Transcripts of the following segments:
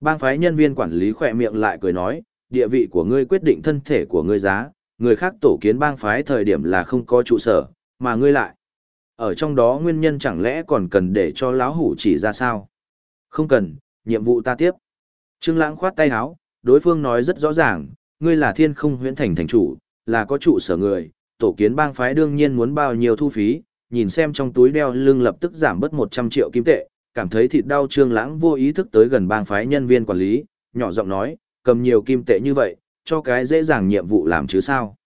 Bang phái nhân viên quản lý khỏe miệng lại cười nói, địa vị của ngươi quyết định thân thể của ngươi giá, người khác tổ kiến bang phái thời điểm là không có trụ sở, mà ngươi lại. Ở trong đó nguyên nhân chẳng lẽ còn cần để cho lão hủ chỉ ra sao? Không cần, nhiệm vụ ta tiếp. Trương Lãng khoát tay áo, đối phương nói rất rõ ràng, ngươi là thiên không huyễn thành thành chủ, là có trụ sở người, tổ kiến bang phái đương nhiên muốn bao nhiêu thu phí, nhìn xem trong túi đeo lưng lập tức giảm bớt 100 triệu kim tệ, cảm thấy thịt đau Trương Lãng vô ý thức tới gần bang phái nhân viên quản lý, nhỏ giọng nói, cầm nhiều kim tệ như vậy, cho cái dễ dàng nhiệm vụ làm chứ sao?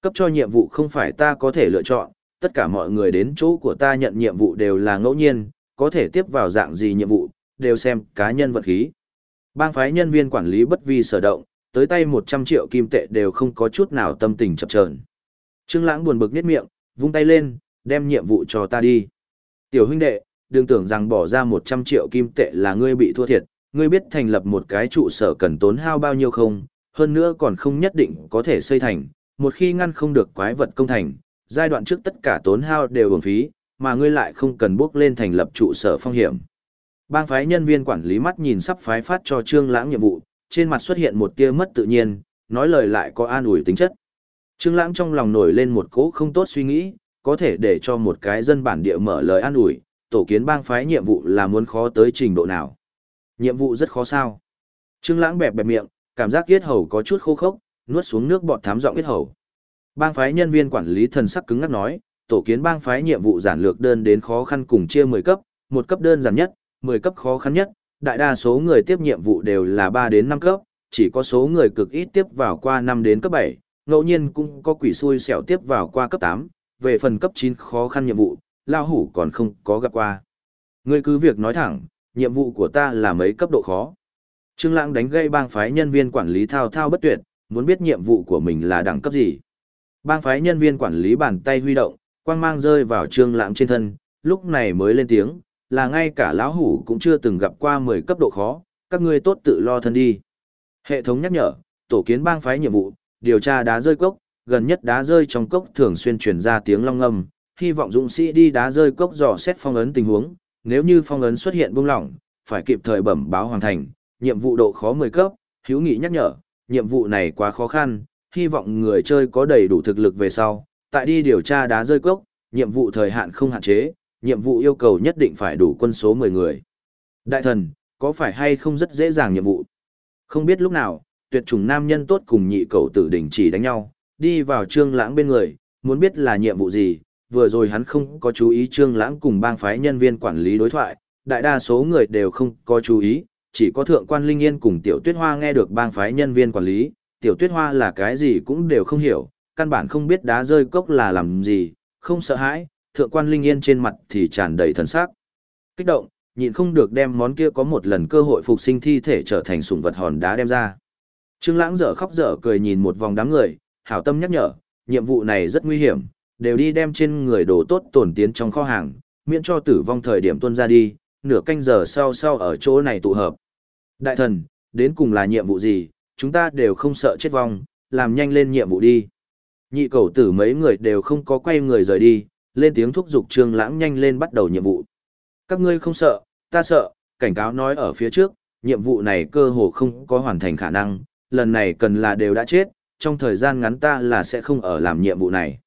Cấp cho nhiệm vụ không phải ta có thể lựa chọn, tất cả mọi người đến chỗ của ta nhận nhiệm vụ đều là ngẫu nhiên, có thể tiếp vào dạng gì nhiệm vụ, đều xem cá nhân vận khí. Bang phái nhân viên quản lý bất vi sở động, tới tay 100 triệu kim tệ đều không có chút nào tâm tình chập chờn. Trương Lãng buồn bực nhếch miệng, vung tay lên, đem nhiệm vụ cho ta đi. Tiểu huynh đệ, đừng tưởng rằng bỏ ra 100 triệu kim tệ là ngươi bị thua thiệt, ngươi biết thành lập một cái trụ sở cần tốn hao bao nhiêu không, hơn nữa còn không nhất định có thể xây thành, một khi ngăn không được quái vật công thành, giai đoạn trước tất cả tốn hao đều uổng phí, mà ngươi lại không cần bước lên thành lập trụ sở phong hiểm. Bang phái nhân viên quản lý mắt nhìn sắp phái phát cho Trương Lãng nhiệm vụ, trên mặt xuất hiện một tia mất tự nhiên, nói lời lại có an ủi tính chất. Trương Lãng trong lòng nổi lên một cỗ không tốt suy nghĩ, có thể để cho một cái dân bản địa mở lời an ủi, tổ kiến bang phái nhiệm vụ là muốn khó tới trình độ nào. Nhiệm vụ rất khó sao. Trương Lãng bẹp bẹp miệng, cảm giác yết hầu có chút khô khốc, nuốt xuống nước bọt thám giọng yết hầu. Bang phái nhân viên quản lý thần sắc cứng ngắc nói, tổ kiến bang phái nhiệm vụ giản lược đơn đến khó khăn cùng chia 10 cấp, một cấp đơn giản nhất, 10 cấp khó khăn nhất, đại đa số người tiếp nhiệm vụ đều là 3 đến 5 cấp, chỉ có số người cực ít tiếp vào qua 5 đến cấp 7, ngẫu nhiên cũng có quỷ xui xẻo tiếp vào qua cấp 8, về phần cấp 9 khó khăn nhiệm vụ, lao hủ còn không có gặp qua. Ngươi cứ việc nói thẳng, nhiệm vụ của ta là mấy cấp độ khó. Trương Lãng đánh gây bang phái nhân viên quản lý thao thao bất tuyệt, muốn biết nhiệm vụ của mình là đẳng cấp gì. Bang phái nhân viên quản lý bàn tay huy động, quang mang rơi vào Trương Lãng trên thân, lúc này mới lên tiếng, là ngay cả lão hủ cũng chưa từng gặp qua 10 cấp độ khó, các ngươi tốt tự lo thân đi. Hệ thống nhắc nhở, tổ kiến bang phái nhiệm vụ, điều tra đá rơi cốc, gần nhất đá rơi trong cốc thường xuyên truyền ra tiếng long ngâm, hy vọng dũng sĩ đi đá rơi cốc dò xét phong ấn tình huống, nếu như phong ấn xuất hiện buông lỏng, phải kịp thời bẩm báo hoàn thành, nhiệm vụ độ khó 10 cấp, hữu nghị nhắc nhở, nhiệm vụ này quá khó khăn, hy vọng người chơi có đầy đủ thực lực về sau, tại đi điều tra đá rơi cốc, nhiệm vụ thời hạn không hạn chế, nhiệm vụ yêu cầu nhất định phải đủ quân số 10 người. Đại thần, có phải hay không rất dễ dàng nhiệm vụ? Không biết lúc nào, tuyệt chủng nam nhân tốt cùng nhị cầu tử đỉnh chỉ đánh nhau, đi vào trương lãng bên người, muốn biết là nhiệm vụ gì, vừa rồi hắn không có chú ý trương lãng cùng bang phái nhân viên quản lý đối thoại, đại đa số người đều không có chú ý, chỉ có thượng quan Linh Yên cùng tiểu tuyết hoa nghe được bang phái nhân viên quản lý, tiểu tuyết hoa là cái gì cũng đều không hiểu, căn bản không biết đá rơi cốc là làm gì, không sợ hãi, thượng quan Linh Yên trên mặt thì tràn đầy thần sắc. Kích động, nhịn không được đem món kia có một lần cơ hội phục sinh thi thể trở thành sủng vật hòn đá đem ra. Trương Lãng dở khóc dở cười nhìn một vòng đám người, hảo tâm nhắc nhở, nhiệm vụ này rất nguy hiểm, đều đi đem trên người đồ tốt tổn tiến trong kho hàng, miễn cho tử vong thời điểm tuôn ra đi, nửa canh giờ sau sau ở chỗ này tụ hợp. Đại thần, đến cùng là nhiệm vụ gì, chúng ta đều không sợ chết vong, làm nhanh lên nhiệm vụ đi. Nhị cầu tử mấy người đều không có quay người rời đi, lên tiếng thúc giục Trương Lãng nhanh lên bắt đầu nhiệm vụ. Các ngươi không sợ, ta sợ, cảnh cáo nói ở phía trước, nhiệm vụ này cơ hồ không có hoàn thành khả năng, lần này cần là đều đã chết, trong thời gian ngắn ta là sẽ không ở làm nhiệm vụ này.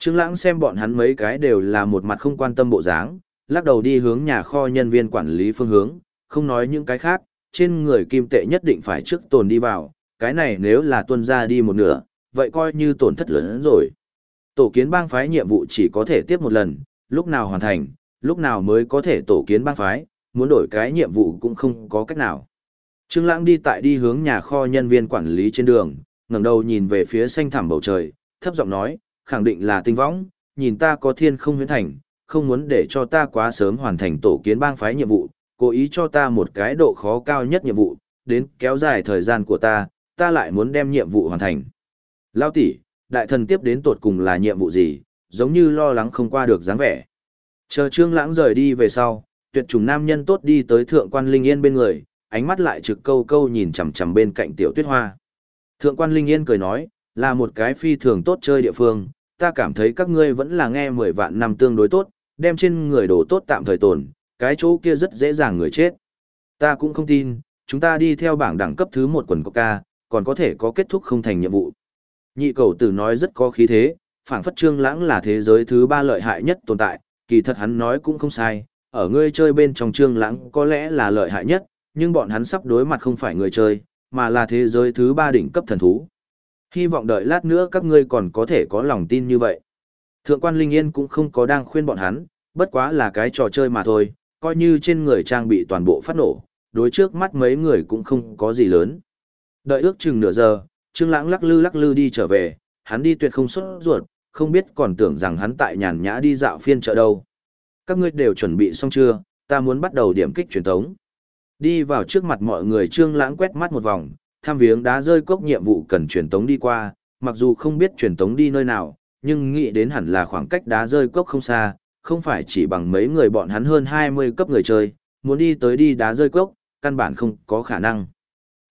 Trương Lãng xem bọn hắn mấy cái đều là một mặt không quan tâm bộ dáng, lắc đầu đi hướng nhà kho nhân viên quản lý phương hướng, không nói những cái khác, trên người kim tệ nhất định phải trước tồn đi vào, cái này nếu là tuân ra đi một nửa, vậy coi như tổn thất lớn hơn rồi. Tổ kiến bang phái nhiệm vụ chỉ có thể tiếp một lần, lúc nào hoàn thành, lúc nào mới có thể tổ kiến bang phái, muốn đổi cái nhiệm vụ cũng không có cách nào. Trương Lãng đi tại đi hướng nhà kho nhân viên quản lý trên đường, ngẩng đầu nhìn về phía xanh thẳm bầu trời, thấp giọng nói, khẳng định là tinh võng, nhìn ta có thiên không huyễn thành, không muốn để cho ta quá sớm hoàn thành tổ kiến bang phái nhiệm vụ, cố ý cho ta một cái độ khó cao nhất nhiệm vụ, đến kéo dài thời gian của ta, ta lại muốn đem nhiệm vụ hoàn thành. Lao tỷ, đại thần tiếp đến tột cùng là nhiệm vụ gì, giống như lo lắng không qua được dáng vẻ. Chờ Trương Lãng rời đi về sau, tuyệt trùng nam nhân tốt đi tới thượng quan Linh Yên bên người, ánh mắt lại trực câu câu nhìn chằm chằm bên cạnh tiểu tuyết hoa. Thượng quan Linh Yên cười nói, là một cái phi thường tốt chơi địa phương, ta cảm thấy các ngươi vẫn là nghe 10 vạn năm tương đối tốt, đem trên người đồ tốt tạm thời tồn, cái chỗ kia rất dễ dàng người chết. Ta cũng không tin, chúng ta đi theo bảng đẳng cấp thứ một quần coca, còn có thể có kết thúc không thành nhiệm vụ. Nhị cầu tử nói rất có khí thế, phảng phất trương lãng là thế giới thứ ba lợi hại nhất tồn tại, kỳ thật hắn nói cũng không sai, ở ngươi chơi bên trong trương lãng có lẽ là lợi hại nhất, nhưng bọn hắn sắp đối mặt không phải người chơi, mà là thế giới thứ ba đỉnh cấp thần thú. Hy vọng đợi lát nữa các ngươi còn có thể có lòng tin như vậy. Thượng quan Linh Yên cũng không có đang khuyên bọn hắn, bất quá là cái trò chơi mà thôi, coi như trên người trang bị toàn bộ phát nổ, đối trước mắt mấy người cũng không có gì lớn. Đợi ước chừng nửa giờ, Trương Lãng lắc lư lắc lư đi trở về, hắn đi tuyệt không xuất ruột, không biết còn tưởng rằng hắn tại nhàn nhã đi dạo phiên chợ đâu. Các ngươi đều chuẩn bị xong chưa, ta muốn bắt đầu điểm kích truyền tống. Đi vào trước mặt mọi người Trương Lãng quét mắt một vòng, tham viếng đá rơi cốc nhiệm vụ cần truyền tống đi qua, mặc dù không biết truyền tống đi nơi nào, nhưng nghĩ đến hẳn là khoảng cách đá rơi cốc không xa, không phải chỉ bằng mấy người bọn hắn hơn 20 cấp người chơi, muốn đi tới đi đá rơi cốc, căn bản không có khả năng.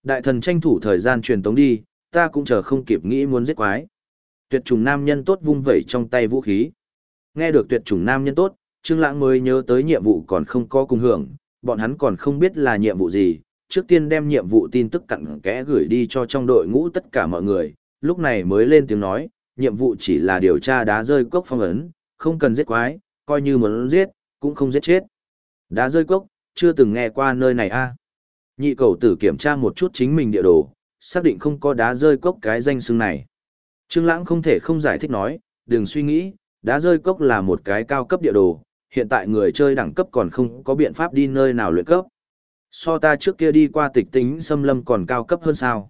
Đại thần tranh thủ thời gian truyền tống đi, ta cũng chờ không kịp nghĩ muốn giết quái. Tuyệt trùng nam nhân tốt vung vẩy trong tay vũ khí. Nghe được tuyệt trùng nam nhân tốt, Trương Lãng mới nhớ tới nhiệm vụ còn không có cùng hưởng, bọn hắn còn không biết là nhiệm vụ gì, trước tiên đem nhiệm vụ tin tức cặn kẽ gửi đi cho trong đội ngũ tất cả mọi người, lúc này mới lên tiếng nói, nhiệm vụ chỉ là điều tra đá rơi cốc phong ấn, không cần giết quái, coi như muốn giết, cũng không giết chết. Đá rơi cốc, chưa từng nghe qua nơi này a. Nhị cầu tử kiểm tra một chút chính mình địa đồ, xác định không có đá rơi cốc cái danh xưng này. Trương Lãng không thể không giải thích nói, đừng suy nghĩ, đá rơi cốc là một cái cao cấp địa đồ, hiện tại người chơi đẳng cấp còn không có biện pháp đi nơi nào luyện cấp. So ta trước kia đi qua tịch tính xâm lâm còn cao cấp hơn sao.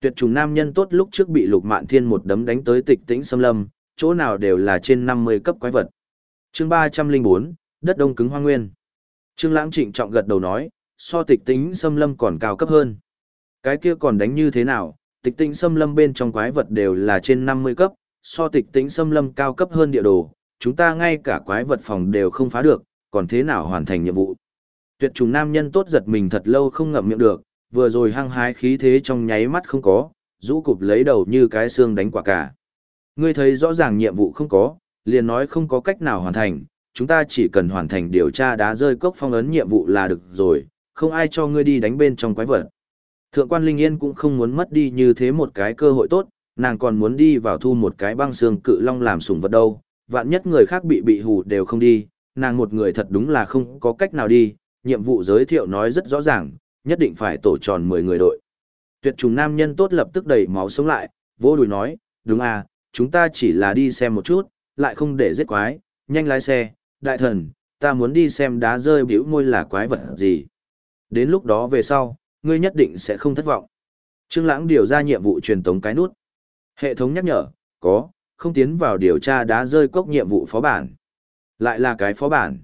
Tuyệt trùng nam nhân tốt lúc trước bị lục mạn thiên một đấm đánh tới tịch tĩnh xâm lâm, chỗ nào đều là trên 50 cấp quái vật. chương 304, đất đông cứng hoang nguyên. Trương lãng trịnh trọng gật đầu nói, so tịch tĩnh xâm lâm còn cao cấp hơn. Cái kia còn đánh như thế nào, tịch tĩnh xâm lâm bên trong quái vật đều là trên 50 cấp, so tịch tĩnh xâm lâm cao cấp hơn địa đồ, chúng ta ngay cả quái vật phòng đều không phá được, còn thế nào hoàn thành nhiệm vụ. Tuyệt trùng nam nhân tốt giật mình thật lâu không ngậm miệng được, vừa rồi hăng hái khí thế trong nháy mắt không có, rũ cụp lấy đầu như cái xương đánh quả cả. Ngươi thấy rõ ràng nhiệm vụ không có, liền nói không có cách nào hoàn thành, chúng ta chỉ cần hoàn thành điều tra đá rơi cốc phong ấn nhiệm vụ là được rồi, không ai cho ngươi đi đánh bên trong quái vật. Thượng quan Linh Yên cũng không muốn mất đi như thế một cái cơ hội tốt, nàng còn muốn đi vào thu một cái băng xương cự long làm sủng vật đâu, vạn nhất người khác bị bị hù đều không đi, nàng một người thật đúng là không có cách nào đi, nhiệm vụ giới thiệu nói rất rõ ràng, nhất định phải tổ tròn 10 người đội. Tuyệt trùng nam nhân tốt lập tức đẩy máu sống lại, vô đùi nói, đúng à, chúng ta chỉ là đi xem một chút, lại không để giết quái, nhanh lái xe, đại thần, ta muốn đi xem đá rơi biểu môi là quái vật gì. Đến lúc đó về sau, ngươi nhất định sẽ không thất vọng. Trương Lãng điều ra nhiệm vụ truyền tống cái nút. Hệ thống nhắc nhở, có, không tiến vào điều tra đá rơi cốc nhiệm vụ phó bản. Lại là cái phó bản.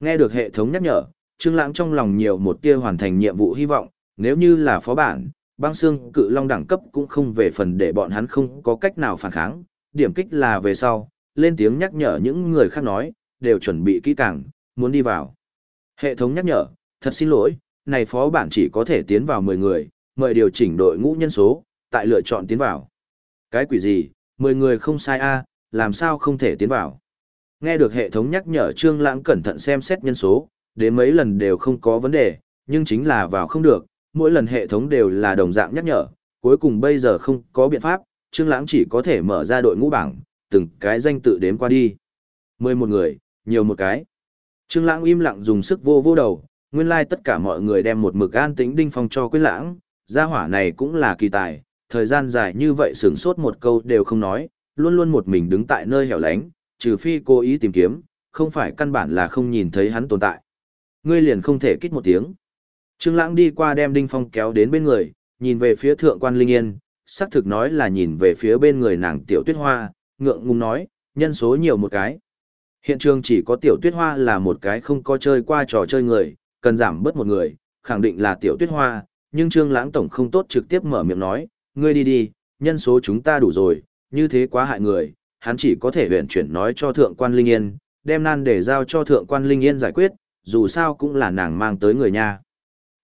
Nghe được hệ thống nhắc nhở, Trương Lãng trong lòng nhiều một tia hoàn thành nhiệm vụ hy vọng, nếu như là phó bản, băng xương cự long đẳng cấp cũng không về phần để bọn hắn không có cách nào phản kháng, điểm kích là về sau, lên tiếng nhắc nhở những người khác nói, đều chuẩn bị kỹ càng, muốn đi vào. Hệ thống nhắc nhở, thật xin lỗi, này phó bản chỉ có thể tiến vào 10 người, mời điều chỉnh đội ngũ nhân số, tại lựa chọn tiến vào. Cái quỷ gì, 10 người không sai a, làm sao không thể tiến vào. Nghe được hệ thống nhắc nhở Trương Lãng cẩn thận xem xét nhân số, đến mấy lần đều không có vấn đề, nhưng chính là vào không được, mỗi lần hệ thống đều là đồng dạng nhắc nhở, cuối cùng bây giờ không có biện pháp, Trương Lãng chỉ có thể mở ra đội ngũ bảng, từng cái danh tự đếm qua đi. 11 người, nhiều một cái. Trương Lãng im lặng dùng sức vô vô đầu, nguyên lai like tất cả mọi người đem một mực an tĩnh đinh phong cho quyết Lãng, gia hỏa này cũng là kỳ tài, thời gian dài như vậy sửng sốt một câu đều không nói, luôn luôn một mình đứng tại nơi hẻo lánh, trừ phi cố ý tìm kiếm, không phải căn bản là không nhìn thấy hắn tồn tại. Ngươi liền không thể kích một tiếng. Trương Lãng đi qua đem Đinh Phong kéo đến bên người, nhìn về phía thượng quan Linh Yên, xác thực nói là nhìn về phía bên người nàng Tiểu Tuyết Hoa, ngượng ngùng nói, nhân số nhiều một cái. Hiện trường chỉ có Tiểu Tuyết Hoa là một cái không có chơi qua trò chơi người, cần giảm bớt một người, khẳng định là Tiểu Tuyết Hoa, nhưng Trương Lãng tổng không tốt trực tiếp mở miệng nói, ngươi đi đi, nhân số chúng ta đủ rồi, như thế quá hại người, hắn chỉ có thể huyền chuyển nói cho thượng quan Linh Yên, đem nan để giao cho thượng quan Linh Yên giải quyết, dù sao cũng là nàng mang tới người nha.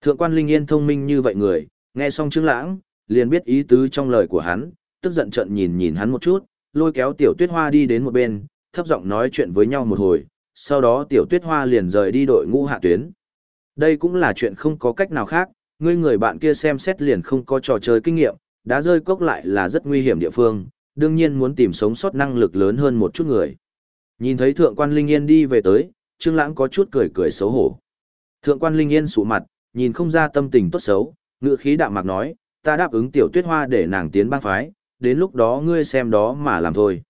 Thượng quan Linh Yên thông minh như vậy người, nghe xong Trương Lãng, liền biết ý tứ trong lời của hắn, tức giận trợn nhìn nhìn hắn một chút, lôi kéo Tiểu Tuyết Hoa đi đến một bên, thấp giọng nói chuyện với nhau một hồi, sau đó Tiểu Tuyết Hoa liền rời đi đội ngũ hạ tuyến. Đây cũng là chuyện không có cách nào khác, ngươi người bạn kia xem xét liền không có trò chơi kinh nghiệm, đá rơi cốc lại là rất nguy hiểm địa phương, đương nhiên muốn tìm sống sót năng lực lớn hơn một chút người. Nhìn thấy thượng quan Linh Yên đi về tới, Trương Lãng có chút cười cười xấu hổ. Thượng quan Linh Yên sụ mặt, nhìn không ra tâm tình tốt xấu, ngữ khí đạm mạc nói, ta đáp ứng tiểu tuyết hoa để nàng tiến bang phái, đến lúc đó ngươi xem đó mà làm thôi.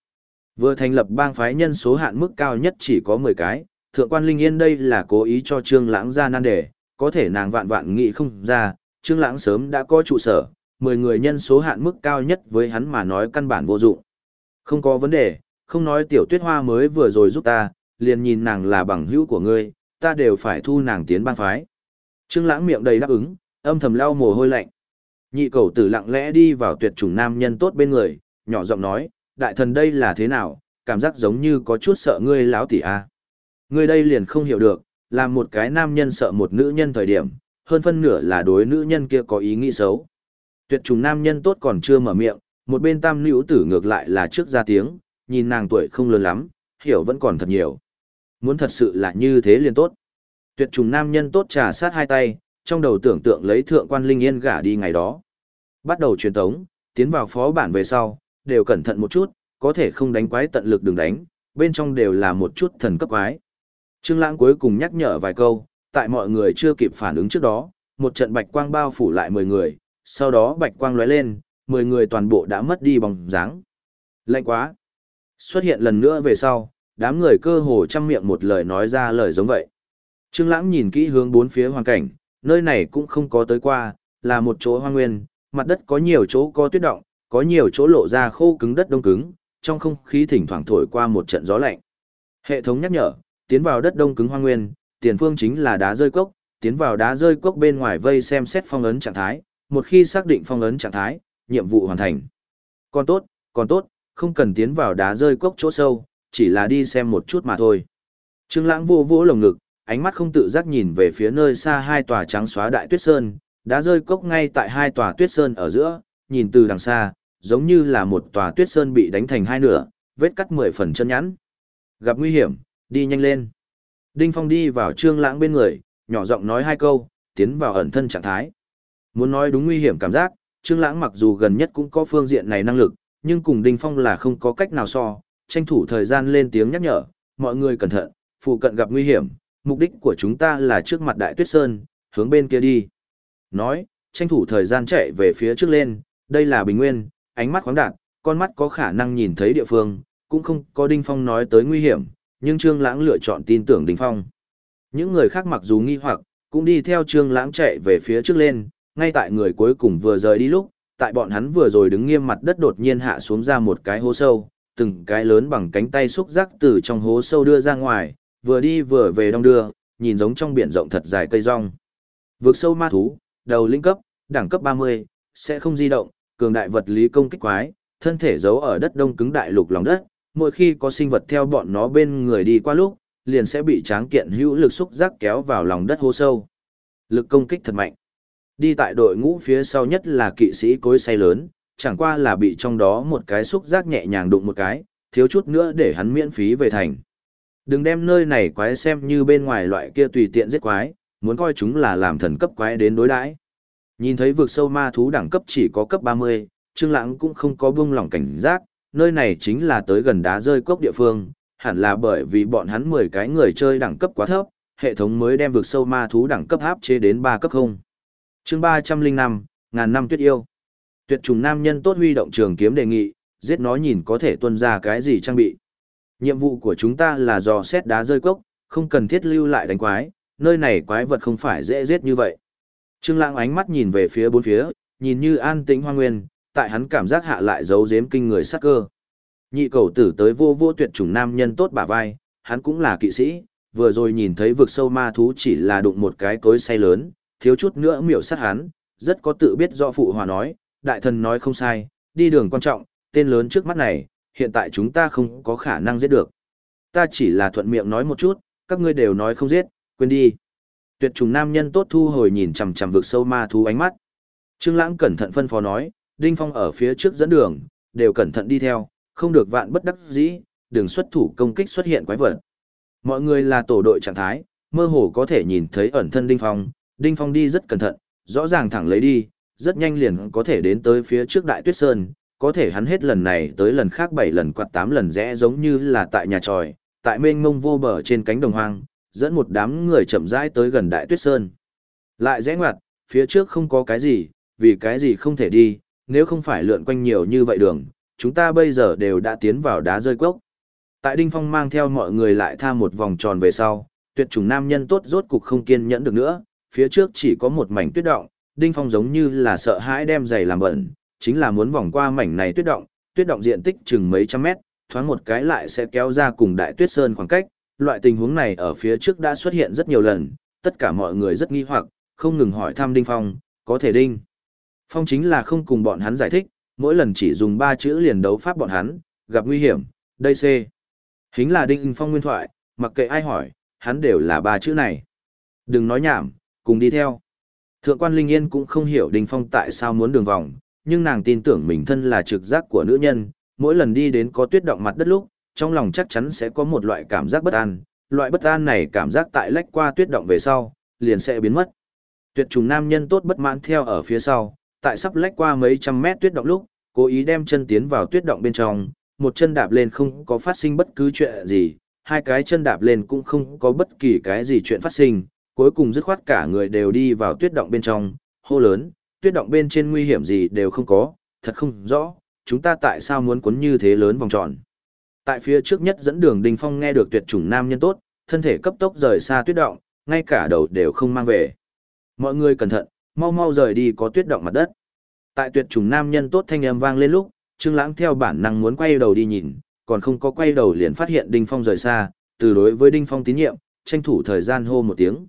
Vừa thành lập bang phái nhân số hạn mức cao nhất chỉ có 10 cái, thượng quan Linh Yên đây là cố ý cho Trương Lãng ra nan đề, có thể nàng vạn vạn nghĩ không ra, Trương Lãng sớm đã có trụ sở, 10 người nhân số hạn mức cao nhất với hắn mà nói căn bản vô dụng. Không có vấn đề, không nói tiểu tuyết hoa mới vừa rồi giúp ta, liền nhìn nàng là bằng hữu của ngươi, ta đều phải thu nàng tiến bang phái. Trương Lãng miệng đầy đáp ứng, âm thầm lau mồ hôi lạnh. Nhị cầu tử lặng lẽ đi vào tuyệt chủng nam nhân tốt bên người, nhỏ giọng nói, đại thần đây là thế nào, cảm giác giống như có chút sợ ngươi láo tỷ a. Ngươi đây liền không hiểu được, là một cái nam nhân sợ một nữ nhân thời điểm, hơn phân nửa là đối nữ nhân kia có ý nghĩ xấu. Tuyệt trùng nam nhân tốt còn chưa mở miệng, một bên tam nữ tử ngược lại là trước ra tiếng, nhìn nàng tuổi không lớn lắm, hiểu vẫn còn thật nhiều. Muốn thật sự là như thế liền tốt. Tuyệt trùng nam nhân tốt trà sát hai tay, trong đầu tưởng tượng lấy thượng quan linh yên gả đi ngày đó. Bắt đầu truyền tống, tiến vào phó bản về sau, đều cẩn thận một chút, có thể không đánh quái tận lực đừng đánh, bên trong đều là một chút thần cấp quái. Trương Lãng cuối cùng nhắc nhở vài câu, tại mọi người chưa kịp phản ứng trước đó, một trận bạch quang bao phủ lại 10 người, sau đó bạch quang lóe lên, 10 người toàn bộ đã mất đi bóng dáng. Lạnh quá. Xuất hiện lần nữa về sau, đám người cơ hồ chăm miệng một lời nói ra lời giống vậy. Trương Lãng nhìn kỹ hướng bốn phía hoàn cảnh, nơi này cũng không có tới qua, là một chỗ hoang nguyên, mặt đất có nhiều chỗ có tuyết động, có nhiều chỗ lộ ra khô cứng đất đông cứng, trong không khí thỉnh thoảng thổi qua một trận gió lạnh. Hệ thống nhắc nhở, tiến vào đất đông cứng hoang nguyên, tiền phương chính là đá rơi cốc, tiến vào đá rơi cốc bên ngoài vây xem xét phong ấn trạng thái, một khi xác định phong ấn trạng thái, nhiệm vụ hoàn thành. Còn tốt, còn tốt, không cần tiến vào đá rơi cốc chỗ sâu, chỉ là đi xem một chút mà thôi. Trương Lãng vô vỗ lồng ngực, ánh mắt không tự giác nhìn về phía nơi xa hai tòa trắng xóa đại tuyết sơn, đã rơi cốc ngay tại hai tòa tuyết sơn ở giữa, nhìn từ đằng xa, giống như là một tòa tuyết sơn bị đánh thành hai nửa, vết cắt mười phần chân nhẵn. Gặp nguy hiểm, đi nhanh lên. Đinh Phong đi vào Trương Lãng bên người, nhỏ giọng nói hai câu, tiến vào ẩn thân trạng thái. Muốn nói đúng nguy hiểm cảm giác, Trương Lãng mặc dù gần nhất cũng có phương diện này năng lực, nhưng cùng Đinh Phong là không có cách nào so, tranh thủ thời gian lên tiếng nhắc nhở, mọi người cẩn thận, phụ cận gặp nguy hiểm, mục đích của chúng ta là trước mặt Đại Tuyết Sơn, hướng bên kia đi. Nói, tranh thủ thời gian chạy về phía trước lên, đây là bình nguyên, ánh mắt khoáng đạt, con mắt có khả năng nhìn thấy địa phương, cũng không có Đinh Phong nói tới nguy hiểm, nhưng Trương Lãng lựa chọn tin tưởng Đinh Phong. Những người khác mặc dù nghi hoặc, cũng đi theo Trương Lãng chạy về phía trước lên, ngay tại người cuối cùng vừa rời đi lúc, tại bọn hắn vừa rồi đứng nghiêm mặt đất đột nhiên hạ xuống ra một cái hố sâu, từng cái lớn bằng cánh tay xúc rác từ trong hố sâu đưa ra ngoài, vừa đi vừa về đong đưa, nhìn giống trong biển rộng thật dài cây rong. Vượt sâu ma thú, đầu linh cấp, đẳng cấp 30, sẽ không di động, cường đại vật lý công kích quái, thân thể giấu ở đất đông cứng đại lục lòng đất, mỗi khi có sinh vật theo bọn nó bên người đi qua lúc, liền sẽ bị tráng kiện hữu lực xúc giác kéo vào lòng đất hố sâu. Lực công kích thật mạnh. Đi tại đội ngũ phía sau nhất là kỵ sĩ cối say lớn, chẳng qua là bị trong đó một cái xúc giác nhẹ nhàng đụng một cái, thiếu chút nữa để hắn miễn phí về thành. Đừng đem nơi này quái xem như bên ngoài loại kia tùy tiện giết quái, muốn coi chúng là làm thần cấp quái đến đối đãi. Nhìn thấy vực sâu ma thú đẳng cấp chỉ có cấp 30, Trương Lãng cũng không có buông lỏng cảnh giác, nơi này chính là tới gần đá rơi cốc địa phương, hẳn là bởi vì bọn hắn 10 cái người chơi đẳng cấp quá thấp, hệ thống mới đem vực sâu ma thú đẳng cấp áp chế đến 3 cấp không. Chương 305, ngàn năm tuyết yêu. Tuyệt trùng nam nhân tốt huy động trường kiếm đề nghị, giết nó nhìn có thể tuân ra cái gì trang bị. Nhiệm vụ của chúng ta là dò xét đá rơi cốc, không cần thiết lưu lại đánh quái, nơi này quái vật không phải dễ giết như vậy. Trương Lãng ánh mắt nhìn về phía bốn phía, nhìn như an tĩnh hoang nguyên, tại hắn cảm giác hạ lại giấu giếm kinh người sắc cơ. Nhị cầu tử tới vô vô tuyệt chủng nam nhân tốt bả vai, hắn cũng là kỵ sĩ, vừa rồi nhìn thấy vực sâu ma thú chỉ là đụng một cái cối say lớn, thiếu chút nữa miểu sát hắn, rất có tự biết do phụ hòa nói, đại thần nói không sai, đi đường quan trọng, tên lớn trước mắt này, hiện tại chúng ta không có khả năng giết được. Ta chỉ là thuận miệng nói một chút, các ngươi đều nói không giết, quên đi. Tuyệt trùng nam nhân tốt thu hồi nhìn chằm chằm vực sâu ma thú ánh mắt. Trương Lãng cẩn thận phân phó nói, Đinh Phong ở phía trước dẫn đường, đều cẩn thận đi theo, không được vạn bất đắc dĩ, đừng xuất thủ công kích xuất hiện quái vật. Mọi người là tổ đội trạng thái, mơ hồ có thể nhìn thấy ẩn thân Đinh Phong, Đinh Phong đi rất cẩn thận, rõ ràng thẳng lấy đi, rất nhanh liền có thể đến tới phía trước Đại Tuyết Sơn, có thể hắn hết lần này tới lần khác bảy lần quạt tám lần rẽ giống như là tại nhà tròi, tại mênh mông vô bờ trên cánh đồng hoang, dẫn một đám người chậm rãi tới gần Đại Tuyết Sơn. Lại rẽ ngoặt, phía trước không có cái gì, vì cái gì không thể đi, nếu không phải lượn quanh nhiều như vậy đường, chúng ta bây giờ đều đã tiến vào đá rơi cốc. Tại Đinh Phong mang theo mọi người lại tha một vòng tròn về sau, tuyệt chủng nam nhân tốt rốt cục không kiên nhẫn được nữa, phía trước chỉ có một mảnh tuyết động, Đinh Phong giống như là sợ hãi đem giày làm bẩn, chính là muốn vòng qua mảnh này tuyết động, tuyết động diện tích chừng mấy trăm mét, thoáng một cái lại sẽ kéo ra cùng đại tuyết sơn khoảng cách, loại tình huống này ở phía trước đã xuất hiện rất nhiều lần, tất cả mọi người rất nghi hoặc, không ngừng hỏi thăm Đinh Phong, có thể Đinh. Phong chính là không cùng bọn hắn giải thích, mỗi lần chỉ dùng ba chữ liền đấu pháp bọn hắn, gặp nguy hiểm, đây C. Hính là Đinh Phong nguyên thoại, mặc kệ ai hỏi, hắn đều là ba chữ này. Đừng nói nhảm, cùng đi theo. Thượng quan Linh Yên cũng không hiểu Đinh Phong tại sao muốn đường vòng, nhưng nàng tin tưởng mình thân là trực giác của nữ nhân, mỗi lần đi đến có tuyết động mặt đất lúc, trong lòng chắc chắn sẽ có một loại cảm giác bất an, loại bất an này cảm giác tại lách qua tuyết động về sau, liền sẽ biến mất. Tuyệt trùng nam nhân tốt bất mãn theo ở phía sau, tại sắp lách qua mấy trăm mét tuyết động lúc, cố ý đem chân tiến vào tuyết động bên trong, một chân đạp lên không có phát sinh bất cứ chuyện gì, hai cái chân đạp lên cũng không có bất kỳ cái gì chuyện phát sinh, cuối cùng dứt khoát cả người đều đi vào tuyết động bên trong, hô lớn, tuyết động bên trên nguy hiểm gì đều không có, thật không rõ, chúng ta tại sao muốn cuốn như thế lớn vòng tròn. Tại phía trước nhất dẫn đường Đinh Phong nghe được tuyệt chủng nam nhân tốt, thân thể cấp tốc rời xa tuyết động, ngay cả đầu đều không mang về. Mọi người cẩn thận, mau mau rời đi có tuyết động mặt đất. Tại tuyệt chủng nam nhân tốt thanh âm vang lên lúc, Trương Lãng theo bản năng muốn quay đầu đi nhìn, còn không có quay đầu liền phát hiện Đinh Phong rời xa, từ đối với Đinh Phong tín nhiệm, tranh thủ thời gian hô một tiếng.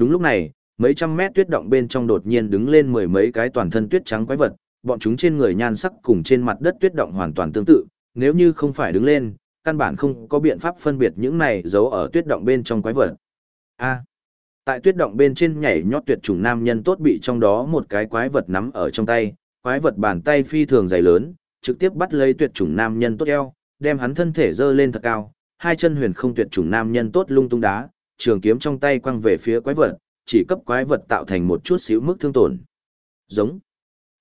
Đúng lúc này, mấy trăm mét tuyết động bên trong đột nhiên đứng lên mười mấy cái toàn thân tuyết trắng quái vật, bọn chúng trên người nhan sắc cùng trên mặt đất tuyết động hoàn toàn tương tự, nếu như không phải đứng lên, căn bản không có biện pháp phân biệt những này giấu ở tuyết động bên trong quái vật. A. tại tuyết động bên trên nhảy nhót tuyệt chủng nam nhân tốt bị trong đó một cái quái vật nắm ở trong tay, quái vật bàn tay phi thường dày lớn, trực tiếp bắt lấy tuyệt chủng nam nhân tốt eo, đem hắn thân thể dơ lên thật cao, hai chân huyền không tuyệt chủng nam nhân tốt lung tung đá, trường kiếm trong tay quăng về phía quái vật, chỉ cấp quái vật tạo thành một chút xíu mức thương tổn. Giống.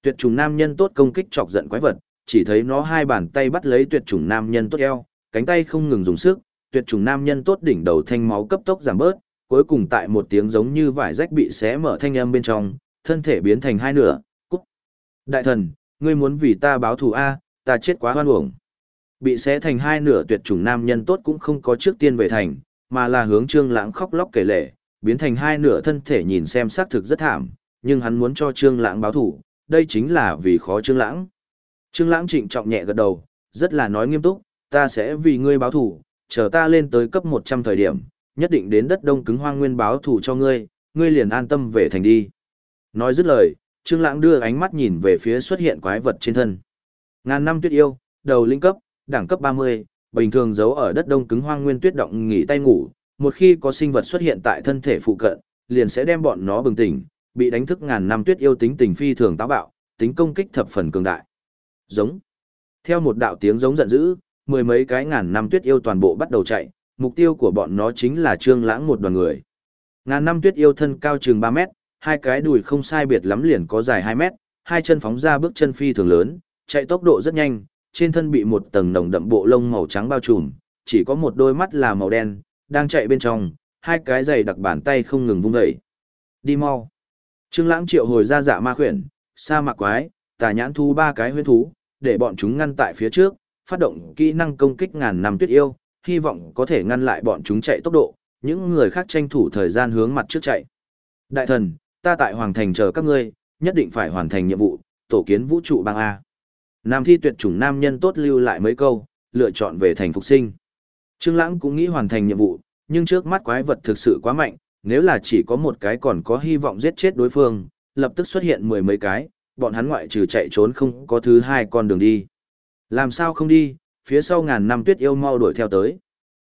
Tuyệt trùng nam nhân tốt công kích chọc giận quái vật, chỉ thấy nó hai bàn tay bắt lấy tuyệt trùng nam nhân tốt eo, cánh tay không ngừng dùng sức, tuyệt trùng nam nhân tốt đỉnh đầu thanh máu cấp tốc giảm bớt, cuối cùng tại một tiếng giống như vải rách bị xé mở thanh âm bên trong, thân thể biến thành hai nửa, cúc. Đại thần, ngươi muốn vì ta báo thù a, ta chết quá hoan uổng. Bị xé thành hai nửa tuyệt chủng nam nhân tốt cũng không có trước tiên về thành, mà là hướng Trương Lãng khóc lóc kể lể, biến thành hai nửa thân thể nhìn xem xác thực rất thảm, nhưng hắn muốn cho Trương Lãng báo thù, đây chính là vì khó Trương Lãng. Trương Lãng trịnh trọng nhẹ gật đầu, rất là nói nghiêm túc, ta sẽ vì ngươi báo thù, chờ ta lên tới cấp 100 thời điểm, nhất định đến đất đông cứng hoang nguyên báo thù cho ngươi, ngươi liền an tâm về thành đi. Nói dứt lời, Trương Lãng đưa ánh mắt nhìn về phía xuất hiện quái vật trên thân. Ngàn năm tuyết yêu, đầu linh cấp, đẳng cấp 30, bình thường giấu ở đất đông cứng hoang nguyên tuyết động nghỉ tay ngủ, một khi có sinh vật xuất hiện tại thân thể phụ cận, liền sẽ đem bọn nó bừng tỉnh, bị đánh thức ngàn năm tuyết yêu tính tình phi thường táo bạo, tính công kích thập phần cường đại. Giống. Theo một đạo tiếng giống giận dữ, mười mấy cái ngàn năm tuyết yêu toàn bộ bắt đầu chạy, mục tiêu của bọn nó chính là Trương Lãng một đoàn người. Ngàn năm tuyết yêu thân cao chừng 3 mét, hai cái đùi không sai biệt lắm liền có dài 2 mét, hai chân phóng ra bước chân phi thường lớn, chạy tốc độ rất nhanh, trên thân bị một tầng nồng đậm bộ lông màu trắng bao trùm, chỉ có một đôi mắt là màu đen, đang chạy bên trong, hai cái giày đặc bàn tay không ngừng vung dậy. Đi mau. Trương Lãng triệu hồi ra dạ ma khuyển, sa mạc quái, tà nhãn thú ba cái huyễn thú, để bọn chúng ngăn tại phía trước, phát động kỹ năng công kích ngàn năm tuyết yêu, hy vọng có thể ngăn lại bọn chúng chạy tốc độ, những người khác tranh thủ thời gian hướng mặt trước chạy. Đại thần, ta tại Hoàng Thành chờ các ngươi, nhất định phải hoàn thành nhiệm vụ, tổ kiến vũ trụ bang A. Nam thi tuyệt chủng nam nhân tốt lưu lại mấy câu, lựa chọn về thành phục sinh. Trương Lãng cũng nghĩ hoàn thành nhiệm vụ, nhưng trước mắt quái vật thực sự quá mạnh, nếu là chỉ có một cái còn có hy vọng giết chết đối phương, lập tức xuất hiện mười mấy cái, bọn hắn ngoại trừ chạy trốn không có thứ hai con đường đi. Làm sao không đi, phía sau ngàn năm tuyết yêu mau đuổi theo tới.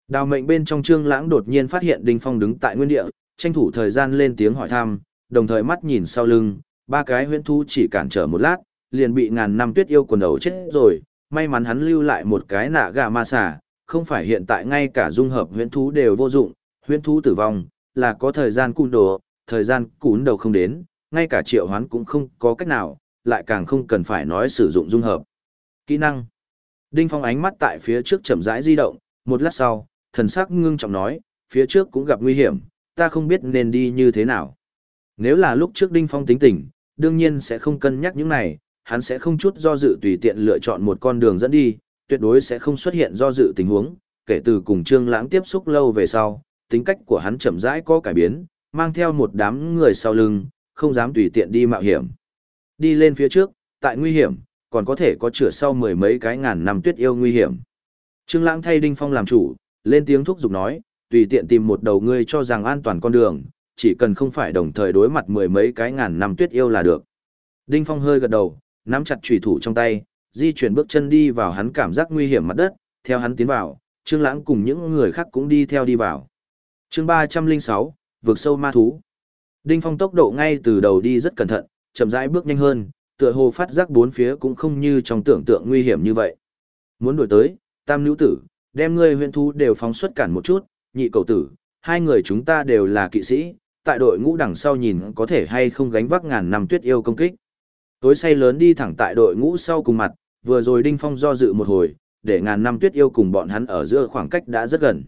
Đào mệnh bên trong trương lãng đột nhiên phát hiện Đinh Phong đứng tại nguyên địa, tranh thủ thời gian lên tiếng hỏi thăm, đồng thời mắt nhìn sau lưng, ba cái huyễn thú chỉ cản trở một lát, liền bị ngàn năm tuyết yêu quần đầu chết rồi, may mắn hắn lưu lại một cái nạ gà ma xà, không phải hiện tại ngay cả dung hợp huyễn thú đều vô dụng, huyễn thú tử vong, là có thời gian cùn đồ, thời gian cún đầu không đến, ngay cả triệu hoán cũng không có cách nào, lại càng không cần phải nói sử dụng dung hợp. Kỹ năng. Đinh Phong ánh mắt tại phía trước chậm rãi di động, một lát sau, thần sắc ngưng trọng nói, phía trước cũng gặp nguy hiểm, ta không biết nên đi như thế nào. Nếu là lúc trước Đinh Phong tính tình, đương nhiên sẽ không cân nhắc những này, hắn sẽ không chút do dự tùy tiện lựa chọn một con đường dẫn đi, tuyệt đối sẽ không xuất hiện do dự tình huống, kể từ cùng Trương Lãng tiếp xúc lâu về sau, tính cách của hắn chậm rãi có cải biến, mang theo một đám người sau lưng, không dám tùy tiện đi mạo hiểm. Đi lên phía trước, tại nguy hiểm, còn có thể có chữa sau mười mấy cái ngàn năm tuyết yêu nguy hiểm. Trương Lãng thay Đinh Phong làm chủ, lên tiếng thúc giục nói, tùy tiện tìm một đầu ngươi cho rằng an toàn con đường, chỉ cần không phải đồng thời đối mặt mười mấy cái ngàn năm tuyết yêu là được. Đinh Phong hơi gật đầu, nắm chặt trùy thủ trong tay, di chuyển bước chân đi vào hắn cảm giác nguy hiểm mặt đất, theo hắn tiến vào, Trương Lãng cùng những người khác cũng đi theo đi vào. Chương 306, vượt sâu ma thú. Đinh Phong tốc độ ngay từ đầu đi rất cẩn thận, chậm rãi bước nhanh hơn, tựa hồ phát giác bốn phía cũng không như trong tưởng tượng nguy hiểm như vậy. Muốn đuổi tới, Tam Nữu Tử, đem ngươi huyện thú đều phóng xuất cản một chút, nhị cầu tử, hai người chúng ta đều là kỵ sĩ, tại đội ngũ đằng sau nhìn có thể hay không gánh vác ngàn năm tuyết yêu công kích. Tối say lớn đi thẳng tại đội ngũ sau cùng mặt, vừa rồi Đinh Phong do dự một hồi, để ngàn năm tuyết yêu cùng bọn hắn ở giữa khoảng cách đã rất gần.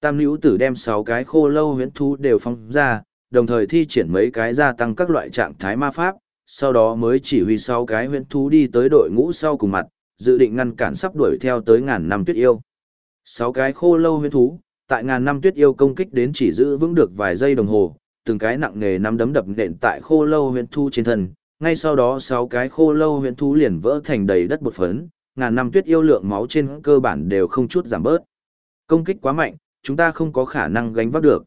Tam nữ tử đem sáu cái khô lâu huyễn thú đều phóng ra, đồng thời thi triển mấy cái gia tăng các loại trạng thái ma pháp, sau đó mới chỉ huy sáu cái huyễn thú đi tới đội ngũ sau cùng mặt, dự định ngăn cản sắp đuổi theo tới ngàn năm tuyết yêu. Sáu cái khô lâu huyễn thú, tại ngàn năm tuyết yêu công kích đến chỉ giữ vững được vài giây đồng hồ, từng cái nặng nề nắm đấm đập nện tại khô lâu huyễn thú trên thân, ngay sau đó sáu cái khô lâu huyễn thú liền vỡ thành đầy đất bột phấn, ngàn năm tuyết yêu lượng máu trên cơ bản đều không chút giảm bớt. Công kích quá mạnh, chúng ta không có khả năng gánh vác được.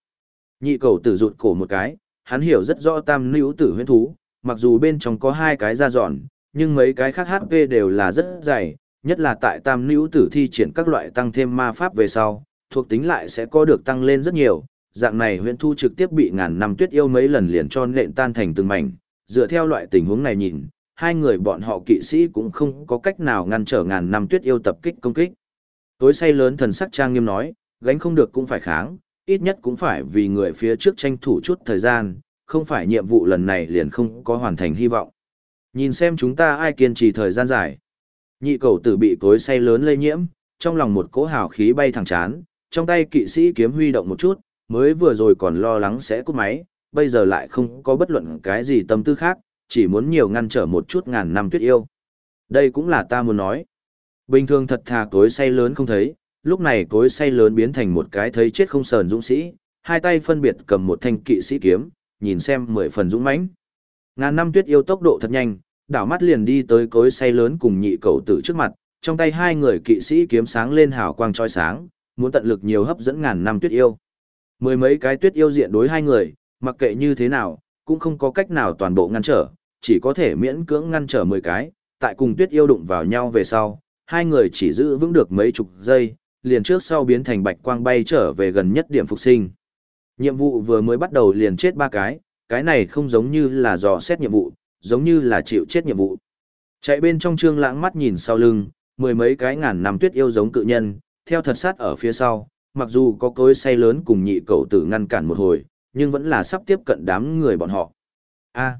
Nhị cầu tử rụt cổ một cái, hắn hiểu rất rõ tam nữ tử huyễn thú, mặc dù bên trong có hai cái da giòn, nhưng mấy cái khác HP đều là rất dày, nhất là tại tam nữ tử thi triển các loại tăng thêm ma pháp về sau, thuộc tính lại sẽ có được tăng lên rất nhiều. Dạng này huyễn thu trực tiếp bị ngàn năm tuyết yêu mấy lần liền cho nện tan thành từng mảnh, dựa theo loại tình huống này nhìn, hai người bọn họ kỵ sĩ cũng không có cách nào ngăn trở ngàn năm tuyết yêu tập kích công kích. Tối say lớn thần sắc trang nghiêm nói, gánh không được cũng phải kháng, ít nhất cũng phải vì người phía trước tranh thủ chút thời gian, không phải nhiệm vụ lần này liền không có hoàn thành hy vọng. Nhìn xem chúng ta ai kiên trì thời gian dài. Nhị cầu tử bị cối say lớn lây nhiễm, trong lòng một cỗ hào khí bay thẳng chán, trong tay kỵ sĩ kiếm huy động một chút, mới vừa rồi còn lo lắng sẽ cút máy, bây giờ lại không có bất luận cái gì tâm tư khác, chỉ muốn nhiều ngăn trở một chút ngàn năm tuyết yêu. Đây cũng là ta muốn nói. Bình thường thật thà cối say lớn không thấy, lúc này cối say lớn biến thành một cái thấy chết không sờn dũng sĩ, hai tay phân biệt cầm một thanh kỵ sĩ kiếm, nhìn xem mười phần dũng mãnh. Ngàn năm tuyết yêu tốc độ thật nhanh, đảo mắt liền đi tới cối say lớn cùng nhị cầu tử trước mặt, trong tay hai người kỵ sĩ kiếm sáng lên hào quang chói sáng, muốn tận lực nhiều hấp dẫn ngàn năm tuyết yêu. Mười mấy cái tuyết yêu diện đối hai người, mặc kệ như thế nào, cũng không có cách nào toàn bộ ngăn trở, chỉ có thể miễn cưỡng ngăn trở mười cái, tại cùng tuyết yêu đụng vào nhau về sau, hai người chỉ giữ vững được mấy chục giây, liền trước sau biến thành bạch quang bay trở về gần nhất điểm phục sinh. Nhiệm vụ vừa mới bắt đầu liền chết ba cái, cái này không giống như là dò xét nhiệm vụ, giống như là chịu chết nhiệm vụ. Chạy bên trong trương lãng mắt nhìn sau lưng, mười mấy cái ngàn năm tuyết yêu giống cự nhân, theo thật sát ở phía sau, mặc dù có cối say lớn cùng nhị cậu tử ngăn cản một hồi, nhưng vẫn là sắp tiếp cận đám người bọn họ. A.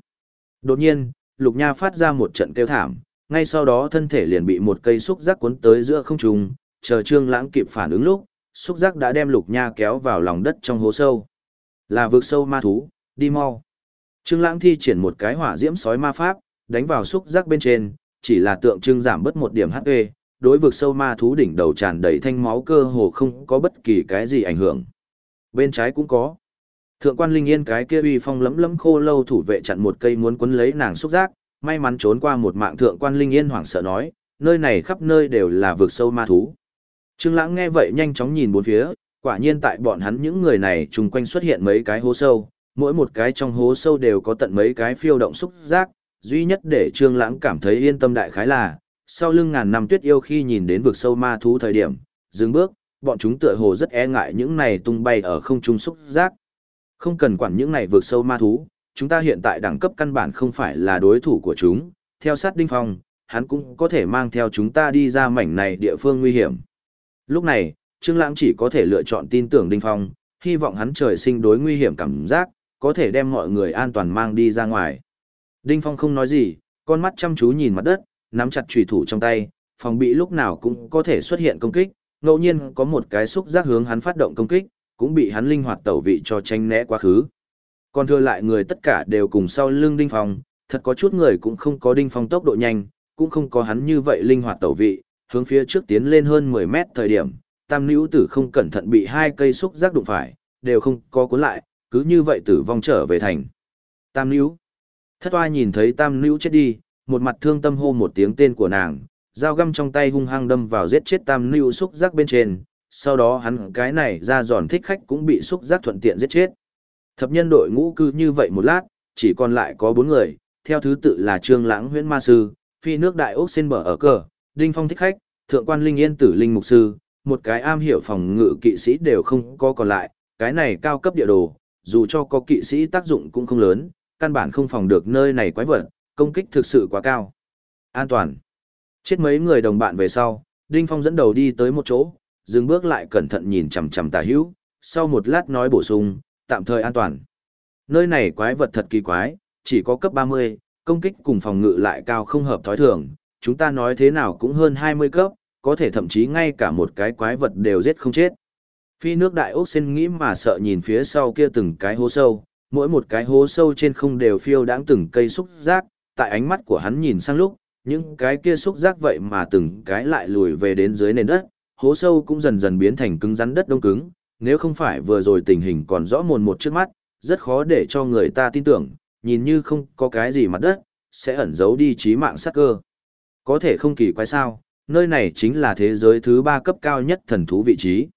Đột nhiên, Lục Nha phát ra một trận kêu thảm, ngay sau đó thân thể liền bị một cây xúc giác cuốn tới giữa không trung, chờ Trương Lãng kịp phản ứng lúc, xúc giác đã đem Lục Nha kéo vào lòng đất trong hố sâu. Là vực sâu ma thú, đi mau. Trương Lãng thi triển một cái hỏa diễm sói ma pháp, đánh vào xúc giác bên trên, chỉ là tượng trưng giảm bớt một điểm HP, đối vực sâu ma thú đỉnh đầu tràn đầy thanh máu cơ hồ không có bất kỳ cái gì ảnh hưởng. Bên trái cũng có. Thượng quan Linh Yên cái kia uy phong lấm lấm khô lâu thủ vệ chặn một cây muốn quấn lấy nàng xúc giác, may mắn trốn qua một mạng thượng quan Linh Yên hoảng sợ nói, nơi này khắp nơi đều là vực sâu ma thú. Trương Lãng nghe vậy nhanh chóng nhìn bốn phía, quả nhiên tại bọn hắn những người này chung quanh xuất hiện mấy cái hố sâu, mỗi một cái trong hố sâu đều có tận mấy cái phiêu động xúc giác, duy nhất để Trương Lãng cảm thấy yên tâm đại khái là, sau lưng ngàn năm tuyết yêu khi nhìn đến vực sâu ma thú thời điểm, dừng bước, bọn chúng tựa hồ rất e ngại những này tung bay ở không trung xúc giác. Không cần quản những này vượt sâu ma thú, chúng ta hiện tại đẳng cấp căn bản không phải là đối thủ của chúng, theo sát Đinh Phong, hắn cũng có thể mang theo chúng ta đi ra mảnh này địa phương nguy hiểm. Lúc này, Trương Lãng chỉ có thể lựa chọn tin tưởng Đinh Phong, hy vọng hắn trời sinh đối nguy hiểm cảm giác, có thể đem mọi người an toàn mang đi ra ngoài. Đinh Phong không nói gì, con mắt chăm chú nhìn mặt đất, nắm chặt chùy thủ trong tay, phòng bị lúc nào cũng có thể xuất hiện công kích, ngẫu nhiên có một cái xúc giác hướng hắn phát động công kích, cũng bị hắn linh hoạt tẩu vị cho tranh né quá khứ. Còn thừa lại người tất cả đều cùng sau lưng Đinh Phong, thật có chút người cũng không có Đinh Phong tốc độ nhanh, cũng không có hắn như vậy linh hoạt tẩu vị, hướng phía trước tiến lên hơn 10 mét thời điểm, tam nữ tử không cẩn thận bị hai cây xúc giác đụng phải, đều không có cuốn lại, cứ như vậy tử vong trở về thành. Tam nữ. Thất oa nhìn thấy tam nữ chết đi, một mặt thương tâm hô một tiếng tên của nàng, dao găm trong tay hung hăng đâm vào giết chết tam nữ xúc giác bên trên, sau đó hắn cái này ra giòn thích khách cũng bị xúc giác thuận tiện giết chết. Thập nhân đội ngũ cư như vậy một lát, chỉ còn lại có bốn người, theo thứ tự là Trương Lãng Huyễn Ma sư, Phi nước Đại Ốc xin bờ ở cờ, Đinh Phong thích khách, Thượng quan Linh Yên Tử Linh mục sư, một cái am hiểu phòng ngự kỵ sĩ đều không có còn lại, cái này cao cấp địa đồ, dù cho có kỵ sĩ tác dụng cũng không lớn, căn bản không phòng được nơi này quái vật, công kích thực sự quá cao. An toàn. Chết mấy người đồng bạn về sau, Đinh Phong dẫn đầu đi tới một chỗ, dừng bước lại cẩn thận nhìn chằm chằm tà hữu, sau một lát nói bổ sung, tạm thời an toàn. Nơi này quái vật thật kỳ quái, chỉ có cấp 30, công kích cùng phòng ngự lại cao không hợp thói thường, chúng ta nói thế nào cũng hơn 20 cấp, có thể thậm chí ngay cả một cái quái vật đều giết không chết. Phi nước đại ốc xin nghĩ mà sợ nhìn phía sau kia từng cái hố sâu, mỗi một cái hố sâu trên không đều phiêu đãng từng cây xúc giác, tại ánh mắt của hắn nhìn sang lúc, những cái kia xúc giác vậy mà từng cái lại lùi về đến dưới nền đất, hố sâu cũng dần dần biến thành cứng rắn đất đông cứng, nếu không phải vừa rồi tình hình còn rõ mồn một trước mắt, rất khó để cho người ta tin tưởng, nhìn như không có cái gì mặt đất, sẽ ẩn giấu đi trí mạng sát cơ. Có thể không kỳ quái sao, nơi này chính là thế giới thứ ba cấp cao nhất thần thú vị trí.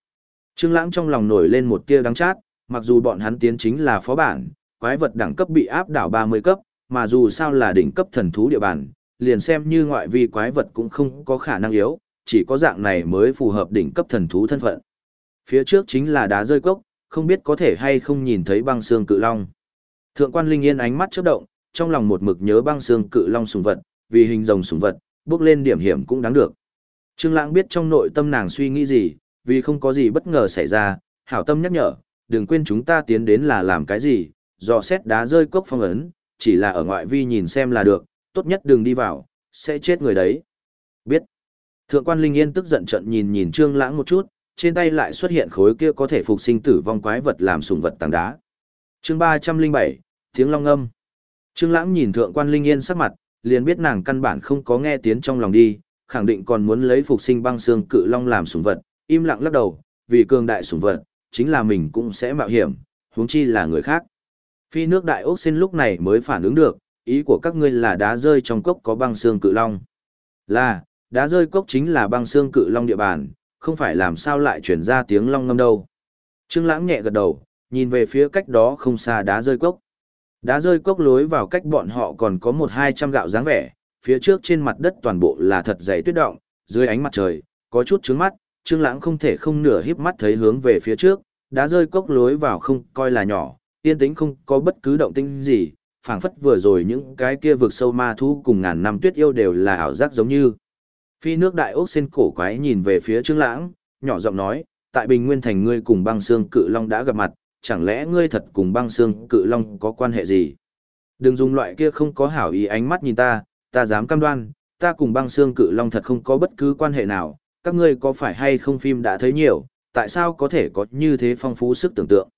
Trương Lãng trong lòng nổi lên một tia đắng chát, mặc dù bọn hắn tiến chính là phó bản, quái vật đẳng cấp bị áp đảo 30 cấp, mà dù sao là đỉnh cấp thần thú địa bàn, liền xem như ngoại vi quái vật cũng không có khả năng yếu, chỉ có dạng này mới phù hợp đỉnh cấp thần thú thân phận. Phía trước chính là đá rơi cốc, không biết có thể hay không nhìn thấy băng xương cự long. Thượng quan Linh Yên ánh mắt chớp động, trong lòng một mực nhớ băng xương cự long sùng vật, vì hình rồng sùng vật, bước lên điểm hiểm cũng đáng được. Trương Lãng biết trong nội tâm nàng suy nghĩ gì, vì không có gì bất ngờ xảy ra, hảo tâm nhắc nhở, đừng quên chúng ta tiến đến là làm cái gì, dò xét đá rơi cốc phong ấn, chỉ là ở ngoại vi nhìn xem là được, tốt nhất đừng đi vào, sẽ chết người đấy. Biết. Thượng quan Linh Yên tức giận trận nhìn nhìn Trương Lãng một chút, trên tay lại xuất hiện khối kia có thể phục sinh tử vong quái vật làm sùng vật tảng đá. Chương 307, tiếng long âm. Trương Lãng nhìn Thượng quan Linh Yên sắc mặt, liền biết nàng căn bản không có nghe tiếng trong lòng đi, khẳng định còn muốn lấy phục sinh băng xương cự long làm sủng vật, im lặng lắc đầu, vì cường đại sủng vật, chính là mình cũng sẽ mạo hiểm, huống chi là người khác. Phi nước đại ốc xin lúc này mới phản ứng được, ý của các ngươi là đá rơi trong cốc có băng xương cự long. Là, đá rơi cốc chính là băng xương cự long địa bàn, không phải làm sao lại chuyển ra tiếng long ngâm đâu. Trương Lãng nhẹ gật đầu, nhìn về phía cách đó không xa đá rơi cốc. Đá rơi cốc lối vào cách bọn họ còn có một hai trăm gạo dáng vẻ, phía trước trên mặt đất toàn bộ là thật dày tuyết động, dưới ánh mặt trời, có chút trướng mắt, Trương Lãng không thể không nửa híp mắt thấy hướng về phía trước, đá rơi cốc lối vào không coi là nhỏ, yên tĩnh không có bất cứ động tĩnh gì, phảng phất vừa rồi những cái kia vực sâu ma thú cùng ngàn năm tuyết yêu đều là ảo giác giống như. Phi nước đại ốc sen cổ quái nhìn về phía Trương Lãng, nhỏ giọng nói, tại Bình Nguyên thành ngươi cùng băng xương cự long đã gặp mặt, chẳng lẽ ngươi thật cùng băng xương cự long có quan hệ gì? Đừng dùng loại kia không có hảo ý ánh mắt nhìn ta, ta dám cam đoan, ta cùng băng xương cự long thật không có bất cứ quan hệ nào, các ngươi có phải hay không phim đã thấy nhiều, tại sao có thể có như thế phong phú sức tưởng tượng.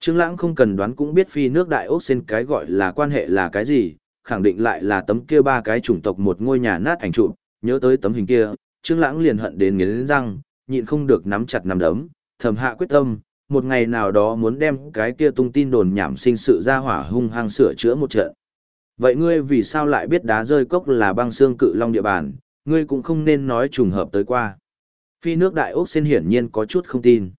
Trương Lãng không cần đoán cũng biết phi nước đại ốc sen cái gọi là quan hệ là cái gì, khẳng định lại là tấm kia ba cái chủng tộc một ngôi nhà nát ảnh chụp, nhớ tới tấm hình kia, Trương Lãng liền hận đến nghiến răng, nhịn không được nắm chặt nắm đấm, thầm hạ quyết tâm, một ngày nào đó muốn đem cái kia tung tin đồn nhảm sinh sự ra hỏa hung hăng sửa chữa một trận. Vậy ngươi vì sao lại biết đá rơi cốc là băng xương cự long địa bàn, ngươi cũng không nên nói trùng hợp tới qua. Phi nước đại ốc sen hiển nhiên có chút không tin.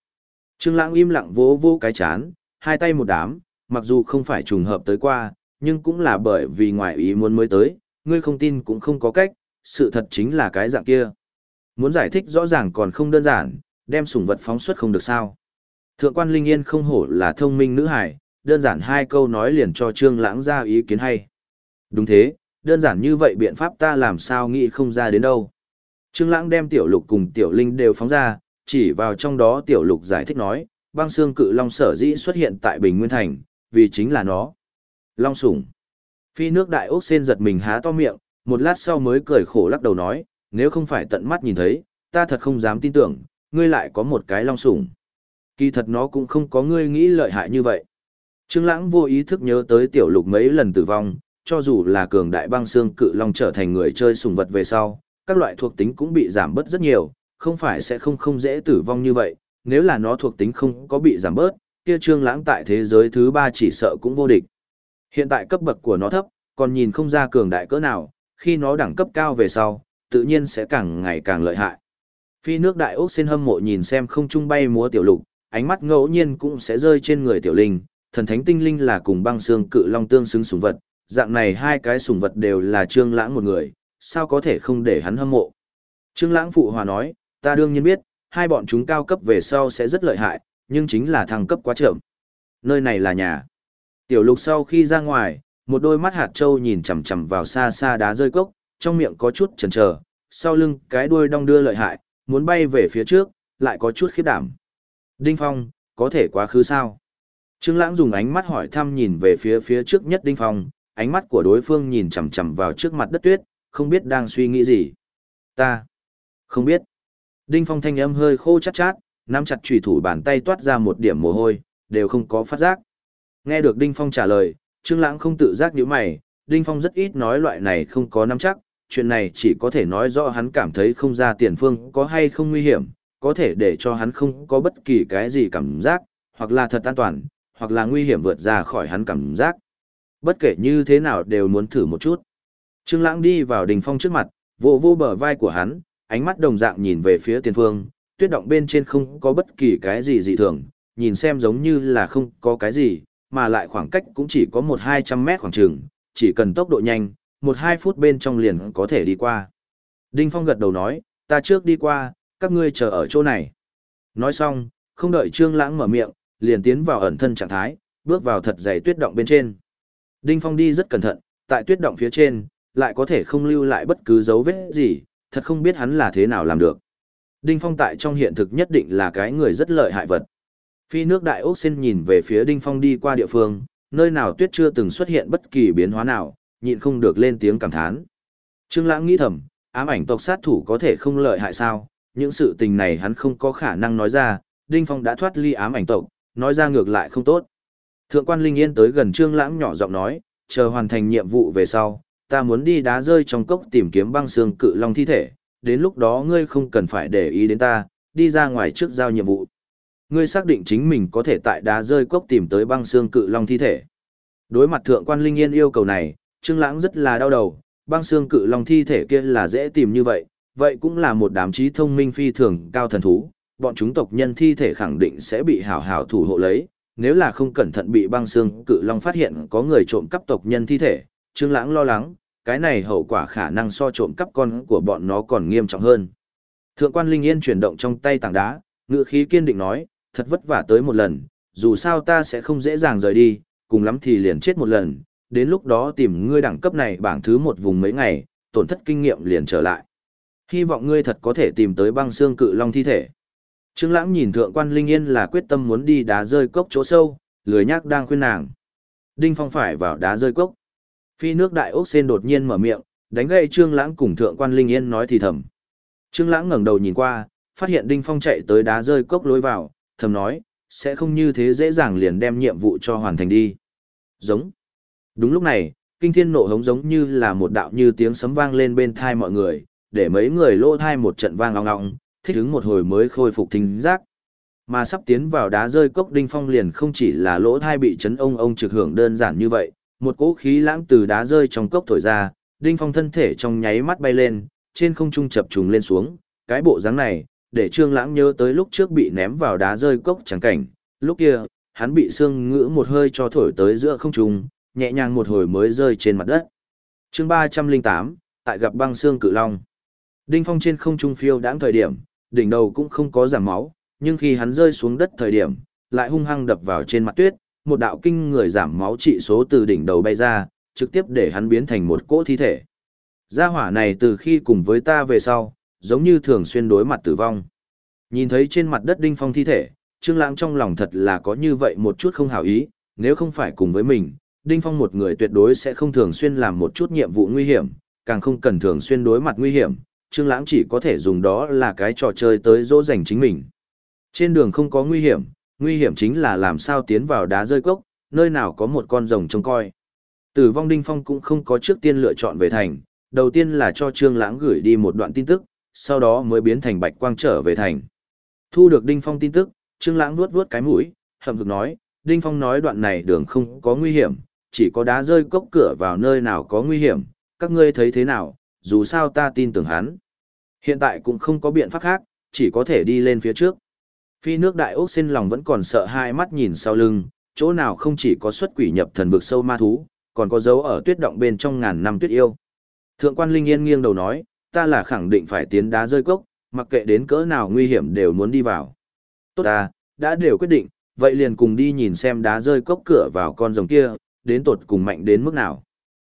Trương Lãng im lặng vỗ vỗ cái chán, hai tay một đám, mặc dù không phải trùng hợp tới qua, nhưng cũng là bởi vì ngoại ý muốn mới tới, ngươi không tin cũng không có cách, sự thật chính là cái dạng kia. Muốn giải thích rõ ràng còn không đơn giản, đem sủng vật phóng xuất không được sao. Thượng quan Linh Yên không hổ là thông minh nữ hải, đơn giản hai câu nói liền cho Trương Lãng ra ý kiến hay. Đúng thế, đơn giản như vậy biện pháp ta làm sao nghĩ không ra đến đâu. Trương Lãng đem Tiểu Lục cùng Tiểu Linh đều phóng ra, chỉ vào trong đó Tiểu Lục giải thích nói, băng xương cự long sở dĩ xuất hiện tại Bình Nguyên Thành, vì chính là nó. Long sủng. Phi nước đại ốc sen giật mình há to miệng, một lát sau mới cười khổ lắc đầu nói, nếu không phải tận mắt nhìn thấy, ta thật không dám tin tưởng, ngươi lại có một cái long sủng. Kỳ thật nó cũng không có ngươi nghĩ lợi hại như vậy. Trương Lãng vô ý thức nhớ tới tiểu lục mấy lần tử vong, cho dù là cường đại băng xương cự long trở thành người chơi sùng vật về sau, các loại thuộc tính cũng bị giảm bớt rất nhiều, không phải sẽ không không dễ tử vong như vậy, nếu là nó thuộc tính không có bị giảm bớt, kia Trương Lãng tại thế giới thứ ba chỉ sợ cũng vô địch. Hiện tại cấp bậc của nó thấp, còn nhìn không ra cường đại cỡ nào, khi nó đẳng cấp cao về sau, tự nhiên sẽ càng ngày càng lợi hại. Phi nước đại ốc xin hâm mộ nhìn xem không trung bay múa tiểu lục, ánh mắt ngẫu nhiên cũng sẽ rơi trên người tiểu linh, thần thánh tinh linh là cùng băng xương cự long tương xứng sủng vật, dạng này hai cái sủng vật đều là Trương Lãng một người, sao có thể không để hắn hâm mộ. Trương Lãng phụ hòa nói, ta đương nhiên biết, hai bọn chúng cao cấp về sau sẽ rất lợi hại, nhưng chính là thăng cấp quá chậm. Nơi này là nhà. Tiểu lục sau khi ra ngoài, một đôi mắt hạt trâu nhìn chằm chằm vào xa xa đá rơi cốc, trong miệng có chút chần chờ, sau lưng cái đuôi đong đưa lợi hại, muốn bay về phía trước, lại có chút khiếp đảm. Đinh Phong, có thể quá khứ sao? Trương Lãng dùng ánh mắt hỏi thăm nhìn về phía phía trước nhất Đinh Phong, ánh mắt của đối phương nhìn chằm chằm vào trước mặt đất tuyết, không biết đang suy nghĩ gì. Ta, không biết. Đinh Phong thanh âm hơi khô chát chát, nắm chặt chủy thủ bàn tay toát ra một điểm mồ hôi, đều không có phát giác. Nghe được Đinh Phong trả lời, Trương Lãng không tự giác nhíu mày, Đinh Phong rất ít nói loại này không có nắm chắc, chuyện này chỉ có thể nói rõ hắn cảm thấy không ra tiền phương có hay không nguy hiểm, có thể để cho hắn không có bất kỳ cái gì cảm giác, hoặc là thật an toàn, hoặc là nguy hiểm vượt ra khỏi hắn cảm giác. Bất kể như thế nào đều muốn thử một chút. Trương Lãng đi vào Đinh Phong trước mặt, vỗ vỗ bờ vai của hắn, ánh mắt đồng dạng nhìn về phía tiền phương, tuyết động bên trên không có bất kỳ cái gì dị thường, nhìn xem giống như là không có cái gì, mà lại khoảng cách cũng chỉ có một hai trăm mét khoảng trường, chỉ cần tốc độ nhanh, một hai phút bên trong liền có thể đi qua. Đinh Phong gật đầu nói, ta trước đi qua, các ngươi chờ ở chỗ này. Nói xong, không đợi Trương Lãng mở miệng, liền tiến vào ẩn thân trạng thái, bước vào thật dày tuyết động bên trên. Đinh Phong đi rất cẩn thận, tại tuyết động phía trên, lại có thể không lưu lại bất cứ dấu vết gì, thật không biết hắn là thế nào làm được. Đinh Phong tại trong hiện thực nhất định là cái người rất lợi hại vật. Phi nước đại ốc xin nhìn về phía Đinh Phong đi qua địa phương, nơi nào tuyết chưa từng xuất hiện bất kỳ biến hóa nào, nhịn không được lên tiếng cảm thán. Trương Lãng nghĩ thầm, ám ảnh tộc sát thủ có thể không lợi hại sao? Những sự tình này hắn không có khả năng nói ra, Đinh Phong đã thoát ly ám ảnh tộc, nói ra ngược lại không tốt. Thượng quan Linh Yên tới gần Trương Lãng nhỏ giọng nói, chờ hoàn thành nhiệm vụ về sau, ta muốn đi đá rơi trong cốc tìm kiếm băng xương cự long thi thể, đến lúc đó ngươi không cần phải để ý đến ta, đi ra ngoài trước giao nhiệm vụ. Ngươi xác định chính mình có thể tại đá rơi cốc tìm tới băng xương cự long thi thể. Đối mặt thượng quan Linh Yên yêu cầu này, Trương Lãng rất là đau đầu, băng xương cự long thi thể kia là dễ tìm như vậy, vậy cũng là một đám trí thông minh phi thường cao thần thú, bọn chúng tộc nhân thi thể khẳng định sẽ bị hảo hảo thủ hộ lấy, nếu là không cẩn thận bị băng xương cự long phát hiện có người trộm cắp tộc nhân thi thể, Trương Lãng lo lắng, cái này hậu quả khả năng so trộm cắp con của bọn nó còn nghiêm trọng hơn. Thượng quan Linh Yên chuyển động trong tay tảng đá, ngữ khí kiên định nói, thật vất vả tới một lần, dù sao ta sẽ không dễ dàng rời đi, cùng lắm thì liền chết một lần, đến lúc đó tìm ngươi đẳng cấp này bảng thứ một vùng mấy ngày, tổn thất kinh nghiệm liền trở lại. Hy vọng ngươi thật có thể tìm tới băng xương cự long thi thể. Trương Lãng nhìn thượng quan Linh Yên là quyết tâm muốn đi đá rơi cốc chỗ sâu, lười nhác đang khuyên nàng. Đinh Phong phải vào đá rơi cốc. Phi nước đại ốc sen đột nhiên mở miệng, đánh gậy Trương Lãng cùng thượng quan Linh Yên nói thì thầm. Trương Lãng ngẩng đầu nhìn qua, phát hiện Đinh Phong chạy tới đá rơi cốc lối vào, thầm nói, sẽ không như thế dễ dàng liền đem nhiệm vụ cho hoàn thành đi. Giống. Đúng lúc này, kinh thiên nộ hống giống như là một đạo như tiếng sấm vang lên bên thai mọi người, để mấy người lỗ thai một trận vang ong ong, thích ứng một hồi mới khôi phục thính giác. Mà sắp tiến vào đá rơi cốc đinh phong liền không chỉ là lỗ thai bị chấn ông ông trực hưởng đơn giản như vậy, một cỗ khí lãng từ đá rơi trong cốc thổi ra, đinh phong thân thể trong nháy mắt bay lên, trên không trung chập trùng lên xuống, cái bộ dáng này, để trương lãng nhớ tới lúc trước bị ném vào đá rơi cốc chẳng cảnh, lúc kia, hắn bị xương ngữ một hơi cho thổi tới giữa không trung, nhẹ nhàng một hồi mới rơi trên mặt đất. chương 308, tại gặp băng xương cự long. Đinh phong trên không trung phiêu đãng thời điểm, đỉnh đầu cũng không có giảm máu, nhưng khi hắn rơi xuống đất thời điểm, lại hung hăng đập vào trên mặt tuyết, một đạo kinh người giảm máu trị số từ đỉnh đầu bay ra, trực tiếp để hắn biến thành một cỗ thi thể. Gia hỏa này từ khi cùng với ta về sau, giống như thường xuyên đối mặt tử vong. Nhìn thấy trên mặt đất đinh phong thi thể, Trương Lãng trong lòng thật là có như vậy một chút không hảo ý, nếu không phải cùng với mình, Đinh Phong một người tuyệt đối sẽ không thường xuyên làm một chút nhiệm vụ nguy hiểm, càng không cần thường xuyên đối mặt nguy hiểm, Trương Lãng chỉ có thể dùng đó là cái trò chơi tới dỗ dành chính mình. Trên đường không có nguy hiểm, nguy hiểm chính là làm sao tiến vào đá rơi cốc, nơi nào có một con rồng trông coi. Tử vong Đinh Phong cũng không có trước tiên lựa chọn về thành, đầu tiên là cho Trương Lãng gửi đi một đoạn tin tức, sau đó mới biến thành bạch quang trở về thành. Thu được Đinh Phong tin tức, Trương Lãng nuốt nuốt cái mũi, hậm hực nói, Đinh Phong nói đoạn này đường không có nguy hiểm, chỉ có đá rơi cốc cửa vào nơi nào có nguy hiểm, các ngươi thấy thế nào, dù sao ta tin tưởng hắn. Hiện tại cũng không có biện pháp khác, chỉ có thể đi lên phía trước. Phi nước đại ốc xin lòng vẫn còn sợ hai mắt nhìn sau lưng, chỗ nào không chỉ có xuất quỷ nhập thần vực sâu ma thú, còn có dấu ở tuyết động bên trong ngàn năm tuyết yêu. Thượng quan Linh Yên nghiêng đầu nói, ta là khẳng định phải tiến đá rơi cốc, mặc kệ đến cỡ nào nguy hiểm đều muốn đi vào. Tốt ta, đã đều quyết định, vậy liền cùng đi nhìn xem đá rơi cốc cửa vào con rồng kia, đến tột cùng mạnh đến mức nào.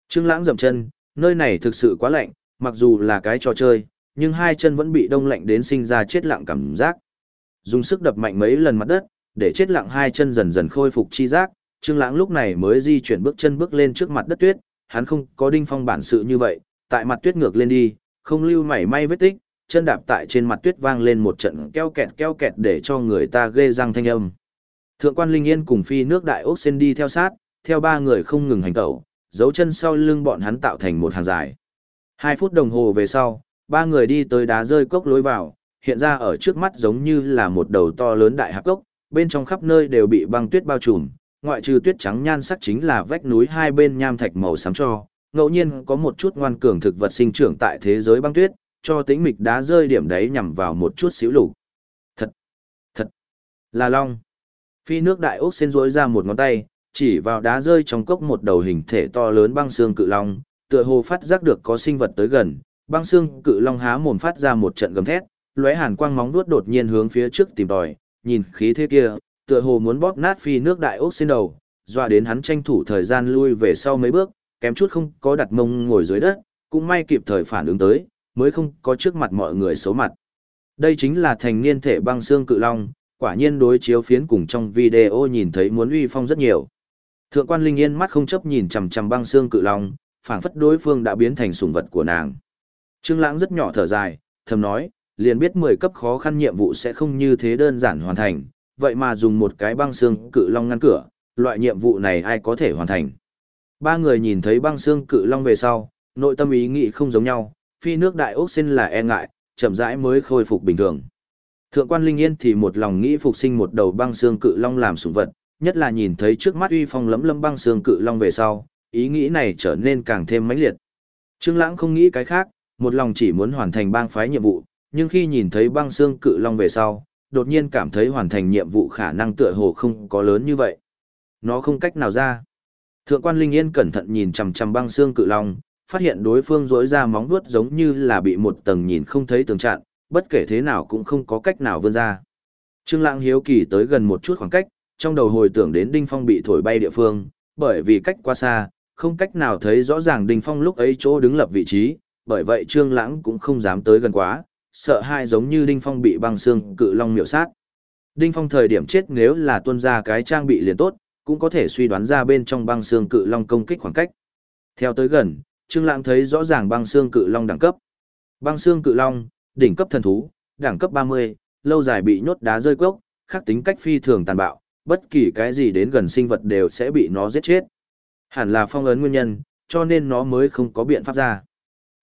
Trương Lãng dậm chân, nơi này thực sự quá lạnh, mặc dù là cái trò chơi, nhưng hai chân vẫn bị đông lạnh đến sinh ra chết lặng cảm giác. Dùng sức đập mạnh mấy lần mặt đất, để chết lặng hai chân dần dần khôi phục chi giác, Trương Lãng lúc này mới di chuyển bước chân bước lên trước mặt đất tuyết, hắn không có đinh phong bản sự như vậy, tại mặt tuyết ngược lên đi, không lưu mảy may vết tích, chân đạp tại trên mặt tuyết vang lên một trận keo kẹt keo kẹt để cho người ta ghê răng thanh âm. Thượng quan Linh Yên cùng phi nước đại ốc sen đi theo sát, theo ba người không ngừng hành tẩu, dấu chân sau lưng bọn hắn tạo thành một hàng dài. Hai phút đồng hồ về sau, ba người đi tới đá rơi cốc lối vào, hiện ra ở trước mắt giống như là một đầu to lớn đại hạp cốc, bên trong khắp nơi đều bị băng tuyết bao trùm, ngoại trừ tuyết trắng nhan sắc chính là vách núi hai bên nham thạch màu xám cho, ngẫu nhiên có một chút ngoan cường thực vật sinh trưởng tại thế giới băng tuyết, cho tĩnh mịch đá rơi điểm đấy nhằm vào một chút xíu lục. Thật, thật, là long. Phi nước đại ốc sen rối ra một ngón tay, chỉ vào đá rơi trong cốc một đầu hình thể to lớn băng xương cự long, tựa hồ phát giác được có sinh vật tới gần, băng xương cự long há mồm phát ra một trận gầm thét, lóe hàn quang móng vuốt đột nhiên hướng phía trước tìm tòi, nhìn khí thế kia, tựa hồ muốn bóp nát phi nước đại ốc xin đầu, dọa đến hắn tranh thủ thời gian lui về sau mấy bước, kém chút không có đặt mông ngồi dưới đất, cũng may kịp thời phản ứng tới, mới không có trước mặt mọi người xấu mặt. Đây chính là thành niên thể băng xương cự long, quả nhiên đối chiếu phiến cùng trong video nhìn thấy muốn uy phong rất nhiều. Thượng quan Linh Yên mắt không chấp nhìn chằm chằm băng xương cự long, phảng phất đối phương đã biến thành sủng vật của nàng. Trương Lãng rất nhỏ thở dài, thầm nói, liền biết 10 cấp khó khăn nhiệm vụ sẽ không như thế đơn giản hoàn thành, vậy mà dùng một cái băng xương cự long ngăn cửa, loại nhiệm vụ này ai có thể hoàn thành. Ba người nhìn thấy băng xương cự long về sau, nội tâm ý nghĩ không giống nhau, phi nước đại ốc xin là e ngại, chậm rãi mới khôi phục bình thường. Thượng quan Linh Yên thì một lòng nghĩ phục sinh một đầu băng xương cự long làm sủng vật, nhất là nhìn thấy trước mắt uy phong lấm lấm băng xương cự long về sau, ý nghĩ này trở nên càng thêm mãnh liệt. Trương Lãng không nghĩ cái khác, một lòng chỉ muốn hoàn thành bang phái nhiệm vụ, nhưng khi nhìn thấy băng xương cự long về sau, đột nhiên cảm thấy hoàn thành nhiệm vụ khả năng tựa hồ không có lớn như vậy. Nó không cách nào ra. Thượng quan Linh Yên cẩn thận nhìn chằm chằm băng xương cự long, phát hiện đối phương rỗi ra móng vuốt giống như là bị một tầng nhìn không thấy tường chặn, bất kể thế nào cũng không có cách nào vươn ra. Trương Lãng hiếu kỳ tới gần một chút khoảng cách, trong đầu hồi tưởng đến Đinh Phong bị thổi bay địa phương, bởi vì cách quá xa, không cách nào thấy rõ ràng Đinh Phong lúc ấy chỗ đứng lập vị trí, bởi vậy Trương Lãng cũng không dám tới gần quá, sợ hai giống như Đinh Phong bị băng xương cự long miểu sát. Đinh Phong thời điểm chết nếu là tuân ra cái trang bị liền tốt, cũng có thể suy đoán ra bên trong băng xương cự long công kích khoảng cách. Theo tới gần, Trương Lãng thấy rõ ràng băng xương cự long đẳng cấp. Băng xương cự long, đỉnh cấp thần thú, đẳng cấp 30, lâu dài bị nhốt đá rơi cốc, khắc tính cách phi thường tàn bạo, bất kỳ cái gì đến gần sinh vật đều sẽ bị nó giết chết. Hẳn là phong ấn nguyên nhân, cho nên nó mới không có biện pháp ra.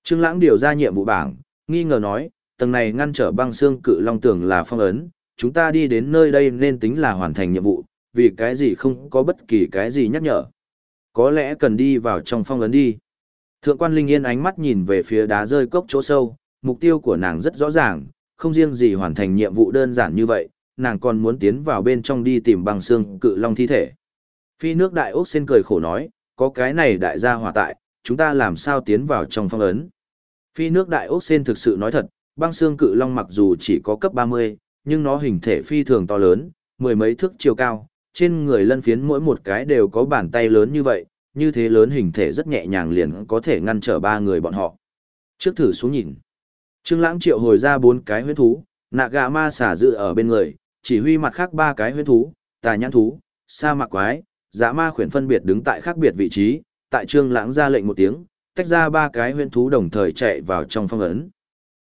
Trương Lãng điều ra nhiệm vụ bảng, nghi ngờ nói, tầng này ngăn trở băng xương cự long tưởng là phong ấn, chúng ta đi đến nơi đây nên tính là hoàn thành nhiệm vụ, vì cái gì không có bất kỳ cái gì nhắc nhở. Có lẽ cần đi vào trong phong ấn đi. Thượng quan Linh Yên ánh mắt nhìn về phía đá rơi cốc chỗ sâu, mục tiêu của nàng rất rõ ràng, không riêng gì hoàn thành nhiệm vụ đơn giản như vậy, nàng còn muốn tiến vào bên trong đi tìm băng xương cự long thi thể. Phi nước đại ốc sen cười khổ nói, có cái này đại gia hòa tại, chúng ta làm sao tiến vào trong phong ấn. Phi nước đại ốc sen thực sự nói thật, băng xương cự long mặc dù chỉ có cấp 30, nhưng nó hình thể phi thường to lớn, mười mấy thước chiều cao, trên người lân phiến mỗi một cái đều có bàn tay lớn như vậy, như thế lớn hình thể rất nhẹ nhàng liền có thể ngăn trở ba người bọn họ. Trước thử xuống nhìn. Trương Lãng triệu hồi ra bốn cái huyết thú, nạ gà ma xả dự ở bên người, chỉ huy mặt khác ba cái huyết thú, tà nhãn thú, sa mạc quái, dã ma khuyển phân biệt đứng tại khác biệt vị trí, tại Trương Lãng ra lệnh một tiếng, tách ra ba cái huyết thú đồng thời chạy vào trong phong ấn.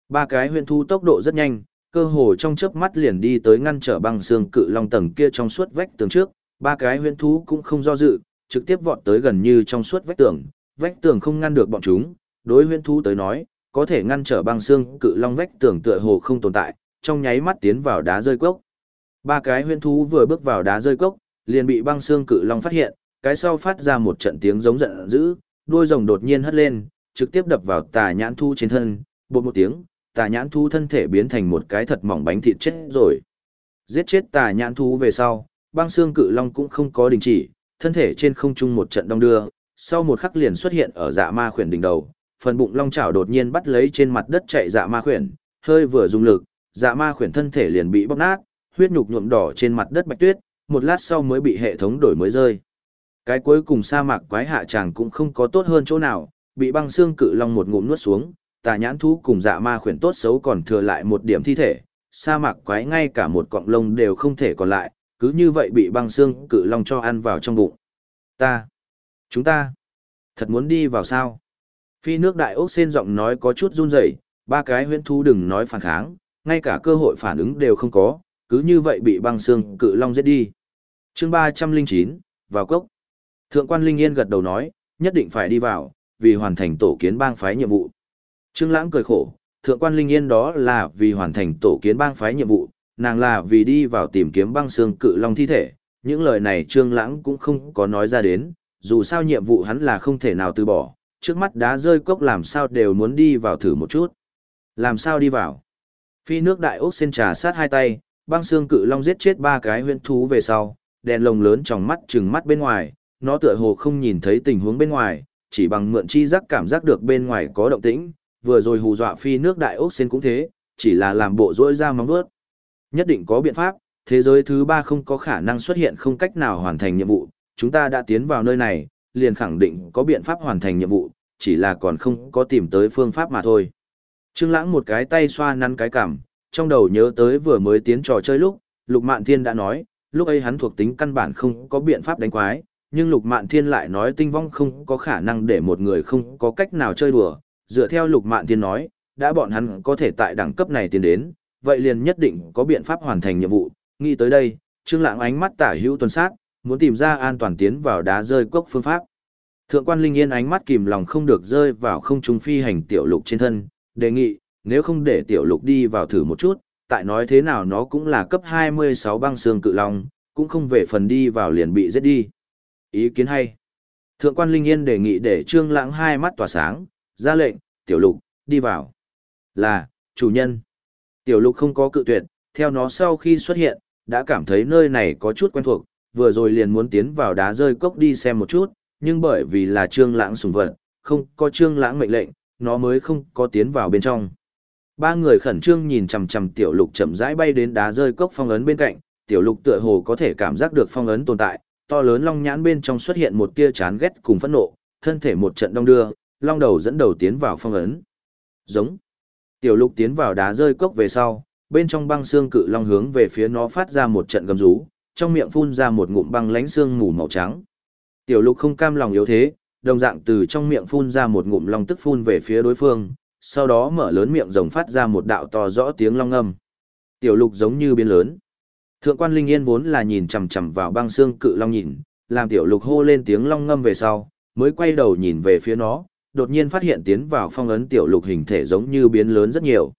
Ba cái huyền thú tốc độ rất nhanh, cơ hồ trong chớp mắt liền đi tới ngăn trở băng xương cự long tầng kia trong suốt vách tường trước, ba cái huyền thú cũng không do dự, trực tiếp vọt tới gần như trong suốt vách tường, vách tường không ngăn được bọn chúng, đối huyền thú tới nói, có thể ngăn trở băng xương cự long vách tường tựa hồ không tồn tại, trong nháy mắt tiến vào đá rơi cốc. Ba cái huyền thú vừa bước vào đá rơi cốc, liền bị băng xương cự long phát hiện, cái sau phát ra một trận tiếng giống giận dữ, đuôi rồng đột nhiên hất lên, trực tiếp đập vào tà nhãn thu trên thân, bột một tiếng, tà nhãn thu thân thể biến thành một cái thật mỏng bánh thịt chết rồi. Giết chết tà nhãn thu về sau, băng xương cự long cũng không có đình chỉ, thân thể trên không trung một trận đông đưa, sau một khắc liền xuất hiện ở dạ ma khuyển đỉnh đầu, phần bụng long chảo đột nhiên bắt lấy trên mặt đất chạy dạ ma khuyển, hơi vừa dùng lực, dạ ma khuyển thân thể liền bị bóc nát, huyết nhục nhuộm đỏ trên mặt đất bạch tuyết, một lát sau mới bị hệ thống đổi mới rơi. Cái cuối cùng sa mạc quái hạ chàng cũng không có tốt hơn chỗ nào, bị băng xương cự long một ngụm nuốt xuống, tà nhãn thú cùng dạ ma khuyển tốt xấu còn thừa lại một điểm thi thể, sa mạc quái ngay cả một cọng lông đều không thể còn lại, cứ như vậy bị băng xương cự long cho ăn vào trong bụng. Ta, chúng ta, thật muốn đi vào sao? Phi nước đại ốc sen giọng nói có chút run rẩy, ba cái huyễn thú đừng nói phản kháng, ngay cả cơ hội phản ứng đều không có, cứ như vậy bị băng xương cự long giết đi. Chương ba trăm linh chín vào cốc. Thượng quan Linh Yên gật đầu nói, nhất định phải đi vào, vì hoàn thành tổ kiến bang phái nhiệm vụ. Trương Lãng cười khổ, thượng quan Linh Yên đó là vì hoàn thành tổ kiến bang phái nhiệm vụ, nàng là vì đi vào tìm kiếm băng xương cự long thi thể. Những lời này Trương Lãng cũng không có nói ra đến, dù sao nhiệm vụ hắn là không thể nào từ bỏ, trước mắt đá rơi cốc làm sao đều muốn đi vào thử một chút. Làm sao đi vào? Phi nước đại ốc sen trà sát hai tay, băng xương cự long giết chết ba cái huyền thú về sau, đèn lồng lớn trong mắt trừng mắt bên ngoài, nó tựa hồ không nhìn thấy tình huống bên ngoài, chỉ bằng mượn chi giác cảm giác được bên ngoài có động tĩnh, vừa rồi hù dọa phi nước đại ốc sen cũng thế, chỉ là làm bộ rỗi ra móng vuốt. Nhất định có biện pháp, thế giới thứ ba không có khả năng xuất hiện không cách nào hoàn thành nhiệm vụ, chúng ta đã tiến vào nơi này, liền khẳng định có biện pháp hoàn thành nhiệm vụ, chỉ là còn không có tìm tới phương pháp mà thôi. Trương Lãng một cái tay xoa nắn cái cằm, trong đầu nhớ tới vừa mới tiến trò chơi lúc, Lục Mạn Thiên đã nói, lúc ấy hắn thuộc tính căn bản không có biện pháp đánh quái, nhưng Lục Mạn Thiên lại nói tinh vong không có khả năng để một người không có cách nào chơi đùa. Dựa theo Lục Mạn tiên nói, đã bọn hắn có thể tại đẳng cấp này tiến đến, vậy liền nhất định có biện pháp hoàn thành nhiệm vụ. Nghĩ tới đây, Trương Lãng ánh mắt tả hữu tuần sát, muốn tìm ra an toàn tiến vào đá rơi cốc phương pháp. Thượng quan Linh Yên ánh mắt kìm lòng không được rơi vào không trung phi hành tiểu lục trên thân, đề nghị, nếu không để tiểu lục đi vào thử một chút, tại nói thế nào nó cũng là cấp 26 băng xương cự long, cũng không về phần đi vào liền bị giết đi. Ý kiến hay. Thượng quan Linh Yên đề nghị để Trương Lãng hai mắt tỏa sáng, ra lệnh, tiểu lục, đi vào. Là, chủ nhân. Tiểu lục không có cự tuyệt, theo nó sau khi xuất hiện, đã cảm thấy nơi này có chút quen thuộc, vừa rồi liền muốn tiến vào đá rơi cốc đi xem một chút, nhưng bởi vì là Trương Lãng sùng vật, không có Trương Lãng mệnh lệnh, nó mới không có tiến vào bên trong. Ba người khẩn trương nhìn chằm chằm tiểu lục chậm rãi bay đến đá rơi cốc phong ấn bên cạnh, tiểu lục tựa hồ có thể cảm giác được phong ấn tồn tại, to lớn long nhãn bên trong xuất hiện một tia chán ghét cùng phẫn nộ, thân thể một trận đông đưa, long đầu dẫn đầu tiến vào phong ấn. Giống. Tiểu lục tiến vào đá rơi cốc về sau, bên trong băng xương cự long hướng về phía nó phát ra một trận gầm rú, trong miệng phun ra một ngụm băng lánh xương mù màu trắng. Tiểu lục không cam lòng yếu thế, đồng dạng từ trong miệng phun ra một ngụm long tức phun về phía đối phương, sau đó mở lớn miệng rồng phát ra một đạo to rõ tiếng long âm. Tiểu lục giống như biến lớn. Thượng quan Linh Yên vốn là nhìn chằm chằm vào băng xương cự long nhìn, làm tiểu lục hô lên tiếng long ngâm về sau, mới quay đầu nhìn về phía nó, đột nhiên phát hiện tiến vào phong ấn tiểu lục hình thể giống như biến lớn rất nhiều.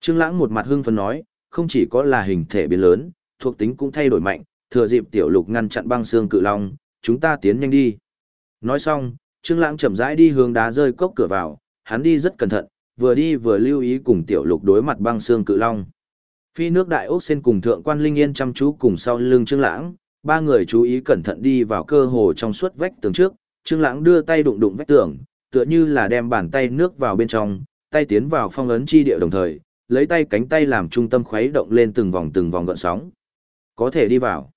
Trương Lãng một mặt hưng phấn nói, không chỉ có là hình thể biến lớn, thuộc tính cũng thay đổi mạnh, thừa dịp tiểu lục ngăn chặn băng xương cự long, chúng ta tiến nhanh đi. Nói xong, Trương Lãng chậm rãi đi hướng đá rơi cốc cửa vào, hắn đi rất cẩn thận, vừa đi vừa lưu ý cùng tiểu lục đối mặt băng xương cự long. Phi nước đại ốc sen cùng thượng quan linh yên chăm chú cùng sau lưng Trương Lãng, ba người chú ý cẩn thận đi vào cơ hồ trong suốt vách tường trước, Trương Lãng đưa tay đụng đụng vách tường, tựa như là đem bàn tay nước vào bên trong, tay tiến vào phong ấn chi địa đồng thời, lấy tay cánh tay làm trung tâm khuấy động lên từng vòng từng vòng gợn sóng. Có thể đi vào.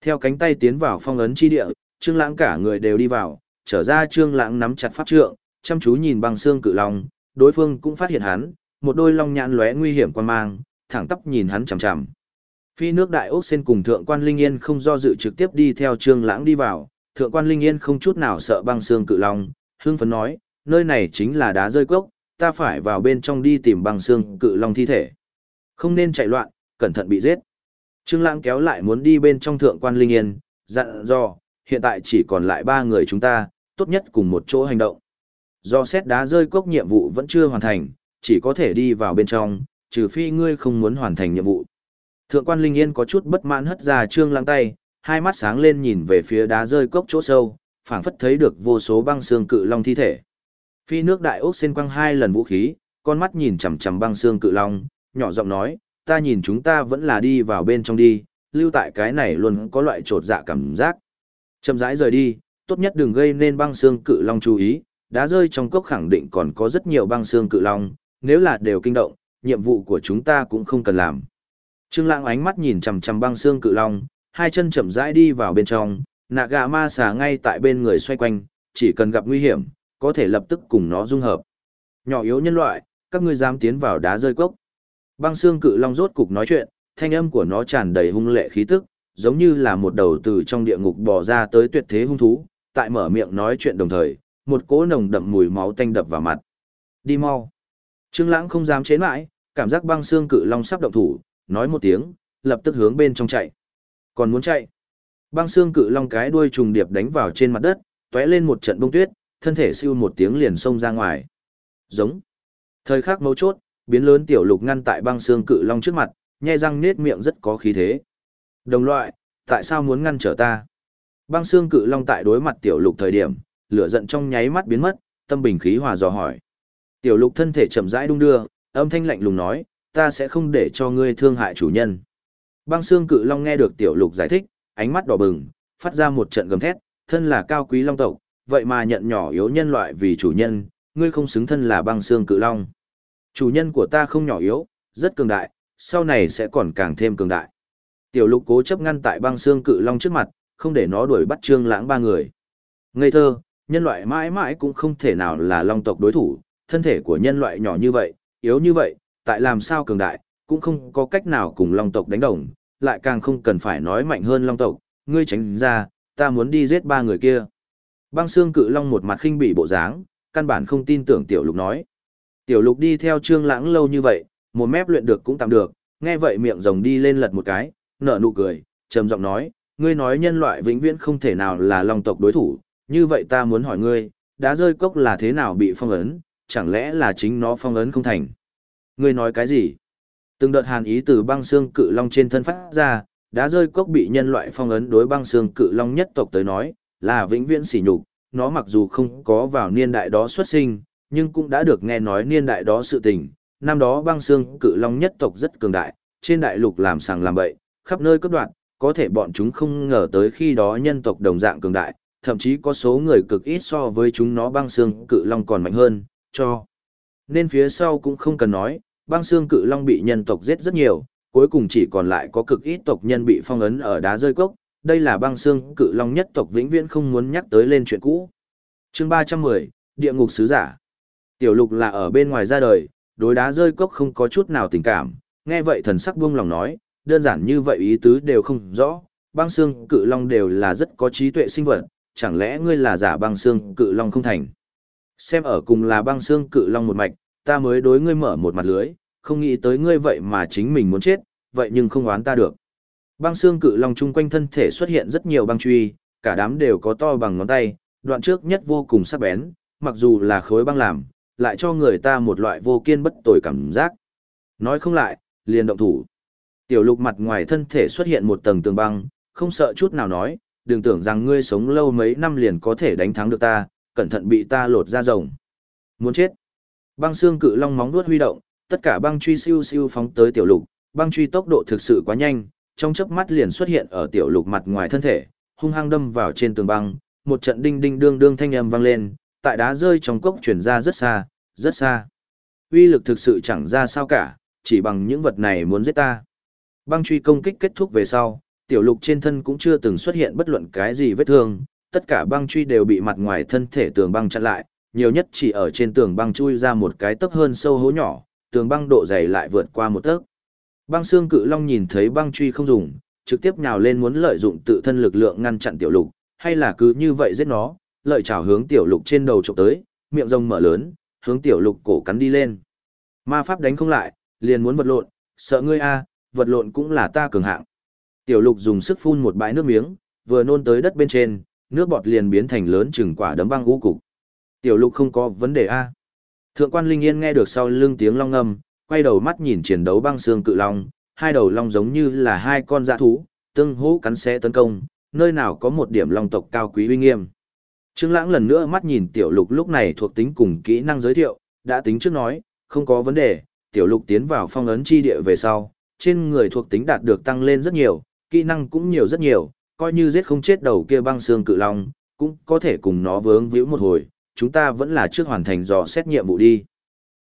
Theo cánh tay tiến vào phong ấn chi địa, Trương Lãng cả người đều đi vào, trở ra Trương Lãng nắm chặt pháp trượng, chăm chú nhìn băng xương cự long, đối phương cũng phát hiện hắn, một đôi long nhãn lóe nguy hiểm quan mang, thẳng tắp nhìn hắn chằm chằm. Phi nước đại ốc sen cùng thượng quan Linh Yên không do dự trực tiếp đi theo Trương Lãng đi vào, thượng quan Linh Yên không chút nào sợ băng xương cự long, hưng phấn nói, nơi này chính là đá rơi cốc, ta phải vào bên trong đi tìm băng xương cự long thi thể. Không nên chạy loạn, cẩn thận bị giết. Trương Lãng kéo lại muốn đi bên trong thượng quan Linh Yên, dặn dò, hiện tại chỉ còn lại ba người chúng ta, tốt nhất cùng một chỗ hành động. Do xét đá rơi cốc nhiệm vụ vẫn chưa hoàn thành, chỉ có thể đi vào bên trong, trừ phi ngươi không muốn hoàn thành nhiệm vụ. Thượng quan Linh Yên có chút bất mãn hất ra Trương Lãng tay, hai mắt sáng lên nhìn về phía đá rơi cốc chỗ sâu, phảng phất thấy được vô số băng xương cự long thi thể. Phi nước đại ốc xên quăng hai lần vũ khí, con mắt nhìn chằm chằm băng xương cự long, nhỏ giọng nói, ta nhìn chúng ta vẫn là đi vào bên trong đi, lưu tại cái này luôn có loại trột dạ cảm giác. Chậm rãi rời đi, tốt nhất đừng gây nên băng xương cự long chú ý, đá rơi trong cốc khẳng định còn có rất nhiều băng xương cự long, nếu là đều kinh động, nhiệm vụ của chúng ta cũng không cần làm. Trương Lãng ánh mắt nhìn chằm chằm băng xương cự long, hai chân chậm rãi đi vào bên trong, nạ gà ma xà ngay tại bên người xoay quanh, chỉ cần gặp nguy hiểm, có thể lập tức cùng nó dung hợp. Nhỏ yếu nhân loại, các ngươi dám tiến vào đá rơi cốc. Băng xương cự long rốt cục nói chuyện, thanh âm của nó tràn đầy hung lệ khí tức, giống như là một đầu từ trong địa ngục bò ra tới tuyệt thế hung thú, tại mở miệng nói chuyện đồng thời, một cỗ nồng đậm mùi máu tanh đập vào mặt. Đi mau. Trương Lãng không dám chế mãi, cảm giác băng xương cự long sắp động thủ, nói một tiếng, lập tức hướng bên trong chạy. Còn muốn chạy. Băng xương cự long cái đuôi trùng điệp đánh vào trên mặt đất, tóe lên một trận bông tuyết, thân thể siêu một tiếng liền xông ra ngoài. Giống. Thời khắc mấu chốt, biến lớn tiểu lục ngăn tại băng xương cự long trước mặt, nhe răng nết miệng rất có khí thế. Đồng loại, tại sao muốn ngăn trở ta? Băng xương cự long tại đối mặt tiểu lục thời điểm, lửa giận trong nháy mắt biến mất, tâm bình khí hòa dò hỏi. Tiểu lục thân thể chậm rãi đung đưa, âm thanh lạnh lùng nói, ta sẽ không để cho ngươi thương hại chủ nhân. Băng xương cự long nghe được tiểu lục giải thích, ánh mắt đỏ bừng, phát ra một trận gầm thét, thân là cao quý long tộc, vậy mà nhận nhỏ yếu nhân loại vì chủ nhân, ngươi không xứng thân là băng xương cự long. Chủ nhân của ta không nhỏ yếu, rất cường đại, sau này sẽ còn càng thêm cường đại. Tiểu lục cố chấp ngăn tại băng xương cự long trước mặt, không để nó đuổi bắt trương lãng ba người. Ngây thơ, nhân loại mãi mãi cũng không thể nào là long tộc đối thủ, thân thể của nhân loại nhỏ như vậy, yếu như vậy, tại làm sao cường đại, cũng không có cách nào cùng long tộc đánh đồng, lại càng không cần phải nói mạnh hơn long tộc, ngươi tránh ra, ta muốn đi giết ba người kia. Băng xương cự long một mặt khinh bị bộ dáng, căn bản không tin tưởng tiểu lục nói. Tiểu lục đi theo trương lãng lâu như vậy, một mép luyện được cũng tạm được, nghe vậy miệng rồng đi lên lật một cái, nở nụ cười, trầm giọng nói, ngươi nói nhân loại vĩnh viễn không thể nào là long tộc đối thủ, như vậy ta muốn hỏi ngươi, đá rơi cốc là thế nào bị phong ấn, chẳng lẽ là chính nó phong ấn không thành? Ngươi nói cái gì? Từng đợt hàn ý từ băng xương cự long trên thân phát ra, đá rơi cốc bị nhân loại phong ấn đối băng xương cự long nhất tộc tới nói, là vĩnh viễn sỉ nhục, nó mặc dù không có vào niên đại đó xuất sinh, nhưng cũng đã được nghe nói niên đại đó sự tình. Năm đó băng xương cự long nhất tộc rất cường đại, trên đại lục làm sàng làm bậy, khắp nơi cấp đoạn, có thể bọn chúng không ngờ tới khi đó nhân tộc đồng dạng cường đại, thậm chí có số người cực ít so với chúng nó băng xương cự long còn mạnh hơn, cho. Nên phía sau cũng không cần nói, băng xương cự long bị nhân tộc giết rất nhiều, cuối cùng chỉ còn lại có cực ít tộc nhân bị phong ấn ở đá rơi cốc, đây là băng xương cự long nhất tộc vĩnh viễn không muốn nhắc tới lên chuyện cũ. Chương 310, Địa ngục sứ giả. Tiểu lục là ở bên ngoài ra đời, đối đá rơi cốc không có chút nào tình cảm, nghe vậy thần sắc buông lòng nói, đơn giản như vậy ý tứ đều không rõ, băng xương cự long đều là rất có trí tuệ sinh vật, chẳng lẽ ngươi là giả băng xương cự long không thành. Xem ở cùng là băng xương cự long một mạch, ta mới đối ngươi mở một mặt lưới, không nghĩ tới ngươi vậy mà chính mình muốn chết, vậy nhưng không oán ta được. Băng xương cự long chung quanh thân thể xuất hiện rất nhiều băng truy, cả đám đều có to bằng ngón tay, đoạn trước nhất vô cùng sắc bén, mặc dù là khối băng làm, lại cho người ta một loại vô kiên bất tồi cảm giác. Nói không lại, liền động thủ. Tiểu lục mặt ngoài thân thể xuất hiện một tầng tường băng, không sợ chút nào nói, đừng tưởng rằng ngươi sống lâu mấy năm liền có thể đánh thắng được ta, cẩn thận bị ta lột ra rồng. Muốn chết. Băng xương cự long móng vuốt huy động, tất cả băng truy siêu siêu phóng tới tiểu lục, băng truy tốc độ thực sự quá nhanh, trong chớp mắt liền xuất hiện ở tiểu lục mặt ngoài thân thể, hung hăng đâm vào trên tường băng, một trận đinh đinh đương đương thanh âm vang lên, tại đá rơi trong cốc truyền ra rất xa, rất xa. Uy lực thực sự chẳng ra sao cả, chỉ bằng những vật này muốn giết ta. Băng truy công kích kết thúc về sau, tiểu lục trên thân cũng chưa từng xuất hiện bất luận cái gì vết thương, tất cả băng truy đều bị mặt ngoài thân thể tường băng chặn lại, nhiều nhất chỉ ở trên tường băng chui ra một cái tấc hơn sâu hố nhỏ, tường băng độ dày lại vượt qua một tấc. Băng xương cự long nhìn thấy băng truy không dùng, trực tiếp nhào lên muốn lợi dụng tự thân lực lượng ngăn chặn tiểu lục, hay là cứ như vậy giết nó, lợi chảo hướng tiểu lục trên đầu chụp tới, miệng rồng mở lớn, hướng tiểu lục cổ cắn đi lên. Ma pháp đánh không lại, liền muốn vật lộn, sợ ngươi a, vật lộn cũng là ta cường hạng. Tiểu lục dùng sức phun một bãi nước miếng, vừa nôn tới đất bên trên, nước bọt liền biến thành lớn chừng quả đấm băng ngũ cục. Tiểu lục không có vấn đề a. Thượng quan Linh Yên nghe được sau lưng tiếng long ngâm, quay đầu mắt nhìn chiến đấu băng xương cự long, hai đầu long giống như là hai con dã thú, tương hỗ cắn xé tấn công, nơi nào có một điểm long tộc cao quý uy nghiêm. Trương Lãng lần nữa mắt nhìn tiểu lục lúc này thuộc tính cùng kỹ năng giới thiệu, đã tính trước nói, không có vấn đề, tiểu lục tiến vào phong ấn chi địa về sau, trên người thuộc tính đạt được tăng lên rất nhiều, kỹ năng cũng nhiều rất nhiều, coi như giết không chết đầu kia băng xương cự long, cũng có thể cùng nó vướng víu một hồi, chúng ta vẫn là trước hoàn thành dò xét nhiệm vụ đi.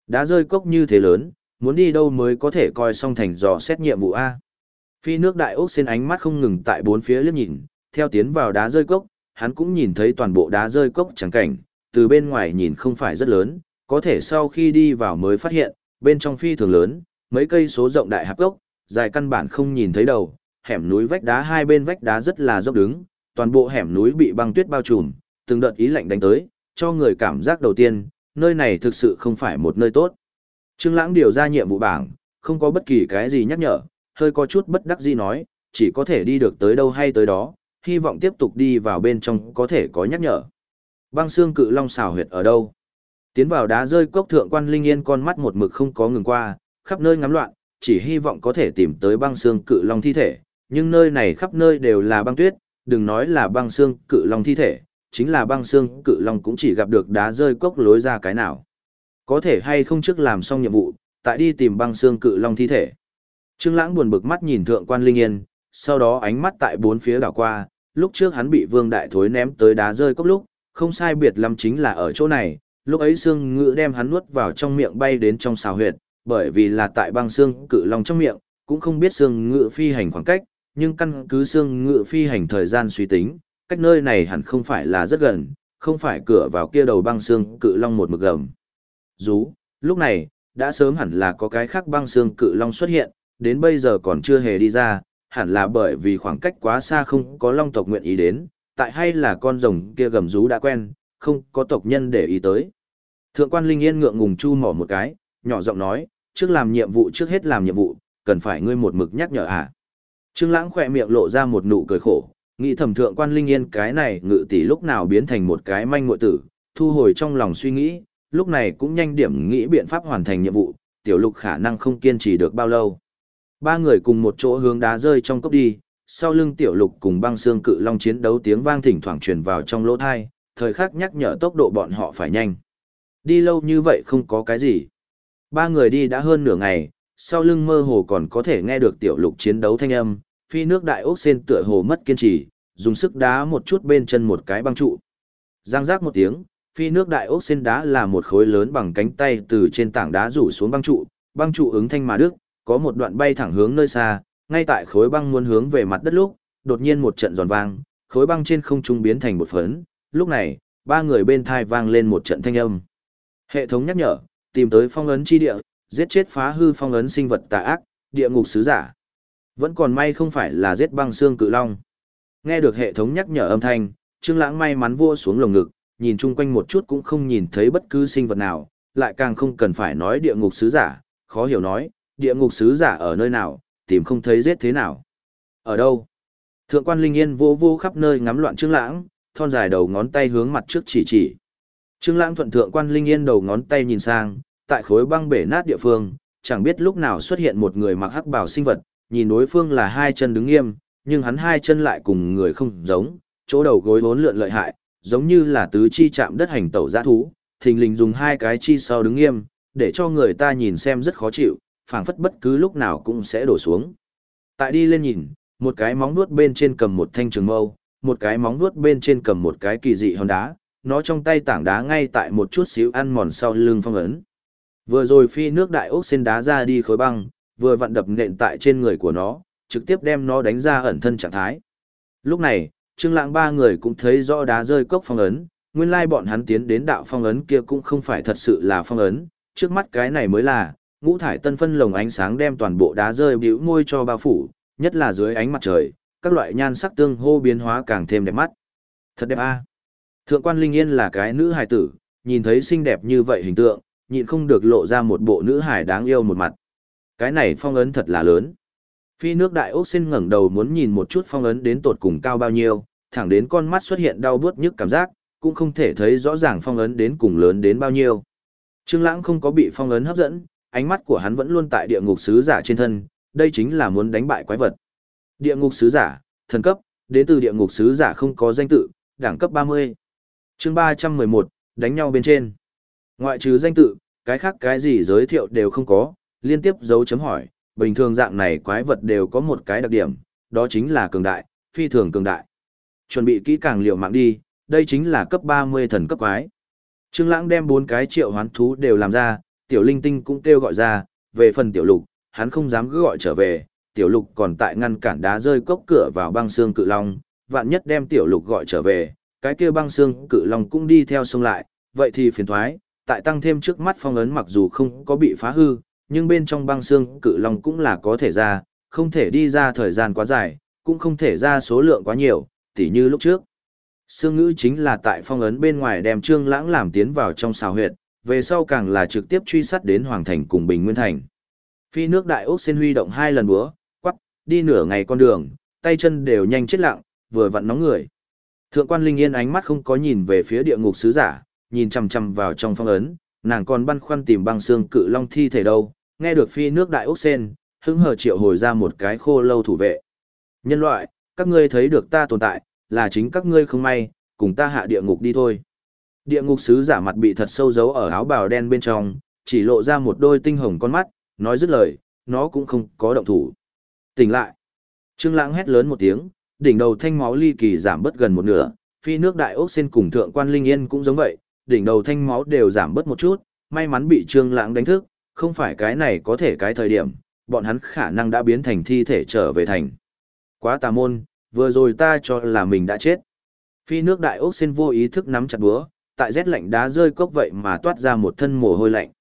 Đá rơi cốc như thế lớn, muốn đi đâu mới có thể coi xong thành dò xét nhiệm vụ A. Phi nước đại ốc xin ánh mắt không ngừng tại bốn phía liếc nhìn, theo tiến vào đá rơi cốc, hắn cũng nhìn thấy toàn bộ đá rơi cốc chẳng cảnh, từ bên ngoài nhìn không phải rất lớn, có thể sau khi đi vào mới phát hiện, bên trong phi thường lớn, mấy cây số rộng đại hạp cốc, dài căn bản không nhìn thấy đầu, hẻm núi vách đá hai bên vách đá rất là dốc đứng, toàn bộ hẻm núi bị băng tuyết bao trùm, từng đợt ý lạnh đánh tới, cho người cảm giác đầu tiên, nơi này thực sự không phải một nơi tốt. Trương Lãng điều ra nhiệm vụ bảng, không có bất kỳ cái gì nhắc nhở, hơi có chút bất đắc dĩ nói, chỉ có thể đi được tới đâu hay tới đó, hy vọng tiếp tục đi vào bên trong có thể có nhắc nhở. Băng xương cự long xào huyệt ở đâu? Tiến vào đá rơi cốc thượng quan linh yên con mắt một mực không có ngừng qua, khắp nơi ngắm loạn, chỉ hy vọng có thể tìm tới băng xương cự long thi thể, nhưng nơi này khắp nơi đều là băng tuyết, đừng nói là băng xương cự long thi thể, chính là băng xương cự long cũng chỉ gặp được đá rơi cốc lối ra cái nào. Có thể hay không trước làm xong nhiệm vụ, tại đi tìm băng xương cự long thi thể. Trương Lãng buồn bực mắt nhìn thượng quan Linh Yên, sau đó ánh mắt tại bốn phía đảo qua, lúc trước hắn bị Vương Đại Thối ném tới đá rơi cốc lúc, không sai biệt lắm chính là ở chỗ này, lúc ấy xương ngữ đem hắn nuốt vào trong miệng bay đến trong xào huyệt, bởi vì là tại băng xương cự long trong miệng, cũng không biết xương ngữ phi hành khoảng cách, nhưng căn cứ xương ngự phi hành thời gian suy tính, cách nơi này hẳn không phải là rất gần, không phải cửa vào kia đầu băng xương cự long một mực gầm. Rú, lúc này, đã sớm hẳn là có cái khác băng xương cự long xuất hiện, đến bây giờ còn chưa hề đi ra, hẳn là bởi vì khoảng cách quá xa không có long tộc nguyện ý đến, tại hay là con rồng kia gầm rú đã quen, không có tộc nhân để ý tới. Thượng quan Linh Yên ngượng ngùng chu mỏ một cái, nhỏ giọng nói, trước làm nhiệm vụ trước hết làm nhiệm vụ, cần phải ngươi một mực nhắc nhở à. Trương Lãng khẽ miệng lộ ra một nụ cười khổ, nghĩ thẩm thượng quan Linh Yên cái này ngự tỷ lúc nào biến thành một cái manh ngụy tử, thu hồi trong lòng suy nghĩ, lúc này cũng nhanh điểm nghĩ biện pháp hoàn thành nhiệm vụ, tiểu lục khả năng không kiên trì được bao lâu. Ba người cùng một chỗ hướng đá rơi trong cốc đi, sau lưng tiểu lục cùng băng xương cự long chiến đấu tiếng vang thỉnh thoảng truyền vào trong lỗ thai, thời khắc nhắc nhở tốc độ bọn họ phải nhanh. Đi lâu như vậy không có cái gì. Ba người đi đã hơn nửa ngày, sau lưng mơ hồ còn có thể nghe được tiểu lục chiến đấu thanh âm, phi nước đại ốc sen tựa hồ mất kiên trì, dùng sức đá một chút bên chân một cái băng trụ. Giang rác một tiếng, phi nước đại ốc sen đá là một khối lớn bằng cánh tay từ trên tảng đá rủ xuống băng trụ, băng trụ ứng thanh mà đức, có một đoạn bay thẳng hướng nơi xa, ngay tại khối băng muốn hướng về mặt đất lúc, đột nhiên một trận giòn vang, khối băng trên không trung biến thành một phấn, lúc này, ba người bên thai vang lên một trận thanh âm. Hệ thống nhắc nhở, tìm tới phong ấn chi địa, giết chết phá hư phong ấn sinh vật tà ác, địa ngục sứ giả. Vẫn còn may không phải là giết băng xương cự long. Nghe được hệ thống nhắc nhở âm thanh, Trương Lãng may mắn vua xuống lồng ngực, nhìn chung quanh một chút cũng không nhìn thấy bất cứ sinh vật nào, lại càng không cần phải nói địa ngục sứ giả, khó hiểu nói, địa ngục sứ giả ở nơi nào, tìm không thấy giết thế nào. Ở đâu? Thượng quan Linh Yên vô vô khắp nơi ngắm loạn Trương Lãng, thon dài đầu ngón tay hướng mặt trước chỉ chỉ. Trương Lãng thuận thượng quan Linh Yên đầu ngón tay nhìn sang, tại khối băng bể nát địa phương, chẳng biết lúc nào xuất hiện một người mặc hắc bào sinh vật, nhìn đối phương là hai chân đứng nghiêm, nhưng hắn hai chân lại cùng người không giống, chỗ đầu gối vốn lượn lợi hại, giống như là tứ chi chạm đất hành tẩu giã thú, thình lình dùng hai cái chi sau đứng nghiêm, để cho người ta nhìn xem rất khó chịu, phảng phất bất cứ lúc nào cũng sẽ đổ xuống. Tại đi lên nhìn, một cái móng vuốt bên trên cầm một thanh trường mâu, một cái móng vuốt bên trên cầm một cái kỳ dị hòn đá, nó trong tay tảng đá ngay tại một chút xíu ăn mòn sau lưng phong ấn. Vừa rồi phi nước đại ốc xin đá ra đi khối băng, vừa vặn đập nện tại trên người của nó, trực tiếp đem nó đánh ra ẩn thân trạng thái. Lúc này, Trương Lãng ba người cũng thấy rõ đá rơi cốc phong ấn, nguyên lai bọn hắn tiến đến đạo phong ấn kia cũng không phải thật sự là phong ấn, trước mắt cái này mới là, ngũ thải tân phân lồng ánh sáng đem toàn bộ đá rơi bĩu môi cho bao phủ, nhất là dưới ánh mặt trời, các loại nhan sắc tương hô biến hóa càng thêm đẹp mắt. Thật đẹp a. Thượng quan Linh Yên là cái nữ hài tử, nhìn thấy xinh đẹp như vậy hình tượng, nhịn không được lộ ra một bộ nữ hài đáng yêu một mặt. Cái này phong ấn thật là lớn. Phi nước đại ốc xin ngẩng đầu muốn nhìn một chút phong ấn đến tột cùng cao bao nhiêu, thẳng đến con mắt xuất hiện đau buốt nhức cảm giác, cũng không thể thấy rõ ràng phong ấn đến cùng lớn đến bao nhiêu. Trương Lãng không có bị phong ấn hấp dẫn, ánh mắt của hắn vẫn luôn tại địa ngục sứ giả trên thân, đây chính là muốn đánh bại quái vật. Địa ngục sứ giả, thần cấp, đến từ địa ngục sứ giả không có danh tự, đẳng cấp 30. Chương 311, đánh nhau bên trên. Ngoại trừ danh tự, cái khác cái gì giới thiệu đều không có, liên tiếp dấu chấm hỏi, bình thường dạng này quái vật đều có một cái đặc điểm, đó chính là cường đại, phi thường cường đại. Chuẩn bị kỹ càng liều mạng đi, đây chính là cấp 30 thần cấp quái. Trương Lãng đem bốn cái triệu hoán thú đều làm ra, tiểu linh tinh cũng kêu gọi ra, về phần tiểu lục, hắn không dám cứ gọi trở về, tiểu lục còn tại ngăn cản đá rơi cốc cửa vào băng xương cự long, vạn nhất đem tiểu lục gọi trở về, cái kia băng xương cự long cũng đi theo xông lại, vậy thì phiền thoái, tại tăng thêm trước mắt phong ấn mặc dù không có bị phá hư, nhưng bên trong băng xương cự long cũng là có thể ra, không thể đi ra thời gian quá dài, cũng không thể ra số lượng quá nhiều, tỉ như lúc trước. Sương ngữ chính là tại phong ấn bên ngoài đem trương lãng làm tiến vào trong xào huyệt, về sau càng là trực tiếp truy sát đến Hoàng Thành cùng Bình Nguyên Thành. Phi nước đại ốc xin huy động hai lần búa, quắc, đi nửa ngày con đường, tay chân đều nhanh chết lặng, vừa vặn nóng người. Thượng quan Linh Yên ánh mắt không có nhìn về phía địa ngục sứ giả, nhìn chằm chằm vào trong phong ấn, nàng còn băn khoăn tìm băng xương cự long thi thể đâu, nghe được phi nước đại ốc sen, hứng hờ triệu hồi ra một cái khô lâu thủ vệ. Nhân loại, các ngươi thấy được ta tồn tại, là chính các ngươi không may, cùng ta hạ địa ngục đi thôi. Địa ngục sứ giả mặt bị thật sâu giấu ở áo bào đen bên trong, chỉ lộ ra một đôi tinh hồng con mắt, nói dứt lời, nó cũng không có động thủ. Tỉnh lại. Trương Lãng hét lớn một tiếng, đỉnh đầu thanh máu ly kỳ giảm bớt gần một nửa, phi nước đại ốc sen cùng thượng quan linh yên cũng giống vậy, đỉnh đầu thanh máu đều giảm bớt một chút, may mắn bị Trương Lãng đánh thức, không phải cái này có thể cái thời điểm, bọn hắn khả năng đã biến thành thi thể trở về thành. Quá tà môn, vừa rồi ta cho là mình đã chết. Phi nước đại ốc xin vô ý thức nắm chặt búa, tại rét lạnh đá rơi cốc vậy mà toát ra một thân mồ hôi lạnh.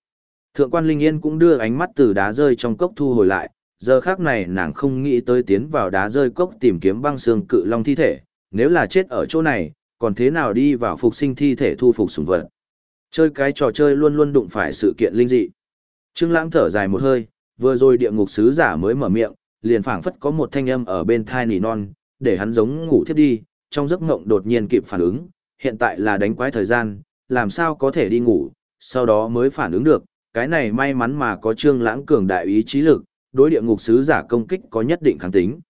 Thượng quan Linh Yên cũng đưa ánh mắt từ đá rơi trong cốc thu hồi lại, giờ khác này nàng không nghĩ tới tiến vào đá rơi cốc tìm kiếm băng xương cự long thi thể, nếu là chết ở chỗ này, còn thế nào đi vào phục sinh thi thể thu phục sủng vật. Chơi cái trò chơi luôn luôn đụng phải sự kiện linh dị. Trương Lãng thở dài một hơi, vừa rồi địa ngục sứ giả mới mở miệng, liền phảng phất có một thanh âm ở bên tai nỉ non, để hắn giống ngủ thiếp đi, trong giấc ngộng đột nhiên kịp phản ứng, hiện tại là đánh quái thời gian, làm sao có thể đi ngủ, sau đó mới phản ứng được, cái này may mắn mà có Trương Lãng cường đại ý chí lực, đối địa ngục sứ giả công kích có nhất định kháng tính.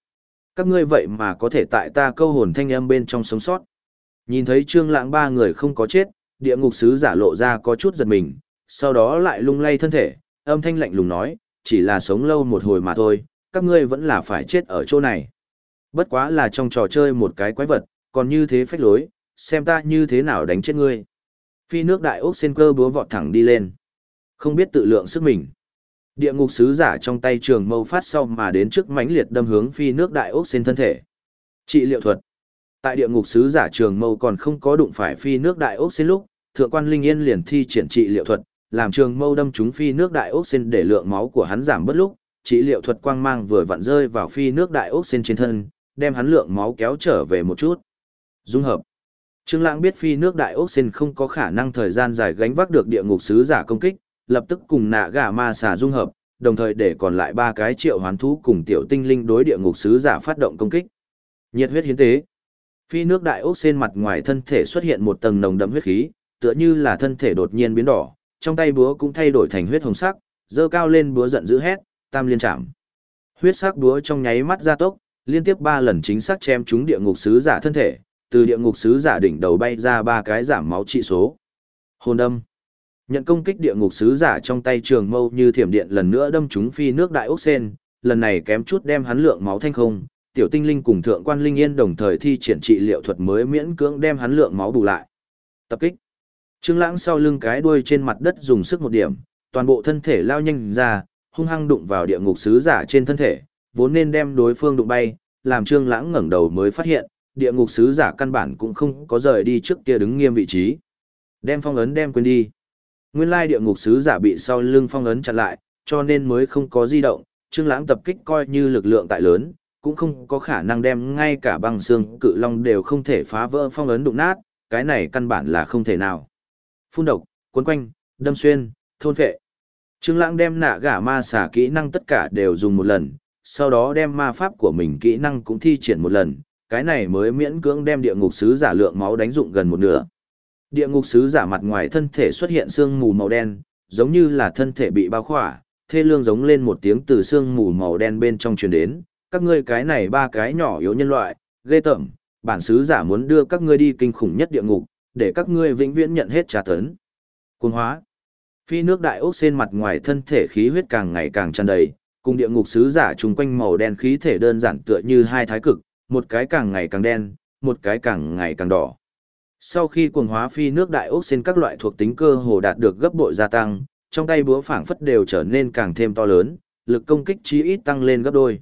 Các ngươi vậy mà có thể tại ta câu hồn thanh âm bên trong sống sót. Nhìn thấy Trương Lãng ba người không có chết, địa ngục sứ giả lộ ra có chút giật mình, sau đó lại lung lay thân thể, âm thanh lạnh lùng nói, chỉ là sống lâu một hồi mà thôi, các ngươi vẫn là phải chết ở chỗ này. Bất quá là trong trò chơi một cái quái vật, còn như thế phách lối, xem ta như thế nào đánh chết ngươi. Phi nước đại ốc sen cơ búa vọt thẳng đi lên. Không biết tự lượng sức mình. Địa ngục sứ giả trong tay trường mâu phát sau mà đến trước mãnh liệt đâm hướng phi nước đại ốc sen thân thể. Trị liệu thuật. Tại địa ngục sứ giả trường mâu còn không có đụng phải phi nước đại ốc sen lúc, thượng quan linh yên liền thi triển trị liệu thuật, làm trường mâu đâm trúng phi nước đại ốc sen để lượng máu của hắn giảm bớt lúc, trị liệu thuật quang mang vừa vặn rơi vào phi nước đại ốc sen trên thân, đem hắn lượng máu kéo trở về một chút. Dung hợp. Trương Lãng biết phi nước đại ốc sen không có khả năng thời gian dài gánh vác được địa ngục sứ giả công kích, lập tức cùng nạ gà ma xà dung hợp, đồng thời để còn lại ba cái triệu hoán thú cùng tiểu tinh linh đối địa ngục sứ giả phát động công kích. Nhiệt huyết hiến tế. Phi nước đại ốc sen mặt ngoài thân thể xuất hiện một tầng nồng đậm huyết khí, tựa như là thân thể đột nhiên biến đỏ, trong tay búa cũng thay đổi thành huyết hồng sắc, dơ cao lên búa giận dữ hét, tam liên chạm. Huyết sắc búa trong nháy mắt gia tốc, liên tiếp ba lần chính xác chém trúng địa ngục sứ giả thân thể, từ địa ngục sứ giả đỉnh đầu bay ra ba cái giảm máu trị số. Hồn đâm. Nhận công kích địa ngục sứ giả trong tay trường mâu như thiểm điện lần nữa đâm trúng phi nước đại ốc sen, lần này kém chút đem hắn lượng máu thanh không, tiểu tinh linh cùng thượng quan linh yên đồng thời thi triển trị liệu thuật mới miễn cưỡng đem hắn lượng máu bù lại. Tập kích. Trương Lãng sau lưng cái đuôi trên mặt đất dùng sức một điểm, toàn bộ thân thể lao nhanh ra, hung hăng đụng vào địa ngục sứ giả trên thân thể, vốn nên đem đối phương đụng bay, làm Trương Lãng ngẩng đầu mới phát hiện, địa ngục sứ giả căn bản cũng không có rời đi trước kia đứng nghiêm vị trí. Đem phong ấn đem quên đi. Nguyên lai địa ngục sứ giả bị sau lưng phong ấn chặn lại, cho nên mới không có di động, Trương Lãng tập kích coi như lực lượng tại lớn, cũng không có khả năng đem ngay cả băng xương cự long đều không thể phá vỡ phong ấn đụng nát, cái này căn bản là không thể nào. Phun độc, cuốn quanh, đâm xuyên, thôn phệ. Trương Lãng đem nạ gả ma xà kỹ năng tất cả đều dùng một lần, sau đó đem ma pháp của mình kỹ năng cũng thi triển một lần, cái này mới miễn cưỡng đem địa ngục sứ giả lượng máu đánh dụng gần một nửa. Địa ngục sứ giả mặt ngoài thân thể xuất hiện sương mù màu đen, giống như là thân thể bị bao khỏa, thê lương giống lên một tiếng từ sương mù màu đen bên trong truyền đến, các ngươi cái này ba cái nhỏ yếu nhân loại, ghê tởm, bản sứ giả muốn đưa các ngươi đi kinh khủng nhất địa ngục, để các ngươi vĩnh viễn nhận hết trà tấn. Cuồng hóa. Phi nước đại ốc trên mặt ngoài thân thể khí huyết càng ngày càng tràn đầy, cùng địa ngục sứ giả chung quanh màu đen khí thể đơn giản tựa như hai thái cực, một cái càng ngày càng đen, một cái càng ngày càng đỏ. Sau khi cuồng hóa phi nước đại ốc trên các loại thuộc tính cơ hồ đạt được gấp bội gia tăng, trong tay búa phảng phất đều trở nên càng thêm to lớn, lực công kích chí ít tăng lên gấp đôi.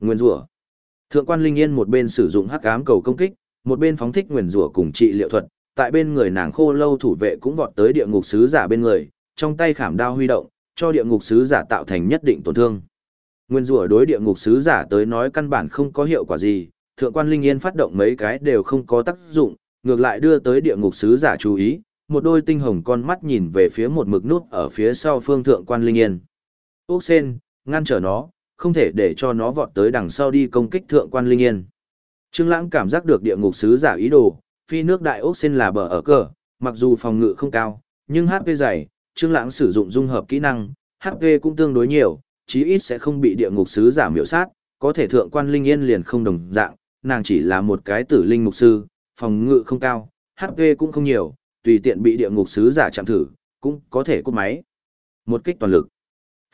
Nguyên rủa. Thượng quan Linh Yên một bên sử dụng hắc ám cầu công kích, một bên phóng thích nguyên rủa cùng trị liệu thuật, tại bên người nàng khô lâu thủ vệ cũng vọt tới địa ngục sứ giả bên người, trong tay khảm đao huy động, cho địa ngục sứ giả tạo thành nhất định tổn thương. Nguyên rủa đối địa ngục sứ giả tới nói căn bản không có hiệu quả gì, thượng quan Linh Yên phát động mấy cái đều không có tác dụng, ngược lại đưa tới địa ngục sứ giả chú ý, một đôi tinh hồng con mắt nhìn về phía một mực nút ở phía sau phương thượng quan Linh Yên. Úc Sen, ngăn trở nó, không thể để cho nó vọt tới đằng sau đi công kích thượng quan Linh Yên. Trương Lãng cảm giác được địa ngục sứ giả ý đồ, phi nước đại ốc xin là bờ ở cờ, mặc dù phòng ngự không cao, nhưng HP dày, Trương Lãng sử dụng dung hợp kỹ năng, HP cũng tương đối nhiều, chí ít sẽ không bị địa ngục sứ giả miểu sát, có thể thượng quan linh yên liền không đồng dạng, nàng chỉ là một cái tử linh mục sư, phòng ngự không cao, HP cũng không nhiều, tùy tiện bị địa ngục sứ giả chạm thử, cũng có thể cút máy. Một kích toàn lực.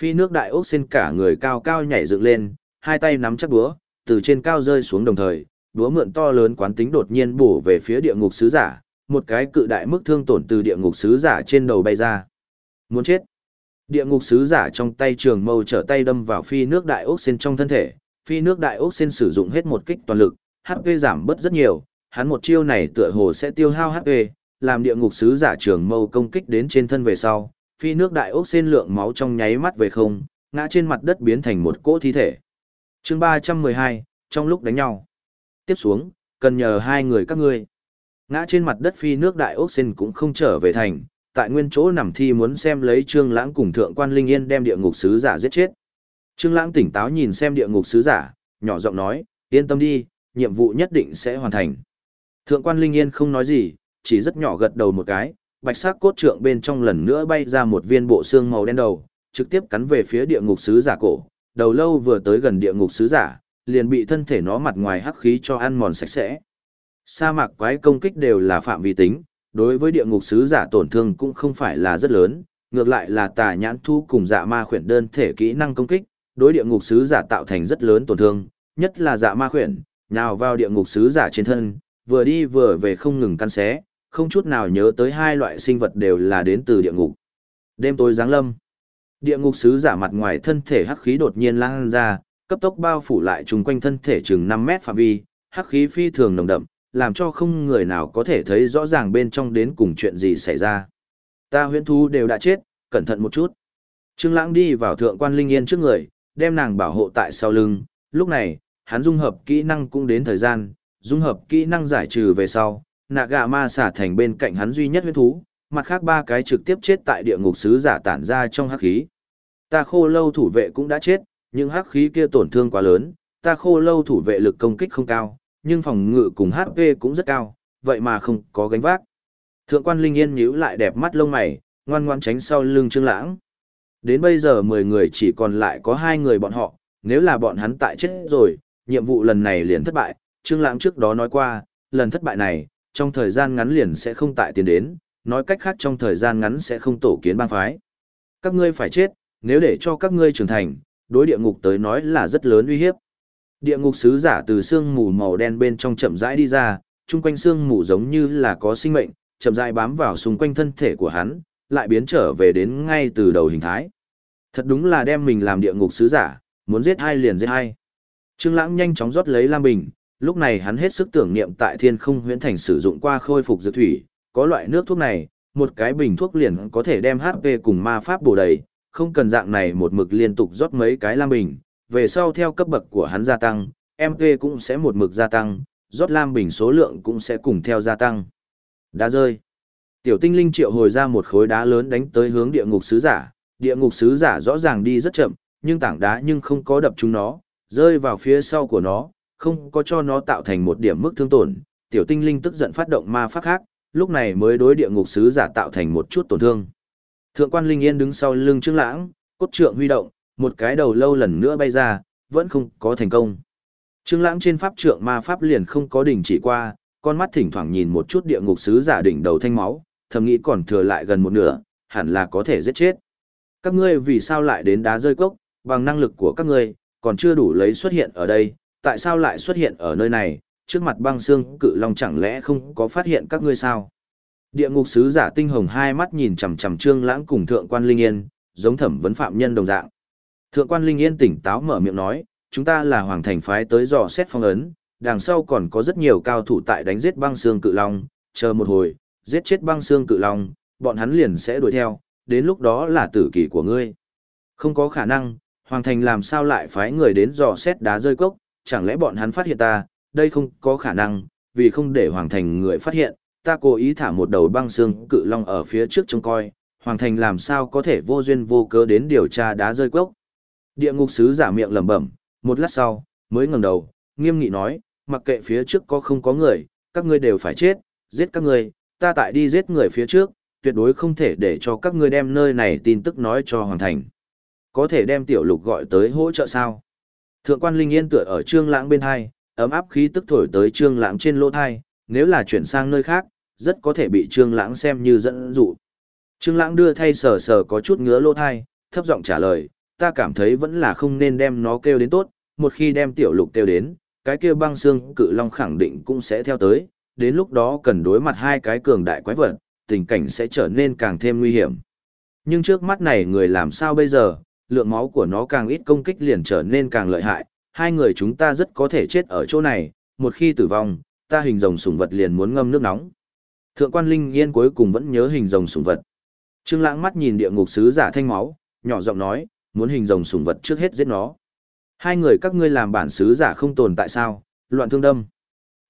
Phi nước đại ốc xin cả người cao cao nhảy dựng lên, hai tay nắm chắc búa, từ trên cao rơi xuống đồng thời, búa mượn to lớn quán tính đột nhiên bổ về phía địa ngục sứ giả, một cái cự đại mức thương tổn từ địa ngục sứ giả trên đầu bay ra. Muốn chết. Địa ngục sứ giả trong tay trường mâu trở tay đâm vào phi nước đại ốc sen trong thân thể, phi nước đại ốc sen sử dụng hết một kích toàn lực, HP giảm bớt rất nhiều, hắn một chiêu này tựa hồ sẽ tiêu hao HP, làm địa ngục sứ giả trường mâu công kích đến trên thân về sau, phi nước đại ốc sen lượng máu trong nháy mắt về không, ngã trên mặt đất biến thành một cỗ thi thể. Chương 312, trong lúc đánh nhau tiếp xuống, cần nhờ hai người các ngươi. Ngã trên mặt đất phi nước đại ốc xin cũng không trở về thành, tại nguyên chỗ nằm thi muốn xem lấy Trương Lãng cùng thượng quan Linh Yên đem địa ngục sứ giả giết chết. Trương Lãng tỉnh táo nhìn xem địa ngục sứ giả, nhỏ giọng nói, yên tâm đi, nhiệm vụ nhất định sẽ hoàn thành. Thượng quan Linh Yên không nói gì, chỉ rất nhỏ gật đầu một cái, bạch sắc cốt trượng bên trong lần nữa bay ra một viên bộ xương màu đen đầu, trực tiếp cắn về phía địa ngục sứ giả cổ. Đầu lâu vừa tới gần địa ngục sứ giả, liền bị thân thể nó mặt ngoài hắc khí cho ăn mòn sạch sẽ. Sa mạc quái công kích đều là phạm vi tính, đối với địa ngục sứ giả tổn thương cũng không phải là rất lớn, ngược lại là tà nhãn thu cùng dạ ma khuyển đơn thể kỹ năng công kích, đối địa ngục sứ giả tạo thành rất lớn tổn thương, nhất là dạ ma khuyển, nhào vào địa ngục sứ giả trên thân, vừa đi vừa về không ngừng căn xé, không chút nào nhớ tới hai loại sinh vật đều là đến từ địa ngục. Đêm tối giáng lâm, địa ngục sứ giả mặt ngoài thân thể hắc khí đột nhiên lan ra, cấp tốc bao phủ lại chung quanh thân thể chừng 5 mét phạm vi, hắc khí phi thường nồng đậm, làm cho không người nào có thể thấy rõ ràng bên trong đến cùng chuyện gì xảy ra. Ta huyễn thú đều đã chết, cẩn thận một chút. Trương Lãng đi vào thượng quan Linh Yên trước người, đem nàng bảo hộ tại sau lưng, lúc này, hắn dung hợp kỹ năng cũng đến thời gian, dung hợp kỹ năng giải trừ về sau, nạ gà ma xả thành bên cạnh hắn duy nhất huyễn thú, mặt khác ba cái trực tiếp chết tại địa ngục sứ giả tản ra trong hắc khí. Ta khô lâu thủ vệ cũng đã chết, những hắc khí kia tổn thương quá lớn, ta khô lâu thủ vệ lực công kích không cao, nhưng phòng ngự cùng HP cũng rất cao, vậy mà không có gánh vác. Thượng quan Linh Yên nhíu lại đẹp mắt lông mày, ngoan ngoan tránh sau lưng Trương Lãng. Đến bây giờ 10 người chỉ còn lại có hai người bọn họ, nếu là bọn hắn tại chết rồi, nhiệm vụ lần này liền thất bại, Trương Lãng trước đó nói qua, lần thất bại này, trong thời gian ngắn liền sẽ không tại tiền đến, nói cách khác trong thời gian ngắn sẽ không tổ kiến bang phái. Các ngươi phải chết, nếu để cho các ngươi trưởng thành, đối địa ngục tới nói là rất lớn uy hiếp. Địa ngục sứ giả từ xương mù màu đen bên trong chậm rãi đi ra, chung quanh xương mù giống như là có sinh mệnh, chậm rãi bám vào xung quanh thân thể của hắn, lại biến trở về đến ngay từ đầu hình thái. Thật đúng là đem mình làm địa ngục sứ giả, muốn giết hai liền giết hai. Trương Lãng nhanh chóng rót lấy lam bình, lúc này hắn hết sức tưởng niệm tại Thiên Không Huyễn Thành sử dụng qua khôi phục dược thủy, có loại nước thuốc này, một cái bình thuốc liền có thể đem HP cùng ma pháp bổ đầy, không cần dạng này một mực liên tục rót mấy cái lam bình, về sau theo cấp bậc của hắn gia tăng, MP cũng sẽ một mực gia tăng, rót lam bình số lượng cũng sẽ cùng theo gia tăng. Đá rơi. Tiểu tinh linh triệu hồi ra một khối đá lớn đánh tới hướng địa ngục sứ giả, địa ngục sứ giả rõ ràng đi rất chậm, nhưng tảng đá nhưng không có đập chúng nó, rơi vào phía sau của nó, không có cho nó tạo thành một điểm mức thương tổn. Tiểu tinh linh tức giận phát động ma pháp khác, lúc này mới đối địa ngục sứ giả tạo thành một chút tổn thương. Thượng quan Linh Yên đứng sau lưng Trương Lãng, cốt trượng huy động, một cái đầu lâu lần nữa bay ra, vẫn không có thành công. Trương Lãng trên pháp trượng ma pháp liền không có đình chỉ qua, con mắt thỉnh thoảng nhìn một chút địa ngục sứ giả đỉnh đầu thanh máu, thầm nghĩ còn thừa lại gần một nửa, hẳn là có thể giết chết. Các ngươi vì sao lại đến đá rơi cốc, bằng năng lực của các ngươi, còn chưa đủ lấy xuất hiện ở đây, tại sao lại xuất hiện ở nơi này, trước mặt băng xương cự long chẳng lẽ không có phát hiện các ngươi sao? Địa ngục sứ giả tinh hồng hai mắt nhìn chằm chằm Trương Lãng cùng Thượng quan Linh Yên, giống thẩm vấn phạm nhân đồng dạng. Thượng quan Linh Yên tỉnh táo mở miệng nói, chúng ta là hoàng thành phái tới dò xét phong ấn, đằng sau còn có rất nhiều cao thủ tại đánh giết băng xương cự long, chờ một hồi, giết chết băng xương cự long, bọn hắn liền sẽ đuổi theo, đến lúc đó là tử kỳ của ngươi. Không có khả năng, hoàng thành làm sao lại phái người đến dò xét đá rơi cốc, chẳng lẽ bọn hắn phát hiện ta, đây không có khả năng, vì không để hoàng thành người phát hiện, ta cố ý thả một đầu băng xương cự long ở phía trước trông coi, hoàng thành làm sao có thể vô duyên vô cớ đến điều tra đá rơi cốc. Địa ngục sứ giả miệng lẩm bẩm, một lát sau, mới ngẩng đầu, nghiêm nghị nói, mặc kệ phía trước có không có người, các ngươi đều phải chết, giết các ngươi, ta tại đi giết người phía trước, tuyệt đối không thể để cho các ngươi đem nơi này tin tức nói cho hoàng thành. Có thể đem tiểu lục gọi tới hỗ trợ sao? Thượng quan Linh Yên tựa ở trương lãng bên hai, ấm áp khí tức thổi tới trương lãng trên lỗ thai, nếu là chuyển sang nơi khác, rất có thể bị trương lãng xem như dẫn dụ. Trương lãng đưa thay sờ sờ có chút ngứa lỗ tai thấp giọng trả lời, ta cảm thấy vẫn là không nên đem nó kêu đến tốt, một khi đem tiểu lục kêu đến, cái kia băng xương cự long khẳng định cũng sẽ theo tới, đến lúc đó cần đối mặt hai cái cường đại quái vật, tình cảnh sẽ trở nên càng thêm nguy hiểm. Nhưng trước mắt này người làm sao bây giờ, lượng máu của nó càng ít công kích liền trở nên càng lợi hại, hai người chúng ta rất có thể chết ở chỗ này, một khi tử vong, ta hình rồng sủng vật liền muốn ngâm nước nóng. Thượng quan Linh Yên cuối cùng vẫn nhớ hình rồng sủng vật. Trương Lãng mắt nhìn địa ngục sứ giả thanh máu, nhỏ giọng nói, muốn hình rồng sủng vật trước hết giết nó. Hai người các ngươi làm bản sứ giả không tồn tại sao? Loạn thương đâm.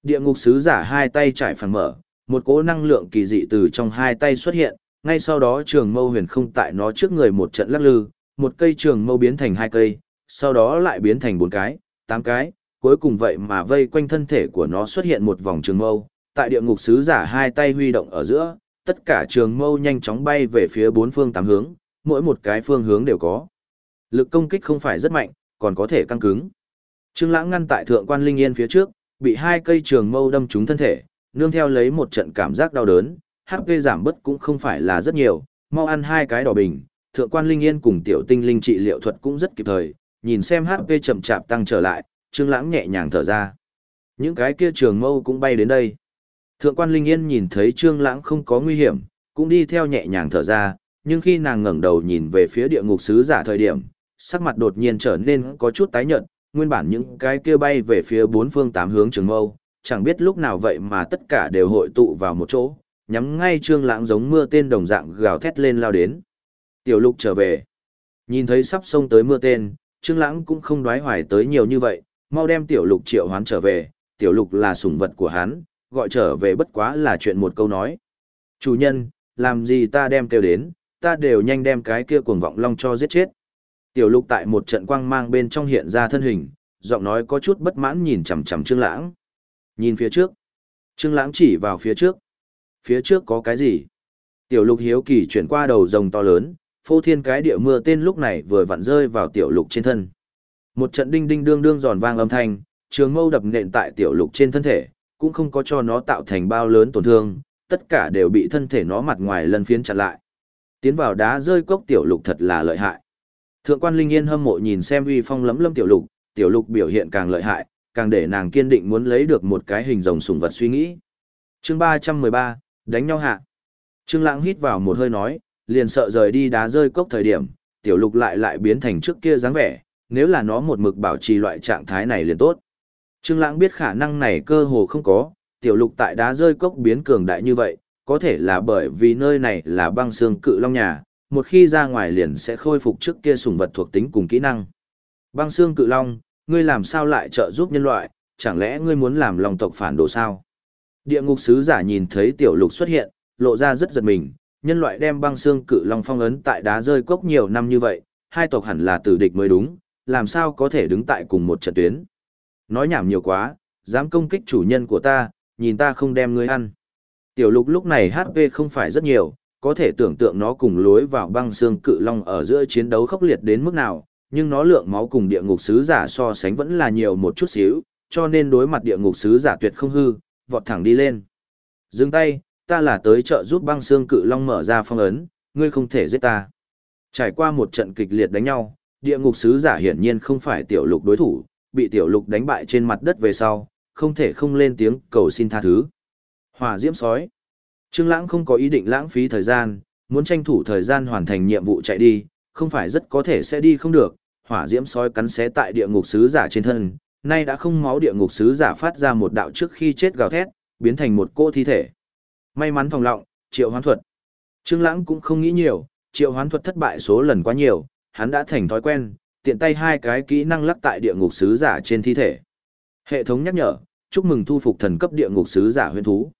Địa ngục sứ giả hai tay trải phẳng mở, một cỗ năng lượng kỳ dị từ trong hai tay xuất hiện, ngay sau đó trường mâu huyền không tại nó trước người một trận lắc lư, một cây trường mâu biến thành hai cây, sau đó lại biến thành bốn cái, tám cái, cuối cùng vậy mà vây quanh thân thể của nó xuất hiện một vòng trường mâu, tại địa ngục sứ giả hai tay huy động ở giữa, tất cả trường mâu nhanh chóng bay về phía bốn phương tám hướng, mỗi một cái phương hướng đều có. Lực công kích không phải rất mạnh, còn có thể căng cứng. Trương Lãng ngăn tại thượng quan Linh Yên phía trước, bị hai cây trường mâu đâm trúng thân thể, nương theo lấy một trận cảm giác đau đớn, HP giảm bớt cũng không phải là rất nhiều, mau ăn hai cái đỏ bình, thượng quan Linh Yên cùng tiểu tinh linh trị liệu thuật cũng rất kịp thời, nhìn xem HP chậm chạp tăng trở lại, Trương Lãng nhẹ nhàng thở ra. Những cái kia trường mâu cũng bay đến đây. Thượng quan Linh Yên nhìn thấy Trương Lãng không có nguy hiểm, cũng đi theo nhẹ nhàng thở ra, nhưng khi nàng ngẩng đầu nhìn về phía địa ngục sứ giả thời điểm, sắc mặt đột nhiên trở nên có chút tái nhợt, nguyên bản những cái kia bay về phía bốn phương tám hướng trường mâu, chẳng biết lúc nào vậy mà tất cả đều hội tụ vào một chỗ, nhắm ngay Trương Lãng giống mưa tên đồng dạng gào thét lên lao đến. Tiểu Lục trở về. Nhìn thấy sắp xông tới mưa tên, Trương Lãng cũng không đoán hoài tới nhiều như vậy, mau đem Tiểu Lục triệu hoán trở về, Tiểu Lục là sủng vật của hắn, gọi trở về bất quá là chuyện một câu nói. Chủ nhân, làm gì ta đem kêu đến, ta đều nhanh đem cái kia cuồng vọng long cho giết chết. Tiểu Lục tại một trận quang mang bên trong hiện ra thân hình, giọng nói có chút bất mãn nhìn chằm chằm Trương Lãng. Nhìn phía trước. Trương Lãng chỉ vào phía trước. Phía trước có cái gì? Tiểu Lục hiếu kỳ chuyển qua đầu rồng to lớn, phô thiên cái địa mưa tên lúc này vừa vặn rơi vào tiểu lục trên thân. Một trận đinh đinh đương đương giòn vang âm thanh, trường mâu đập nện tại tiểu lục trên thân thể, cũng không có cho nó tạo thành bao lớn tổn thương, tất cả đều bị thân thể nó mặt ngoài lân phiến chặn lại. Tiến vào đá rơi cốc tiểu lục thật là lợi hại. Thượng quan Linh Yên hâm mộ nhìn xem uy phong lấm lâm tiểu lục, tiểu lục biểu hiện càng lợi hại, càng để nàng kiên định muốn lấy được một cái hình rồng sùng vật suy nghĩ. Chương 313, đánh nhau hạ. Trương Lãng hít vào một hơi nói, liền sợ rời đi đá rơi cốc thời điểm, tiểu lục lại lại biến thành trước kia dáng vẻ, nếu là nó một mực bảo trì loại trạng thái này liền tốt. Trương Lãng biết khả năng này cơ hồ không có, tiểu lục tại đá rơi cốc biến cường đại như vậy, có thể là bởi vì nơi này là băng xương cự long nhà, một khi ra ngoài liền sẽ khôi phục trước kia sủng vật thuộc tính cùng kỹ năng. Băng xương cự long, ngươi làm sao lại trợ giúp nhân loại, chẳng lẽ ngươi muốn làm lòng tộc phản đồ sao? Địa ngục sứ giả nhìn thấy tiểu lục xuất hiện, lộ ra rất giật mình, nhân loại đem băng xương cự long phong ấn tại đá rơi cốc nhiều năm như vậy, hai tộc hẳn là tử địch mới đúng, làm sao có thể đứng tại cùng một trận tuyến. Nói nhảm nhiều quá, dám công kích chủ nhân của ta, nhìn ta không đem ngươi ăn. Tiểu lục lúc này HP không phải rất nhiều, có thể tưởng tượng nó cùng lối vào băng xương cự long ở giữa chiến đấu khốc liệt đến mức nào, nhưng nó lượng máu cùng địa ngục sứ giả so sánh vẫn là nhiều một chút xíu, cho nên đối mặt địa ngục sứ giả tuyệt không hư, vọt thẳng đi lên. Dừng tay, ta là tới chợ giúp băng xương cự long mở ra phong ấn, ngươi không thể giết ta. Trải qua một trận kịch liệt đánh nhau, địa ngục sứ giả hiển nhiên không phải tiểu lục đối thủ, bị tiểu lục đánh bại trên mặt đất về sau, không thể không lên tiếng cầu xin tha thứ. Hỏa diễm sói. Trương Lãng không có ý định lãng phí thời gian, muốn tranh thủ thời gian hoàn thành nhiệm vụ chạy đi, không phải rất có thể sẽ đi không được. Hỏa diễm sói cắn xé tại địa ngục sứ giả trên thân, nay đã không máu địa ngục sứ giả phát ra một đạo trước khi chết gào thét, biến thành một cô thi thể. May mắn phòng lọng, triệu hoán thuật. Trương Lãng cũng không nghĩ nhiều, triệu hoán thuật thất bại số lần quá nhiều, hắn đã thành thói quen, tiện tay hai cái kỹ năng lắc tại địa ngục sứ giả trên thi thể. Hệ thống nhắc nhở, chúc mừng thu phục thần cấp địa ngục sứ giả huyền thú.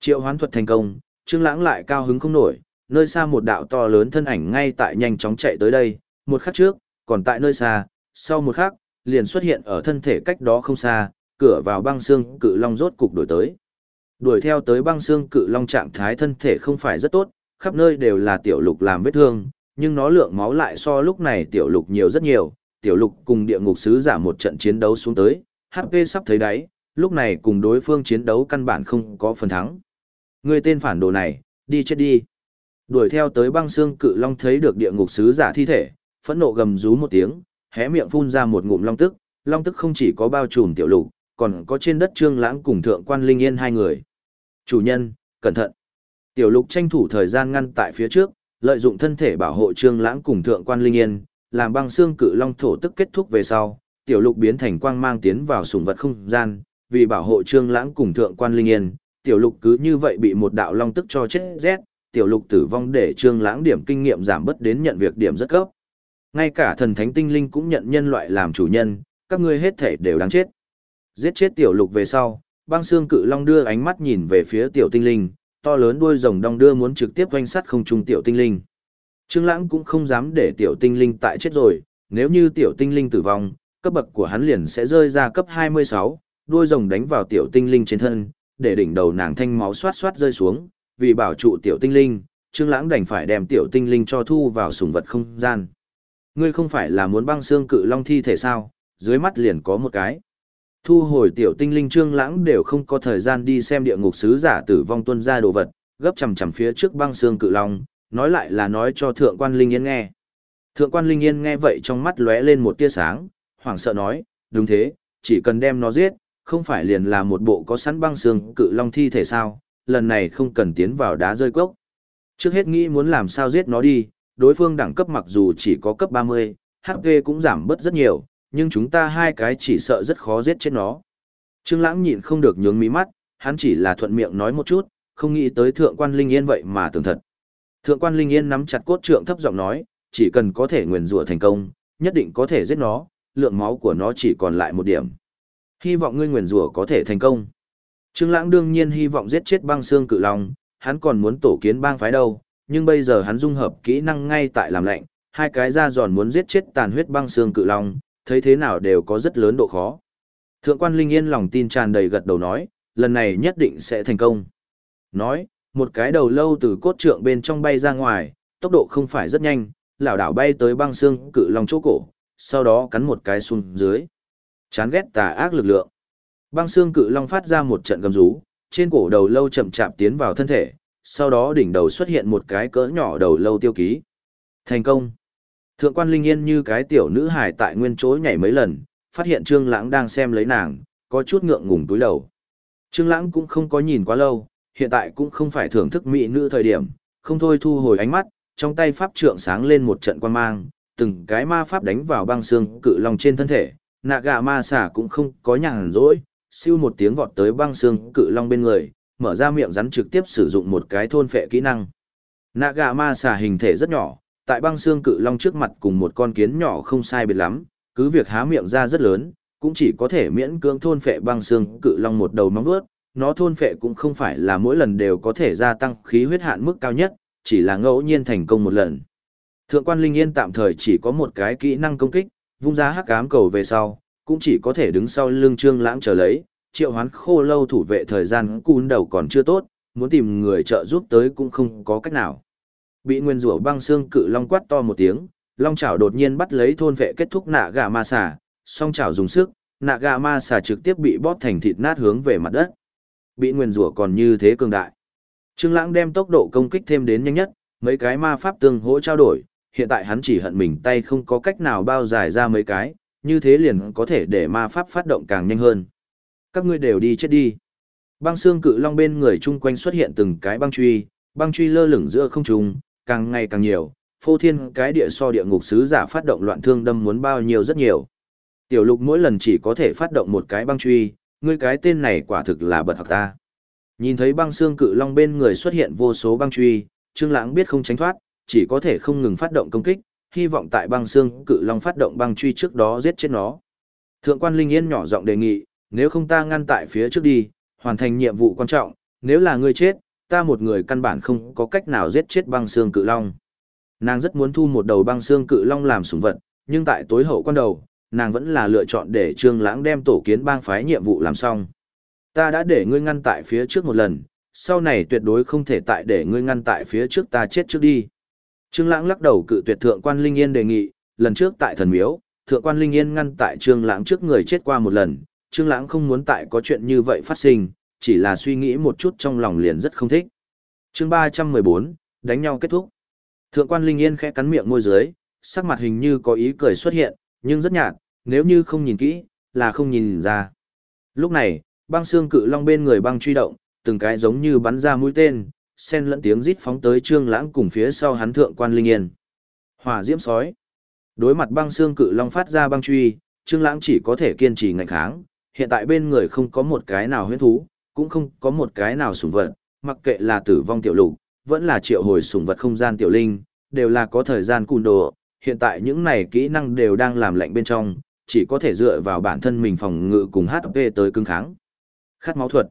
Triệu hoán thuật thành công, Trương Lãng lại cao hứng không nổi, nơi xa một đạo to lớn thân ảnh ngay tại nhanh chóng chạy tới đây, một khắc trước, còn tại nơi xa, sau một khắc, liền xuất hiện ở thân thể cách đó không xa, cửa vào băng xương cự long rốt cục đuổi tới. Đuổi theo tới băng xương cự long trạng thái thân thể không phải rất tốt, khắp nơi đều là tiểu lục làm vết thương, nhưng nó lượng máu lại so lúc này tiểu lục nhiều rất nhiều, tiểu lục cùng địa ngục sứ giả một trận chiến đấu xuống tới, HP sắp thấy đáy, lúc này cùng đối phương chiến đấu căn bản không có phần thắng. Người tên phản đồ này, đi chết đi. Đuổi theo tới băng xương cự long thấy được địa ngục sứ giả thi thể, phẫn nộ gầm rú một tiếng, hé miệng phun ra một ngụm long tức, long tức không chỉ có bao trùm tiểu lục, còn có trên đất trương lãng cùng thượng quan linh yên hai người. Chủ nhân, cẩn thận. Tiểu lục tranh thủ thời gian ngăn tại phía trước, lợi dụng thân thể bảo hộ trương lãng cùng thượng quan linh yên, làm băng xương cự long thổ tức kết thúc về sau, tiểu lục biến thành quang mang tiến vào sùng vật không gian, vì bảo hộ trương lãng cùng thượng quan linh yên, tiểu lục cứ như vậy bị một đạo long tức cho chết rét, tiểu lục tử vong để trương lãng điểm kinh nghiệm giảm bớt đến nhận việc điểm rất cấp. Ngay cả thần thánh tinh linh cũng nhận nhân loại làm chủ nhân, các ngươi hết thể đều đáng chết. Giết chết tiểu lục về sau, băng xương cự long đưa ánh mắt nhìn về phía tiểu tinh linh, to lớn đuôi rồng đong đưa muốn trực tiếp quanh sắt không trung tiểu tinh linh. Trương Lãng cũng không dám để tiểu tinh linh tại chết rồi, nếu như tiểu tinh linh tử vong, cấp bậc của hắn liền sẽ rơi ra cấp 26, đuôi rồng đánh vào tiểu tinh linh trên thân, để đỉnh đầu nàng thanh máu xoát xoát rơi xuống, vì bảo trụ tiểu tinh linh, Trương Lãng đành phải đem tiểu tinh linh cho thu vào sùng vật không gian. Ngươi không phải là muốn băng xương cự long thi thể sao? Dưới mắt liền có một cái. Thu hồi tiểu tinh linh Trương Lãng đều không có thời gian đi xem địa ngục sứ giả tử vong tuân ra đồ vật, gấp chằm chằm phía trước băng xương cự long, nói lại là nói cho thượng quan linh yên nghe. Thượng quan linh yên nghe vậy trong mắt lóe lên một tia sáng, hoảng sợ nói, đúng thế, chỉ cần đem nó giết, không phải liền là một bộ có sẵn băng xương cự long thi thể sao, lần này không cần tiến vào đá rơi cốc. Trước hết nghĩ muốn làm sao giết nó đi, đối phương đẳng cấp mặc dù chỉ có cấp 30, HP cũng giảm bớt rất nhiều, nhưng chúng ta hai cái chỉ sợ rất khó giết chết nó. Trương Lãng nhịn không được nhướng mí mắt, hắn chỉ là thuận miệng nói một chút, không nghĩ tới Thượng quan Linh Yên vậy mà tưởng thật. Thượng quan Linh Yên nắm chặt cốt trượng thấp giọng nói, chỉ cần có thể nguyền rủa thành công, nhất định có thể giết nó, lượng máu của nó chỉ còn lại một điểm. Hy vọng ngươi nguyền rủa có thể thành công. Trương Lãng đương nhiên hy vọng giết chết băng xương cự long, hắn còn muốn tổ kiến bang phái đâu, nhưng bây giờ hắn dung hợp kỹ năng ngay tại làm lạnh, hai cái ra giòn muốn giết chết tàn huyết băng xương cự long, thấy thế nào đều có rất lớn độ khó. Thượng quan Linh Yên lòng tin tràn đầy gật đầu nói, lần này nhất định sẽ thành công. Nói, một cái đầu lâu từ cốt trượng bên trong bay ra ngoài, tốc độ không phải rất nhanh, lảo đảo bay tới băng xương cự long chỗ cổ, sau đó cắn một cái xuống dưới. Chán ghét tà ác lực lượng. Băng xương cự long phát ra một trận gầm rú, trên cổ đầu lâu chậm chạp tiến vào thân thể, sau đó đỉnh đầu xuất hiện một cái cỡ nhỏ đầu lâu tiêu ký. Thành công. Thượng quan Linh Yên như cái tiểu nữ hài tại nguyên chỗ nhảy mấy lần, phát hiện Trương Lãng đang xem lấy nàng, có chút ngượng ngùng túi đầu. Trương Lãng cũng không có nhìn quá lâu, hiện tại cũng không phải thưởng thức mỹ nữ thời điểm, không thôi thu hồi ánh mắt, trong tay pháp trượng sáng lên một trận quang mang, từng cái ma pháp đánh vào băng xương cự long trên thân thể, nạ gà ma xả cũng không có nhàn rỗi, siêu một tiếng vọt tới băng xương cự long bên người, mở ra miệng rắn trực tiếp sử dụng một cái thôn phệ kỹ năng. Nạ gà ma xả hình thể rất nhỏ, tại băng xương cự long trước mặt cùng một con kiến nhỏ không sai biệt lắm, cứ việc há miệng ra rất lớn, cũng chỉ có thể miễn cưỡng thôn phệ băng xương cự long một đầu móng vuốt, nó thôn phệ cũng không phải là mỗi lần đều có thể gia tăng khí huyết hạn mức cao nhất, chỉ là ngẫu nhiên thành công một lần. Thượng quan Linh Yên tạm thời chỉ có một cái kỹ năng công kích, vung ra hắc ám cầu về sau, cũng chỉ có thể đứng sau lưng Trương Lãng chờ lấy, triệu hoán khô lâu thủ vệ thời gian cún đầu còn chưa tốt, muốn tìm người trợ giúp tới cũng không có cách nào. Bị nguyên rủa băng xương cự long quát to một tiếng, long chảo đột nhiên bắt lấy thôn vệ kết thúc nạ gà ma xà, song chảo dùng sức, nạ gà ma xà trực tiếp bị bóp thành thịt nát hướng về mặt đất. Bị nguyên rủa còn như thế cường đại. Trương Lãng đem tốc độ công kích thêm đến nhanh nhất, mấy cái ma pháp tương hỗ trao đổi, hiện tại hắn chỉ hận mình tay không có cách nào bao giải ra mấy cái, như thế liền có thể để ma pháp phát động càng nhanh hơn. Các ngươi đều đi chết đi. Băng xương cự long bên người chung quanh xuất hiện từng cái băng truy, băng truy lơ lửng giữa không trung, càng ngày càng nhiều, phô thiên cái địa so địa ngục sứ giả phát động loạn thương đâm muốn bao nhiêu rất nhiều. Tiểu lục mỗi lần chỉ có thể phát động một cái băng truy, ngươi cái tên này quả thực là bật học ta. Nhìn thấy băng xương cự long bên người xuất hiện vô số băng truy, Trương Lãng biết không tránh thoát, chỉ có thể không ngừng phát động công kích, hy vọng tại băng xương cự long phát động băng truy trước đó giết chết nó. Thượng quan Linh Yên nhỏ giọng đề nghị, nếu không ta ngăn tại phía trước đi, hoàn thành nhiệm vụ quan trọng, nếu là ngươi chết, ta một người căn bản không có cách nào giết chết băng xương cự long. Nàng rất muốn thu một đầu băng xương cự long làm sủng vật, nhưng tại tối hậu quan đầu, nàng vẫn là lựa chọn để Trương Lãng đem tổ kiến bang phái nhiệm vụ làm xong. Ta đã để ngươi ngăn tại phía trước một lần, sau này tuyệt đối không thể tại để ngươi ngăn tại phía trước ta chết trước đi. Trương Lãng lắc đầu cự tuyệt thượng quan Linh Yên đề nghị, lần trước tại thần miếu, thượng quan Linh Yên ngăn tại Trương Lãng trước người chết qua một lần, Trương Lãng không muốn tại có chuyện như vậy phát sinh, chỉ là suy nghĩ một chút trong lòng liền rất không thích. Chương 314, đánh nhau kết thúc. Thượng quan Linh Yên khẽ cắn miệng môi dưới, sắc mặt hình như có ý cười xuất hiện, nhưng rất nhạt, nếu như không nhìn kỹ, là không nhìn ra. Lúc này, băng xương cự long bên người băng truy động, từng cái giống như bắn ra mũi tên, sen lẫn tiếng rít phóng tới Trương Lãng cùng phía sau hắn thượng quan Linh Yên. Hỏa diễm sói. Đối mặt băng xương cự long phát ra băng truy, Trương Lãng chỉ có thể kiên trì ngăn kháng, hiện tại bên người không có một cái nào huyễn thú, cũng không có một cái nào sủng vật, mặc kệ là tử vong tiểu lục, vẫn là triệu hồi sủng vật không gian tiểu linh, đều là có thời gian cùn đồ, hiện tại những này kỹ năng đều đang làm lạnh bên trong, chỉ có thể dựa vào bản thân mình phòng ngự cùng HP tới cứng kháng. Khát máu thuật.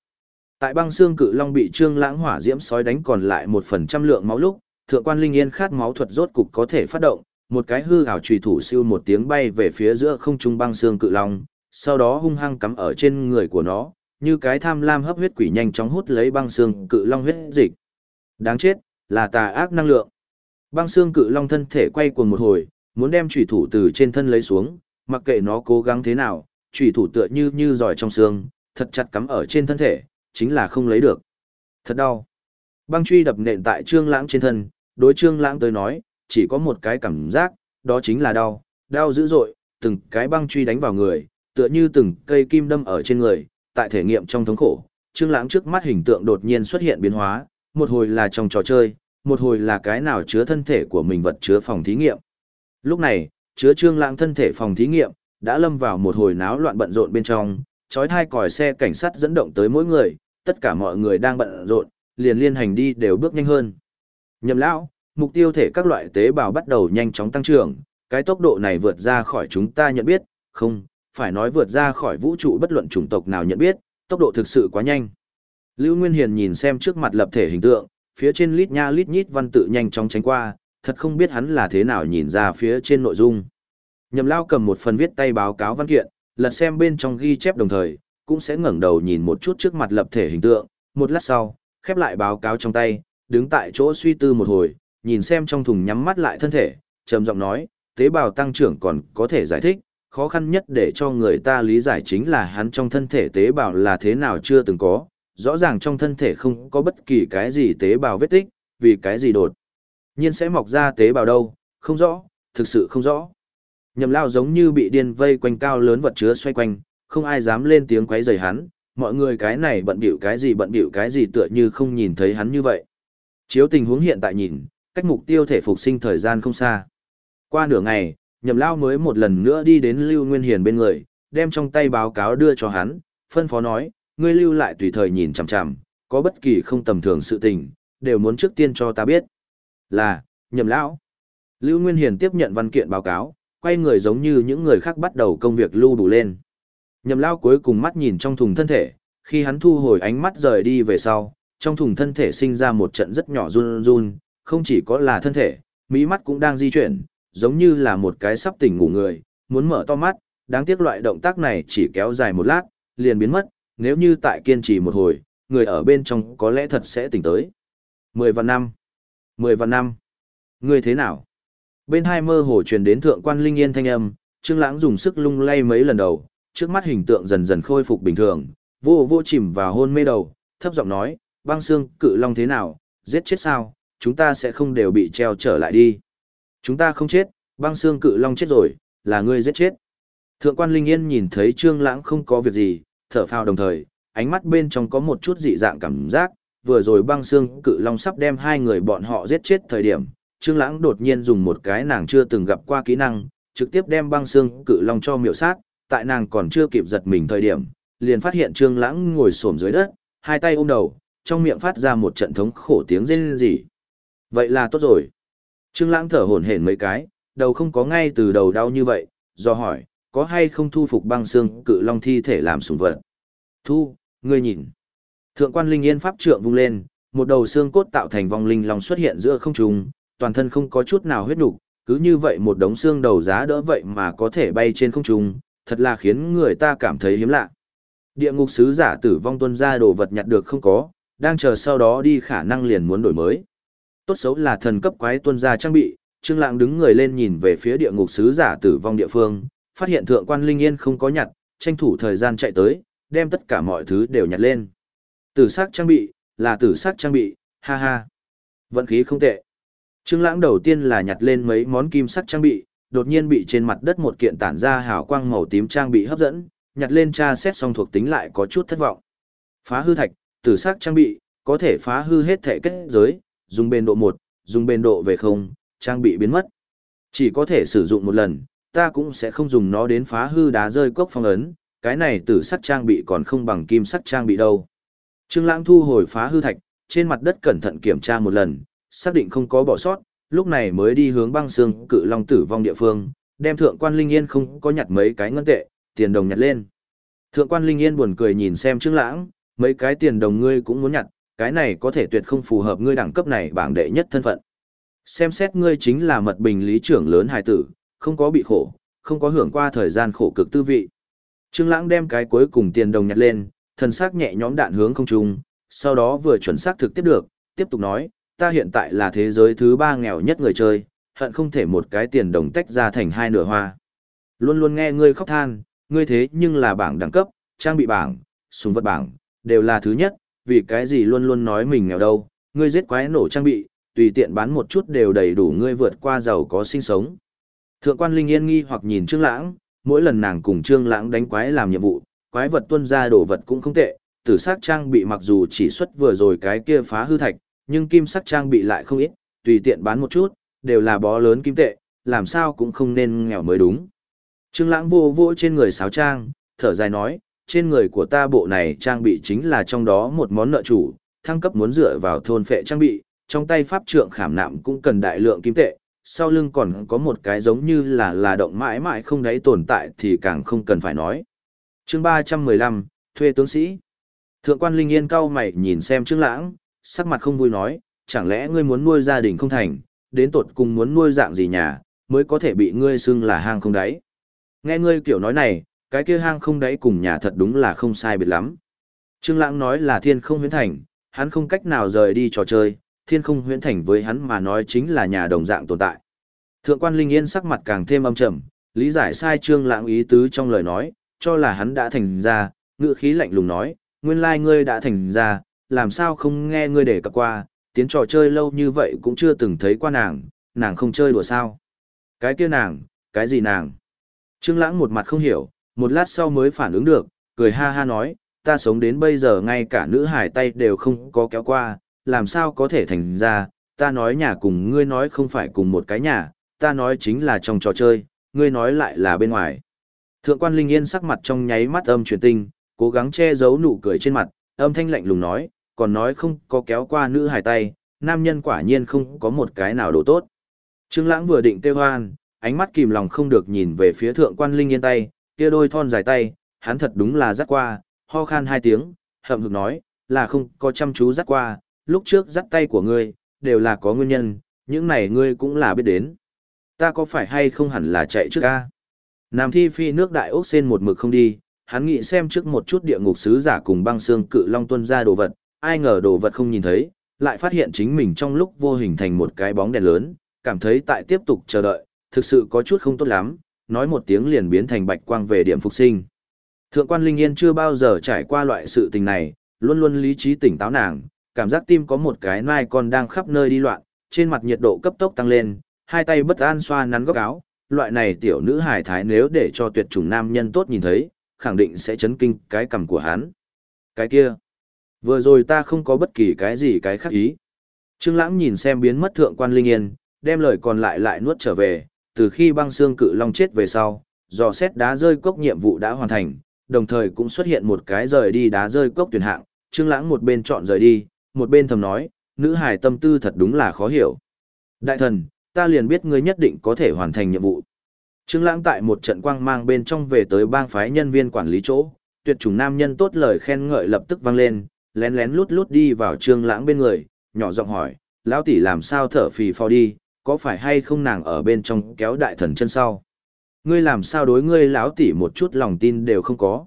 Tại băng xương cự long bị trương lãng hỏa diễm sói đánh còn lại một phần trăm lượng máu lúc, thượng quan linh yên khát máu thuật rốt cục có thể phát động, một cái hư ảo chùy thủ siêu một tiếng bay về phía giữa không trung băng xương cự long, sau đó hung hăng cắm ở trên người của nó, như cái tham lam hấp huyết quỷ nhanh chóng hút lấy băng xương cự long huyết dịch. Đáng chết, là tà ác năng lượng. Băng xương cự long thân thể quay cuồng một hồi, muốn đem chủy thủ từ trên thân lấy xuống, mặc kệ nó cố gắng thế nào, chủy thủ tựa như như giỏi trong xương, thật chặt cắm ở trên thân thể, chính là không lấy được. Thật đau. Băng truy đập nện tại Trương Lãng trên thân, đối Trương Lãng tới nói, chỉ có một cái cảm giác, đó chính là đau, đau dữ dội, từng cái băng truy đánh vào người, tựa như từng cây kim đâm ở trên người, tại thể nghiệm trong thống khổ, Trương Lãng trước mắt hình tượng đột nhiên xuất hiện biến hóa, một hồi là trong trò chơi, một hồi là cái nào chứa thân thể của mình vật chứa phòng thí nghiệm. Lúc này, chứa Trương Lãng thân thể phòng thí nghiệm đã lâm vào một hồi náo loạn bận rộn bên trong, chói hai còi xe cảnh sát dẫn động tới mỗi người, tất cả mọi người đang bận rộn, liền liên hành đi đều bước nhanh hơn. Nhậm lão, mục tiêu thể các loại tế bào bắt đầu nhanh chóng tăng trưởng, cái tốc độ này vượt ra khỏi chúng ta nhận biết, không, phải nói vượt ra khỏi vũ trụ bất luận chủng tộc nào nhận biết, tốc độ thực sự quá nhanh. Lưu Nguyên Hiền nhìn xem trước mặt lập thể hình tượng, phía trên lít nha lít nhít văn tự nhanh chóng tránh qua, thật không biết hắn là thế nào nhìn ra phía trên nội dung. Nhậm Lao cầm một phần viết tay báo cáo văn kiện, lật xem bên trong ghi chép đồng thời, cũng sẽ ngẩng đầu nhìn một chút trước mặt lập thể hình tượng, một lát sau, khép lại báo cáo trong tay, đứng tại chỗ suy tư một hồi, nhìn xem trong thùng nhắm mắt lại thân thể, trầm giọng nói, tế bào tăng trưởng còn có thể giải thích, khó khăn nhất để cho người ta lý giải chính là hắn trong thân thể tế bào là thế nào chưa từng có, rõ ràng trong thân thể không có bất kỳ cái gì tế bào vết tích, vì cái gì đột nhiên sẽ mọc ra tế bào đâu, không rõ, thực sự không rõ. Nhậm lao giống như bị điên vây quanh cao lớn vật chứa xoay quanh, không ai dám lên tiếng quấy rầy hắn, mọi người cái này bận bịu cái gì bận bịu cái gì tựa như không nhìn thấy hắn như vậy. Chiếu tình huống hiện tại nhìn, cách mục tiêu thể phục sinh thời gian không xa. Qua nửa ngày, nhậm lao mới một lần nữa đi đến Lưu Nguyên Hiền bên người, đem trong tay báo cáo đưa cho hắn, phân phó nói, ngươi lưu lại tùy thời nhìn chằm chằm, có bất kỳ không tầm thường sự tình, đều muốn trước tiên cho ta biết. Là, nhậm lão. Lưu Nguyên Hiền tiếp nhận văn kiện báo cáo, quay người giống như những người khác bắt đầu công việc lưu đủ lên. Nhậm lao cuối cùng mắt nhìn trong thùng thân thể, khi hắn thu hồi ánh mắt rời đi về sau, trong thùng thân thể sinh ra một trận rất nhỏ run run, không chỉ có là thân thể, mỹ mắt cũng đang di chuyển, giống như là một cái sắp tỉnh ngủ người, muốn mở to mắt, đáng tiếc loại động tác này chỉ kéo dài một lát, liền biến mất, nếu như tại kiên trì một hồi, người ở bên trong có lẽ thật sẽ tỉnh tới. Mười vạn năm. Mười vạn năm. Người thế nào? Bên hai mơ hồ truyền đến thượng quan linh yên thanh âm, Trương Lãng dùng sức lung lay mấy lần đầu, trước mắt hình tượng dần dần khôi phục bình thường, vô vô chìm vào hôn mê đầu, thấp giọng nói, băng xương cự long thế nào, giết chết sao, chúng ta sẽ không đều bị treo trở lại đi. Chúng ta không chết, băng xương cự long chết rồi, là ngươi giết chết. Thượng quan Linh Yên nhìn thấy Trương Lãng không có việc gì, thở phào đồng thời, ánh mắt bên trong có một chút dị dạng cảm giác, vừa rồi băng xương cự long sắp đem hai người bọn họ giết chết thời điểm, Trương Lãng đột nhiên dùng một cái nàng chưa từng gặp qua kỹ năng, trực tiếp đem băng xương cự long cho miểu sát, tại nàng còn chưa kịp giật mình thời điểm, liền phát hiện Trương Lãng ngồi xổm dưới đất, hai tay ôm đầu, trong miệng phát ra một trận thống khổ tiếng rên rỉ. Vậy là tốt rồi. Trương Lãng thở hổn hển mấy cái, đầu không có ngay từ đầu đau như vậy, do hỏi, có hay không thu phục băng xương cự long thi thể làm sủng vật? Thu, ngươi nhìn. Thượng quan Linh Yên pháp trượng vung lên, một đầu xương cốt tạo thành vong linh long xuất hiện giữa không trung, toàn thân không có chút nào huyết nục, cứ như vậy một đống xương đầu giá đỡ vậy mà có thể bay trên không trung, thật là khiến người ta cảm thấy hiếm lạ. Địa ngục sứ giả tử vong tuân ra đồ vật nhặt được không có, đang chờ sau đó đi khả năng liền muốn đổi mới. Tốt xấu là thần cấp quái tuân ra trang bị, Trương Lãng đứng người lên nhìn về phía địa ngục sứ giả tử vong địa phương, phát hiện thượng quan linh yên không có nhặt, tranh thủ thời gian chạy tới, đem tất cả mọi thứ đều nhặt lên. Tử sắc trang bị, là tử sắc trang bị, ha ha. Vận khí không tệ. Trương Lãng đầu tiên là nhặt lên mấy món kim sắc trang bị, đột nhiên bị trên mặt đất một kiện tản ra hào quang màu tím trang bị hấp dẫn, nhặt lên tra xét xong thuộc tính lại có chút thất vọng. Phá hư thạch, tử sắc trang bị, có thể phá hư hết thể kết giới, dùng bền độ 1, dùng bền độ về 0, trang bị biến mất. Chỉ có thể sử dụng một lần, ta cũng sẽ không dùng nó đến phá hư đá rơi cốc phong ấn, cái này tử sắc trang bị còn không bằng kim sắc trang bị đâu. Trương Lãng thu hồi phá hư thạch, trên mặt đất cẩn thận kiểm tra một lần, xác định không có bỏ sót, lúc này mới đi hướng băng xương cự long tử vong địa phương, đem thượng quan linh yên không có nhặt mấy cái ngân tệ, tiền đồng nhặt lên. Thượng quan linh yên buồn cười nhìn xem Trương Lãng, mấy cái tiền đồng ngươi cũng muốn nhặt, cái này có thể tuyệt không phù hợp ngươi đẳng cấp này bảng đệ nhất thân phận. Xem xét ngươi chính là mật bình lý trưởng lớn hài tử, không có bị khổ, không có hưởng qua thời gian khổ cực tư vị. Trương Lãng đem cái cuối cùng tiền đồng nhặt lên, thần sắc nhẹ nhõm đạn hướng không trung, sau đó vừa chuẩn xác thực tiếp được, tiếp tục nói, ta hiện tại là thế giới thứ ba nghèo nhất người chơi, hận không thể một cái tiền đồng tách ra thành hai nửa hoa. Luôn luôn nghe ngươi khóc than, ngươi thế nhưng là bảng đẳng cấp, trang bị bảng, súng vật bảng, đều là thứ nhất, vì cái gì luôn luôn nói mình nghèo đâu, ngươi giết quái nổ trang bị, tùy tiện bán một chút đều đầy đủ ngươi vượt qua giàu có sinh sống. Thượng quan Linh Yên nghi hoặc nhìn Trương Lãng, mỗi lần nàng cùng Trương Lãng đánh quái làm nhiệm vụ, quái vật tuân ra đồ vật cũng không tệ, tử sắc trang bị mặc dù chỉ xuất vừa rồi cái kia phá hư thạch, nhưng kim sắc trang bị lại không ít, tùy tiện bán một chút, đều là bó lớn kim tệ, làm sao cũng không nên nghèo mới đúng. Trương Lãng vô vô trên người sáo trang, thở dài nói, trên người của ta bộ này trang bị chính là trong đó một món nợ chủ, thăng cấp muốn dựa vào thôn phệ trang bị, trong tay pháp trượng khảm nạm cũng cần đại lượng kim tệ, sau lưng còn có một cái giống như là là động mãi mãi không đáy tồn tại thì càng không cần phải nói. Chương 315, thuê tướng sĩ. Thượng quan Linh Yên cao mày nhìn xem Trương Lãng, sắc mặt không vui nói, chẳng lẽ ngươi muốn nuôi gia đình không thành, đến tột cùng muốn nuôi dạng gì nhà, mới có thể bị ngươi xưng là hang không đáy. Nghe ngươi kiểu nói này, cái kia hang không đáy cùng nhà thật đúng là không sai biệt lắm. Trương Lãng nói là thiên không huyễn thành, hắn không cách nào rời đi trò chơi, thiên không huyễn thành với hắn mà nói chính là nhà đồng dạng tồn tại. Thượng quan Linh Yên sắc mặt càng thêm âm trầm, lý giải sai Trương Lãng ý tứ trong lời nói, cho là hắn đã thành ra, ngữ khí lạnh lùng nói, nguyên lai ngươi đã thành ra, làm sao không nghe ngươi để cập qua, tiến trò chơi lâu như vậy cũng chưa từng thấy qua nàng, nàng không chơi đùa sao. Cái kia nàng, cái gì nàng? Trương Lãng một mặt không hiểu, một lát sau mới phản ứng được, cười ha ha nói, ta sống đến bây giờ ngay cả nữ hải tay đều không có kéo qua, làm sao có thể thành ra, ta nói nhà cùng ngươi nói không phải cùng một cái nhà, ta nói chính là trong trò chơi, ngươi nói lại là bên ngoài. Thượng quan Linh Yên sắc mặt trong nháy mắt âm truyền tinh, cố gắng che giấu nụ cười trên mặt, âm thanh lạnh lùng nói, còn nói không có kéo qua nữ hải tay, nam nhân quả nhiên không có một cái nào đồ tốt. Trương Lãng vừa định kêu hoan, ánh mắt kìm lòng không được nhìn về phía thượng quan linh yên tay, kia đôi thon dài tay, hắn thật đúng là dắt qua, ho khan hai tiếng, hậm hực nói, là không có chăm chú dắt qua, lúc trước dắt tay của ngươi, đều là có nguyên nhân, những này ngươi cũng là biết đến. Ta có phải hay không hẳn là chạy trước ca? Nam thi phi nước đại ốc sen một mực không đi, hắn nghĩ xem trước một chút địa ngục sứ giả cùng băng xương cự long tuân ra đồ vật, ai ngờ đồ vật không nhìn thấy, lại phát hiện chính mình trong lúc vô hình thành một cái bóng đèn lớn, cảm thấy tại tiếp tục chờ đợi, thực sự có chút không tốt lắm, nói một tiếng liền biến thành bạch quang về điểm phục sinh. Thượng quan Linh Yên chưa bao giờ trải qua loại sự tình này, luôn luôn lý trí tỉnh táo nàng, cảm giác tim có một cái nai con đang khắp nơi đi loạn, trên mặt nhiệt độ cấp tốc tăng lên, hai tay bất an xoa nắn góc áo, loại này tiểu nữ hài thái nếu để cho tuyệt chủng nam nhân tốt nhìn thấy, khẳng định sẽ chấn kinh cái cầm của hắn. Cái kia, vừa rồi ta không có bất kỳ cái gì cái khác ý. Trương Lãng nhìn xem biến mất thượng quan Linh Yên, đem lời còn lại lại nuốt trở về, từ khi băng xương cự long chết về sau, dò xét đá rơi cốc nhiệm vụ đã hoàn thành, đồng thời cũng xuất hiện một cái rời đi đá rơi cốc tuyển hạng, Trương Lãng một bên chọn rời đi, một bên thầm nói, nữ hài tâm tư thật đúng là khó hiểu. Đại thần, ta liền biết ngươi nhất định có thể hoàn thành nhiệm vụ. Trương Lãng tại một trận quang mang bên trong về tới bang phái nhân viên quản lý chỗ, tuyệt chủng nam nhân tốt lời khen ngợi lập tức vang lên, lén lén lút lút đi vào Trương Lãng bên người, nhỏ giọng hỏi, lão tỷ làm sao thở phì phò đi, có phải hay không nàng ở bên trong kéo đại thần chân sau? Ngươi làm sao đối ngươi lão tỷ một chút lòng tin đều không có?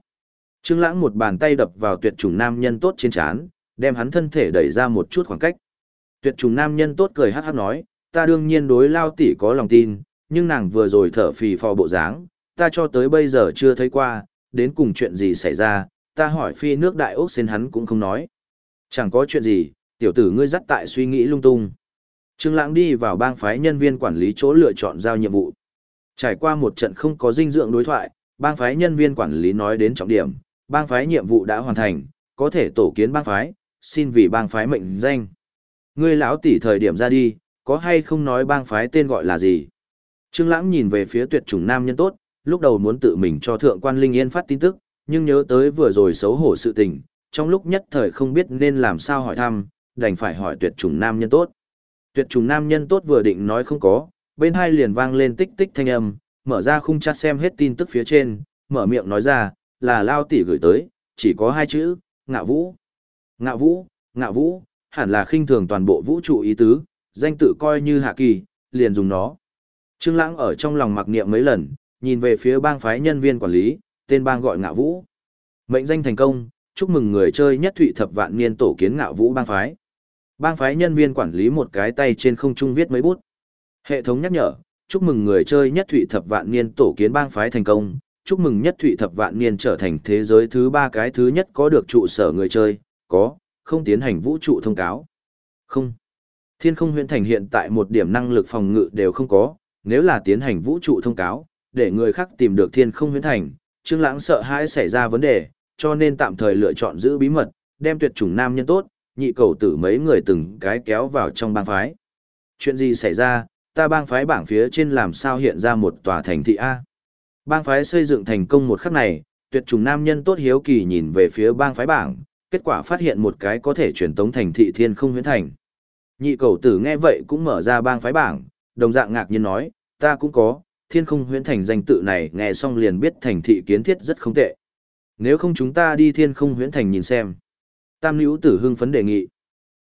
Trương Lãng một bàn tay đập vào tuyệt chủng nam nhân tốt trên trán, đem hắn thân thể đẩy ra một chút khoảng cách. Tuyệt chủng nam nhân tốt cười hắc hắc nói, ta đương nhiên đối lao tỷ có lòng tin, nhưng nàng vừa rồi thở phì phò bộ dáng, ta cho tới bây giờ chưa thấy qua, đến cùng chuyện gì xảy ra, ta hỏi phi nước đại ốc xin hắn cũng không nói. Chẳng có chuyện gì, tiểu tử ngươi dắt tại suy nghĩ lung tung. Trương Lãng đi vào bang phái nhân viên quản lý chỗ lựa chọn giao nhiệm vụ. Trải qua một trận không có dinh dưỡng đối thoại, bang phái nhân viên quản lý nói đến trọng điểm, bang phái nhiệm vụ đã hoàn thành, có thể tổ kiến bang phái, xin vì bang phái mệnh danh. Ngươi lão tỷ thời điểm ra đi, có hay không nói bang phái tên gọi là gì? Trương Lãng nhìn về phía tuyệt chủng nam nhân tốt, lúc đầu muốn tự mình cho thượng quan Linh Yên phát tin tức, nhưng nhớ tới vừa rồi xấu hổ sự tình, trong lúc nhất thời không biết nên làm sao hỏi thăm, đành phải hỏi tuyệt chủng nam nhân tốt. Tuyệt trùng nam nhân tốt vừa định nói không có, bên hai liền vang lên tích tích thanh âm, mở ra khung chat xem hết tin tức phía trên, mở miệng nói ra, là Lao tỷ gửi tới, chỉ có hai chữ, ngạ vũ. Ngạ vũ, ngạ vũ, hẳn là khinh thường toàn bộ vũ trụ ý tứ, danh tự coi như hạ kỳ, liền dùng nó. Trương Lãng ở trong lòng mặc niệm mấy lần, nhìn về phía bang phái nhân viên quản lý, tên bang gọi Ngạo Vũ. Mệnh danh thành công, chúc mừng người chơi nhất thụy thập vạn niên tổ kiến Ngạo Vũ bang phái. Bang phái nhân viên quản lý một cái tay trên không trung viết mấy bút. Hệ thống nhắc nhở, chúc mừng người chơi nhất thụy thập vạn niên tổ kiến bang phái thành công, chúc mừng nhất thụy thập vạn niên trở thành thế giới thứ ba cái thứ nhất có được trụ sở người chơi, có, không tiến hành vũ trụ thông cáo. Không. Thiên không huyện thành hiện tại một điểm năng lực phòng ngự đều không có, nếu là tiến hành vũ trụ thông cáo, để người khác tìm được thiên không huyễn thành, Trương Lãng sợ hãi xảy ra vấn đề, cho nên tạm thời lựa chọn giữ bí mật, đem tuyệt chủng nam nhân tốt, nhị cầu tử mấy người từng cái kéo vào trong bang phái. Chuyện gì xảy ra, ta bang phái bảng phía trên làm sao hiện ra một tòa thành thị A. Bang phái xây dựng thành công một khắc này, tuyệt trùng nam nhân tốt hiếu kỳ nhìn về phía bang phái bảng, kết quả phát hiện một cái có thể truyền tống thành thị thiên không huyễn thành. Nhị cầu tử nghe vậy cũng mở ra bang phái bảng, đồng dạng ngạc nhiên nói, ta cũng có, thiên không huyễn thành danh tự này nghe xong liền biết thành thị kiến thiết rất không tệ. Nếu không chúng ta đi thiên không huyễn thành nhìn xem. Tam nữ tử hưng phấn đề nghị.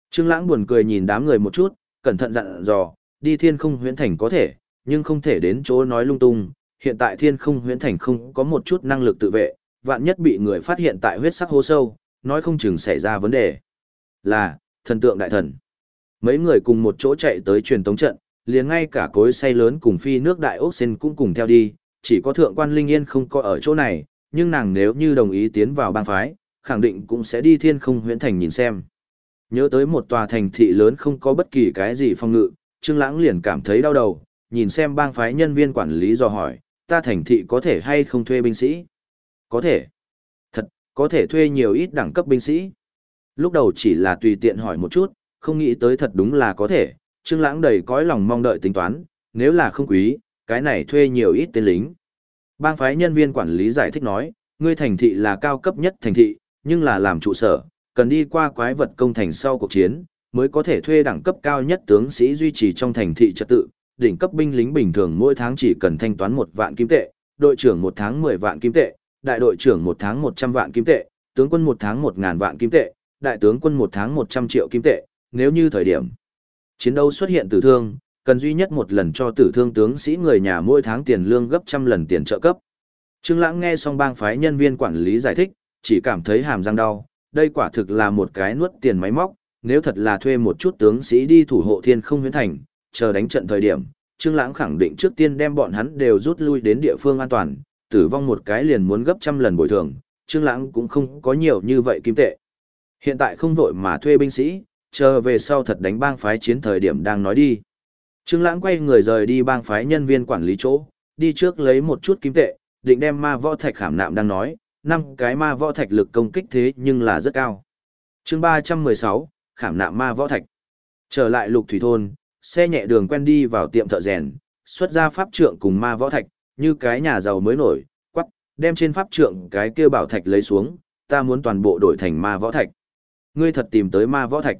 Trương Lãng buồn cười nhìn đám người một chút, cẩn thận dặn dò, đi thiên không huyễn thành có thể, nhưng không thể đến chỗ nói lung tung. Hiện tại thiên không huyễn thành không có một chút năng lực tự vệ, vạn nhất bị người phát hiện tại huyết sắc hố sâu, nói không chừng xảy ra vấn đề. Là, thần tượng đại thần. Mấy người cùng một chỗ chạy tới truyền tống trận, liền ngay cả cối say lớn cùng phi nước đại ốc sen cũng cùng theo đi, chỉ có thượng quan Linh Yên không có ở chỗ này, nhưng nàng nếu như đồng ý tiến vào bang phái, khẳng định cũng sẽ đi thiên không huyễn thành nhìn xem. Nhớ tới một tòa thành thị lớn không có bất kỳ cái gì phong ngự, Trương Lãng liền cảm thấy đau đầu, nhìn xem bang phái nhân viên quản lý dò hỏi, ta thành thị có thể hay không thuê binh sĩ? Có thể. Thật, có thể thuê nhiều ít đẳng cấp binh sĩ. Lúc đầu chỉ là tùy tiện hỏi một chút, không nghĩ tới thật đúng là có thể, Trương Lãng đầy cõi lòng mong đợi tính toán, nếu là không quý, cái này thuê nhiều ít tên lính. Bang phái nhân viên quản lý giải thích nói, ngươi thành thị là cao cấp nhất thành thị, nhưng là làm trụ sở, cần đi qua quái vật công thành sau cuộc chiến, mới có thể thuê đẳng cấp cao nhất tướng sĩ duy trì trong thành thị trật tự, đỉnh cấp binh lính bình thường mỗi tháng chỉ cần thanh toán một vạn kim tệ, đội trưởng một tháng 10 vạn kim tệ, đại đội trưởng một tháng 100 vạn kim tệ, tướng quân một tháng 1000 vạn kim tệ, đại tướng quân một tháng 100 triệu kim tệ, nếu như thời điểm chiến đấu xuất hiện tử thương, cần duy nhất một lần cho tử thương tướng sĩ người nhà mỗi tháng tiền lương gấp trăm lần tiền trợ cấp. Trương Lãng nghe xong bang phái nhân viên quản lý giải thích, chỉ cảm thấy hàm răng đau, đây quả thực là một cái nuốt tiền máy móc, nếu thật là thuê một chút tướng sĩ đi thủ hộ thiên không huyến thành, chờ đánh trận thời điểm, Trương Lãng khẳng định trước tiên đem bọn hắn đều rút lui đến địa phương an toàn, tử vong một cái liền muốn gấp trăm lần bồi thường, Trương Lãng cũng không có nhiều như vậy kim tệ. Hiện tại không vội mà thuê binh sĩ, chờ về sau thật đánh bang phái chiến thời điểm đang nói đi. Trương Lãng quay người rời đi bang phái nhân viên quản lý chỗ, đi trước lấy một chút kim tệ, định đem ma võ thạch khảm nạm đang nói, năm cái ma võ thạch lực công kích thế nhưng là rất cao. Chương 316, khảm nạm ma võ thạch. Trở lại Lục Thủy thôn, xe nhẹ đường quen đi vào tiệm thợ rèn, xuất ra pháp trượng cùng ma võ thạch, như cái nhà giàu mới nổi, quắc, đem trên pháp trượng cái kia bảo thạch lấy xuống, ta muốn toàn bộ đổi thành ma võ thạch. Ngươi thật tìm tới ma võ thạch.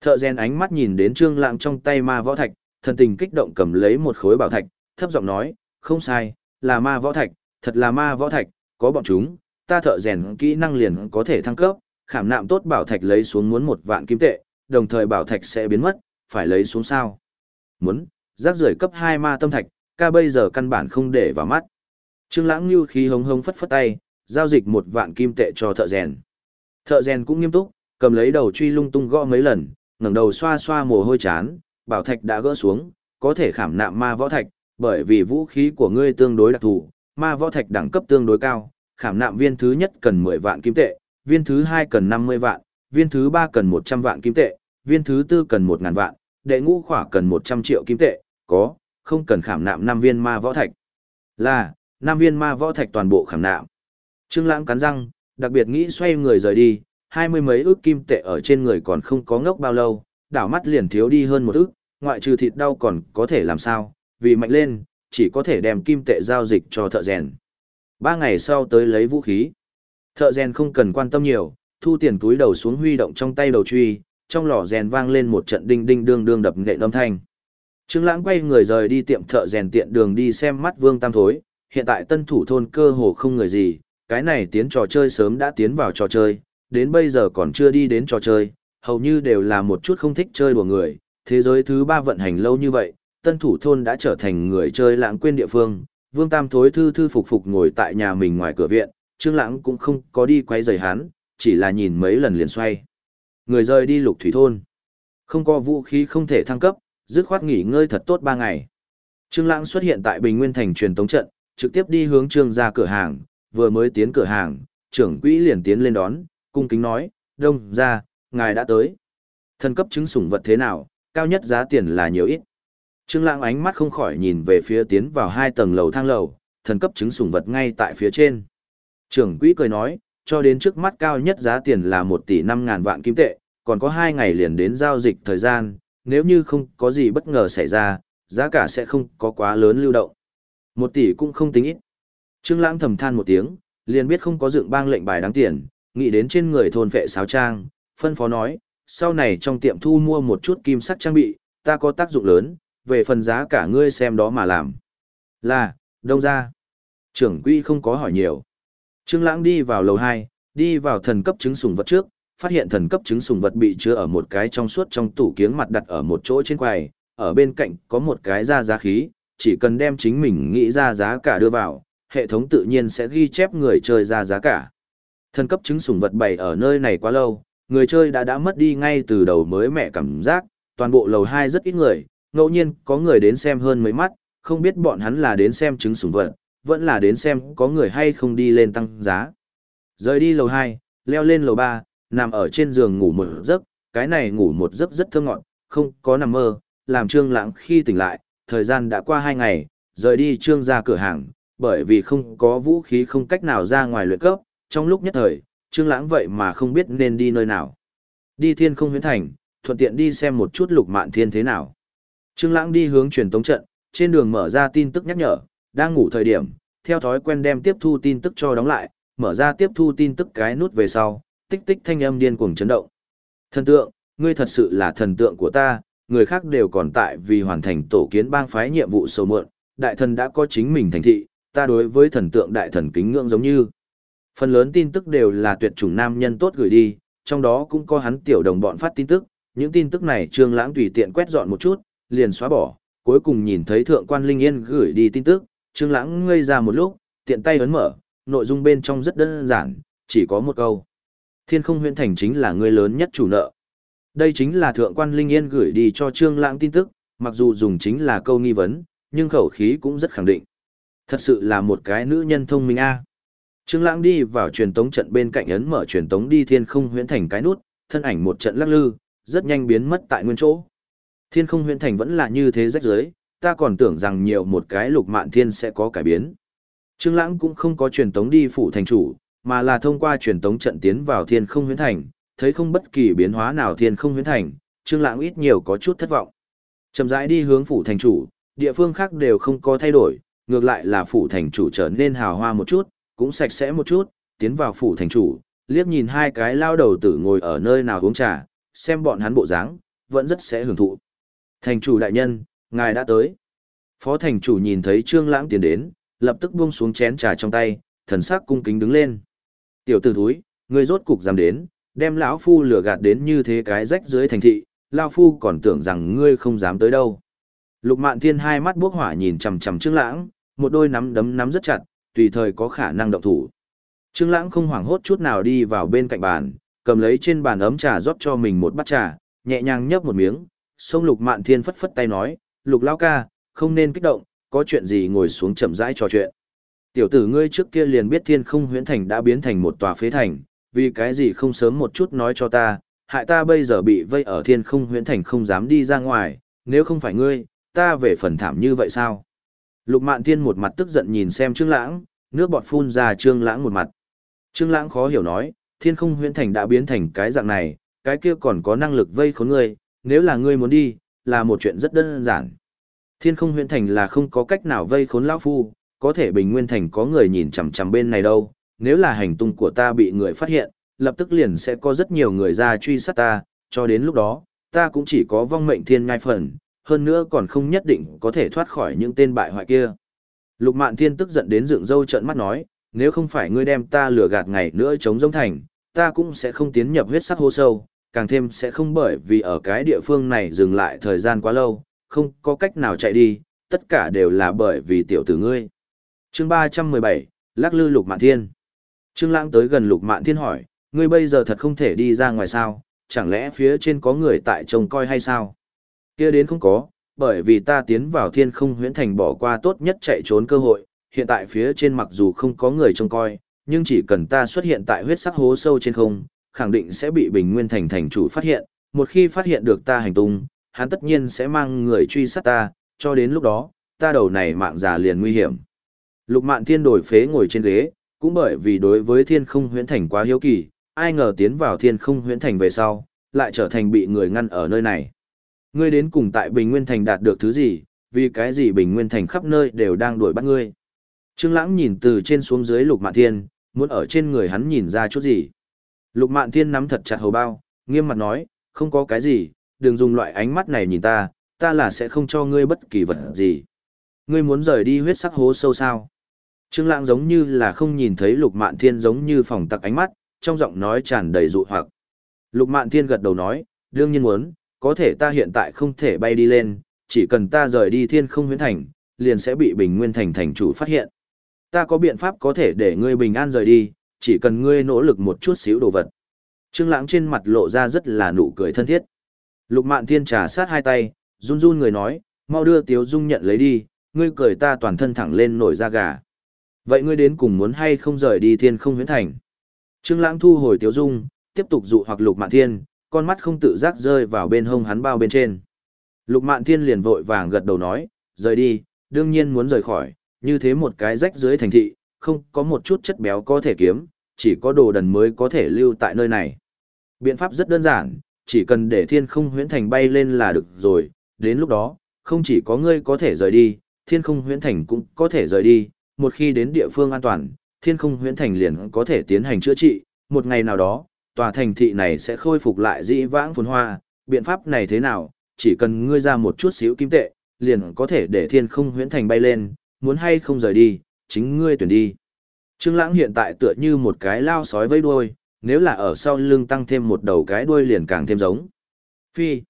Thợ rèn ánh mắt nhìn đến Trương Lãng trong tay ma võ thạch, thần tình kích động cầm lấy một khối bảo thạch, thấp giọng nói, không sai, là ma võ thạch, thật là ma võ thạch, có bọn chúng, ta thợ rèn kỹ năng liền có thể thăng cấp, khảm nạm tốt bảo thạch lấy xuống muốn một vạn kim tệ, đồng thời bảo thạch sẽ biến mất, phải lấy xuống sao? Muốn, rác rưởi cấp 2 ma tâm thạch, ca bây giờ căn bản không để vào mắt. Trương Lãng như khí hống hống phất phất tay, giao dịch một vạn kim tệ cho thợ rèn. Thợ rèn cũng nghiêm túc, cầm lấy đầu truy lung tung gõ mấy lần, ngẩng đầu xoa xoa mồ hôi chán, bảo thạch đã gỡ xuống, có thể khảm nạm ma võ thạch, bởi vì vũ khí của ngươi tương đối đặc thù, ma võ thạch đẳng cấp tương đối cao, khảm nạm viên thứ nhất cần 10 vạn kim tệ, viên thứ hai cần 50 vạn, viên thứ ba cần 100 vạn kim tệ, viên thứ tư cần 1000 vạn, đệ ngũ khỏa cần 100 triệu kim tệ, có, không cần khảm nạm 5 viên ma võ thạch. Là, 5 viên ma võ thạch toàn bộ khảm nạm. Trương Lãng cắn răng, đặc biệt nghĩ xoay người rời đi, hai mươi mấy ức kim tệ ở trên người còn không có ngốc bao lâu, đảo mắt liền thiếu đi hơn một ức. ngoại trừ thịt đau còn có thể làm sao, vì mạnh lên, chỉ có thể đem kim tệ giao dịch cho thợ rèn. Ba ngày sau tới lấy vũ khí. Thợ rèn không cần quan tâm nhiều, thu tiền túi đầu xuống huy động trong tay đầu truy, trong lò rèn vang lên một trận đinh đinh đương đương đập nện âm thanh. Trương Lãng quay người rời đi tiệm thợ rèn tiện đường đi xem mắt Vương Tam Thối, hiện tại tân thủ thôn cơ hồ không người gì, cái này tiến trò chơi sớm đã tiến vào trò chơi, đến bây giờ còn chưa đi đến trò chơi, hầu như đều là một chút không thích chơi đùa người, thế giới thứ ba vận hành lâu như vậy, tân thủ thôn đã trở thành người chơi lãng quên địa phương, Vương Tam thối thư thư phục phục ngồi tại nhà mình ngoài cửa viện, Trương Lãng cũng không có đi quay rời hắn, chỉ là nhìn mấy lần liền xoay. Người rời đi lục thủy thôn. Không có vũ khí không thể thăng cấp, dứt khoát nghỉ ngơi thật tốt ba ngày. Trương Lãng xuất hiện tại Bình Nguyên thành truyền tống trận, trực tiếp đi hướng Trương gia cửa hàng, vừa mới tiến cửa hàng, trưởng quỹ liền tiến lên đón, cung kính nói, "Đông gia, ngài đã tới." Thân cấp chứng sủng vật thế nào, cao nhất giá tiền là nhiều ít. Trương Lãng ánh mắt không khỏi nhìn về phía tiến vào hai tầng lầu thang lầu, thần cấp chứng sủng vật ngay tại phía trên. Trưởng quỹ cười nói, cho đến trước mắt cao nhất giá tiền là 1 tỷ 5 ngàn vạn kim tệ, còn có 2 ngày liền đến giao dịch thời gian, nếu như không có gì bất ngờ xảy ra, giá cả sẽ không có quá lớn lưu động. 1 tỷ cũng không tính ít. Trương Lãng thầm than một tiếng, liền biết không có dựng bang lệnh bài đáng tiền, nghĩ đến trên người thôn vệ sáo trang, phân phó nói, sau này trong tiệm thu mua một chút kim sắt trang bị, ta có tác dụng lớn, về phần giá cả ngươi xem đó mà làm. Là, đông ra. Trưởng quỹ không có hỏi nhiều. Trương Lãng đi vào lầu 2, đi vào thần cấp trứng sùng vật trước, phát hiện thần cấp trứng sùng vật bị chứa ở một cái trong suốt trong tủ kiếng mặt đặt ở một chỗ trên quầy, ở bên cạnh có một cái ra giá khí, chỉ cần đem chính mình nghĩ ra giá cả đưa vào, hệ thống tự nhiên sẽ ghi chép người chơi ra giá cả. Thần cấp trứng sùng vật bày ở nơi này quá lâu, người chơi đã đã mất đi ngay từ đầu mới mẹ cảm giác, toàn bộ lầu 2 rất ít người, ngẫu nhiên có người đến xem hơn mấy mắt, không biết bọn hắn là đến xem trứng sủng vật, vẫn là đến xem có người hay không đi lên tăng giá. Rời đi lầu 2, leo lên lầu 3, nằm ở trên giường ngủ một giấc, cái này ngủ một giấc rất thơm ngọt, không có nằm mơ, làm trương lãng khi tỉnh lại, thời gian đã qua 2 ngày, rời đi trương ra cửa hàng, bởi vì không có vũ khí không cách nào ra ngoài luyện cấp, trong lúc nhất thời, trương lãng vậy mà không biết nên đi nơi nào. Đi thiên không huyến thành, thuận tiện đi xem một chút lục mạn thiên thế nào. Trương Lãng đi hướng truyền tống trận, trên đường mở ra tin tức nhắc nhở, đang ngủ thời điểm, theo thói quen đem tiếp thu tin tức cho đóng lại, mở ra tiếp thu tin tức cái nút về sau, tích tích thanh âm điên cuồng chấn động. Thần tượng, ngươi thật sự là thần tượng của ta, người khác đều còn tại vì hoàn thành tổ kiến bang phái nhiệm vụ sâu mượn, đại thần đã có chính mình thành thị, ta đối với thần tượng đại thần kính ngưỡng giống như. Phần lớn tin tức đều là tuyệt chủng nam nhân tốt gửi đi, trong đó cũng có hắn tiểu đồng bọn phát tin tức, những tin tức này Trương Lãng tùy tiện quét dọn một chút, liền xóa bỏ, cuối cùng nhìn thấy thượng quan Linh Yên gửi đi tin tức, Trương Lãng ngây ra một lúc, tiện tay ấn mở, nội dung bên trong rất đơn giản, chỉ có một câu. Thiên không huyện thành chính là người lớn nhất chủ nợ. Đây chính là thượng quan Linh Yên gửi đi cho Trương Lãng tin tức, mặc dù dùng chính là câu nghi vấn, nhưng khẩu khí cũng rất khẳng định. Thật sự là một cái nữ nhân thông minh a. Trương Lãng đi vào truyền tống trận bên cạnh ấn mở truyền tống đi thiên không huyễn thành cái nút, thân ảnh một trận lắc lư, rất nhanh biến mất tại nguyên chỗ. Thiên không huyễn thành vẫn là như thế rách rưới, ta còn tưởng rằng nhiều một cái lục mạn thiên sẽ có cải biến. Trương Lãng cũng không có truyền tống đi phủ thành chủ, mà là thông qua truyền tống trận tiến vào thiên không huyễn thành, thấy không bất kỳ biến hóa nào thiên không huyễn thành, Trương Lãng ít nhiều có chút thất vọng. Chậm rãi đi hướng phủ thành chủ, địa phương khác đều không có thay đổi, ngược lại là phủ thành chủ trở nên hào hoa một chút, cũng sạch sẽ một chút, tiến vào phủ thành chủ, liếc nhìn hai cái lao đầu tử ngồi ở nơi nào uống trà, xem bọn hắn bộ dáng, vẫn rất sẽ hưởng thụ. Thành chủ đại nhân, ngài đã tới. Phó thành chủ nhìn thấy Trương Lãng tiến đến, lập tức buông xuống chén trà trong tay, thần sắc cung kính đứng lên. Tiểu tử thúi, ngươi rốt cục dám đến, đem lão phu lừa gạt đến như thế cái rách dưới thành thị, lão phu còn tưởng rằng ngươi không dám tới đâu. Lục Mạn Thiên hai mắt bốc hỏa nhìn chằm chằm Trương Lãng, một đôi nắm đấm nắm rất chặt, tùy thời có khả năng động thủ. Trương Lãng không hoảng hốt chút nào đi vào bên cạnh bàn, cầm lấy trên bàn ấm trà rót cho mình một bát trà, nhẹ nhàng nhấp một miếng, Sông Lục Mạn Thiên phất phất tay nói, "Lục lão ca, không nên kích động, có chuyện gì ngồi xuống chậm rãi trò chuyện." Tiểu tử ngươi trước kia liền biết Thiên Không Huyễn Thành đã biến thành một tòa phế thành, vì cái gì không sớm một chút nói cho ta, hại ta bây giờ bị vây ở Thiên Không Huyễn Thành không dám đi ra ngoài, nếu không phải ngươi, ta về phần thảm như vậy sao? Lục Mạn Thiên một mặt tức giận nhìn xem Trương Lãng, nước bọt phun ra Trương Lãng một mặt. Trương Lãng khó hiểu nói, Thiên Không Huyễn Thành đã biến thành cái dạng này, cái kia còn có năng lực vây khốn ngươi, nếu là ngươi muốn đi, là một chuyện rất đơn giản. Thiên Không huyện Thành là không có cách nào vây khốn lão phu, có thể Bình Nguyên Thành có người nhìn chằm chằm bên này đâu, nếu là hành tung của ta bị người phát hiện, lập tức liền sẽ có rất nhiều người ra truy sát ta, cho đến lúc đó, ta cũng chỉ có vong mệnh thiên ngai phần, hơn nữa còn không nhất định có thể thoát khỏi những tên bại hoại kia. Lục Mạn Thiên tức giận đến dựng râu trợn mắt nói, nếu không phải ngươi đem ta lừa gạt ngày nữa chống giống thành, ta cũng sẽ không tiến nhập huyết sắc hô sâu, càng thêm sẽ không bởi vì ở cái địa phương này dừng lại thời gian quá lâu, không có cách nào chạy đi, tất cả đều là bởi vì tiểu tử ngươi. Chương 317, Lắc lư Lục Mạn Thiên. Trương Lãng tới gần Lục Mạn Thiên hỏi, ngươi bây giờ thật không thể đi ra ngoài sao, chẳng lẽ phía trên có người tại trông coi hay sao? kia đến không có, bởi vì ta tiến vào thiên không huyễn thành bỏ qua tốt nhất chạy trốn cơ hội, hiện tại phía trên mặc dù không có người trông coi, nhưng chỉ cần ta xuất hiện tại huyết sắc hố sâu trên không, khẳng định sẽ bị Bình Nguyên Thành thành chủ phát hiện, một khi phát hiện được ta hành tung, hắn tất nhiên sẽ mang người truy sát ta, cho đến lúc đó, ta đầu này mạng già liền nguy hiểm. Lục Mạn Thiên đổi phế ngồi trên ghế, cũng bởi vì đối với Thiên Không Huyễn Thành quá hiếu kỳ, ai ngờ tiến vào Thiên Không Huyễn Thành về sau, lại trở thành bị người ngăn ở nơi này. Ngươi đến cùng tại Bình Nguyên Thành đạt được thứ gì, vì cái gì Bình Nguyên Thành khắp nơi đều đang đuổi bắt ngươi. Trương Lãng nhìn từ trên xuống dưới Lục Mạn Thiên, muốn ở trên người hắn nhìn ra chút gì. Lục Mạn Thiên nắm thật chặt hầu bao, nghiêm mặt nói, không có cái gì, đừng dùng loại ánh mắt này nhìn ta, ta là sẽ không cho ngươi bất kỳ vật gì. Ngươi muốn rời đi huyết sắc hố sâu sao? Trương Lãng giống như là không nhìn thấy Lục Mạn Thiên giống như phòng tặc ánh mắt, trong giọng nói tràn đầy dụ hoặc. Lục Mạn Thiên gật đầu nói, đương nhiên muốn, có thể ta hiện tại không thể bay đi lên, chỉ cần ta rời đi thiên không Huyễn thành, liền sẽ bị bình nguyên thành thành chủ phát hiện. Ta có biện pháp có thể để ngươi bình an rời đi, chỉ cần ngươi nỗ lực một chút xíu đồ vật. Trương Lãng trên mặt lộ ra rất là nụ cười thân thiết. Lục Mạn Thiên trà sát hai tay, run run người nói, mau đưa Tiếu Dung nhận lấy đi, ngươi cười ta toàn thân thẳng lên nổi da gà. Vậy ngươi đến cùng muốn hay không rời đi thiên không Huyền thành? Trương Lãng thu hồi Tiếu Dung, tiếp tục dụ hoặc Lục Mạn Thiên, con mắt không tự giác rơi vào bên hông hắn bao bên trên. Lục Mạn Thiên liền vội vàng gật đầu nói, rời đi, đương nhiên muốn rời khỏi, như thế một cái rách dưới thành thị, không có một chút chất béo có thể kiếm, chỉ có đồ đần mới có thể lưu tại nơi này. Biện pháp rất đơn giản, chỉ cần để thiên không huyễn thành bay lên là được rồi, đến lúc đó, không chỉ có ngươi có thể rời đi, thiên không huyễn thành cũng có thể rời đi, một khi đến địa phương an toàn, thiên không huyễn thành liền có thể tiến hành chữa trị, một ngày nào đó, tòa thành thị này sẽ khôi phục lại dĩ vãng phồn hoa, biện pháp này thế nào, chỉ cần ngươi ra một chút xíu kim tệ, liền có thể để thiên không huyễn thành bay lên, muốn hay không rời đi, chính ngươi tuyển đi. Trương Lãng hiện tại tựa như một cái lao sói vây đuôi, nếu là ở sau lưng tăng thêm một đầu cái đuôi liền càng thêm giống. Phi.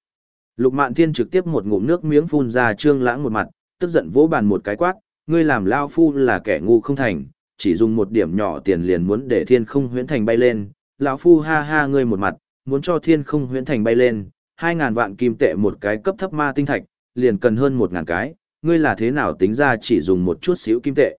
Lục Mạn Thiên trực tiếp một ngụm nước miếng phun ra Trương Lãng một mặt, tức giận vỗ bàn một cái quát, ngươi làm lao phu là kẻ ngu không thành, chỉ dùng một điểm nhỏ tiền liền muốn để thiên không huyễn thành bay lên, lão phu ha ha ngươi một mặt, muốn cho thiên không huyễn thành bay lên, hai ngàn vạn kim tệ một cái cấp thấp ma tinh thạch, liền cần hơn một ngàn cái, ngươi là thế nào tính ra chỉ dùng một chút xíu kim tệ.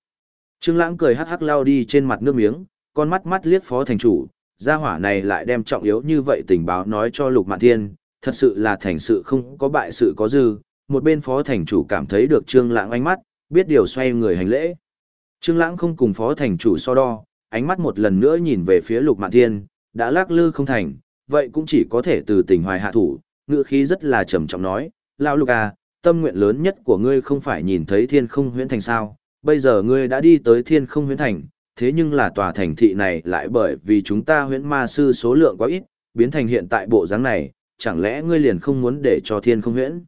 Trương Lãng cười hắc hắc lao đi trên mặt nước miếng, con mắt mắt liếc phó thành chủ, gia hỏa này lại đem trọng yếu như vậy tình báo nói cho Lục Mạn Thiên, thật sự là thành sự không có bại sự có dư, một bên phó thành chủ cảm thấy được Trương Lãng ánh mắt, biết điều xoay người hành lễ. Trương Lãng không cùng phó thành chủ so đo, ánh mắt một lần nữa nhìn về phía Lục Mạn Thiên, đã lắc lư không thành, vậy cũng chỉ có thể từ tình hoài hạ thủ, ngữ khí rất là trầm trọng nói, lão Lục à, tâm nguyện lớn nhất của ngươi không phải nhìn thấy thiên không huyễn thành sao, bây giờ ngươi đã đi tới thiên không huyễn thành, thế nhưng là tòa thành thị này lại bởi vì chúng ta huyễn ma sư số lượng quá ít, biến thành hiện tại bộ dáng này, chẳng lẽ ngươi liền không muốn để cho thiên không huyễn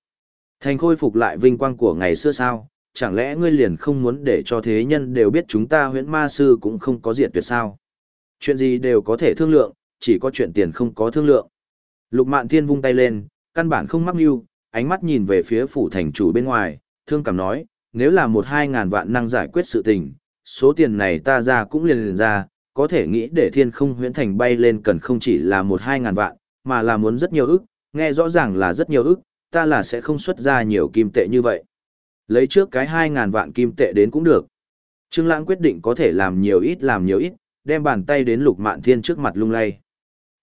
thành khôi phục lại vinh quang của ngày xưa sao? Chẳng lẽ ngươi liền không muốn để cho thế nhân đều biết chúng ta huyễn ma sư cũng không có diệt tuyệt sao? Chuyện gì đều có thể thương lượng, chỉ có chuyện tiền không có thương lượng. Lục Mạn Thiên vung tay lên, căn bản không mắc mưu, ánh mắt nhìn về phía phủ thành chủ bên ngoài, thương cảm nói, nếu là một hai ngàn vạn năng giải quyết sự tình, số tiền này ta ra cũng liền liền ra, có thể nghĩ để thiên không huyễn thành bay lên cần không chỉ là một hai ngàn vạn, mà là muốn rất nhiều ức, nghe rõ ràng là rất nhiều ức, ta là sẽ không xuất ra nhiều kim tệ như vậy. Lấy trước cái hai ngàn vạn kim tệ đến cũng được. Trương Lãng quyết định có thể làm nhiều ít làm nhiều ít, đem bàn tay đến Lục Mạn Thiên trước mặt lung lay.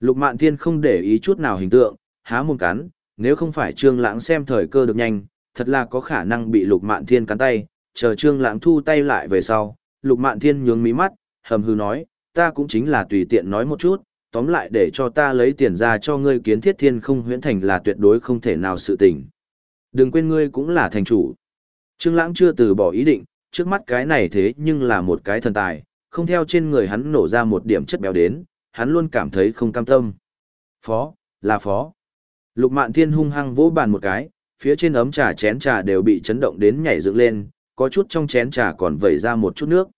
Lục Mạn Thiên không để ý chút nào hình tượng, há mồm cắn, nếu không phải Trương Lãng xem thời cơ được nhanh, thật là có khả năng bị Lục Mạn Thiên cắn tay, chờ Trương Lãng thu tay lại về sau, Lục Mạn Thiên nhướng mí mắt, hầm hừ nói, ta cũng chính là tùy tiện nói một chút, tóm lại để cho ta lấy tiền ra cho ngươi kiến thiết thiên không huyễn thành là tuyệt đối không thể nào sự tình. Đừng quên ngươi cũng là thành chủ. Trương Lãng chưa từ bỏ ý định, trước mắt cái này thế nhưng là một cái thần tài, không theo trên người hắn nổ ra một điểm chất béo đến, hắn luôn cảm thấy không cam tâm. Phó, là phó. Lục Mạn Thiên hung hăng vỗ bàn một cái, phía trên ấm trà chén trà đều bị chấn động đến nhảy dựng lên, có chút trong chén trà còn vẩy ra một chút nước.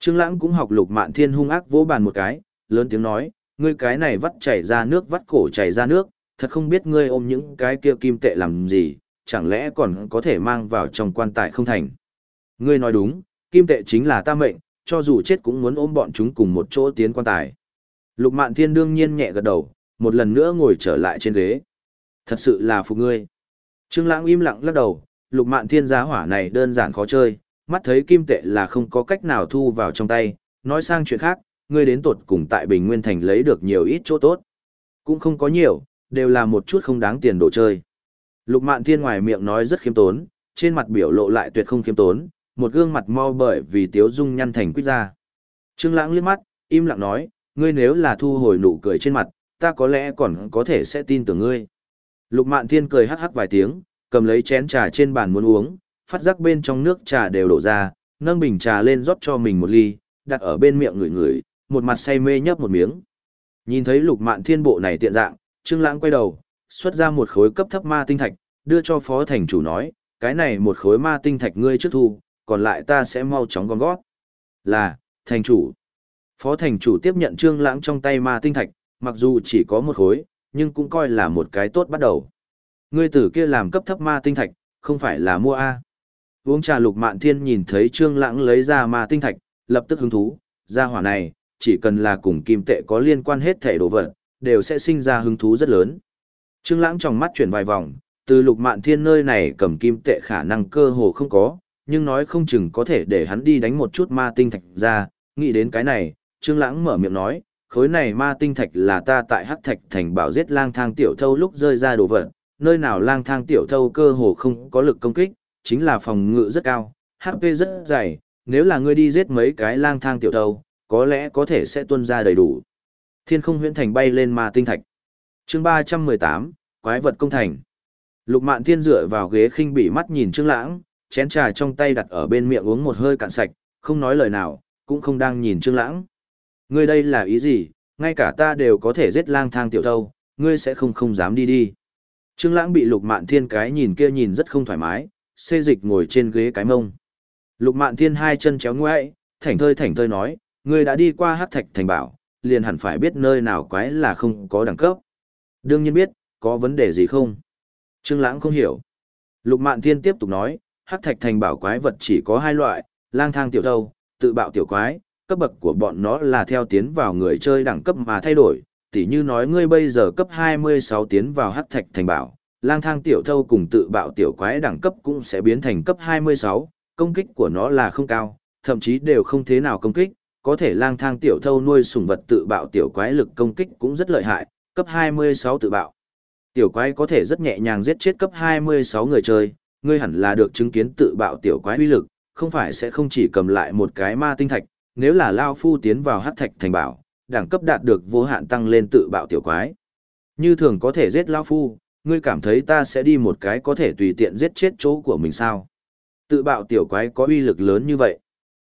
Trương Lãng cũng học Lục Mạn Thiên hung ác vỗ bàn một cái, lớn tiếng nói, ngươi cái này vắt chảy ra nước vắt cổ chảy ra nước, thật không biết ngươi ôm những cái kia kim tệ làm gì, chẳng lẽ còn có thể mang vào trong quan tài không thành. Ngươi nói đúng, kim tệ chính là ta mệnh, cho dù chết cũng muốn ôm bọn chúng cùng một chỗ tiến quan tài. Lục Mạn Thiên đương nhiên nhẹ gật đầu, một lần nữa ngồi trở lại trên ghế. Thật sự là phục ngươi. Trương Lãng im lặng lắc đầu, Lục Mạn Thiên giá hỏa này đơn giản khó chơi, mắt thấy kim tệ là không có cách nào thu vào trong tay, nói sang chuyện khác, ngươi đến tụt cùng tại Bình Nguyên Thành lấy được nhiều ít chỗ tốt. Cũng không có nhiều, đều là một chút không đáng tiền đồ chơi. Lục Mạn Thiên ngoài miệng nói rất khiêm tốn, trên mặt biểu lộ lại tuyệt không khiêm tốn, một gương mặt mo bởi vì tiếu dung nhăn thành quýt ra. Trương Lãng liếc mắt, im lặng nói, ngươi nếu là thu hồi nụ cười trên mặt, ta có lẽ còn có thể sẽ tin tưởng ngươi. Lục Mạn Thiên cười hắc hắc vài tiếng, cầm lấy chén trà trên bàn muốn uống, phát giác bên trong nước trà đều đổ ra, nâng bình trà lên rót cho mình một ly, đặt ở bên miệng ngửi ngửi, một mặt say mê nhấp một miếng. Nhìn thấy Lục Mạn Thiên bộ này tiện dạng, Trương Lãng quay đầu, xuất ra một khối cấp thấp ma tinh thạch, đưa cho phó thành chủ nói, cái này một khối ma tinh thạch ngươi trước thu, còn lại ta sẽ mau chóng gom gót. Là, thành chủ. Phó thành chủ tiếp nhận Trương Lãng trong tay ma tinh thạch, mặc dù chỉ có một khối, nhưng cũng coi là một cái tốt bắt đầu. Ngươi tử kia làm cấp thấp ma tinh thạch, không phải là mua A. Uống trà lục mạn thiên nhìn thấy trương lãng lấy ra ma tinh thạch, lập tức hứng thú, gia hỏa này, chỉ cần là cùng kim tệ có liên quan hết thể đồ vật, đều sẽ sinh ra hứng thú rất lớn. Trương lãng trong mắt chuyển vài vòng, từ lục mạn thiên nơi này cầm kim tệ khả năng cơ hồ không có, nhưng nói không chừng có thể để hắn đi đánh một chút ma tinh thạch ra, nghĩ đến cái này, trương lãng mở miệng nói, khối này ma tinh thạch là ta tại hắc thạch thành bảo giết lang thang tiểu thâu lúc rơi ra đồ vật, nơi nào lang thang tiểu thâu cơ hồ không có lực công kích, chính là phòng ngự rất cao, HP rất dày, nếu là ngươi đi giết mấy cái lang thang tiểu thâu, có lẽ có thể sẽ tuân ra đầy đủ. Thiên không huyễn thành bay lên ma tinh thạch. Chương 318, quái vật công thành. Lục Mạn Thiên dựa vào ghế khinh bỉ mắt nhìn Trương Lãng, chén trà trong tay đặt ở bên miệng uống một hơi cạn sạch, không nói lời nào, cũng không đang nhìn Trương Lãng. Ngươi đây là ý gì, ngay cả ta đều có thể giết lang thang tiểu thâu, ngươi sẽ không không dám đi đi. Trương Lãng bị Lục Mạn Thiên cái nhìn kia nhìn rất không thoải mái, xê dịch ngồi trên ghế cái mông. Lục Mạn Thiên hai chân chéo ngoẽ, thảnh thơi thảnh thơi nói, ngươi đã đi qua Hắc Thạch Thành Bảo, liền hẳn phải biết nơi nào quái là không có đẳng cấp. Đương nhiên biết, có vấn đề gì không? Trương Lãng không hiểu. Lục Mạn Thiên tiếp tục nói, Hắc Thạch Thành Bảo quái vật chỉ có hai loại, lang thang tiểu thâu, tự bạo tiểu quái, cấp bậc của bọn nó là theo tiến vào người chơi đẳng cấp mà thay đổi, tỉ như nói ngươi bây giờ cấp 26 tiến vào hắc thạch thành bảo, lang thang tiểu thâu cùng tự bạo tiểu quái đẳng cấp cũng sẽ biến thành cấp 26, công kích của nó là không cao, thậm chí đều không thế nào công kích, có thể lang thang tiểu thâu nuôi sủng vật tự bạo tiểu quái lực công kích cũng rất lợi hại, cấp 26 tự bạo. Tiểu quái có thể rất nhẹ nhàng giết chết cấp 26 người chơi, ngươi hẳn là được chứng kiến tự bạo tiểu quái uy lực, không phải sẽ không chỉ cầm lại một cái ma tinh thạch, nếu là Lao Phu tiến vào hát thạch thành bảo, đẳng cấp đạt được vô hạn tăng lên tự bạo tiểu quái. Như thường có thể giết Lao Phu, ngươi cảm thấy ta sẽ đi một cái có thể tùy tiện giết chết chỗ của mình sao? Tự bạo tiểu quái có uy lực lớn như vậy.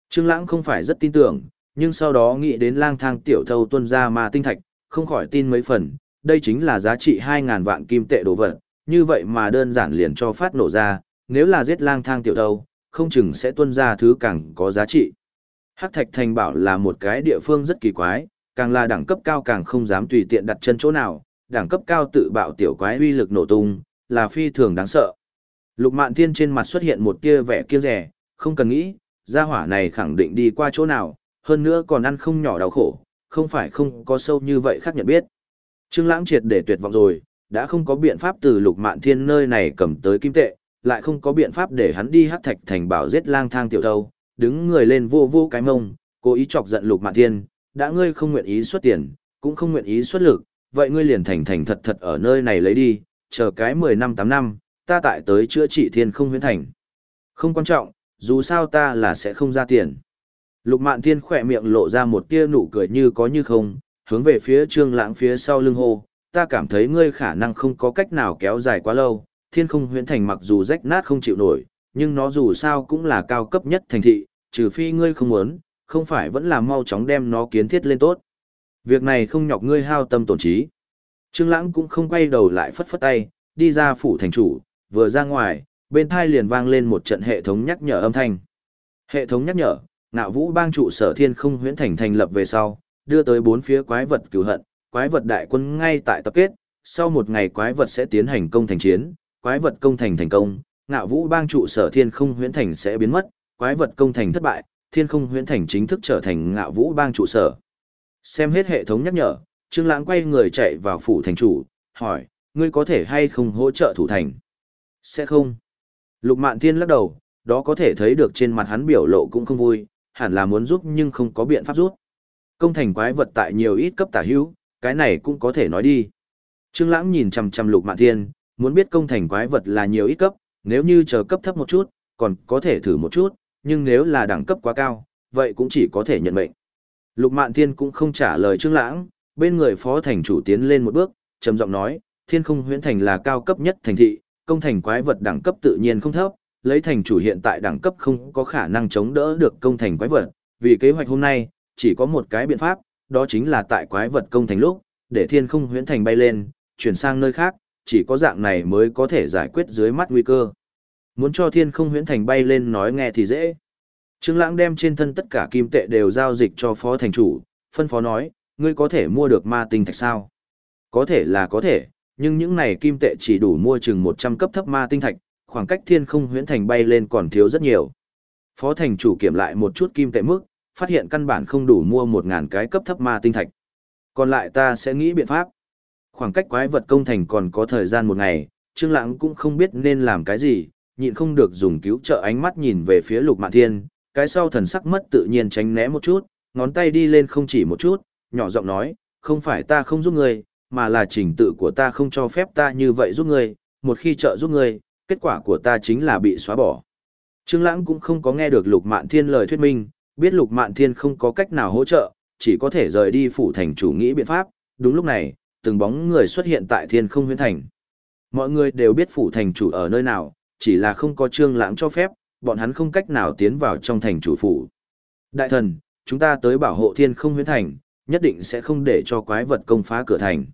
Trương Lãng không phải rất tin tưởng, nhưng sau đó nghĩ đến lang thang tiểu thâu tuân ra ma tinh thạch, không khỏi tin mấy phần, đây chính là giá trị 2.000 vạn kim tệ đồ vật, như vậy mà đơn giản liền cho phát nổ ra, nếu là giết lang thang tiểu thâu, không chừng sẽ tuân ra thứ càng có giá trị. Hắc Thạch Thành bảo là một cái địa phương rất kỳ quái, càng là đẳng cấp cao càng không dám tùy tiện đặt chân chỗ nào, đẳng cấp cao tự bạo tiểu quái uy lực nổ tung, là phi thường đáng sợ. Lục Mạn Thiên trên mặt xuất hiện một tia vẻ kiêng rẻ, không cần nghĩ, gia hỏa này khẳng định đi qua chỗ nào, hơn nữa còn ăn không nhỏ đau khổ, không phải không có sâu như vậy khác nhận biết. Trương Lãng triệt để tuyệt vọng rồi, đã không có biện pháp từ Lục Mạn Thiên nơi này cầm tới kim tệ, lại không có biện pháp để hắn đi hắc thạch thành bảo giết lang thang tiểu thâu, đứng người lên vô vô cái mông, cố ý chọc giận Lục Mạn Thiên, đã ngươi không nguyện ý xuất tiền, cũng không nguyện ý xuất lực, vậy ngươi liền thành thành thật thật ở nơi này lấy đi, chờ cái 10 năm 8 năm, ta tại tới chữa trị thiên không huyễn thành. Không quan trọng, dù sao ta là sẽ không ra tiền. Lục Mạn Thiên khỏe miệng lộ ra một tia nụ cười như có như không, hướng về phía Trương Lãng phía sau lưng hô, ta cảm thấy ngươi khả năng không có cách nào kéo dài quá lâu, thiên không huyễn thành mặc dù rách nát không chịu nổi, nhưng nó dù sao cũng là cao cấp nhất thành thị, trừ phi ngươi không muốn, không phải vẫn là mau chóng đem nó kiến thiết lên tốt. Việc này không nhọc ngươi hao tâm tổn trí. Trương Lãng cũng không quay đầu lại phất phất tay, đi ra phủ thành chủ, vừa ra ngoài, bên tai liền vang lên một trận hệ thống nhắc nhở âm thanh. Hệ thống nhắc nhở, Nạo Vũ bang trụ sở Thiên Không Huyễn Thành thành lập về sau, đưa tới bốn phía quái vật cứu hận, quái vật đại quân ngay tại tập kết, sau một ngày quái vật sẽ tiến hành công thành chiến, quái vật công thành thành công, ngạo vũ bang trụ sở thiên không huyễn thành sẽ biến mất, quái vật công thành thất bại, thiên không huyễn thành chính thức trở thành ngạo vũ bang trụ sở. Xem hết hệ thống nhắc nhở, Trương Lãng quay người chạy vào phủ thành chủ, hỏi, ngươi có thể hay không hỗ trợ thủ thành? Sẽ không. Lục Mạn Thiên lắc đầu, đó có thể thấy được trên mặt hắn biểu lộ cũng không vui, hẳn là muốn giúp nhưng không có biện pháp giúp. Công thành quái vật tại nhiều ít cấp tả hữu, cái này cũng có thể nói đi. Trương Lãng nhìn chằm chằm Lục Mạn Thiên, muốn biết công thành quái vật là nhiều ít cấp, nếu như chờ cấp thấp một chút, còn có thể thử một chút, nhưng nếu là đẳng cấp quá cao, vậy cũng chỉ có thể nhận mệnh. Lục Mạn Thiên cũng không trả lời Trương Lãng, bên người phó thành chủ tiến lên một bước, trầm giọng nói, Thiên Không Huyễn Thành là cao cấp nhất thành thị, công thành quái vật đẳng cấp tự nhiên không thấp, lấy thành chủ hiện tại đẳng cấp không có khả năng chống đỡ được công thành quái vật, vì kế hoạch hôm nay, chỉ có một cái biện pháp, đó chính là tại quái vật công thành lúc, để Thiên Không Huyễn Thành bay lên, chuyển sang nơi khác, chỉ có dạng này mới có thể giải quyết dưới mắt nguy cơ. Muốn cho thiên không huyễn thành bay lên nói nghe thì dễ. Trương Lãng đem trên thân tất cả kim tệ đều giao dịch cho phó thành chủ, phân phó nói, ngươi có thể mua được ma tinh thạch sao? Có thể là có thể, nhưng những này kim tệ chỉ đủ mua chừng 100 cấp thấp ma tinh thạch, khoảng cách thiên không huyễn thành bay lên còn thiếu rất nhiều. Phó thành chủ kiểm lại một chút kim tệ mức, phát hiện căn bản không đủ mua 1000 cái cấp thấp ma tinh thạch. Còn lại ta sẽ nghĩ biện pháp. Khoảng cách quái vật công thành còn có thời gian một ngày, Trương Lãng cũng không biết nên làm cái gì, nhịn không được dùng cứu trợ ánh mắt nhìn về phía Lục Mạn Thiên, cái sau thần sắc mất tự nhiên tránh né một chút, ngón tay đi lên không chỉ một chút, nhỏ giọng nói, không phải ta không giúp ngươi, mà là trình tự của ta không cho phép ta như vậy giúp ngươi, một khi trợ giúp ngươi, kết quả của ta chính là bị xóa bỏ. Trương Lãng cũng không có nghe được Lục Mạn Thiên lời thuyết minh, biết Lục Mạn Thiên không có cách nào hỗ trợ, chỉ có thể rời đi phủ thành chủ nghĩ biện pháp. Đúng lúc này, từng bóng người xuất hiện tại thiên không huyễn thành. Mọi người đều biết phủ thành chủ ở nơi nào, chỉ là không có trương lãng cho phép, bọn hắn không cách nào tiến vào trong thành chủ phủ. Đại thần, chúng ta tới bảo hộ thiên không huyễn thành, nhất định sẽ không để cho quái vật công phá cửa thành.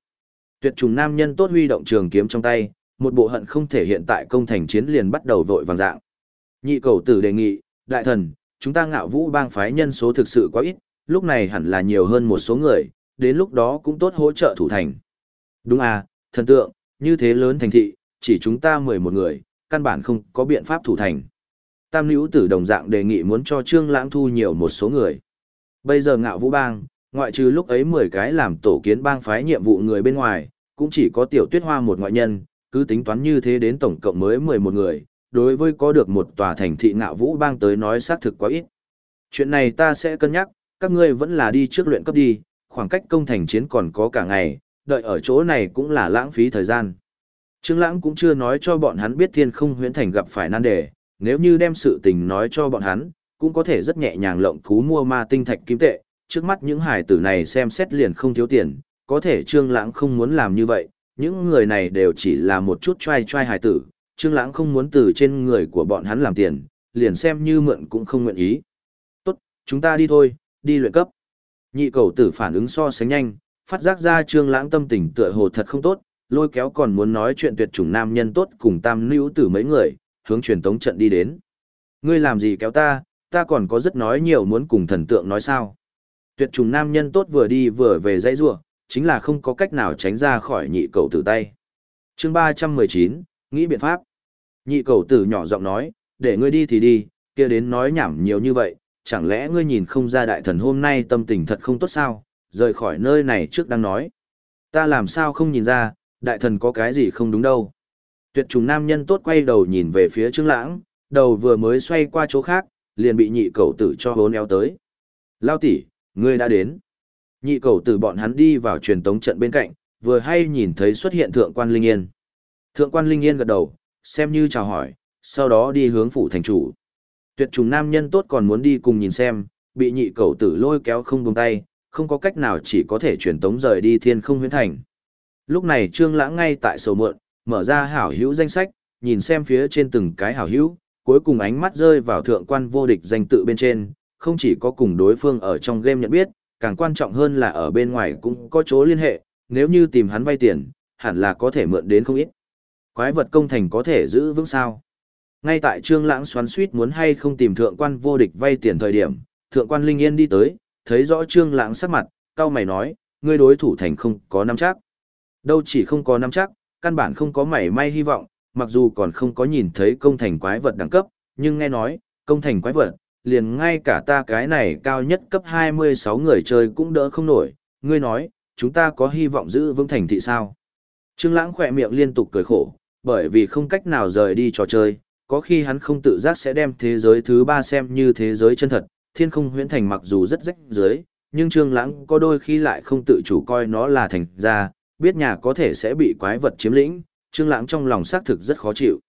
Tuyệt trùng nam nhân tốt huy động trường kiếm trong tay, một bộ hận không thể hiện tại công thành chiến liền bắt đầu vội vàng dạng. Nhị cầu tử đề nghị, đại thần, chúng ta ngạo vũ bang phái nhân số thực sự quá ít, lúc này hẳn là nhiều hơn một số người, đến lúc đó cũng tốt hỗ trợ thủ thành. Đúng à, thần tượng, như thế lớn thành thị, chỉ chúng ta 11 người, căn bản không có biện pháp thủ thành. Tam nữ tử đồng dạng đề nghị muốn cho Trương Lãng thu nhiều một số người. Bây giờ ngạo vũ bang, ngoại trừ lúc ấy 10 cái làm tổ kiến bang phái nhiệm vụ người bên ngoài, cũng chỉ có tiểu tuyết hoa một ngoại nhân, cứ tính toán như thế đến tổng cộng mới 11 người, đối với có được một tòa thành thị ngạo vũ bang tới nói xác thực quá ít. Chuyện này ta sẽ cân nhắc, các ngươi vẫn là đi trước luyện cấp đi, khoảng cách công thành chiến còn có cả ngày, đợi ở chỗ này cũng là lãng phí thời gian. Trương Lãng cũng chưa nói cho bọn hắn biết Thiên Không Huyễn Thành gặp phải nan đề, nếu như đem sự tình nói cho bọn hắn, cũng có thể rất nhẹ nhàng lộng cú mua ma tinh thạch kim tệ, trước mắt những hải tử này xem xét liền không thiếu tiền, có thể Trương Lãng không muốn làm như vậy, những người này đều chỉ là một chút trai trai hải tử, Trương Lãng không muốn từ trên người của bọn hắn làm tiền, liền xem như mượn cũng không nguyện ý. "Tốt, chúng ta đi thôi, đi luyện cấp." Nhị cầu tử phản ứng so sánh nhanh, phát giác ra Trương Lãng tâm tình tựa hồ thật không tốt, lôi kéo còn muốn nói chuyện tuyệt chủng nam nhân tốt cùng tam nữ tử mấy người, hướng truyền tống trận đi đến. Ngươi làm gì kéo ta, ta còn có rất nói nhiều muốn cùng thần tượng nói sao. Tuyệt trùng nam nhân tốt vừa đi vừa về dãy rua, chính là không có cách nào tránh ra khỏi nhị cầu tử tay. chương 319, nghĩ biện pháp. Nhị cầu tử nhỏ giọng nói, để ngươi đi thì đi, kia đến nói nhảm nhiều như vậy, chẳng lẽ ngươi nhìn không ra đại thần hôm nay tâm tình thật không tốt sao, rời khỏi nơi này trước đang nói. Ta làm sao không nhìn ra, đại thần có cái gì không đúng đâu. Tuyệt trùng nam nhân tốt quay đầu nhìn về phía Trương Lãng, đầu vừa mới xoay qua chỗ khác, liền bị nhị cầu tử cho hốn eo tới. Lao tỷ, ngươi đã đến. Nhị cầu tử bọn hắn đi vào truyền tống trận bên cạnh, vừa hay nhìn thấy xuất hiện thượng quan Linh Yên. Thượng quan Linh Yên gật đầu, xem như chào hỏi, sau đó đi hướng phủ thành chủ. Tuyệt trùng nam nhân tốt còn muốn đi cùng nhìn xem, bị nhị cầu tử lôi kéo không buông tay, không có cách nào chỉ có thể truyền tống rời đi thiên không huyến thành. Lúc này Trương Lãng ngay tại sầu mượn, mở ra hảo hữu danh sách, nhìn xem phía trên từng cái hảo hữu, cuối cùng ánh mắt rơi vào thượng quan vô địch danh tự bên trên, không chỉ có cùng đối phương ở trong game nhận biết, càng quan trọng hơn là ở bên ngoài cũng có chỗ liên hệ, nếu như tìm hắn vay tiền, hẳn là có thể mượn đến không ít. Quái vật công thành có thể giữ vững sao? Ngay tại Trương Lãng xoắn suýt muốn hay không tìm thượng quan vô địch vay tiền thời điểm, thượng quan Linh Yên đi tới, thấy rõ Trương Lãng sắc mặt, cau mày nói, ngươi đối thủ thành không có nắm chắc. Đâu chỉ không có nắm chắc, căn bản không có mảy may hy vọng, mặc dù còn không có nhìn thấy công thành quái vật đẳng cấp, nhưng nghe nói, công thành quái vật, liền ngay cả ta cái này cao nhất cấp 26 người chơi cũng đỡ không nổi, ngươi nói, chúng ta có hy vọng giữ vững thành thị sao? Trương Lãng khỏe miệng liên tục cười khổ, bởi vì không cách nào rời đi trò chơi, có khi hắn không tự giác sẽ đem thế giới thứ ba xem như thế giới chân thật, thiên không huyễn thành mặc dù rất rách dưới, nhưng Trương Lãng có đôi khi lại không tự chủ coi nó là thành ra, biết nhà có thể sẽ bị quái vật chiếm lĩnh, Trương Lãng trong lòng xác thực rất khó chịu.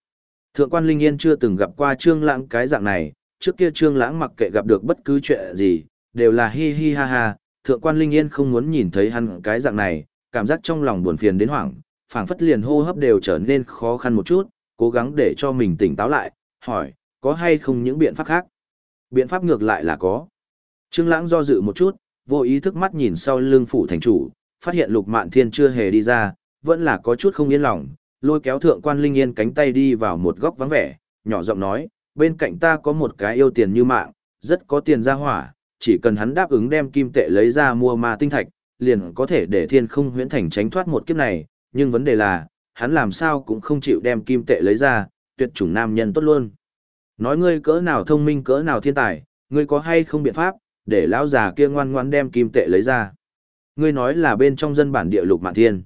Thượng quan Linh Yên chưa từng gặp qua Trương Lãng cái dạng này, trước kia Trương Lãng mặc kệ gặp được bất cứ chuyện gì, đều là hi hi ha ha, Thượng quan Linh Yên không muốn nhìn thấy hắn cái dạng này, cảm giác trong lòng buồn phiền đến hoảng, phảng phất liền hô hấp đều trở nên khó khăn một chút, cố gắng để cho mình tỉnh táo lại, hỏi, có hay không những biện pháp khác? Biện pháp ngược lại là có. Trương Lãng do dự một chút, vô ý thức mắt nhìn sau lưng phủ thành chủ, phát hiện Lục Mạn Thiên chưa hề đi ra, vẫn là có chút không yên lòng, lôi kéo thượng quan Linh Yên cánh tay đi vào một góc vắng vẻ, nhỏ giọng nói, bên cạnh ta có một cái yêu tiền như mạng, rất có tiền ra hỏa, chỉ cần hắn đáp ứng đem kim tệ lấy ra mua ma tinh thạch, liền có thể để thiên không huyễn thành tránh thoát một kiếp này, nhưng vấn đề là, hắn làm sao cũng không chịu đem kim tệ lấy ra, tuyệt chủng nam nhân tốt luôn. Nói ngươi cỡ nào thông minh cỡ nào thiên tài, ngươi có hay không biện pháp, để lão già kia ngoan ngoan đem kim tệ lấy ra. Ngươi nói là bên trong dân bản địa lục mạn thiên.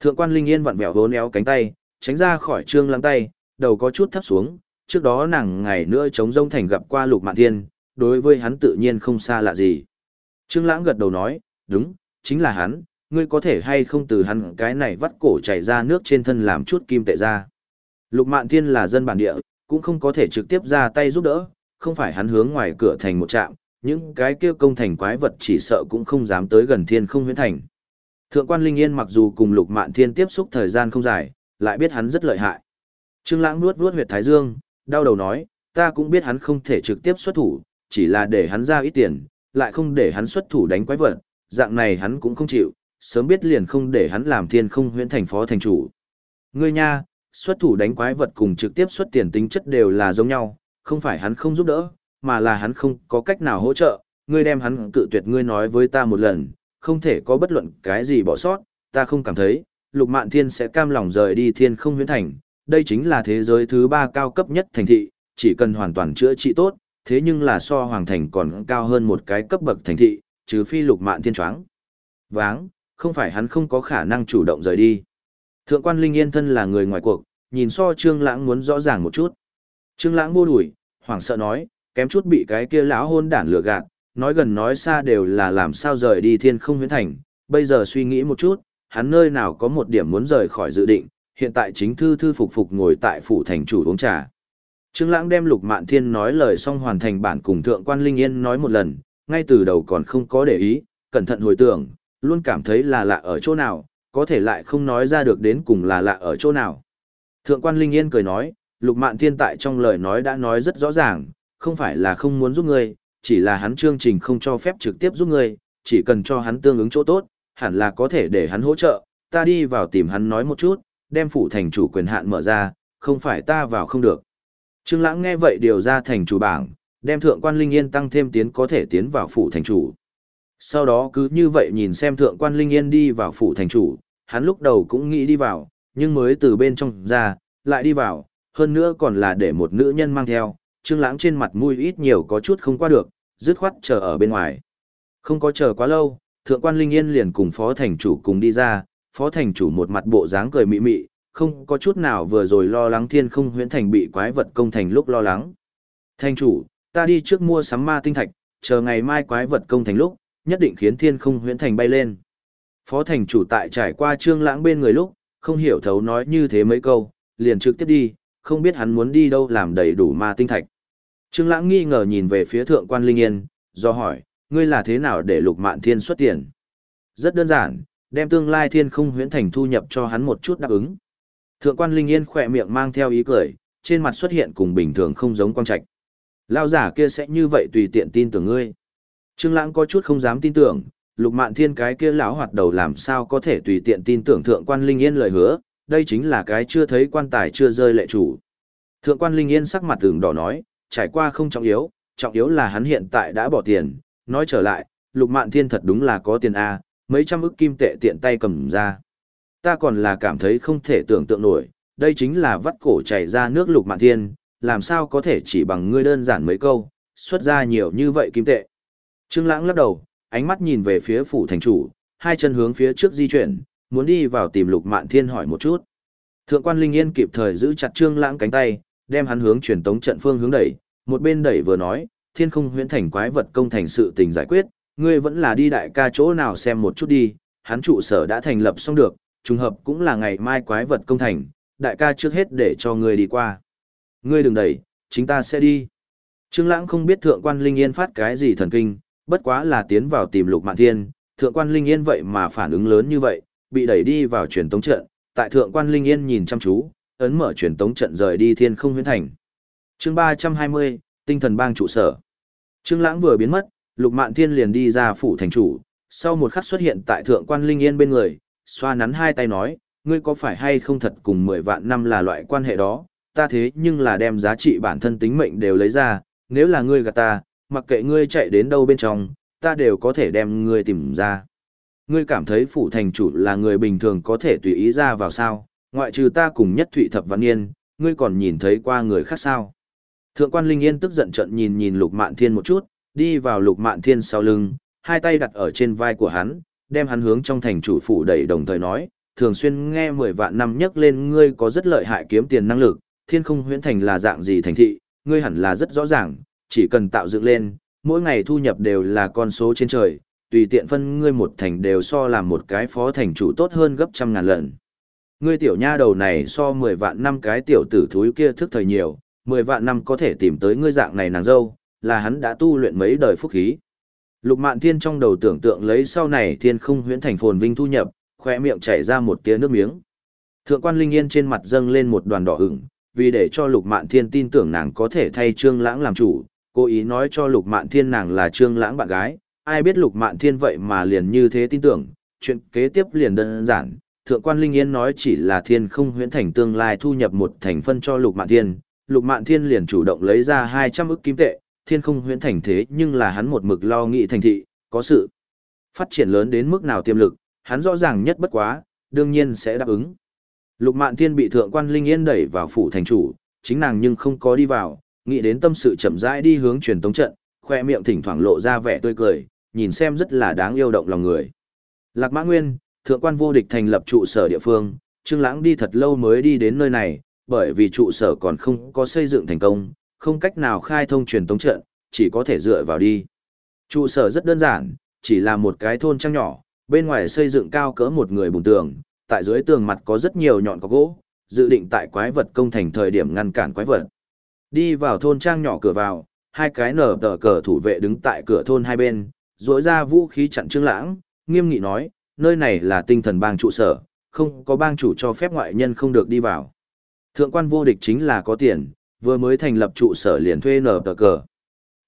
Thượng quan Linh Yên vặn vẹo vốn éo cánh tay, tránh ra khỏi trương lăng tay, đầu có chút thấp xuống, trước đó nàng ngày nữa chống rông thành gặp qua lục mạn thiên, đối với hắn tự nhiên không xa lạ gì. Trương lãng gật đầu nói, đúng, chính là hắn, ngươi có thể hay không từ hắn cái này vắt cổ chảy ra nước trên thân làm chút kim tệ ra. Lục mạn thiên là dân bản địa, cũng không có thể trực tiếp ra tay giúp đỡ, không phải hắn hướng ngoài cửa thành một trạm, những cái kia công thành quái vật chỉ sợ cũng không dám tới gần thiên không huyễn thành. Thượng quan Linh Yên mặc dù cùng Lục Mạn Thiên tiếp xúc thời gian không dài, lại biết hắn rất lợi hại. Trương Lãng nuốt nuốt huyệt thái dương, đau đầu nói, ta cũng biết hắn không thể trực tiếp xuất thủ, chỉ là để hắn ra ít tiền, lại không để hắn xuất thủ đánh quái vật, dạng này hắn cũng không chịu, sớm biết liền không để hắn làm thiên không huyễn thành phó thành chủ. Ngươi nha, xuất thủ đánh quái vật cùng trực tiếp xuất tiền tính chất đều là giống nhau, không phải hắn không giúp đỡ, mà là hắn không có cách nào hỗ trợ, ngươi đem hắn cự tuyệt ngươi nói với ta một lần, không thể có bất luận cái gì bỏ sót, ta không cảm thấy, lục mạn thiên sẽ cam lòng rời đi thiên không huyễn thành, đây chính là thế giới thứ ba cao cấp nhất thành thị, chỉ cần hoàn toàn chữa trị tốt, thế nhưng là so hoàng thành còn cao hơn một cái cấp bậc thành thị, trừ phi lục mạn thiên choáng. Váng, không phải hắn không có khả năng chủ động rời đi. Thượng quan Linh Yên thân là người ngoài cuộc, nhìn so Trương Lãng muốn rõ ràng một chút. Trương Lãng vô đuổi, hoảng sợ nói, kém chút bị cái kia lão hôn đản lừa gạt, nói gần nói xa đều là làm sao rời đi thiên không huyễn thành, bây giờ suy nghĩ một chút, hắn nơi nào có một điểm muốn rời khỏi dự định, hiện tại chính thư thư phục phục ngồi tại phủ thành chủ uống trà. Trương Lãng đem Lục Mạn Thiên nói lời xong hoàn thành bản cùng thượng quan Linh Yên nói một lần, ngay từ đầu còn không có để ý, cẩn thận hồi tưởng, luôn cảm thấy là lạ ở chỗ nào, có thể lại không nói ra được đến cùng là lạ ở chỗ nào. Thượng quan Linh Yên cười nói, Lục Mạn Thiên tại trong lời nói đã nói rất rõ ràng, không phải là không muốn giúp ngươi, chỉ là hắn chương trình không cho phép trực tiếp giúp ngươi, chỉ cần cho hắn tương ứng chỗ tốt, hẳn là có thể để hắn hỗ trợ, ta đi vào tìm hắn nói một chút, đem phủ thành chủ quyền hạn mở ra, không phải ta vào không được. Trương Lãng nghe vậy điều ra thành chủ bảng, đem thượng quan Linh Yên tăng thêm tiến có thể tiến vào phủ thành chủ. Sau đó cứ như vậy nhìn xem thượng quan Linh Yên đi vào phủ thành chủ, hắn lúc đầu cũng nghĩ đi vào, nhưng mới từ bên trong ra, lại đi vào, hơn nữa còn là để một nữ nhân mang theo, Trương Lãng trên mặt mũi ít nhiều có chút không qua được, dứt khoát chờ ở bên ngoài. Không có chờ quá lâu, thượng quan Linh Yên liền cùng phó thành chủ cùng đi ra, phó thành chủ một mặt bộ dáng cười mị mị, không có chút nào vừa rồi lo lắng thiên không huyễn thành bị quái vật công thành lúc lo lắng. Thành chủ, ta đi trước mua sắm ma tinh thạch, chờ ngày mai quái vật công thành lúc, nhất định khiến thiên không huyễn thành bay lên. Phó thành chủ tại trải qua trương lãng bên người lúc, không hiểu thấu nói như thế mấy câu, liền trực tiếp đi, không biết hắn muốn đi đâu làm đầy đủ ma tinh thạch. Trương lãng nghi ngờ nhìn về phía thượng quan Linh Yên, do hỏi, ngươi là thế nào để lục mạn thiên xuất tiền? Rất đơn giản, đem tương lai thiên không huyễn thành thu nhập cho hắn một chút đáp ứng. Thượng quan Linh Yên khỏe miệng mang theo ý cười, trên mặt xuất hiện cùng bình thường không giống quang trạch. Lao giả kia sẽ như vậy tùy tiện tin tưởng ngươi. Trương Lãng có chút không dám tin tưởng, Lục Mạn Thiên cái kia lão hoạt đầu làm sao có thể tùy tiện tin tưởng thượng quan Linh Yên lời hứa, đây chính là cái chưa thấy quan tài chưa rơi lệ chủ. Thượng quan Linh Yên sắc mặt ửng đỏ nói, trải qua không trọng yếu, trọng yếu là hắn hiện tại đã bỏ tiền, nói trở lại, Lục Mạn Thiên thật đúng là có tiền a, mấy trăm ức kim tệ tiện tay cầm ra. Ta còn là cảm thấy không thể tưởng tượng nổi, đây chính là vắt cổ chảy ra nước Lục Mạn Thiên, làm sao có thể chỉ bằng ngươi đơn giản mấy câu, xuất ra nhiều như vậy kim tệ. Trương Lãng lắc đầu, ánh mắt nhìn về phía phủ thành chủ, hai chân hướng phía trước di chuyển, muốn đi vào tìm Lục Mạn Thiên hỏi một chút. Thượng quan Linh Yên kịp thời giữ chặt Trương Lãng cánh tay, đem hắn hướng truyền tống trận phương hướng đẩy, một bên đẩy vừa nói, Thiên Không Huyễn Thành quái vật công thành sự tình giải quyết, ngươi vẫn là đi đại ca chỗ nào xem một chút đi, hắn trụ sở đã thành lập xong được, trùng hợp cũng là ngày mai quái vật công thành, đại ca trước hết để cho ngươi đi qua. Ngươi đừng đẩy, chính ta sẽ đi. Trương Lãng không biết thượng quan Linh Yên phát cái gì thần kinh, bất quá là tiến vào tìm Lục Mạn Thiên, thượng quan Linh Yên vậy mà phản ứng lớn như vậy, bị đẩy đi vào truyền tống trận, tại thượng quan Linh Yên nhìn chăm chú, ấn mở truyền tống trận rời đi Thiên Không Huyễn Thành. Chương 320, Tinh thần bang trụ sở. Trương Lãng vừa biến mất, Lục Mạn Thiên liền đi ra phủ thành chủ, sau một khắc xuất hiện tại thượng quan Linh Yên bên người, xoa nắn hai tay nói, ngươi có phải hay không thật cùng 10 vạn năm là loại quan hệ đó, ta thế nhưng là đem giá trị bản thân tính mệnh đều lấy ra, nếu là ngươi gạt ta, mặc kệ ngươi chạy đến đâu bên trong, ta đều có thể đem ngươi tìm ra. Ngươi cảm thấy phủ thành chủ là người bình thường có thể tùy ý ra vào sao, ngoại trừ ta cùng nhất thụy thập văn yên, ngươi còn nhìn thấy qua người khác sao. Thượng quan Linh Yên tức giận trận nhìn nhìn lục mạn thiên một chút, đi vào lục mạn thiên sau lưng, hai tay đặt ở trên vai của hắn, đem hắn hướng trong thành chủ phủ đẩy đồng thời nói, thường xuyên nghe 10 vạn năm nhắc lên ngươi có rất lợi hại kiếm tiền năng lực, thiên không huyễn thành là dạng gì thành thị, ngươi hẳn là rất rõ ràng, chỉ cần tạo dựng lên, mỗi ngày thu nhập đều là con số trên trời, tùy tiện phân ngươi một thành đều so làm một cái phó thành chủ tốt hơn gấp trăm ngàn lần. Ngươi tiểu nha đầu này so 10 vạn năm cái tiểu tử thúi kia thức thời nhiều, 10 vạn năm có thể tìm tới ngươi dạng này nàng dâu, là hắn đã tu luyện mấy đời phúc khí. Lục Mạn Thiên trong đầu tưởng tượng lấy sau này thiên không huyễn thành phồn vinh thu nhập, khóe miệng chảy ra một tia nước miếng. Thượng quan Linh Yên trên mặt dâng lên một đoàn đỏ ửng, vì để cho Lục Mạn Thiên tin tưởng nàng có thể thay Trương Lãng làm chủ, cố ý nói cho Lục Mạn Thiên nàng là Trương Lãng bạn gái, ai biết Lục Mạn Thiên vậy mà liền như thế tin tưởng, chuyện kế tiếp liền đơn giản, thượng quan Linh Yên nói chỉ là thiên không huyễn thành tương lai thu nhập một thành phân cho lục mạn thiên, lục mạn thiên liền chủ động lấy ra 200 ức kim tệ, thiên không huyễn thành thế nhưng là hắn một mực lo nghĩ thành thị, có sự phát triển lớn đến mức nào tiềm lực, hắn rõ ràng nhất bất quá, đương nhiên sẽ đáp ứng. Lục mạn thiên bị thượng quan Linh Yên đẩy vào phủ thành chủ, chính nàng nhưng không có đi vào, nghĩ đến tâm sự chậm rãi đi hướng truyền tống trận, khoe miệng thỉnh thoảng lộ ra vẻ tươi cười, nhìn xem rất là đáng yêu động lòng người. Lạc Mã Nguyên, thượng quan vô địch thành lập trụ sở địa phương, Trương Lãng đi thật lâu mới đi đến nơi này, bởi vì trụ sở còn không có xây dựng thành công, không cách nào khai thông truyền tống trận, chỉ có thể dựa vào đi. Trụ sở rất đơn giản, chỉ là một cái thôn trang nhỏ, bên ngoài xây dựng cao cỡ một người bùn tường, tại dưới tường mặt có rất nhiều nhọn có gỗ, dự định tại quái vật công thành thời điểm ngăn cản quái vật. Đi vào thôn trang nhỏ cửa vào, hai cái nở tờ cờ thủ vệ đứng tại cửa thôn hai bên, rỗi ra vũ khí chặn Trương Lãng, nghiêm nghị nói, nơi này là tinh thần bang trụ sở, không có bang chủ cho phép ngoại nhân không được đi vào. Thượng quan vô địch chính là có tiền, vừa mới thành lập trụ sở liền thuê nở tờ cờ.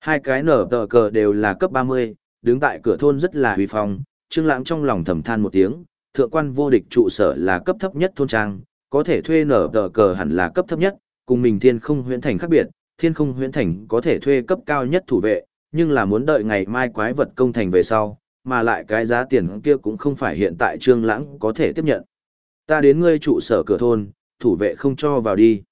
Hai cái nở tờ cờ đều là cấp 30, đứng tại cửa thôn rất là huy phong, Trương Lãng trong lòng thầm than một tiếng, thượng quan vô địch trụ sở là cấp thấp nhất thôn trang, có thể thuê nở tờ cờ hẳn là cấp thấp nhất, cùng mình thiên không huyễn thành khác biệt, thiên không huyễn thành có thể thuê cấp cao nhất thủ vệ, nhưng là muốn đợi ngày mai quái vật công thành về sau, mà lại cái giá tiền kia cũng không phải hiện tại Trương Lãng có thể tiếp nhận. Ta đến ngươi trụ sở cửa thôn, thủ vệ không cho vào đi.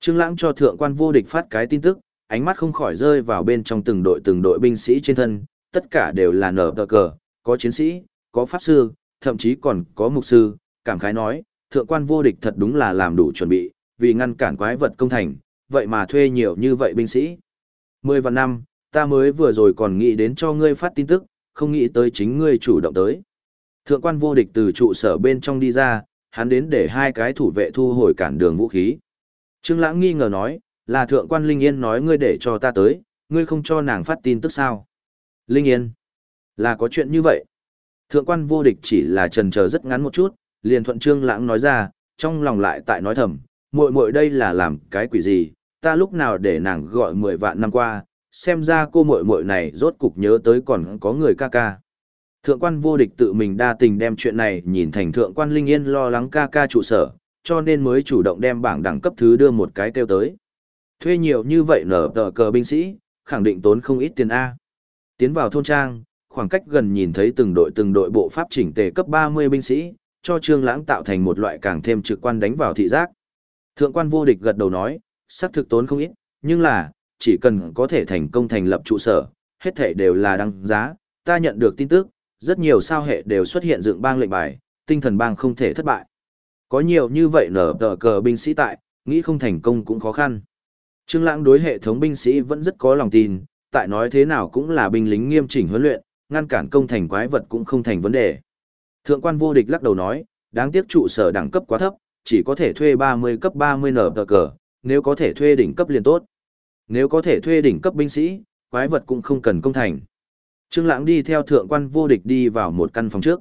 Trương Lãng cho thượng quan vô địch phát cái tin tức, ánh mắt không khỏi rơi vào bên trong từng đội từng đội binh sĩ trên thân, tất cả đều là nở tờ cờ, có chiến sĩ, có pháp sư, thậm chí còn có mục sư, cảm khái nói, thượng quan vô địch thật đúng là làm đủ chuẩn bị, vì ngăn cản quái vật công thành, vậy mà thuê nhiều như vậy binh sĩ. Mười vạn năm, ta mới vừa rồi còn nghĩ đến cho ngươi phát tin tức, không nghĩ tới chính ngươi chủ động tới. Thượng quan vô địch từ trụ sở bên trong đi ra, hắn đến để hai cái thủ vệ thu hồi cản đường vũ khí. Trương Lãng nghi ngờ nói, là thượng quan Linh Yên nói ngươi để cho ta tới, ngươi không cho nàng phát tin tức sao? Linh Yên, là có chuyện như vậy. Thượng quan vô địch chỉ là trần chờ rất ngắn một chút, liền thuận Trương Lãng nói ra, trong lòng lại tại nói thầm, muội muội đây là làm cái quỷ gì, ta lúc nào để nàng gọi mười vạn năm qua, xem ra cô muội muội này rốt cục nhớ tới còn có người ca ca. Thượng quan vô địch tự mình đa tình đem chuyện này nhìn thành thượng quan Linh Yên lo lắng ca ca trụ sở, cho nên mới chủ động đem bảng đẳng cấp thứ đưa một cái kêu tới. Thuê nhiều như vậy nở tờ cờ binh sĩ, khẳng định tốn không ít tiền A. Tiến vào thôn trang, khoảng cách gần nhìn thấy từng đội từng đội bộ pháp chỉnh tề cấp 30 binh sĩ, cho Trương Lãng tạo thành một loại càng thêm trực quan đánh vào thị giác. Thượng quan vô địch gật đầu nói, xác thực tốn không ít, nhưng là, chỉ cần có thể thành công thành lập trụ sở, hết thể đều là đăng giá, ta nhận được tin tức, rất nhiều sao hệ đều xuất hiện dựng bang lệnh bài, tinh thần bang không thể thất bại. Có nhiều như vậy nở tờ cờ binh sĩ tại, nghĩ không thành công cũng khó khăn. Trương Lãng đối hệ thống binh sĩ vẫn rất có lòng tin, tại nói thế nào cũng là binh lính nghiêm chỉnh huấn luyện, ngăn cản công thành quái vật cũng không thành vấn đề. Thượng quan vô địch lắc đầu nói, đáng tiếc trụ sở đẳng cấp quá thấp, chỉ có thể thuê 30 cấp 30 nở tờ cờ, nếu có thể thuê đỉnh cấp liền tốt. Nếu có thể thuê đỉnh cấp binh sĩ, quái vật cũng không cần công thành. Trương Lãng đi theo thượng quan vô địch đi vào một căn phòng trước.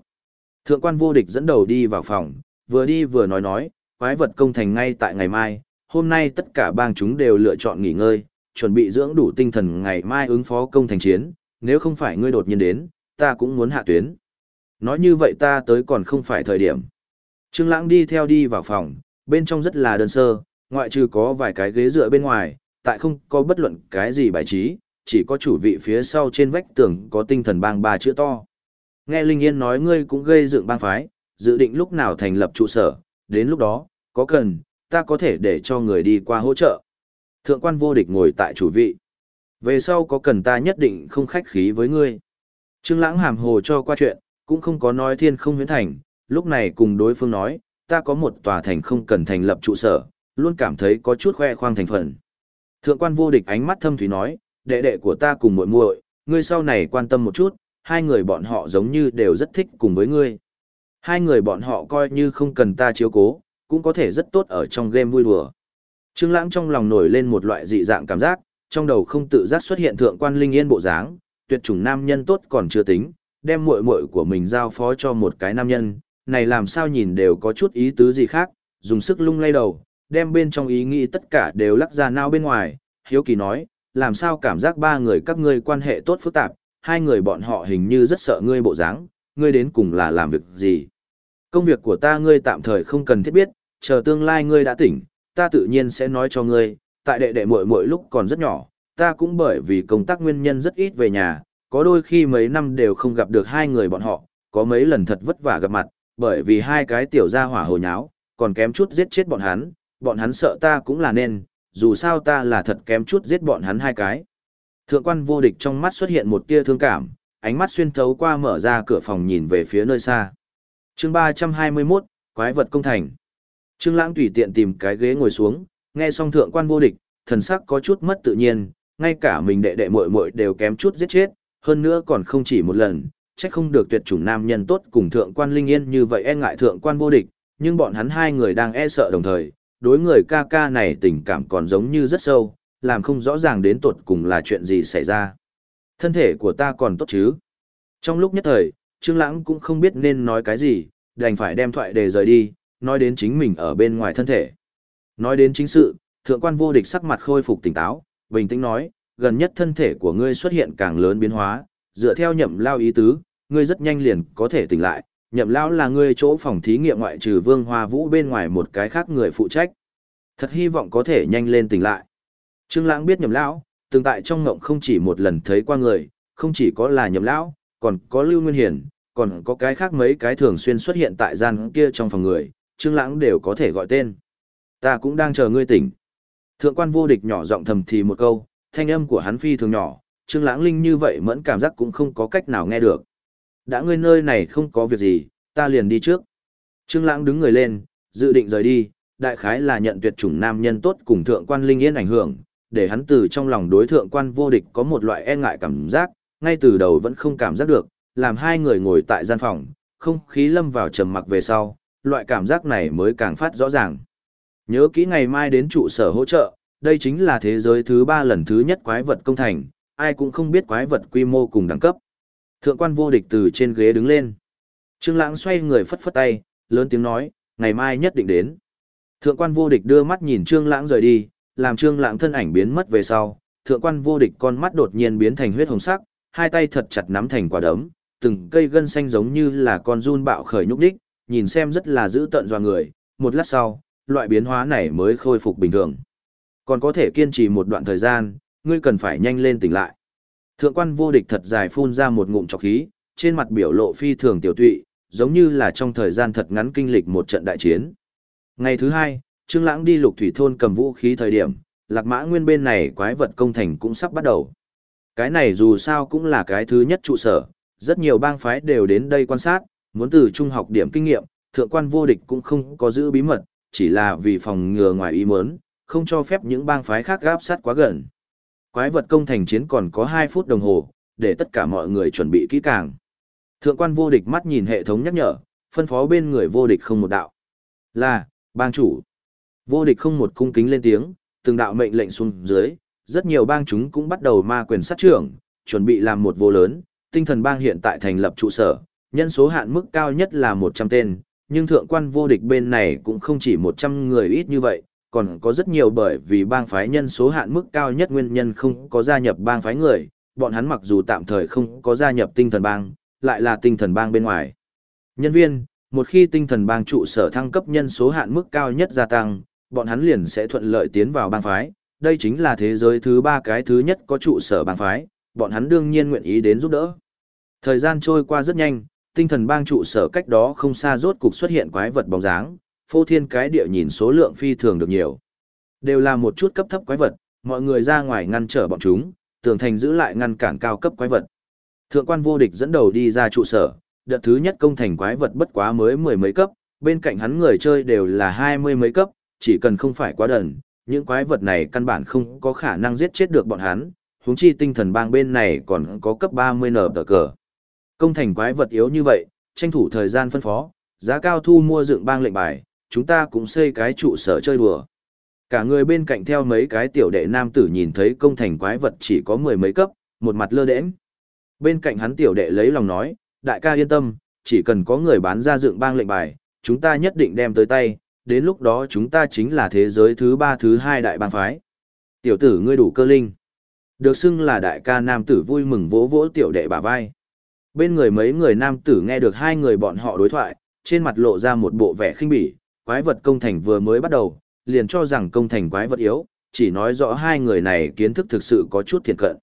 Thượng quan vô địch dẫn đầu đi vào phòng, vừa đi vừa nói nói, quái vật công thành ngay tại ngày mai, hôm nay tất cả bang chúng đều lựa chọn nghỉ ngơi, chuẩn bị dưỡng đủ tinh thần ngày mai ứng phó công thành chiến, nếu không phải ngươi đột nhiên đến, ta cũng muốn hạ tuyến. Nói như vậy ta tới còn không phải thời điểm. Trương Lãng đi theo đi vào phòng, bên trong rất là đơn sơ, ngoại trừ có vài cái ghế dựa bên ngoài, tại không có bất luận cái gì bài trí, chỉ có chủ vị phía sau trên vách tường có tinh thần bang ba chữ to. Nghe Linh Yên nói ngươi cũng gây dựng bang phái, dự định lúc nào thành lập trụ sở, đến lúc đó, có cần, ta có thể để cho người đi qua hỗ trợ. Thượng quan vô địch ngồi tại chủ vị. Về sau có cần ta nhất định không khách khí với ngươi. Trương Lãng hàm hồ cho qua chuyện, cũng không có nói thiên không huyễn thành, lúc này cùng đối phương nói, ta có một tòa thành không cần thành lập trụ sở, luôn cảm thấy có chút khoe khoang thành phần. Thượng quan vô địch ánh mắt thâm thúy nói, đệ đệ của ta cùng muội muội, ngươi sau này quan tâm một chút, hai người bọn họ giống như đều rất thích cùng với ngươi. Hai người bọn họ coi như không cần ta chiếu cố, cũng có thể rất tốt ở trong game vui đùa. Trương Lãng trong lòng nổi lên một loại dị dạng cảm giác, trong đầu không tự giác xuất hiện thượng quan linh yên bộ dáng, tuyệt chủng nam nhân tốt còn chưa tính, đem muội muội của mình giao phó cho một cái nam nhân, này làm sao nhìn đều có chút ý tứ gì khác, dùng sức lung lay đầu, đem bên trong ý nghĩ tất cả đều lắc ra nao bên ngoài, hiếu kỳ nói, làm sao cảm giác ba người các ngươi quan hệ tốt phức tạp, hai người bọn họ hình như rất sợ ngươi bộ dáng, ngươi đến cùng là làm việc gì. Công việc của ta ngươi tạm thời không cần thiết biết, chờ tương lai ngươi đã tỉnh, ta tự nhiên sẽ nói cho ngươi, tại đệ đệ muội muội lúc còn rất nhỏ, ta cũng bởi vì công tác nguyên nhân rất ít về nhà, có đôi khi mấy năm đều không gặp được hai người bọn họ, có mấy lần thật vất vả gặp mặt, bởi vì hai cái tiểu gia hỏa hồ nháo, còn kém chút giết chết bọn hắn, bọn hắn sợ ta cũng là nên, dù sao ta là thật kém chút giết bọn hắn hai cái. Thượng quan vô địch trong mắt xuất hiện một tia thương cảm, ánh mắt xuyên thấu qua mở ra cửa phòng nhìn về phía nơi xa. chương 321, Quái vật công thành. Trương Lãng tùy tiện tìm cái ghế ngồi xuống, nghe xong thượng quan vô địch, thần sắc có chút mất tự nhiên, ngay cả mình đệ đệ muội muội đều kém chút giết chết, hơn nữa còn không chỉ một lần, trách không được tuyệt chủng nam nhân tốt cùng thượng quan linh yên như vậy e ngại thượng quan vô địch, nhưng bọn hắn hai người đang e sợ đồng thời, đối người ca ca này tình cảm còn giống như rất sâu, làm không rõ ràng đến tột cùng là chuyện gì xảy ra. Thân thể của ta còn tốt chứ? Trong lúc nhất thời, Trương Lãng cũng không biết nên nói cái gì, đành phải đem thoại đề rời đi, nói đến chính mình ở bên ngoài thân thể. Nói đến chính sự, thượng quan vô địch sắc mặt khôi phục tỉnh táo, bình tĩnh nói, gần nhất thân thể của ngươi xuất hiện càng lớn biến hóa, dựa theo nhậm lao ý tứ, ngươi rất nhanh liền có thể tỉnh lại, nhậm lão là ngươi chỗ phòng thí nghiệm ngoại trừ vương hoa vũ bên ngoài một cái khác người phụ trách. Thật hy vọng có thể nhanh lên tỉnh lại. Trương lãng biết nhậm lão, từng tại trong ngộng không chỉ một lần thấy qua người, không chỉ có là nhậm lão, còn có lưu nguyên hiển, còn có cái khác mấy cái thường xuyên xuất hiện tại gian kia trong phòng người, trương lãng đều có thể gọi tên. Ta cũng đang chờ ngươi tỉnh. Thượng quan vô địch nhỏ giọng thầm thì một câu, thanh âm của hắn phi thường nhỏ, Trương Lãng Linh như vậy mẫn cảm giác cũng không có cách nào nghe được. Đã ngươi nơi này không có việc gì, ta liền đi trước. Trương Lãng đứng người lên, dự định rời đi, đại khái là nhận tuyệt chủng nam nhân tốt cùng thượng quan linh yên ảnh hưởng, để hắn từ trong lòng đối thượng quan vô địch có một loại e ngại cảm giác, ngay từ đầu vẫn không cảm giác được, làm hai người ngồi tại gian phòng, không khí lâm vào trầm mặc về sau, loại cảm giác này mới càng phát rõ ràng. Nhớ kỹ ngày mai đến trụ sở hỗ trợ, đây chính là thế giới thứ ba lần thứ nhất quái vật công thành, ai cũng không biết quái vật quy mô cùng đẳng cấp. Thượng quan vô địch từ trên ghế đứng lên. Trương Lãng xoay người phất phất tay, lớn tiếng nói, ngày mai nhất định đến. Thượng quan vô địch đưa mắt nhìn Trương Lãng rời đi, làm Trương Lãng thân ảnh biến mất về sau, thượng quan vô địch con mắt đột nhiên biến thành huyết hồng sắc, hai tay thật chặt nắm thành quả đấm, từng cây gân xanh giống như là con giun bạo khởi nhúc nhích, nhìn xem rất là dữ tợn dọa người, một lát sau, loại biến hóa này mới khôi phục bình thường. Còn có thể kiên trì một đoạn thời gian, ngươi cần phải nhanh lên tỉnh lại. Thượng quan vô địch thật dài phun ra một ngụm trọc khí, trên mặt biểu lộ phi thường tiểu tụy, giống như là trong thời gian thật ngắn kinh lịch một trận đại chiến. Ngày thứ hai, Trương Lãng đi lục thủy thôn cầm vũ khí thời điểm, lạc mã nguyên bên này quái vật công thành cũng sắp bắt đầu. Cái này dù sao cũng là cái thứ nhất trụ sở, rất nhiều bang phái đều đến đây quan sát, muốn từ trung học điểm kinh nghiệm, thượng quan vô địch cũng không có giữ bí mật, chỉ là vì phòng ngừa ngoài ý muốn, không cho phép những bang phái khác gáp sát quá gần. Quái vật công thành chiến còn có 2 phút đồng hồ, để tất cả mọi người chuẩn bị kỹ càng. Thượng quan vô địch mắt nhìn hệ thống nhắc nhở, phân phó bên người vô địch không một đạo. Là, bang chủ. Vô địch không một cung kính lên tiếng, từng đạo mệnh lệnh xuống dưới, rất nhiều bang chúng cũng bắt đầu ma quyền sát trưởng, chuẩn bị làm một vô lớn, tinh thần bang hiện tại thành lập trụ sở, nhân số hạn mức cao nhất là 100 tên, nhưng thượng quan vô địch bên này cũng không chỉ 100 người ít như vậy, còn có rất nhiều bởi vì bang phái nhân số hạn mức cao nhất nguyên nhân không có gia nhập bang phái người, bọn hắn mặc dù tạm thời không có gia nhập tinh thần bang, lại là tinh thần bang bên ngoài. Nhân viên, một khi tinh thần bang trụ sở thăng cấp nhân số hạn mức cao nhất gia tăng, bọn hắn liền sẽ thuận lợi tiến vào bang phái, đây chính là thế giới thứ ba cái thứ nhất có trụ sở bang phái, bọn hắn đương nhiên nguyện ý đến giúp đỡ. Thời gian trôi qua rất nhanh, tinh thần bang trụ sở cách đó không xa rốt cục xuất hiện quái vật bóng dáng, phô thiên cái địa nhìn số lượng phi thường được nhiều. Đều là một chút cấp thấp quái vật, mọi người ra ngoài ngăn trở bọn chúng, tường thành giữ lại ngăn cản cao cấp quái vật. Thượng quan vô địch dẫn đầu đi ra trụ sở, đợt thứ nhất công thành quái vật bất quá mới mười mấy cấp, bên cạnh hắn người chơi đều là hai mươi mấy cấp, chỉ cần không phải quá đần, những quái vật này căn bản không có khả năng giết chết được bọn hắn, huống chi tinh thần bang bên này còn có cấp 30 nở tờ cờ. Công thành quái vật yếu như vậy, tranh thủ thời gian phân phó, giá cao thu mua dựng bang lệnh bài, chúng ta cũng xây cái trụ sở chơi đùa. Cả người bên cạnh theo mấy cái tiểu đệ nam tử nhìn thấy công thành quái vật chỉ có mười mấy cấp, một mặt lơ đễnh. Bên cạnh hắn tiểu đệ lấy lòng nói, đại ca yên tâm, chỉ cần có người bán ra dựng bang lệnh bài, chúng ta nhất định đem tới tay, đến lúc đó chúng ta chính là thế giới thứ ba thứ hai đại bang phái. Tiểu tử ngươi đủ cơ linh. Được xưng là đại ca nam tử vui mừng vỗ vỗ tiểu đệ bả vai. Bên người mấy người nam tử nghe được hai người bọn họ đối thoại, trên mặt lộ ra một bộ vẻ khinh bỉ, quái vật công thành vừa mới bắt đầu, liền cho rằng công thành quái vật yếu, chỉ nói rõ hai người này kiến thức thực sự có chút thiện cận.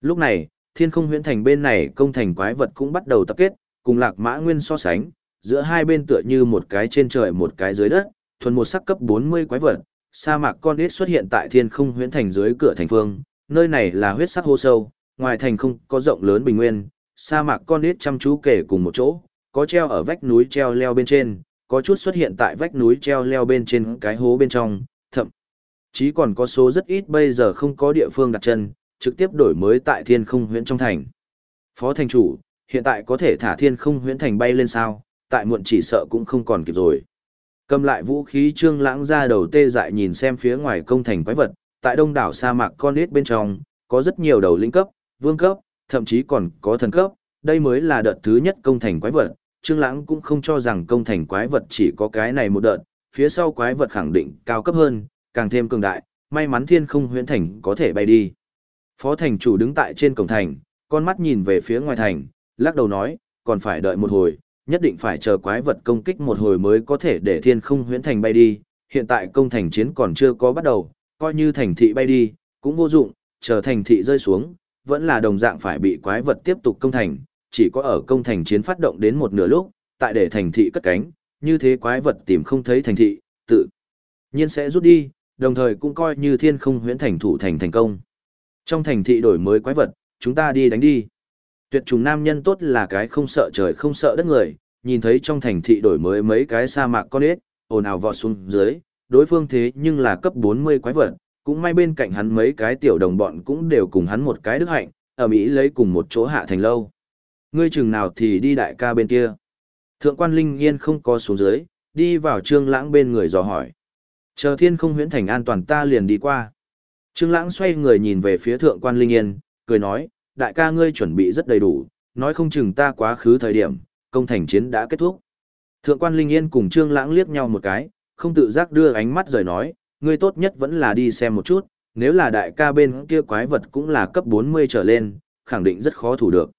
Lúc này, thiên không huyễn thành bên này công thành quái vật cũng bắt đầu tập kết, cùng lạc mã nguyên so sánh, giữa hai bên tựa như một cái trên trời một cái dưới đất, thuần một sắc cấp 40 quái vật, sa mạc con ít xuất hiện tại thiên không huyễn thành dưới cửa thành phương, nơi này là huyết sắc hô sâu, ngoài thành không có rộng lớn bình nguyên, sa mạc con ít chăm chú kể cùng một chỗ, có treo ở vách núi treo leo bên trên, có chút xuất hiện tại vách núi treo leo bên trên cái hố bên trong, thậm chí còn có số rất ít bây giờ không có địa phương đặt chân, trực tiếp đổi mới tại thiên không huyễn trong thành. Phó thành chủ, hiện tại có thể thả thiên không huyễn thành bay lên sao, tại muộn chỉ sợ cũng không còn kịp rồi. Cầm lại vũ khí trương lãng ra đầu tê dại nhìn xem phía ngoài công thành quái vật, tại đông đảo sa mạc con nít bên trong, có rất nhiều đầu linh cấp, vương cấp, thậm chí còn có thần cấp, đây mới là đợt thứ nhất công thành quái vật. Trương Lãng cũng không cho rằng công thành quái vật chỉ có cái này một đợt, phía sau quái vật khẳng định cao cấp hơn, càng thêm cường đại, may mắn thiên không huyễn thành có thể bay đi. Phó thành chủ đứng tại trên cổng thành, con mắt nhìn về phía ngoài thành, lắc đầu nói, còn phải đợi một hồi, nhất định phải chờ quái vật công kích một hồi mới có thể để thiên không huyễn thành bay đi, hiện tại công thành chiến còn chưa có bắt đầu, coi như thành thị bay đi, cũng vô dụng, chờ thành thị rơi xuống, vẫn là đồng dạng phải bị quái vật tiếp tục công thành, chỉ có ở công thành chiến phát động đến một nửa lúc, tại để thành thị cất cánh, như thế quái vật tìm không thấy thành thị, tự nhiên sẽ rút đi, đồng thời cũng coi như thiên không huyễn thành thủ thành thành công. Trong thành thị đổi mới quái vật, chúng ta đi đánh đi. Tuyệt trùng nam nhân tốt là cái không sợ trời không sợ đất người, nhìn thấy trong thành thị đổi mới mấy cái sa mạc con ếch, ồn ào vọt xuống dưới, đối phương thế nhưng là cấp 40 quái vật, cũng may bên cạnh hắn mấy cái tiểu đồng bọn cũng đều cùng hắn một cái đức hạnh, ở Mỹ lấy cùng một chỗ hạ thành lâu. Ngươi chừng nào thì đi đại ca bên kia. Thượng quan Linh Yên không có xuống dưới, đi vào trương lãng bên người dò hỏi. Chờ thiên không huyễn thành an toàn ta liền đi qua. Trương lãng xoay người nhìn về phía thượng quan Linh Yên, cười nói, đại ca ngươi chuẩn bị rất đầy đủ, nói không chừng ta quá khứ thời điểm, công thành chiến đã kết thúc. Thượng quan Linh Yên cùng Trương Lãng liếc nhau một cái, không tự giác đưa ánh mắt rời nói, ngươi tốt nhất vẫn là đi xem một chút, nếu là đại ca bên kia quái vật cũng là cấp 40 trở lên, khẳng định rất khó thủ được.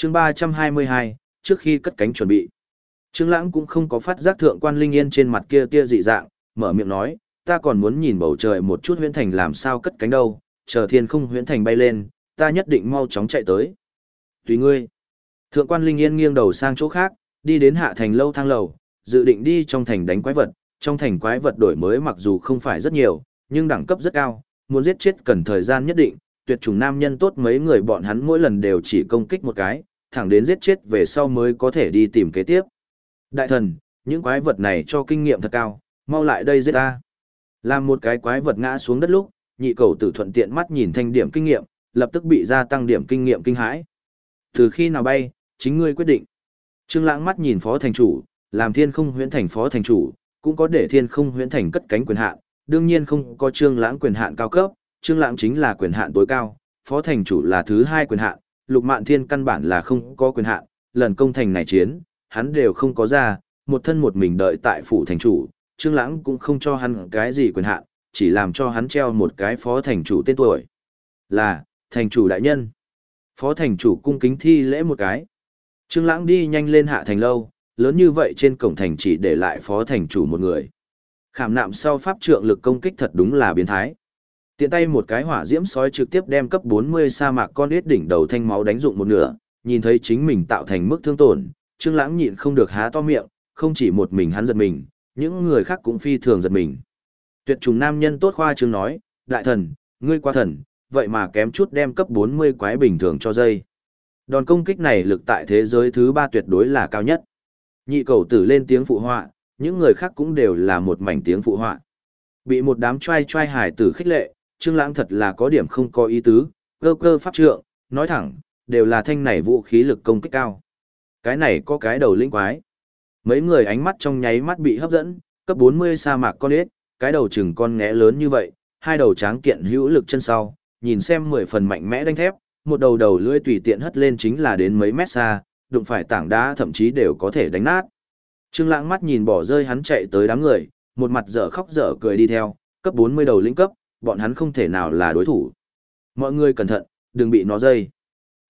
Chương 322, trước khi cất cánh chuẩn bị. Trương Lãng cũng không có phát giác thượng quan Linh Yên trên mặt kia tia dị dạng, mở miệng nói, ta còn muốn nhìn bầu trời một chút huyễn thành làm sao cất cánh đâu, chờ thiên không huyễn thành bay lên, ta nhất định mau chóng chạy tới. Tùy ngươi. Thượng quan Linh Yên nghiêng đầu sang chỗ khác, đi đến hạ thành lâu thang lầu, dự định đi trong thành đánh quái vật, trong thành quái vật đổi mới mặc dù không phải rất nhiều, nhưng đẳng cấp rất cao, muốn giết chết cần thời gian nhất định, tuyệt chủng nam nhân tốt mấy người bọn hắn mỗi lần đều chỉ công kích một cái, thẳng đến giết chết về sau mới có thể đi tìm kế tiếp. Đại thần, những quái vật này cho kinh nghiệm thật cao, mau lại đây giết ta. Làm một cái quái vật ngã xuống đất lúc, nhị cầu tử thuận tiện mắt nhìn thanh điểm kinh nghiệm, lập tức bị gia tăng điểm kinh nghiệm kinh hãi. Từ khi nào bay, chính ngươi quyết định. Trương Lãng mắt nhìn phó thành chủ, làm Thiên Không Huyễn Thành phó thành chủ, cũng có để Thiên Không Huyễn Thành cất cánh quyền hạn, đương nhiên không có Trương Lãng quyền hạn cao cấp, Trương Lãng chính là quyền hạn tối cao, phó thành chủ là thứ hai quyền hạn, Lục Mạn Thiên căn bản là không có quyền hạn, lần công thành này chiến, hắn đều không có ra, một thân một mình đợi tại phủ thành chủ, Trương Lãng cũng không cho hắn cái gì quyền hạn, chỉ làm cho hắn treo một cái phó thành chủ tên tuổi. Là, thành chủ đại nhân. Phó thành chủ cung kính thi lễ một cái. Trương Lãng đi nhanh lên hạ thành lâu, lớn như vậy trên cổng thành chỉ để lại phó thành chủ một người. Khảm nạm sau pháp trượng lực công kích thật đúng là biến thái. Tiện tay một cái hỏa diễm sói trực tiếp đem cấp 40 sa mạc con ít đỉnh đầu thanh máu đánh dụng một nửa, nhìn thấy chính mình tạo thành mức thương tổn, Trương Lãng nhịn không được há to miệng, không chỉ một mình hắn giật mình, những người khác cũng phi thường giật mình. Tuyệt trùng nam nhân tốt khoa trương nói, đại thần, ngươi quá thần, vậy mà kém chút đem cấp 40 quái bình thường cho dây. Đòn công kích này lực tại thế giới thứ ba tuyệt đối là cao nhất. Nhị cầu tử lên tiếng phụ họa, những người khác cũng đều là một mảnh tiếng phụ họa. Bị một đám trai trai hải tử khích lệ, Trương Lãng thật là có điểm không có ý tứ, cơ cơ pháp trượng, nói thẳng, đều là thanh này vũ khí lực công kích cao. Cái này có cái đầu linh quái. Mấy người ánh mắt trong nháy mắt bị hấp dẫn, cấp 40 sa mạc con ếch, cái đầu chừng con ngẽ lớn như vậy, hai đầu tráng kiện hữu lực chân sau, nhìn xem mười phần mạnh mẽ đánh thép, một đầu đầu lưỡi tùy tiện hất lên chính là đến mấy mét xa, đụng phải tảng đá thậm chí đều có thể đánh nát. Trương Lãng mắt nhìn bỏ rơi hắn chạy tới đám người, một mặt dở khóc dở cười đi theo, cấp 40 đầu lĩnh cấp, bọn hắn không thể nào là đối thủ. Mọi người cẩn thận, đừng bị nó dây.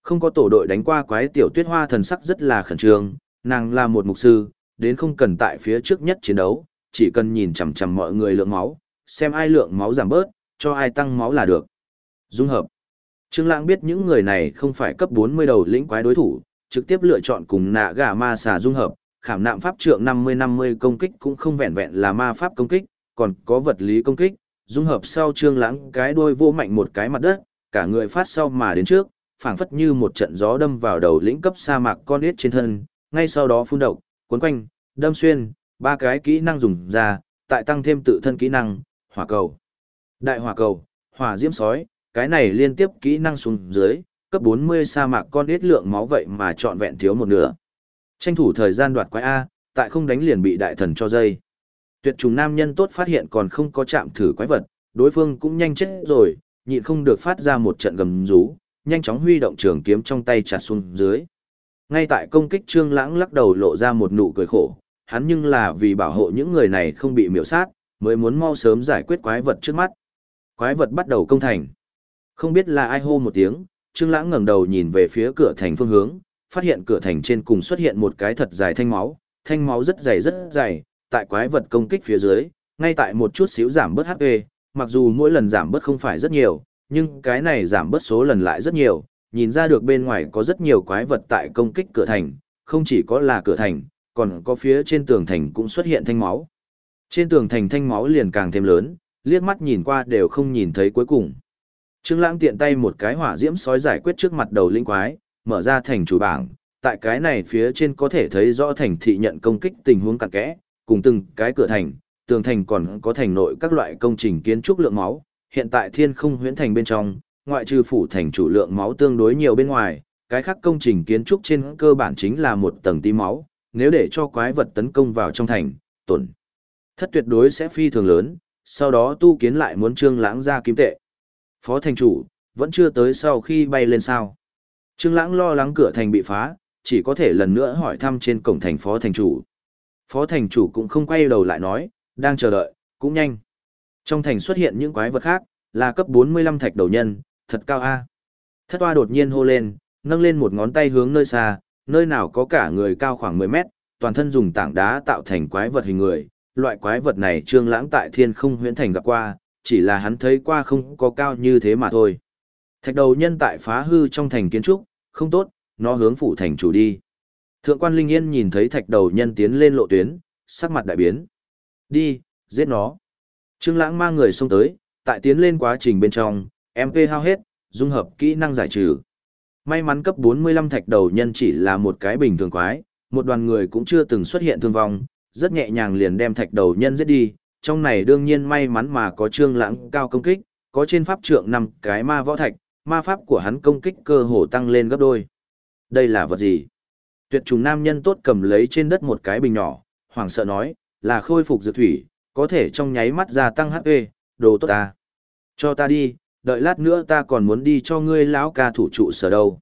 Không có tổ đội đánh qua quái tiểu tuyết hoa thần sắc rất là khẩn trương, nàng là một mục sư, đến không cần tại phía trước nhất chiến đấu, chỉ cần nhìn chằm chằm mọi người lượng máu, xem ai lượng máu giảm bớt, cho ai tăng máu là được. Dung hợp. Trương Lãng biết những người này không phải cấp 40 đầu lĩnh quái đối thủ, trực tiếp lựa chọn cùng nạ gà ma xà dung hợp, khảm nạm pháp trượng 50-50 công kích cũng không vẹn vẹn là ma pháp công kích, còn có vật lý công kích, dung hợp sau Trương Lãng cái đuôi vô mạnh một cái mặt đất, cả người phát sau mà đến trước, phảng phất như một trận gió đâm vào đầu lĩnh cấp sa mạc con ít trên thân, ngay sau đó phun độc, cuốn quanh, đâm xuyên, ba cái kỹ năng dùng ra, tại tăng thêm tự thân kỹ năng, hỏa cầu. Đại hỏa cầu, hỏa diễm sói, cái này liên tiếp kỹ năng xuống dưới, cấp 40 sa mạc con ít lượng máu vậy mà trọn vẹn thiếu một nửa. Tranh thủ thời gian đoạt quái A, tại không đánh liền bị đại thần cho dây. Tuyệt trùng nam nhân tốt phát hiện còn không có chạm thử quái vật, đối phương cũng nhanh chết rồi, nhịn không được phát ra một trận gầm rú, nhanh chóng huy động trường kiếm trong tay chặt xuống dưới. Ngay tại công kích Trương Lãng lắc đầu lộ ra một nụ cười khổ, hắn nhưng là vì bảo hộ những người này không bị miểu sát, mới muốn mau sớm giải quyết quái vật trước mắt. Quái vật bắt đầu công thành. Không biết là ai hô một tiếng, Trương Lãng ngẩng đầu nhìn về phía cửa thành phương hướng, phát hiện cửa thành trên cùng xuất hiện một cái thật dài thanh máu, thanh máu rất dày rất dày, tại quái vật công kích phía dưới, ngay tại một chút xíu giảm bớt HP, mặc dù mỗi lần giảm bớt không phải rất nhiều, nhưng cái này giảm bớt số lần lại rất nhiều, nhìn ra được bên ngoài có rất nhiều quái vật tại công kích cửa thành, không chỉ có là cửa thành, còn có phía trên tường thành cũng xuất hiện thanh máu. Trên tường thành thanh máu liền càng thêm lớn, liếc mắt nhìn qua đều không nhìn thấy cuối cùng. Trương Lãng tiện tay một cái hỏa diễm sói giải quyết trước mặt đầu linh quái, mở ra thành chủ bảng, tại cái này phía trên có thể thấy rõ thành thị nhận công kích tình huống cặn kẽ, cùng từng cái cửa thành, tường thành còn có thành nội các loại công trình kiến trúc lượng máu, hiện tại thiên không huyễn thành bên trong, ngoại trừ phủ thành chủ lượng máu tương đối nhiều bên ngoài, cái khác công trình kiến trúc trên cơ bản chính là một tầng tí máu, nếu để cho quái vật tấn công vào trong thành, tổn thất tuyệt đối sẽ phi thường lớn, sau đó tu kiến lại muốn trương lãng ra kim tệ. Phó thành chủ, vẫn chưa tới sau khi bay lên sao. Trương lãng lo lắng cửa thành bị phá, chỉ có thể lần nữa hỏi thăm trên cổng thành phó thành chủ. Phó thành chủ cũng không quay đầu lại nói, đang chờ đợi, cũng nhanh. Trong thành xuất hiện những quái vật khác, là cấp 45 thạch đầu nhân, thật cao a. Thất toa đột nhiên hô lên, nâng lên một ngón tay hướng nơi xa, nơi nào có cả người cao khoảng 10 mét, toàn thân dùng tảng đá tạo thành quái vật hình người. Loại quái vật này trương lãng tại thiên không huyễn thành gặp qua, chỉ là hắn thấy qua không có cao như thế mà thôi. Thạch đầu nhân tại phá hư trong thành kiến trúc, không tốt, nó hướng phủ thành chủ đi. Thượng quan Linh Yên nhìn thấy thạch đầu nhân tiến lên lộ tuyến, sắc mặt đại biến. Đi, giết nó. Trương Lãng mang người xông tới, tại tiến lên quá trình bên trong, MP hao hết, dung hợp kỹ năng giải trừ. May mắn cấp 45 thạch đầu nhân chỉ là một cái bình thường quái, một đoàn người cũng chưa từng xuất hiện thương vong, rất nhẹ nhàng liền đem thạch đầu nhân giết đi. Trong này đương nhiên may mắn mà có Trương Lãng cao công kích, có trên pháp trượng năm cái ma võ thạch, ma pháp của hắn công kích cơ hồ tăng lên gấp đôi. Đây là vật gì? Tuyệt trùng nam nhân tốt cầm lấy trên đất một cái bình nhỏ, hoảng sợ nói, là khôi phục dược thủy, có thể trong nháy mắt gia tăng HP, đồ tốt ta. Cho ta đi, đợi lát nữa ta còn muốn đi cho ngươi lão ca thủ trụ sở đâu.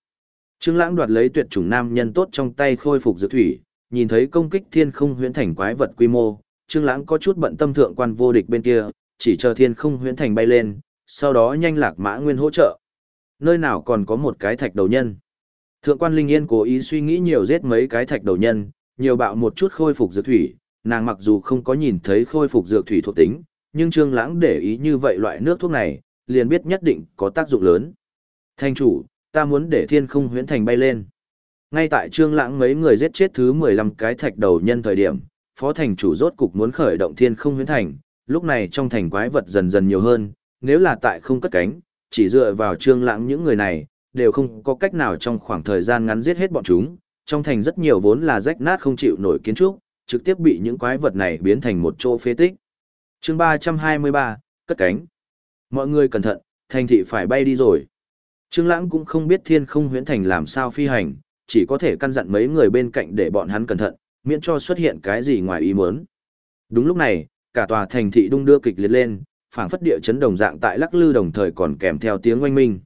Trương Lãng đoạt lấy tuyệt chủng nam nhân tốt trong tay khôi phục dược thủy, nhìn thấy công kích thiên không huyễn thành quái vật quy mô, Trương Lãng có chút bận tâm thượng quan vô địch bên kia, chỉ chờ thiên không huyễn thành bay lên, sau đó nhanh lạc mã nguyên hỗ trợ. Nơi nào còn có một cái thạch đầu nhân? Thượng quan Linh Yên cố ý suy nghĩ nhiều giết mấy cái thạch đầu nhân, nhiều bạo một chút khôi phục dược thủy, nàng mặc dù không có nhìn thấy khôi phục dược thủy thuộc tính, nhưng Trương Lãng để ý như vậy loại nước thuốc này, liền biết nhất định có tác dụng lớn. Thành chủ, ta muốn để thiên không huyễn thành bay lên. Ngay tại Trương Lãng mấy người giết chết thứ 15 cái thạch đầu nhân thời điểm, phó thành chủ rốt cục muốn khởi động thiên không huyễn thành, lúc này trong thành quái vật dần dần nhiều hơn, nếu là tại không cất cánh, chỉ dựa vào Trương Lãng những người này, đều không có cách nào trong khoảng thời gian ngắn giết hết bọn chúng. Trong thành rất nhiều vốn là rách nát không chịu nổi kiến trúc, trực tiếp bị những quái vật này biến thành một chỗ phế tích. chương 323, cất cánh. Mọi người cẩn thận, thành thị phải bay đi rồi. Trương Lãng cũng không biết thiên không huyễn thành làm sao phi hành, chỉ có thể căn dặn mấy người bên cạnh để bọn hắn cẩn thận, miễn cho xuất hiện cái gì ngoài ý muốn. Đúng lúc này, cả tòa thành thị đung đưa kịch liệt lên, phảng phất địa chấn đồng dạng tại lắc lư đồng thời còn kèm theo tiếng oanh minh.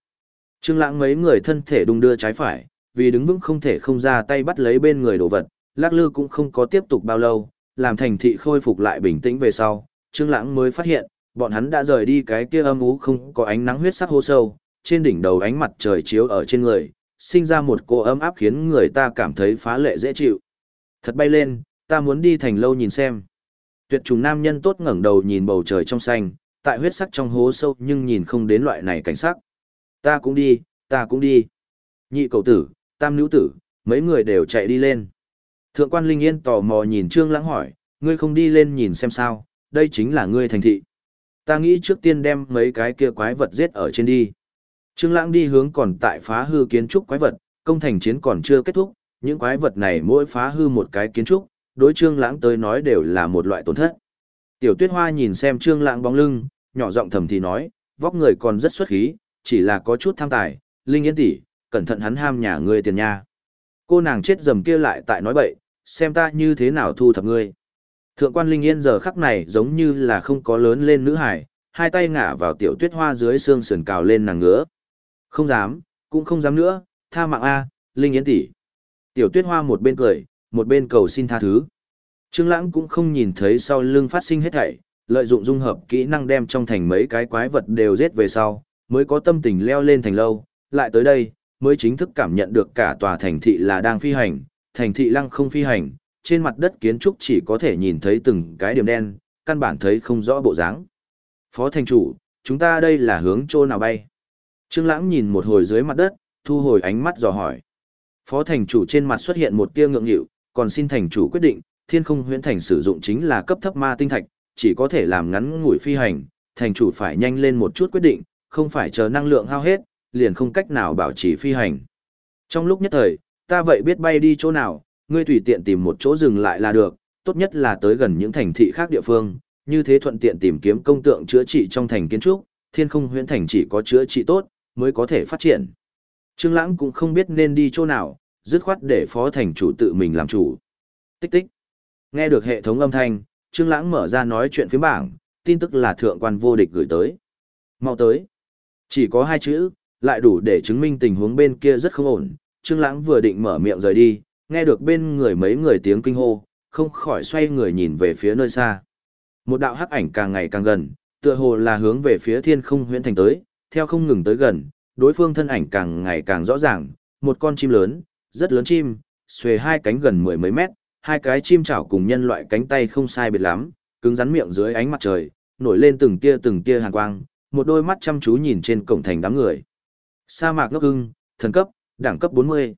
Trương Lãng mấy người thân thể đung đưa trái phải, vì đứng vững không thể không ra tay bắt lấy bên người đồ vật, lắc lư cũng không có tiếp tục bao lâu, làm thành thị khôi phục lại bình tĩnh về sau, Trương Lãng mới phát hiện, bọn hắn đã rời đi cái kia âm u không có ánh nắng huyết sắc hô sâu, trên đỉnh đầu ánh mặt trời chiếu ở trên người, sinh ra một cô ấm áp khiến người ta cảm thấy phá lệ dễ chịu. Thật bay lên, Ta muốn đi thành lâu nhìn xem. Tuyệt trùng nam nhân tốt ngẩng đầu nhìn bầu trời trong xanh, tại huyết sắc trong hố sâu nhưng nhìn không đến loại này cảnh sắc. Ta cũng đi, ta cũng đi. Nhị cầu tử, tam nữ tử, mấy người đều chạy đi lên. Thượng quan Linh Yên tò mò nhìn Trương Lãng hỏi, ngươi không đi lên nhìn xem sao, đây chính là ngươi thành thị. Ta nghĩ trước tiên đem mấy cái kia quái vật giết ở trên đi. Trương Lãng đi hướng còn tại phá hư kiến trúc quái vật, công thành chiến còn chưa kết thúc, những quái vật này mỗi phá hư một cái kiến trúc, đối Trương Lãng tới nói đều là một loại tổn thất. Tiểu Tuyết Hoa nhìn xem Trương Lãng bóng lưng, nhỏ giọng thầm thì nói, vóc người còn rất xuất khí, chỉ là có chút tham tài, Linh Yên tỷ, cẩn thận hắn ham nhà ngươi tiền nha. Cô nàng chết dầm kia lại tại nói bậy, xem ta như thế nào thu thập ngươi. Thượng quan Linh Yên giờ khắc này giống như là không có lớn lên nữ hải, hai tay ngả vào tiểu tuyết hoa dưới xương sườn cào lên nàng ngứa. Không dám, cũng không dám nữa, tha mạng A, Linh Yên tỷ. Tiểu tuyết hoa một bên cười, một bên cầu xin tha thứ. Trương Lãng cũng không nhìn thấy sau lưng phát sinh hết thảy, lợi dụng dung hợp kỹ năng đem trong thành mấy cái quái vật đều giết về sau, mới có tâm tình leo lên thành lâu, lại tới đây, mới chính thức cảm nhận được cả tòa thành thị là đang phi hành, thành thị lăng không phi hành, trên mặt đất kiến trúc chỉ có thể nhìn thấy từng cái điểm đen, căn bản thấy không rõ bộ dáng. Phó thành chủ, chúng ta đây là hướng chỗ nào bay? Trương Lãng nhìn một hồi dưới mặt đất, thu hồi ánh mắt dò hỏi. Phó thành chủ trên mặt xuất hiện một tia ngượng nghịu, còn xin thành chủ quyết định, Thiên Không Huyễn Thành sử dụng chính là cấp thấp ma tinh thạch, chỉ có thể làm ngắn ngủi phi hành, thành chủ phải nhanh lên một chút quyết định, không phải chờ năng lượng hao hết, liền không cách nào bảo trì phi hành. Trong lúc nhất thời, ta vậy biết bay đi chỗ nào, ngươi tùy tiện tìm một chỗ dừng lại là được, tốt nhất là tới gần những thành thị khác địa phương, như thế thuận tiện tìm kiếm công tượng chữa trị trong thành kiến trúc, thiên không huyễn thành chỉ có chữa trị tốt, mới có thể phát triển. Trương Lãng cũng không biết nên đi chỗ nào, dứt khoát để phó thành chủ tự mình làm chủ. Tích tích. Nghe được hệ thống âm thanh, Trương Lãng mở ra nói chuyện phía bảng, tin tức là thượng quan vô địch gửi tới. Mau tới. Chỉ có hai chữ, lại đủ để chứng minh tình huống bên kia rất không ổn. Trương Lãng vừa định mở miệng rời đi, nghe được bên người mấy người tiếng kinh hô, không khỏi xoay người nhìn về phía nơi xa. Một đạo hắc ảnh càng ngày càng gần, tựa hồ là hướng về phía thiên không huyễn thành tới, theo không ngừng tới gần, đối phương thân ảnh càng ngày càng rõ ràng, một con chim lớn, rất lớn chim, xuề hai cánh gần mười mấy mét, hai cái chim chảo cùng nhân loại cánh tay không sai biệt lắm, cứng rắn miệng dưới ánh mặt trời, nổi lên từng tia từng tia hàn quang, một đôi mắt chăm chú nhìn trên cổng thành đám người. Sa mạc ngốc ưng, thần cấp, đẳng cấp 40.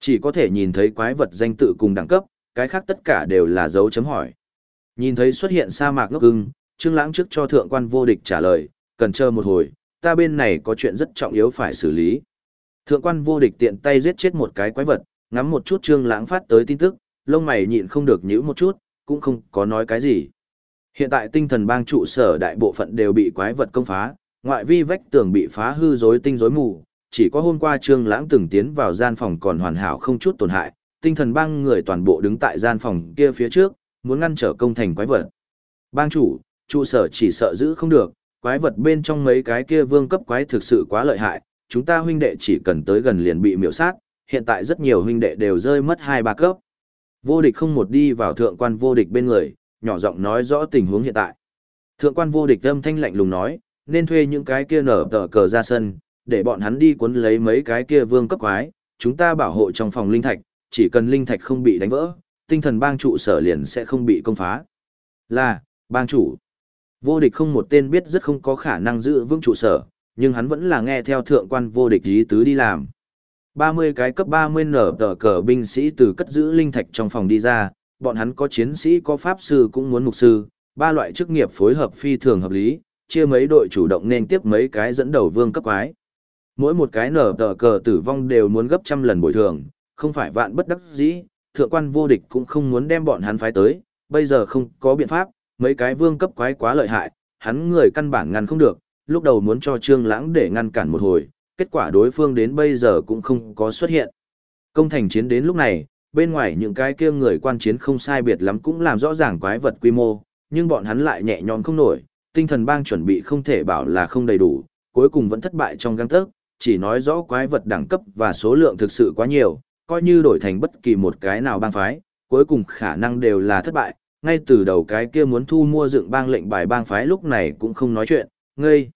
Chỉ có thể nhìn thấy quái vật danh tự cùng đẳng cấp, cái khác tất cả đều là dấu chấm hỏi. Nhìn thấy xuất hiện sa mạc ngốc ưng, Trương Lãng trước cho thượng quan vô địch trả lời, cần chờ một hồi, ta bên này có chuyện rất trọng yếu phải xử lý. Thượng quan vô địch tiện tay giết chết một cái quái vật, ngắm một chút Trương Lãng phát tới tin tức, lông mày nhịn không được nhíu một chút, cũng không có nói cái gì. Hiện tại tinh thần bang trụ sở đại bộ phận đều bị quái vật công phá, ngoại vi vách tường bị phá hư rối tinh rối mù, chỉ có hôm qua Trương Lãng từng tiến vào gian phòng còn hoàn hảo không chút tổn hại, tinh thần bang người toàn bộ đứng tại gian phòng kia phía trước, muốn ngăn trở công thành quái vật. Bang chủ, trụ sở chỉ sợ giữ không được, quái vật bên trong mấy cái kia vương cấp quái thực sự quá lợi hại, chúng ta huynh đệ chỉ cần tới gần liền bị miểu sát, hiện tại rất nhiều huynh đệ đều rơi mất hai ba cấp. Vô địch không một đi vào thượng quan vô địch bên người, nhỏ giọng nói rõ tình huống hiện tại. Thượng quan vô địch âm thanh lạnh lùng nói, nên thuê những cái kia nở tờ cờ ra sân, để bọn hắn đi cuốn lấy mấy cái kia vương cấp quái, chúng ta bảo hộ trong phòng linh thạch, chỉ cần linh thạch không bị đánh vỡ, tinh thần bang trụ sở liền sẽ không bị công phá. Là, bang chủ. Vô địch không một tên biết rất không có khả năng giữ vững trụ sở, nhưng hắn vẫn là nghe theo thượng quan vô địch ý tứ đi làm. 30 cái cấp 30 nở tờ cờ binh sĩ từ cất giữ linh thạch trong phòng đi ra, bọn hắn có chiến sĩ có pháp sư cũng muốn mục sư, ba loại chức nghiệp phối hợp phi thường hợp lý, chia mấy đội chủ động nên tiếp mấy cái dẫn đầu vương cấp quái. Mỗi một cái nở tờ cờ tử vong đều muốn gấp trăm lần bồi thường, không phải vạn bất đắc dĩ, thượng quan vô địch cũng không muốn đem bọn hắn phái tới, bây giờ không có biện pháp, mấy cái vương cấp quái quá lợi hại, hắn người căn bản ngăn không được, lúc đầu muốn cho Trương Lãng để ngăn cản một hồi, kết quả đối phương đến bây giờ cũng không có xuất hiện. Công thành chiến đến lúc này, bên ngoài những cái kia người quan chiến không sai biệt lắm cũng làm rõ ràng quái vật quy mô, nhưng bọn hắn lại nhẹ nhõm không nổi, tinh thần bang chuẩn bị không thể bảo là không đầy đủ, cuối cùng vẫn thất bại trong găng tấc, chỉ nói rõ quái vật đẳng cấp và số lượng thực sự quá nhiều, coi như đổi thành bất kỳ một cái nào bang phái, cuối cùng khả năng đều là thất bại, ngay từ đầu cái kia muốn thu mua dựng bang lệnh bài bang phái lúc này cũng không nói chuyện, ngây.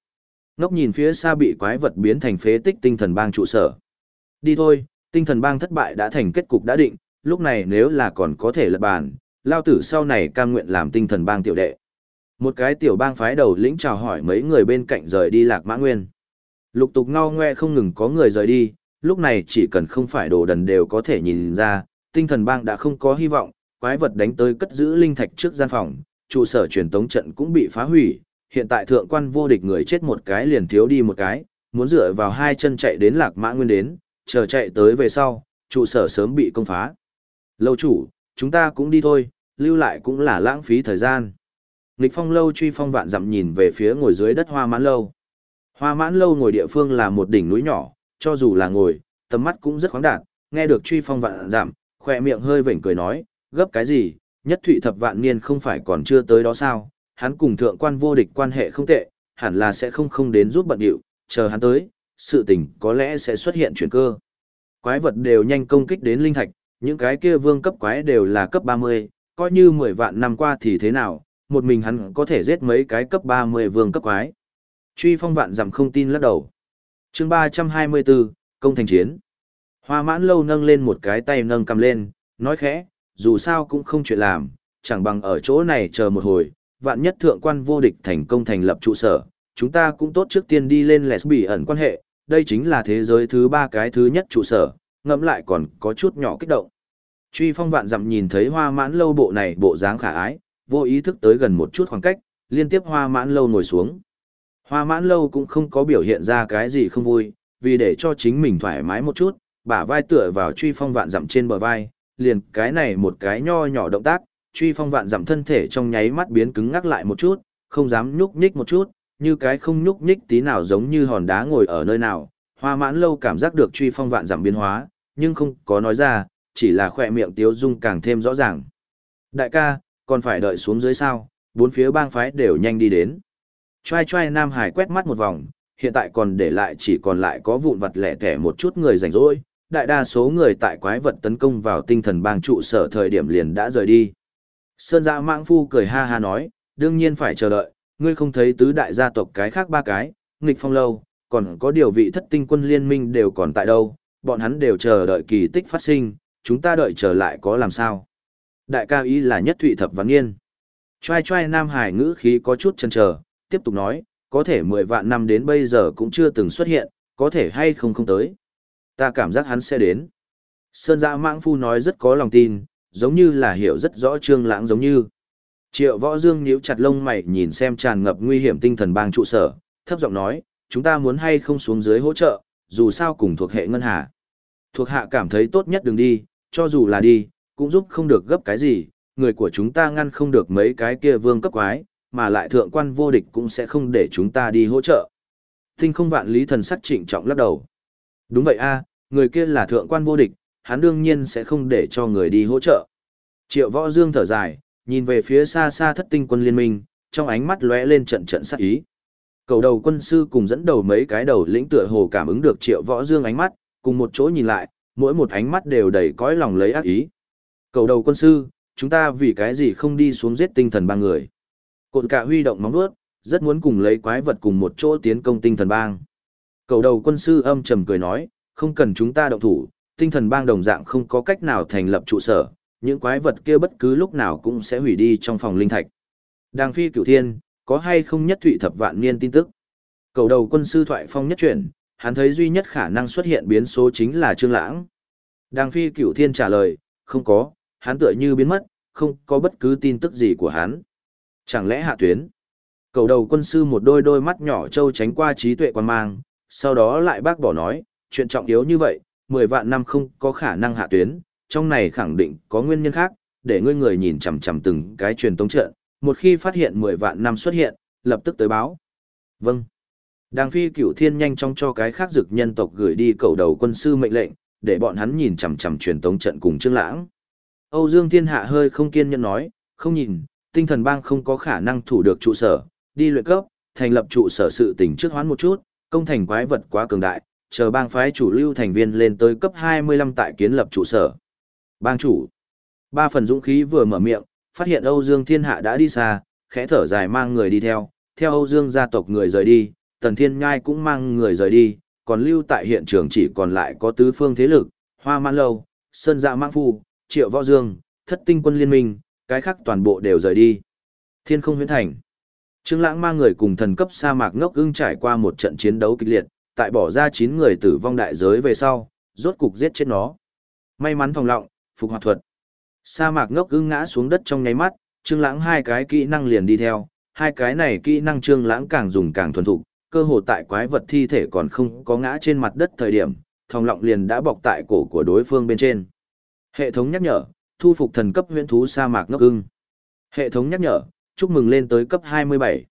Ngốc nhìn phía xa bị quái vật biến thành phế tích tinh thần bang trụ sở. Đi thôi, tinh thần bang thất bại đã thành kết cục đã định, lúc này nếu là còn có thể lật bàn, lao tử sau này cam nguyện làm tinh thần bang tiểu đệ. Một cái tiểu bang phái đầu lĩnh chào hỏi mấy người bên cạnh rời đi lạc mã nguyên. Lục tục ngao ngoe không ngừng có người rời đi, lúc này chỉ cần không phải đồ đần đều có thể nhìn ra, tinh thần bang đã không có hy vọng, quái vật đánh tới cất giữ linh thạch trước gian phòng, trụ sở truyền tống trận cũng bị phá hủy, hiện tại thượng quan vô địch người chết một cái liền thiếu đi một cái, muốn dựa vào hai chân chạy đến lạc mã nguyên đến, chờ chạy tới về sau, trụ sở sớm bị công phá. Lâu chủ, chúng ta cũng đi thôi, lưu lại cũng là lãng phí thời gian. Nghịch phong lâu truy phong vạn dặm nhìn về phía ngồi dưới đất hoa mãn lâu. Hoa mãn lâu ngồi địa phương là một đỉnh núi nhỏ, cho dù là ngồi, tầm mắt cũng rất khoáng đạt, nghe được truy phong vạn dặm, khỏe miệng hơi vểnh cười nói, gấp cái gì, nhất thụy thập vạn niên không phải còn chưa tới đó sao, hắn cùng thượng quan vô địch quan hệ không tệ, hẳn là sẽ không không đến giúp bận điệu, chờ hắn tới, sự tình có lẽ sẽ xuất hiện chuyển cơ. Quái vật đều nhanh công kích đến linh thạch, những cái kia vương cấp quái đều là cấp 30, coi như 10 vạn năm qua thì thế nào, một mình hắn có thể giết mấy cái cấp 30 vương cấp quái. Truy phong vạn dặm không tin lắc đầu. chương 324, công thành chiến. Hoa mãn lâu nâng lên một cái tay nâng cầm lên, nói khẽ, dù sao cũng không chuyện làm, chẳng bằng ở chỗ này chờ một hồi, vạn nhất thượng quan vô địch thành công thành lập trụ sở, chúng ta cũng tốt trước tiên đi lên lesbi ẩn quan hệ, đây chính là thế giới thứ ba cái thứ nhất trụ sở, ngẫm lại còn có chút nhỏ kích động. Truy phong vạn dặm nhìn thấy hoa mãn lâu bộ này bộ dáng khả ái, vô ý thức tới gần một chút khoảng cách, liên tiếp hoa mãn lâu ngồi xuống. Hoa mãn lâu cũng không có biểu hiện ra cái gì không vui, vì để cho chính mình thoải mái một chút, bả vai tựa vào truy phong vạn dặm trên bờ vai, liền cái này một cái nho nhỏ động tác, truy phong vạn dặm thân thể trong nháy mắt biến cứng ngắc lại một chút, không dám nhúc nhích một chút, như cái không nhúc nhích tí nào giống như hòn đá ngồi ở nơi nào. Hoa mãn lâu cảm giác được truy phong vạn dặm biến hóa, nhưng không có nói ra, chỉ là khỏe miệng tiếu dung càng thêm rõ ràng. Đại ca, còn phải đợi xuống dưới sao, bốn phía bang phái đều nhanh đi đến. Choai choai Nam Hải quét mắt một vòng, hiện tại còn để lại chỉ còn lại có vụn vặt lẻ tẻ một chút người rảnh rỗi, đại đa số người tại quái vật tấn công vào tinh thần bang trụ sở thời điểm liền đã rời đi. Sơn dạ mạng phu cười ha ha nói, đương nhiên phải chờ đợi, ngươi không thấy tứ đại gia tộc cái khác ba cái, nghịch phong lâu, còn có điều vị thất tinh quân liên minh đều còn tại đâu, bọn hắn đều chờ đợi kỳ tích phát sinh, chúng ta đợi chờ lại có làm sao. Đại ca ý là nhất thụy thập văn nghiên. Choai choai Nam Hải ngữ khí có chút chần chờ, tiếp tục nói, có thể 10 vạn năm đến bây giờ cũng chưa từng xuất hiện, có thể hay không không tới. Ta cảm giác hắn sẽ đến. Sơn dạ mãng phu nói rất có lòng tin, giống như là hiểu rất rõ trương lãng giống như. Triệu võ dương nhíu chặt lông mày nhìn xem tràn ngập nguy hiểm tinh thần bang trụ sở, thấp giọng nói, chúng ta muốn hay không xuống dưới hỗ trợ, dù sao cùng thuộc hệ ngân hà. Thuộc hạ cảm thấy tốt nhất đừng đi, cho dù là đi, cũng giúp không được gấp cái gì, người của chúng ta ngăn không được mấy cái kia vương cấp quái, mà lại thượng quan vô địch cũng sẽ không để chúng ta đi hỗ trợ. Tinh không vạn lý thần sắc trịnh trọng lắc đầu. Đúng vậy a, người kia là thượng quan vô địch, hắn đương nhiên sẽ không để cho người đi hỗ trợ. Triệu võ dương thở dài, nhìn về phía xa xa thất tinh quân liên minh, trong ánh mắt lóe lên trận trận sắc ý. Cầu đầu quân sư cùng dẫn đầu mấy cái đầu lĩnh tựa hồ cảm ứng được triệu võ dương ánh mắt, cùng một chỗ nhìn lại, mỗi một ánh mắt đều đầy cõi lòng lấy ác ý. Cầu đầu quân sư, chúng ta vì cái gì không đi xuống giết tinh thần ba người. Cộn cả huy động móng vuốt, rất muốn cùng lấy quái vật cùng một chỗ tiến công tinh thần bang. Cầu đầu quân sư âm trầm cười nói, không cần chúng ta động thủ, tinh thần bang đồng dạng không có cách nào thành lập trụ sở, những quái vật kia bất cứ lúc nào cũng sẽ hủy đi trong phòng linh thạch. Đang phi cửu thiên, có hay không nhất thụy thập vạn niên tin tức. Cầu đầu quân sư thoại phong nhất chuyển, hắn thấy duy nhất khả năng xuất hiện biến số chính là Trương Lãng. Đàng phi cửu thiên trả lời, không có, hắn tựa như biến mất, không có bất cứ tin tức gì của hắn. Chẳng lẽ hạ tuyến? Cầu đầu quân sư một đôi đôi mắt nhỏ trâu tránh qua trí tuệ quan mang, sau đó lại bác bỏ nói, chuyện trọng yếu như vậy, 10 vạn năm không có khả năng hạ tuyến, trong này khẳng định có nguyên nhân khác, để ngươi người nhìn chằm chằm từng cái truyền tống trận, một khi phát hiện 10 vạn năm xuất hiện, lập tức tới báo. Vâng. Đàng phi cửu thiên nhanh chóng cho cái khác dực nhân tộc gửi đi cầu đầu quân sư mệnh lệnh, để bọn hắn nhìn chằm chằm truyền tống trận cùng Trương Lãng. Âu Dương Thiên Hạ hơi không kiên nhẫn nói, không nhìn, tinh thần bang không có khả năng thủ được trụ sở, đi luyện cấp, thành lập trụ sở sự tình trước hoán một chút, công thành quái vật quá cường đại, chờ bang phái chủ lưu thành viên lên tới cấp 25 tại kiến lập trụ sở. Bang chủ. Ba phần dũng khí vừa mở miệng, phát hiện Âu Dương Thiên Hạ đã đi xa, khẽ thở dài mang người đi theo, theo Âu Dương gia tộc người rời đi, Tần Thiên Nhai cũng mang người rời đi, còn lưu tại hiện trường chỉ còn lại có tứ phương thế lực, Hoa Mãn Lâu, Sơn Dạ Mãng Phu, Triệu Võ Dương, Thất Tinh Quân Liên Minh, cái khác toàn bộ đều rời đi. Thiên không huyễn thành. Trương Lãng mang người cùng thần cấp sa mạc ngốc ưng trải qua một trận chiến đấu kịch liệt, tại bỏ ra 9 người tử vong đại giới về sau, rốt cục giết chết nó. May mắn phòng lọng, phục hoạt thuật. Sa mạc ngốc ưng ngã xuống đất trong nháy mắt, Trương Lãng hai cái kỹ năng liền đi theo, hai cái này kỹ năng Trương Lãng càng dùng càng thuần thục, cơ hồ tại quái vật thi thể còn không có ngã trên mặt đất thời điểm, thòng lọng liền đã bọc tại cổ của đối phương bên trên. Hệ thống nhắc nhở, thu phục thần cấp huyễn thú sa mạc ngốc ưng. Hệ thống nhắc nhở, chúc mừng lên tới cấp 27.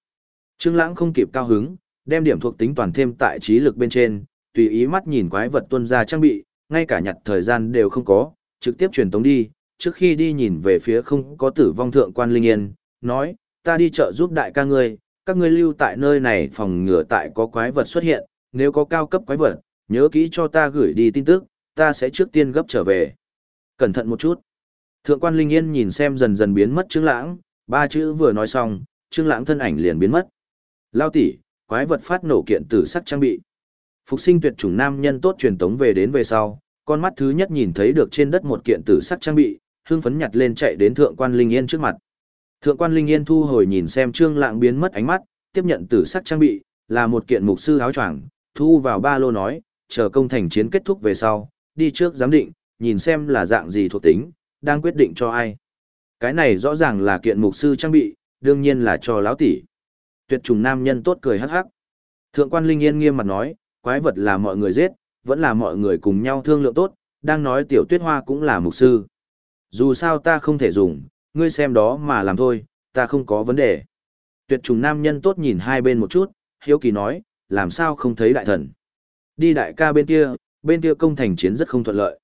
Trương Lãng không kịp cao hứng, đem điểm thuộc tính toàn thêm tại trí lực bên trên, tùy ý mắt nhìn quái vật tuân ra trang bị, ngay cả nhặt thời gian đều không có, trực tiếp truyền tống đi, trước khi đi nhìn về phía không có tử vong thượng quan linh yên, nói, ta đi chợ giúp đại ca ngươi, các ngươi lưu tại nơi này phòng ngừa tại có quái vật xuất hiện, nếu có cao cấp quái vật, nhớ kỹ cho ta gửi đi tin tức, ta sẽ trước tiên gấp trở về. Cẩn thận một chút. Thượng quan Linh Yên nhìn xem dần dần biến mất Trương Lãng, ba chữ vừa nói xong, Trương Lãng thân ảnh liền biến mất. Lao tỷ, quái vật phát nổ kiện tử sắc trang bị. Phục sinh tuyệt chủng nam nhân tốt truyền tống về đến về sau, con mắt thứ nhất nhìn thấy được trên đất một kiện tử sắc trang bị, hưng phấn nhặt lên chạy đến thượng quan Linh Yên trước mặt. Thượng quan Linh Yên thu hồi nhìn xem Trương Lãng biến mất ánh mắt, tiếp nhận tử sắc trang bị, là một kiện mục sư áo choàng, thu vào ba lô nói, chờ công thành chiến kết thúc về sau, đi trước giám định, nhìn xem là dạng gì thuộc tính, đang quyết định cho ai. Cái này rõ ràng là kiện mục sư trang bị, đương nhiên là cho lão tỷ. Tuyệt trùng nam nhân tốt cười hắc hắc. Thượng quan Linh Yên nghiêm mặt nói, quái vật là mọi người giết, vẫn là mọi người cùng nhau thương lượng tốt, đang nói tiểu tuyết hoa cũng là mục sư. Dù sao ta không thể dùng, ngươi xem đó mà làm thôi, ta không có vấn đề. Tuyệt trùng nam nhân tốt nhìn hai bên một chút, hiếu kỳ nói, làm sao không thấy đại thần. Đi đại ca bên kia, bên kia công thành chiến rất không thuận lợi.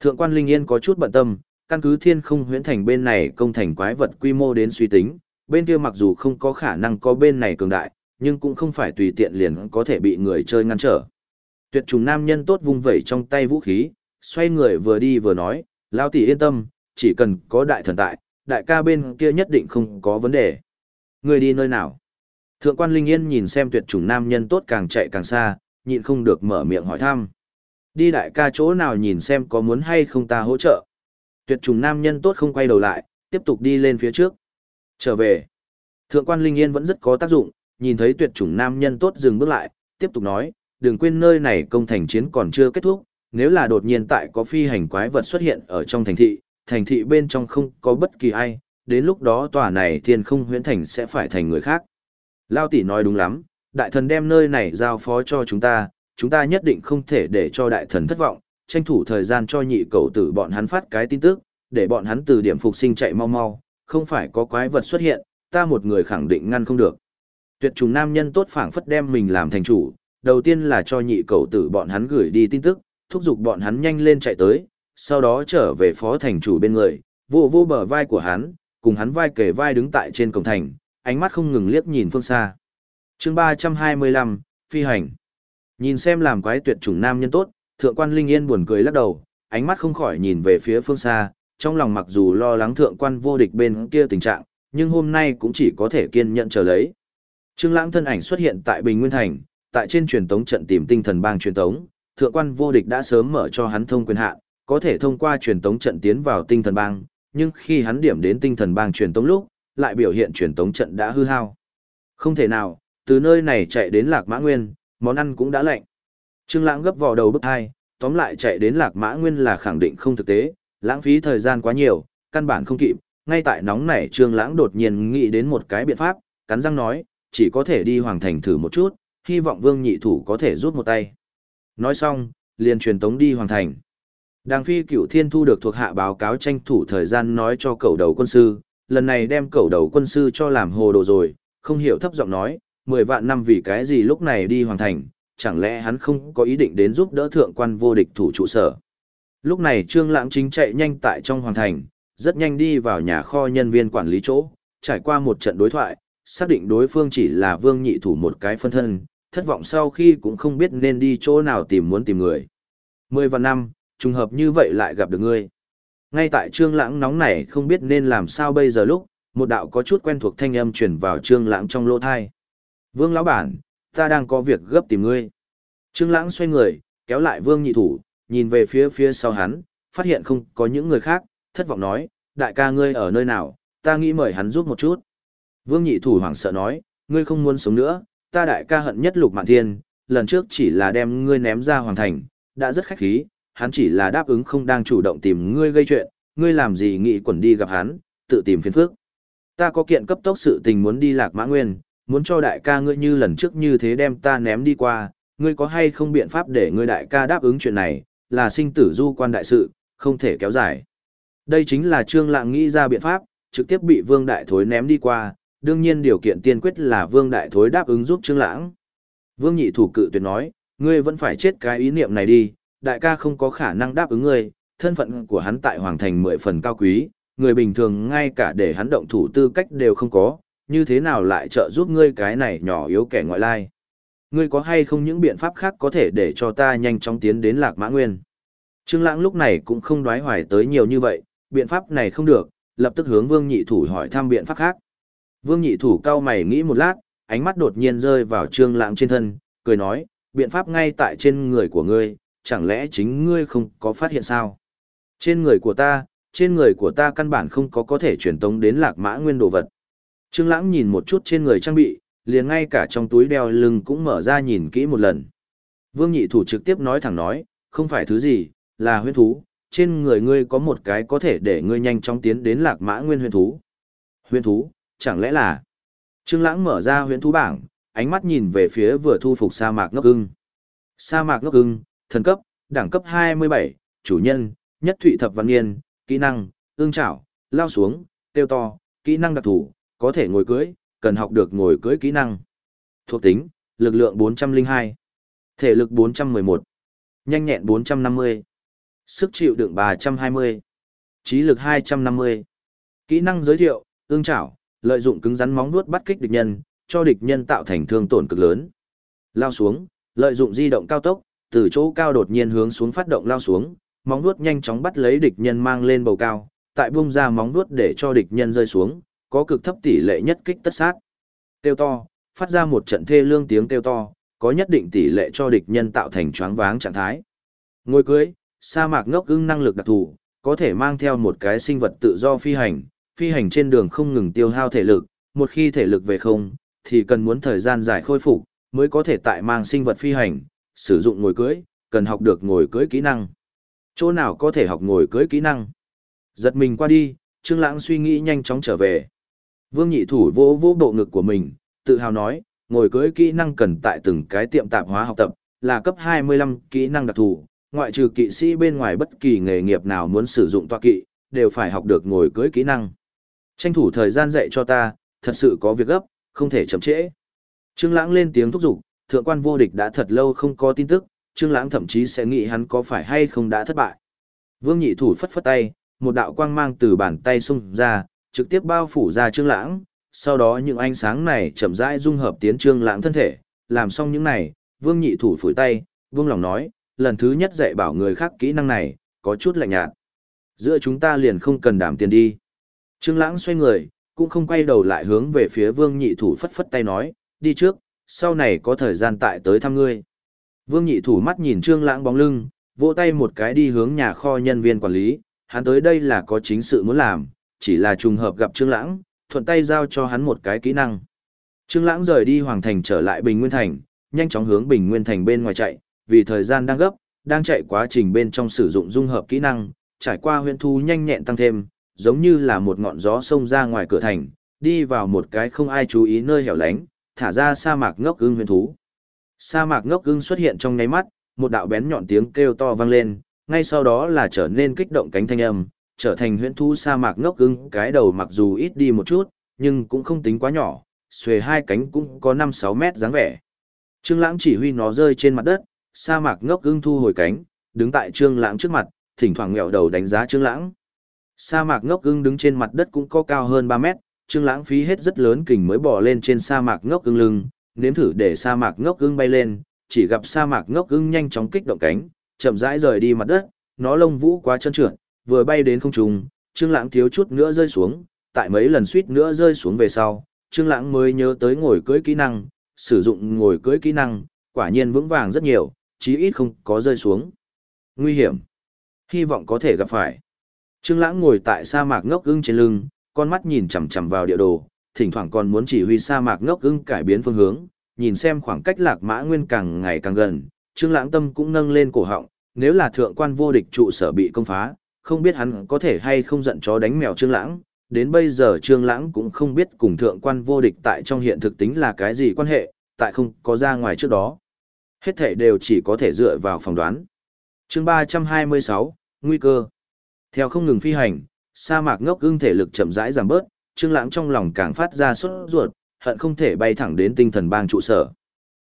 Thượng quan Linh Yên có chút bận tâm, căn cứ thiên không huyễn thành bên này công thành quái vật quy mô đến suy tính, bên kia mặc dù không có khả năng có bên này cường đại, nhưng cũng không phải tùy tiện liền có thể bị người chơi ngăn trở. Tuyệt trùng nam nhân tốt vung vẩy trong tay vũ khí, xoay người vừa đi vừa nói, lao tỷ yên tâm, chỉ cần có đại thần tại, đại ca bên kia nhất định không có vấn đề. Người đi nơi nào? Thượng quan Linh Yên nhìn xem tuyệt chủng nam nhân tốt càng chạy càng xa, nhịn không được mở miệng hỏi thăm. Đi đại ca chỗ nào nhìn xem có muốn hay không ta hỗ trợ. Tuyệt trùng nam nhân tốt không quay đầu lại, tiếp tục đi lên phía trước. Trở về. Thượng quan Linh Yên vẫn rất có tác dụng, nhìn thấy tuyệt chủng nam nhân tốt dừng bước lại, tiếp tục nói, đừng quên nơi này công thành chiến còn chưa kết thúc, nếu là đột nhiên tại có phi hành quái vật xuất hiện ở trong thành thị, thành thị bên trong không có bất kỳ ai, đến lúc đó tòa này thiên không huyễn thành sẽ phải thành người khác. Lao tỷ nói đúng lắm, đại thần đem nơi này giao phó cho chúng ta, chúng ta nhất định không thể để cho đại thần thất vọng, tranh thủ thời gian cho nhị cầu tử bọn hắn phát cái tin tức, để bọn hắn từ điểm phục sinh chạy mau mau, không phải có quái vật xuất hiện, ta một người khẳng định ngăn không được. Tuyệt trùng nam nhân tốt phảng phất đem mình làm thành chủ, đầu tiên là cho nhị cầu tử bọn hắn gửi đi tin tức, thúc giục bọn hắn nhanh lên chạy tới, sau đó trở về phó thành chủ bên người, vô vô bờ vai của hắn, cùng hắn vai kề vai đứng tại trên cổng thành, ánh mắt không ngừng liếc nhìn phương xa. chương 325, Phi hành. Nhìn xem làm quái tuyệt chủng nam nhân tốt, thượng quan Linh Yên buồn cười lắc đầu, ánh mắt không khỏi nhìn về phía phương xa, trong lòng mặc dù lo lắng thượng quan vô địch bên kia tình trạng, nhưng hôm nay cũng chỉ có thể kiên nhận chờ lấy. Trương Lãng thân ảnh xuất hiện tại Bình Nguyên Thành, tại trên truyền tống trận tìm tinh thần bang truyền tống, thượng quan vô địch đã sớm mở cho hắn thông quyền hạn, có thể thông qua truyền tống trận tiến vào tinh thần bang, nhưng khi hắn điểm đến tinh thần bang truyền tống lúc, lại biểu hiện truyền tống trận đã hư hao. Không thể nào, từ nơi này chạy đến Lạc Mã Nguyên, món ăn cũng đã lạnh. Trương Lãng gấp vào đầu bức hai, tóm lại chạy đến Lạc Mã Nguyên là khẳng định không thực tế, lãng phí thời gian quá nhiều, căn bản không kịp. Ngay tại nóng nảy Trương Lãng đột nhiên nghĩ đến một cái biện pháp, cắn răng nói, chỉ có thể đi hoàng thành thử một chút, hy vọng Vương Nhị Thủ có thể rút một tay. Nói xong, liền truyền tống đi hoàng thành. Đàng phi cửu thiên thu được thuộc hạ báo cáo tranh thủ thời gian nói cho cầu đầu quân sư, lần này đem cầu đầu quân sư cho làm hồ đồ rồi, không hiểu thấp giọng nói, mười vạn năm vì cái gì lúc này đi hoàn thành, chẳng lẽ hắn không có ý định đến giúp đỡ thượng quan vô địch thủ trụ sở. Lúc này Trương Lãng chính chạy nhanh tại trong hoàng thành, rất nhanh đi vào nhà kho nhân viên quản lý chỗ, trải qua một trận đối thoại, xác định đối phương chỉ là vương nhị thủ một cái phân thân, thất vọng sau khi cũng không biết nên đi chỗ nào tìm muốn tìm người. Mười vạn năm, trùng hợp như vậy lại gặp được ngươi. Ngay tại Trương Lãng nóng nảy không biết nên làm sao bây giờ lúc, một đạo có chút quen thuộc thanh âm truyền vào Trương Lãng trong lỗ tai. "Vương lão bản, ta đang có việc gấp tìm ngươi." Trương Lãng xoay người, kéo lại Vương Nhị Thủ, nhìn về phía phía sau hắn, phát hiện không có những người khác, thất vọng nói, "Đại ca ngươi ở nơi nào, ta nghĩ mời hắn giúp một chút. Vương nhị thủ hoảng sợ nói, ngươi không muốn sống nữa, ta đại ca hận nhất lục mạn thiên, lần trước chỉ là đem ngươi ném ra hoàng thành, đã rất khách khí, hắn chỉ là đáp ứng không đang chủ động tìm ngươi gây chuyện, ngươi làm gì nghĩ quẩn đi gặp hắn, tự tìm phiền phức. Ta có kiện cấp tốc sự tình muốn đi lạc mã nguyên, muốn cho đại ca ngươi như lần trước như thế đem ta ném đi qua, ngươi có hay không biện pháp để ngươi đại ca đáp ứng chuyện này, là sinh tử du quan đại sự, không thể kéo dài. Đây chính là Trương Lạng nghĩ ra biện pháp, trực tiếp bị Vương Đại Thối ném đi qua, đương nhiên điều kiện tiên quyết là Vương Đại Thối đáp ứng giúp Trương Lãng. Vương Nhị Thủ cự tuyệt nói, ngươi vẫn phải chết cái ý niệm này đi, đại ca không có khả năng đáp ứng ngươi, thân phận của hắn tại Hoàng Thành mười phần cao quý, người bình thường ngay cả để hắn động thủ tư cách đều không có, như thế nào lại trợ giúp ngươi cái này nhỏ yếu kẻ ngoại lai. Ngươi có hay không những biện pháp khác có thể để cho ta nhanh chóng tiến đến Lạc Mã Nguyên? Trương Lãng lúc này cũng không đoái hoài tới nhiều như vậy, biện pháp này không được, lập tức hướng Vương Nhị Thủ hỏi thăm biện pháp khác. Vương Nhị Thủ cao mày nghĩ một lát, ánh mắt đột nhiên rơi vào Trương Lãng trên thân, cười nói, biện pháp ngay tại trên người của ngươi, chẳng lẽ chính ngươi không có phát hiện sao? Trên người của ta, trên người của ta căn bản không có có thể truyền tống đến lạc mã nguyên đồ vật. Trương Lãng nhìn một chút trên người trang bị, liền ngay cả trong túi đeo lưng cũng mở ra nhìn kỹ một lần. Vương Nhị Thủ trực tiếp nói thẳng nói, không phải thứ gì, là huyễn thú, trên người ngươi có một cái có thể để ngươi nhanh chóng tiến đến lạc mã nguyên huyễn thú. Huyễn thú, chẳng lẽ là? Trương Lãng mở ra huyễn thú bảng, ánh mắt nhìn về phía vừa thu phục sa mạc ngốc ưng. Sa mạc ngốc ưng, thần cấp, đẳng cấp 27, chủ nhân, nhất thụy thập văn niên, kỹ năng, ương chảo, lao xuống, tiêu to, kỹ năng đặc thù, có thể ngồi cưới, cần học được ngồi cưới kỹ năng. Thuộc tính, lực lượng 402, thể lực 411, nhanh nhẹn 450, sức chịu đựng 320, trí lực 250. Kỹ năng giới thiệu, ương chảo, lợi dụng cứng rắn móng vuốt bắt kích địch nhân, cho địch nhân tạo thành thương tổn cực lớn. Lao xuống, lợi dụng di động cao tốc, từ chỗ cao đột nhiên hướng xuống phát động lao xuống, móng vuốt nhanh chóng bắt lấy địch nhân mang lên bầu cao, tại bung ra móng vuốt để cho địch nhân rơi xuống, có cực thấp tỷ lệ nhất kích tất sát. Tiêu to, phát ra một trận thê lương tiếng tiêu to, có nhất định tỷ lệ cho địch nhân tạo thành choáng váng trạng thái. Ngôi cưới, sa mạc ngốc ưng năng lực đặc thù, có thể mang theo một cái sinh vật tự do phi hành, phi hành trên đường không ngừng tiêu hao thể lực, một khi thể lực về không, thì cần muốn thời gian dài khôi phục mới có thể tại mang sinh vật phi hành, sử dụng ngồi cưới, cần học được ngồi cưới kỹ năng. Chỗ nào có thể học ngồi cưới kỹ năng? Giật mình qua đi, Trương Lãng suy nghĩ nhanh chóng trở về. Vương Nhị Thủ vỗ vỗ bộ ngực của mình, tự hào nói, ngồi cưới kỹ năng cần tại từng cái tiệm tạp hóa học tập, là cấp 25 kỹ năng đặc thù, ngoại trừ kỵ sĩ bên ngoài bất kỳ nghề nghiệp nào muốn sử dụng tọa kỵ, đều phải học được ngồi cưới kỹ năng. Tranh thủ thời gian dạy cho ta, thật sự có việc gấp, không thể chậm trễ. Trương Lãng lên tiếng thúc giục, thượng quan vô địch đã thật lâu không có tin tức, Trương Lãng thậm chí sẽ nghĩ hắn có phải hay không đã thất bại. Vương Nhị Thủ phất phất tay, một đạo quang mang từ bàn tay xung ra, trực tiếp bao phủ ra Trương Lãng, sau đó những ánh sáng này chậm rãi dung hợp tiến Trương Lãng thân thể, làm xong những này, Vương Nhị Thủ phủi tay, vương lòng nói, lần thứ nhất dạy bảo người khác kỹ năng này, có chút lạnh nhạt. Giữa chúng ta liền không cần đảm tiền đi. Trương Lãng xoay người, cũng không quay đầu lại hướng về phía Vương Nhị Thủ phất phất tay nói, đi trước, sau này có thời gian tại tới thăm ngươi. Vương Nhị Thủ mắt nhìn Trương Lãng bóng lưng, vỗ tay một cái đi hướng nhà kho nhân viên quản lý, hắn tới đây là có chính sự muốn làm, chỉ là trùng hợp gặp Trương Lãng, thuận tay giao cho hắn một cái kỹ năng. Trương Lãng rời đi Hoàng Thành trở lại Bình Nguyên Thành, nhanh chóng hướng Bình Nguyên Thành bên ngoài chạy, vì thời gian đang gấp, đang chạy quá trình bên trong sử dụng dung hợp kỹ năng, trải qua huyền thu nhanh nhẹn tăng thêm, giống như là một ngọn gió xông ra ngoài cửa thành, đi vào một cái không ai chú ý nơi hẻo lánh, thả ra sa mạc ngốc ưng huyền thú. Sa mạc ngốc ưng xuất hiện trong nháy mắt, một đạo bén nhọn tiếng kêu to vang lên, ngay sau đó là trở nên kích động cánh thanh âm, trở thành huyền thú sa mạc ngốc ưng, cái đầu mặc dù ít đi một chút, nhưng cũng không tính quá nhỏ, xuề hai cánh cũng có 5-6 mét dáng vẻ. Trương Lãng chỉ huy nó rơi trên mặt đất, sa mạc ngốc ưng thu hồi cánh, đứng tại Trương Lãng trước mặt, thỉnh thoảng ngẹo đầu đánh giá Trương Lãng. Sa mạc ngốc ưng đứng trên mặt đất cũng có cao hơn 3 mét, Trương Lãng phí hết rất lớn kình mới bò lên trên sa mạc ngốc ưng lưng, nếm thử để sa mạc ngốc ưng bay lên, chỉ gặp sa mạc ngốc ưng nhanh chóng kích động cánh, chậm rãi rời đi mặt đất, nó lông vũ quá trơn trượt, vừa bay đến không trung, Trương Lãng thiếu chút nữa rơi xuống, tại mấy lần suýt nữa rơi xuống về sau, Trương Lãng mới nhớ tới ngồi cưỡi kỹ năng, sử dụng ngồi cưỡi kỹ năng, quả nhiên vững vàng rất nhiều, chí ít không có rơi xuống. Nguy hiểm. Hy vọng có thể gặp phải. Trương Lãng ngồi tại sa mạc ngốc ưng trên lưng, con mắt nhìn chằm chằm vào địa đồ, thỉnh thoảng còn muốn chỉ huy sa mạc ngốc ưng cải biến phương hướng, nhìn xem khoảng cách lạc mã nguyên càng ngày càng gần, Trương Lãng tâm cũng nâng lên cổ họng, nếu là thượng quan vô địch trụ sở bị công phá, không biết hắn có thể hay không giận chó đánh mèo Trương Lãng, đến bây giờ Trương Lãng cũng không biết cùng thượng quan vô địch tại trong hiện thực tính là cái gì quan hệ, tại không có ra ngoài trước đó. Hết thảy đều chỉ có thể dựa vào phỏng đoán. Chương 326, nguy cơ. Theo không ngừng phi hành, sa mạc ngốc ưng thể lực chậm rãi giảm bớt, Trương Lãng trong lòng càng phát ra sốt ruột, hận không thể bay thẳng đến tinh thần bang trụ sở.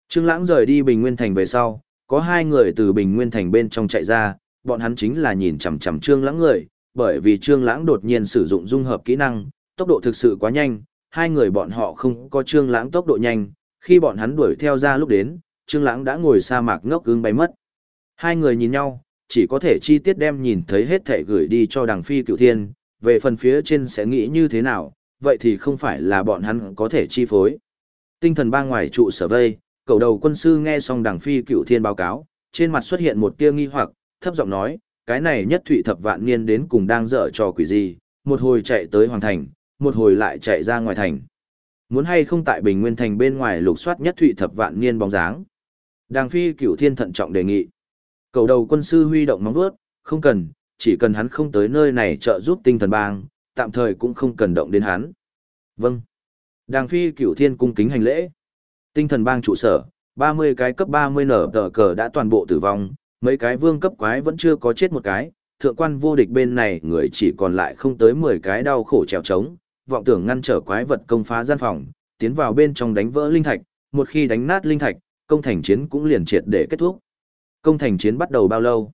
Trương Lãng rời đi Bình Nguyên Thành về sau, có hai người từ Bình Nguyên Thành bên trong chạy ra, bọn hắn chính là nhìn chằm chằm Trương Lãng người, bởi vì Trương Lãng đột nhiên sử dụng dung hợp kỹ năng, tốc độ thực sự quá nhanh, hai người bọn họ không có Trương Lãng tốc độ nhanh, khi bọn hắn đuổi theo ra lúc đến, Trương Lãng đã ngồi sa mạc ngốc ưng bay mất. Hai người nhìn nhau, chỉ có thể chi tiết đem nhìn thấy hết thảy gửi đi cho Đằng Phi Cửu Thiên, về phần phía trên sẽ nghĩ như thế nào, vậy thì không phải là bọn hắn có thể chi phối. Tinh thần ba ngoài trụ sở vây, cầu đầu quân sư nghe xong đảng Phi Cửu Thiên báo cáo, trên mặt xuất hiện một tia nghi hoặc, thấp giọng nói, cái này nhất thụy thập vạn niên đến cùng đang dở trò quỷ gì, một hồi chạy tới hoàng thành, một hồi lại chạy ra ngoài thành. Muốn hay không tại Bình Nguyên Thành bên ngoài lục soát nhất thụy thập vạn niên bóng dáng. Đàng phi cửu thiên thận trọng đề nghị. Cầu đầu quân sư huy động móng vuốt, không cần, chỉ cần hắn không tới nơi này trợ giúp tinh thần bang, tạm thời cũng không cần động đến hắn. Vâng. Đàng phi cửu thiên cung kính hành lễ. Tinh thần bang trụ sở, 30 cái cấp 30 nở tờ cờ đã toàn bộ tử vong, mấy cái vương cấp quái vẫn chưa có chết một cái, thượng quan vô địch bên này người chỉ còn lại không tới 10 cái đau khổ trèo trống, vọng tưởng ngăn trở quái vật công phá gian phòng, tiến vào bên trong đánh vỡ linh thạch, một khi đánh nát linh thạch, công thành chiến cũng liền triệt để kết thúc. Công thành chiến bắt đầu bao lâu?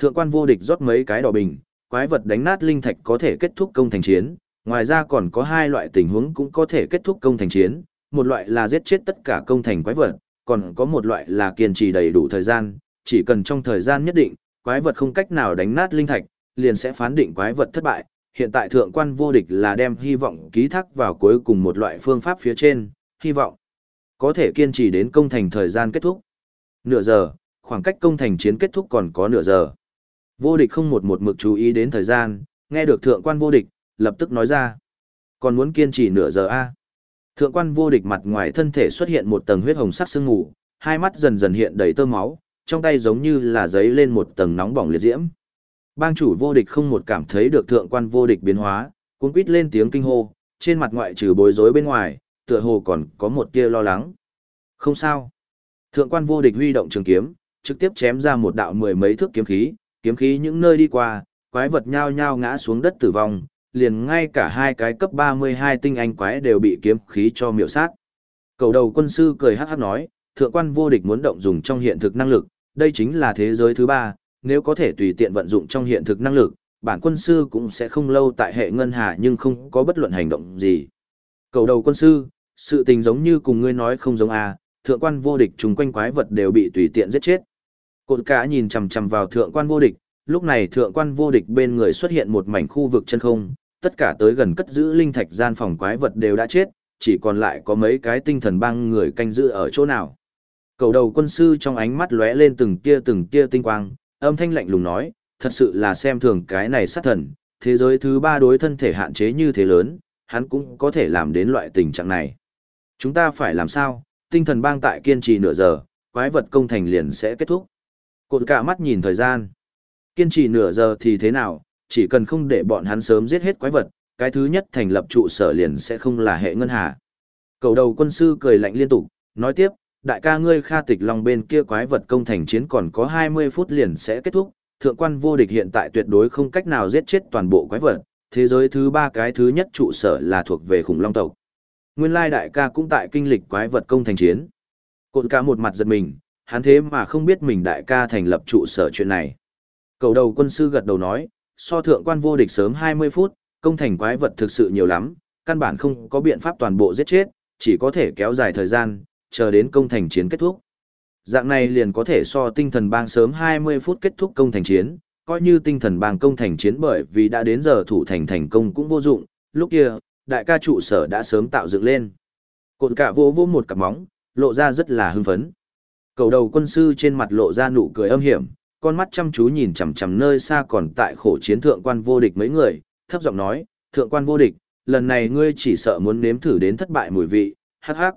Thượng quan vô địch rót mấy cái đỏ bình, quái vật đánh nát linh thạch có thể kết thúc công thành chiến, ngoài ra còn có hai loại tình huống cũng có thể kết thúc công thành chiến, một loại là giết chết tất cả công thành quái vật, còn có một loại là kiên trì đầy đủ thời gian, chỉ cần trong thời gian nhất định, quái vật không cách nào đánh nát linh thạch, liền sẽ phán định quái vật thất bại. Hiện tại thượng quan vô địch là đem hy vọng ký thác vào cuối cùng một loại phương pháp phía trên, hy vọng có thể kiên trì đến công thành thời gian kết thúc. Nửa giờ, khoảng cách công thành chiến kết thúc còn có nửa giờ. Vô địch không một một mực chú ý đến thời gian, nghe được thượng quan vô địch, lập tức nói ra. Còn muốn kiên trì nửa giờ a Thượng quan vô địch mặt ngoài thân thể xuất hiện một tầng huyết hồng sắc sương mù, hai mắt dần dần hiện đầy tơ máu, trong tay giống như là giấy lên một tầng nóng bỏng liệt diễm. Bang chủ vô địch không một cảm thấy được thượng quan vô địch biến hóa, cuống quýt lên tiếng kinh hô, trên mặt ngoại trừ bối rối bên ngoài, tựa hồ còn có một tia lo lắng. Không sao. Thượng quan vô địch huy động trường kiếm, trực tiếp chém ra một đạo mười mấy thước kiếm khí, kiếm khí những nơi đi qua, quái vật nhao nhao ngã xuống đất tử vong, liền ngay cả hai cái cấp 32 tinh anh quái đều bị kiếm khí cho miểu sát. Cầu đầu quân sư cười hát hát nói, thượng quan vô địch muốn động dùng trong hiện thực năng lực, đây chính là thế giới thứ ba, nếu có thể tùy tiện vận dụng trong hiện thực năng lực, bản quân sư cũng sẽ không lâu tại hệ ngân hà nhưng không có bất luận hành động gì. Cầu đầu quân sư, sự tình giống như cùng ngươi nói không giống à, thượng quan vô địch chung quanh quái vật đều bị tùy tiện giết chết. Cột cả nhìn chằm chằm vào thượng quan vô địch, lúc này thượng quan vô địch bên người xuất hiện một mảnh khu vực chân không, tất cả tới gần cất giữ linh thạch gian phòng quái vật đều đã chết, chỉ còn lại có mấy cái tinh thần băng người canh giữ ở chỗ nào. Cầu đầu quân sư trong ánh mắt lóe lên từng tia từng tia tinh quang, âm thanh lạnh lùng nói, thật sự là xem thường cái này sát thần, thế giới thứ ba đối thân thể hạn chế như thế lớn, hắn cũng có thể làm đến loại tình trạng này. Chúng ta phải làm sao, tinh thần bang tại kiên trì nửa giờ, quái vật công thành liền sẽ kết thúc. Cột cả mắt nhìn thời gian. Kiên trì nửa giờ thì thế nào, chỉ cần không để bọn hắn sớm giết hết quái vật, cái thứ nhất thành lập trụ sở liền sẽ không là hệ ngân hà. Cầu đầu quân sư cười lạnh liên tục, nói tiếp, đại ca ngươi Kha Tịch Long bên kia quái vật công thành chiến còn có 20 phút liền sẽ kết thúc, thượng quan vô địch hiện tại tuyệt đối không cách nào giết chết toàn bộ quái vật, thế giới thứ ba cái thứ nhất trụ sở là thuộc về khủng long tộc. Nguyên lai đại ca cũng tại kinh lịch quái vật công thành chiến. cột cả một mặt giật mình, hắn thế mà không biết mình đại ca thành lập trụ sở chuyện này. Cầu đầu quân sư gật đầu nói, so thượng quan vô địch sớm 20 phút, công thành quái vật thực sự nhiều lắm, căn bản không có biện pháp toàn bộ giết chết, chỉ có thể kéo dài thời gian, chờ đến công thành chiến kết thúc. Dạng này liền có thể so tinh thần bang sớm 20 phút kết thúc công thành chiến, coi như tinh thần bang công thành chiến bởi vì đã đến giờ thủ thành thành công cũng vô dụng, lúc kia, đại ca trụ sở đã sớm tạo dựng lên. Cột cả vô vô một cặp móng, lộ ra rất là hưng phấn. Cầu đầu quân sư trên mặt lộ ra nụ cười âm hiểm, con mắt chăm chú nhìn chằm chằm nơi xa còn tại khổ chiến thượng quan vô địch mấy người, thấp giọng nói, thượng quan vô địch, lần này ngươi chỉ sợ muốn nếm thử đến thất bại mùi vị, hắc hắc.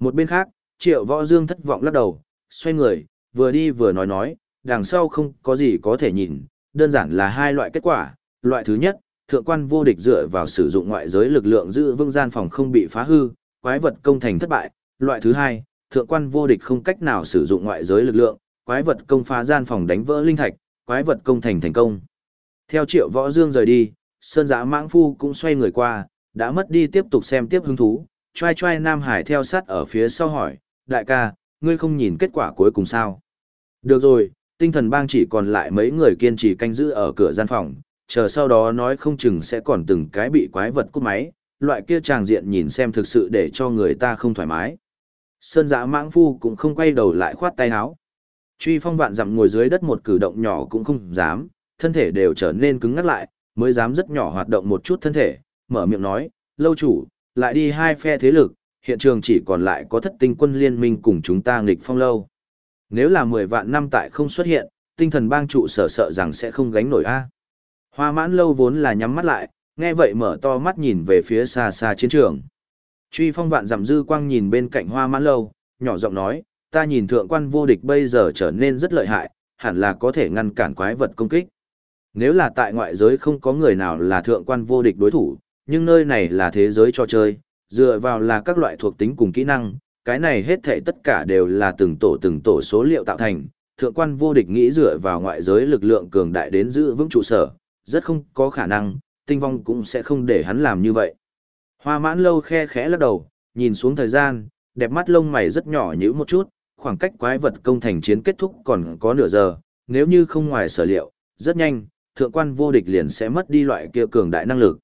Một bên khác, triệu võ dương thất vọng lắc đầu, xoay người, vừa đi vừa nói nói, đằng sau không có gì có thể nhìn, đơn giản là hai loại kết quả. Loại thứ nhất, thượng quan vô địch dựa vào sử dụng ngoại giới lực lượng giữ vững gian phòng không bị phá hư, quái vật công thành thất bại. Loại thứ hai, thượng quan vô địch không cách nào sử dụng ngoại giới lực lượng, quái vật công phá gian phòng đánh vỡ linh thạch, quái vật công thành thành công. Theo triệu võ dương rời đi, sơn giã mãng phu cũng xoay người qua, đã mất đi tiếp tục xem tiếp hứng thú, trai trai Nam Hải theo sát ở phía sau hỏi, đại ca, ngươi không nhìn kết quả cuối cùng sao? Được rồi, tinh thần bang chỉ còn lại mấy người kiên trì canh giữ ở cửa gian phòng, chờ sau đó nói không chừng sẽ còn từng cái bị quái vật cút máy, loại kia tràng diện nhìn xem thực sự để cho người ta không thoải mái. Sơn giã mãng phu cũng không quay đầu lại khoát tay áo. Truy phong vạn dặm ngồi dưới đất một cử động nhỏ cũng không dám, thân thể đều trở nên cứng ngắt lại, mới dám rất nhỏ hoạt động một chút thân thể, mở miệng nói, lâu chủ, lại đi hai phe thế lực, hiện trường chỉ còn lại có thất tinh quân liên minh cùng chúng ta nghịch phong lâu. Nếu là 10 vạn năm tại không xuất hiện, tinh thần bang trụ sở sợ rằng sẽ không gánh nổi a. Hoa mãn lâu vốn là nhắm mắt lại, nghe vậy mở to mắt nhìn về phía xa xa chiến trường. Truy phong vạn giảm dư quang nhìn bên cạnh hoa mãn lâu, nhỏ giọng nói, ta nhìn thượng quan vô địch bây giờ trở nên rất lợi hại, hẳn là có thể ngăn cản quái vật công kích. Nếu là tại ngoại giới không có người nào là thượng quan vô địch đối thủ, nhưng nơi này là thế giới cho chơi, dựa vào là các loại thuộc tính cùng kỹ năng, cái này hết thảy tất cả đều là từng tổ từng tổ số liệu tạo thành. Thượng quan vô địch nghĩ dựa vào ngoại giới lực lượng cường đại đến giữ vững trụ sở, rất không có khả năng, tinh vong cũng sẽ không để hắn làm như vậy. Hoa mãn lâu khe khẽ lắc đầu, nhìn xuống thời gian, đẹp mắt lông mày rất nhỏ nhữ một chút, khoảng cách quái vật công thành chiến kết thúc còn có nửa giờ, nếu như không ngoài sở liệu, rất nhanh, thượng quan vô địch liền sẽ mất đi loại kia cường đại năng lực.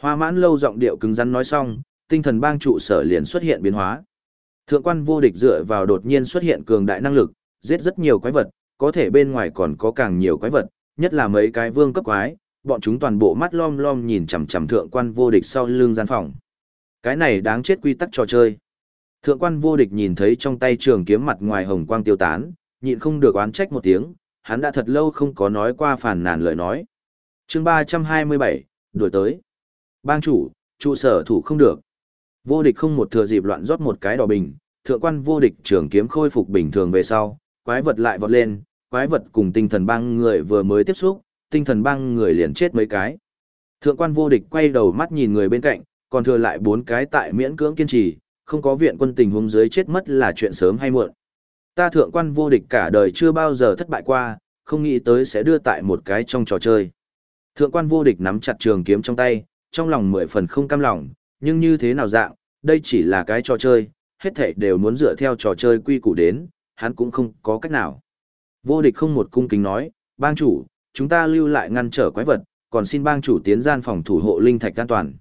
Hoa mãn lâu giọng điệu cứng rắn nói xong, tinh thần bang trụ sở liền xuất hiện biến hóa. Thượng quan vô địch dựa vào đột nhiên xuất hiện cường đại năng lực, giết rất nhiều quái vật, có thể bên ngoài còn có càng nhiều quái vật, nhất là mấy cái vương cấp quái, bọn chúng toàn bộ mắt lom lom nhìn chằm chằm thượng quan vô địch sau lưng gian phòng. Cái này đáng chết quy tắc trò chơi. Thượng quan vô địch nhìn thấy trong tay trường kiếm mặt ngoài hồng quang tiêu tán, nhịn không được oán trách một tiếng, hắn đã thật lâu không có nói qua phản nàn lời nói. chương 327, đuổi tới. Bang chủ, trụ sở thủ không được. Vô địch không một thừa dịp loạn rót một cái đỏ bình, thượng quan vô địch trường kiếm khôi phục bình thường về sau, quái vật lại vọt lên, quái vật cùng tinh thần băng người vừa mới tiếp xúc, tinh thần băng người liền chết mấy cái. Thượng quan vô địch quay đầu mắt nhìn người bên cạnh, còn thừa lại bốn cái tại miễn cưỡng kiên trì, không có viện quân tình huống dưới chết mất là chuyện sớm hay muộn. Ta thượng quan vô địch cả đời chưa bao giờ thất bại qua, không nghĩ tới sẽ đưa tại một cái trong trò chơi. Thượng quan vô địch nắm chặt trường kiếm trong tay, trong lòng mười phần không cam lòng, nhưng như thế nào dạng, đây chỉ là cái trò chơi, hết thảy đều muốn dựa theo trò chơi quy củ đến, hắn cũng không có cách nào. Vô địch không một cung kính nói, bang chủ, chúng ta lưu lại ngăn trở quái vật, còn xin bang chủ tiến gian phòng thủ hộ linh thạch an toàn.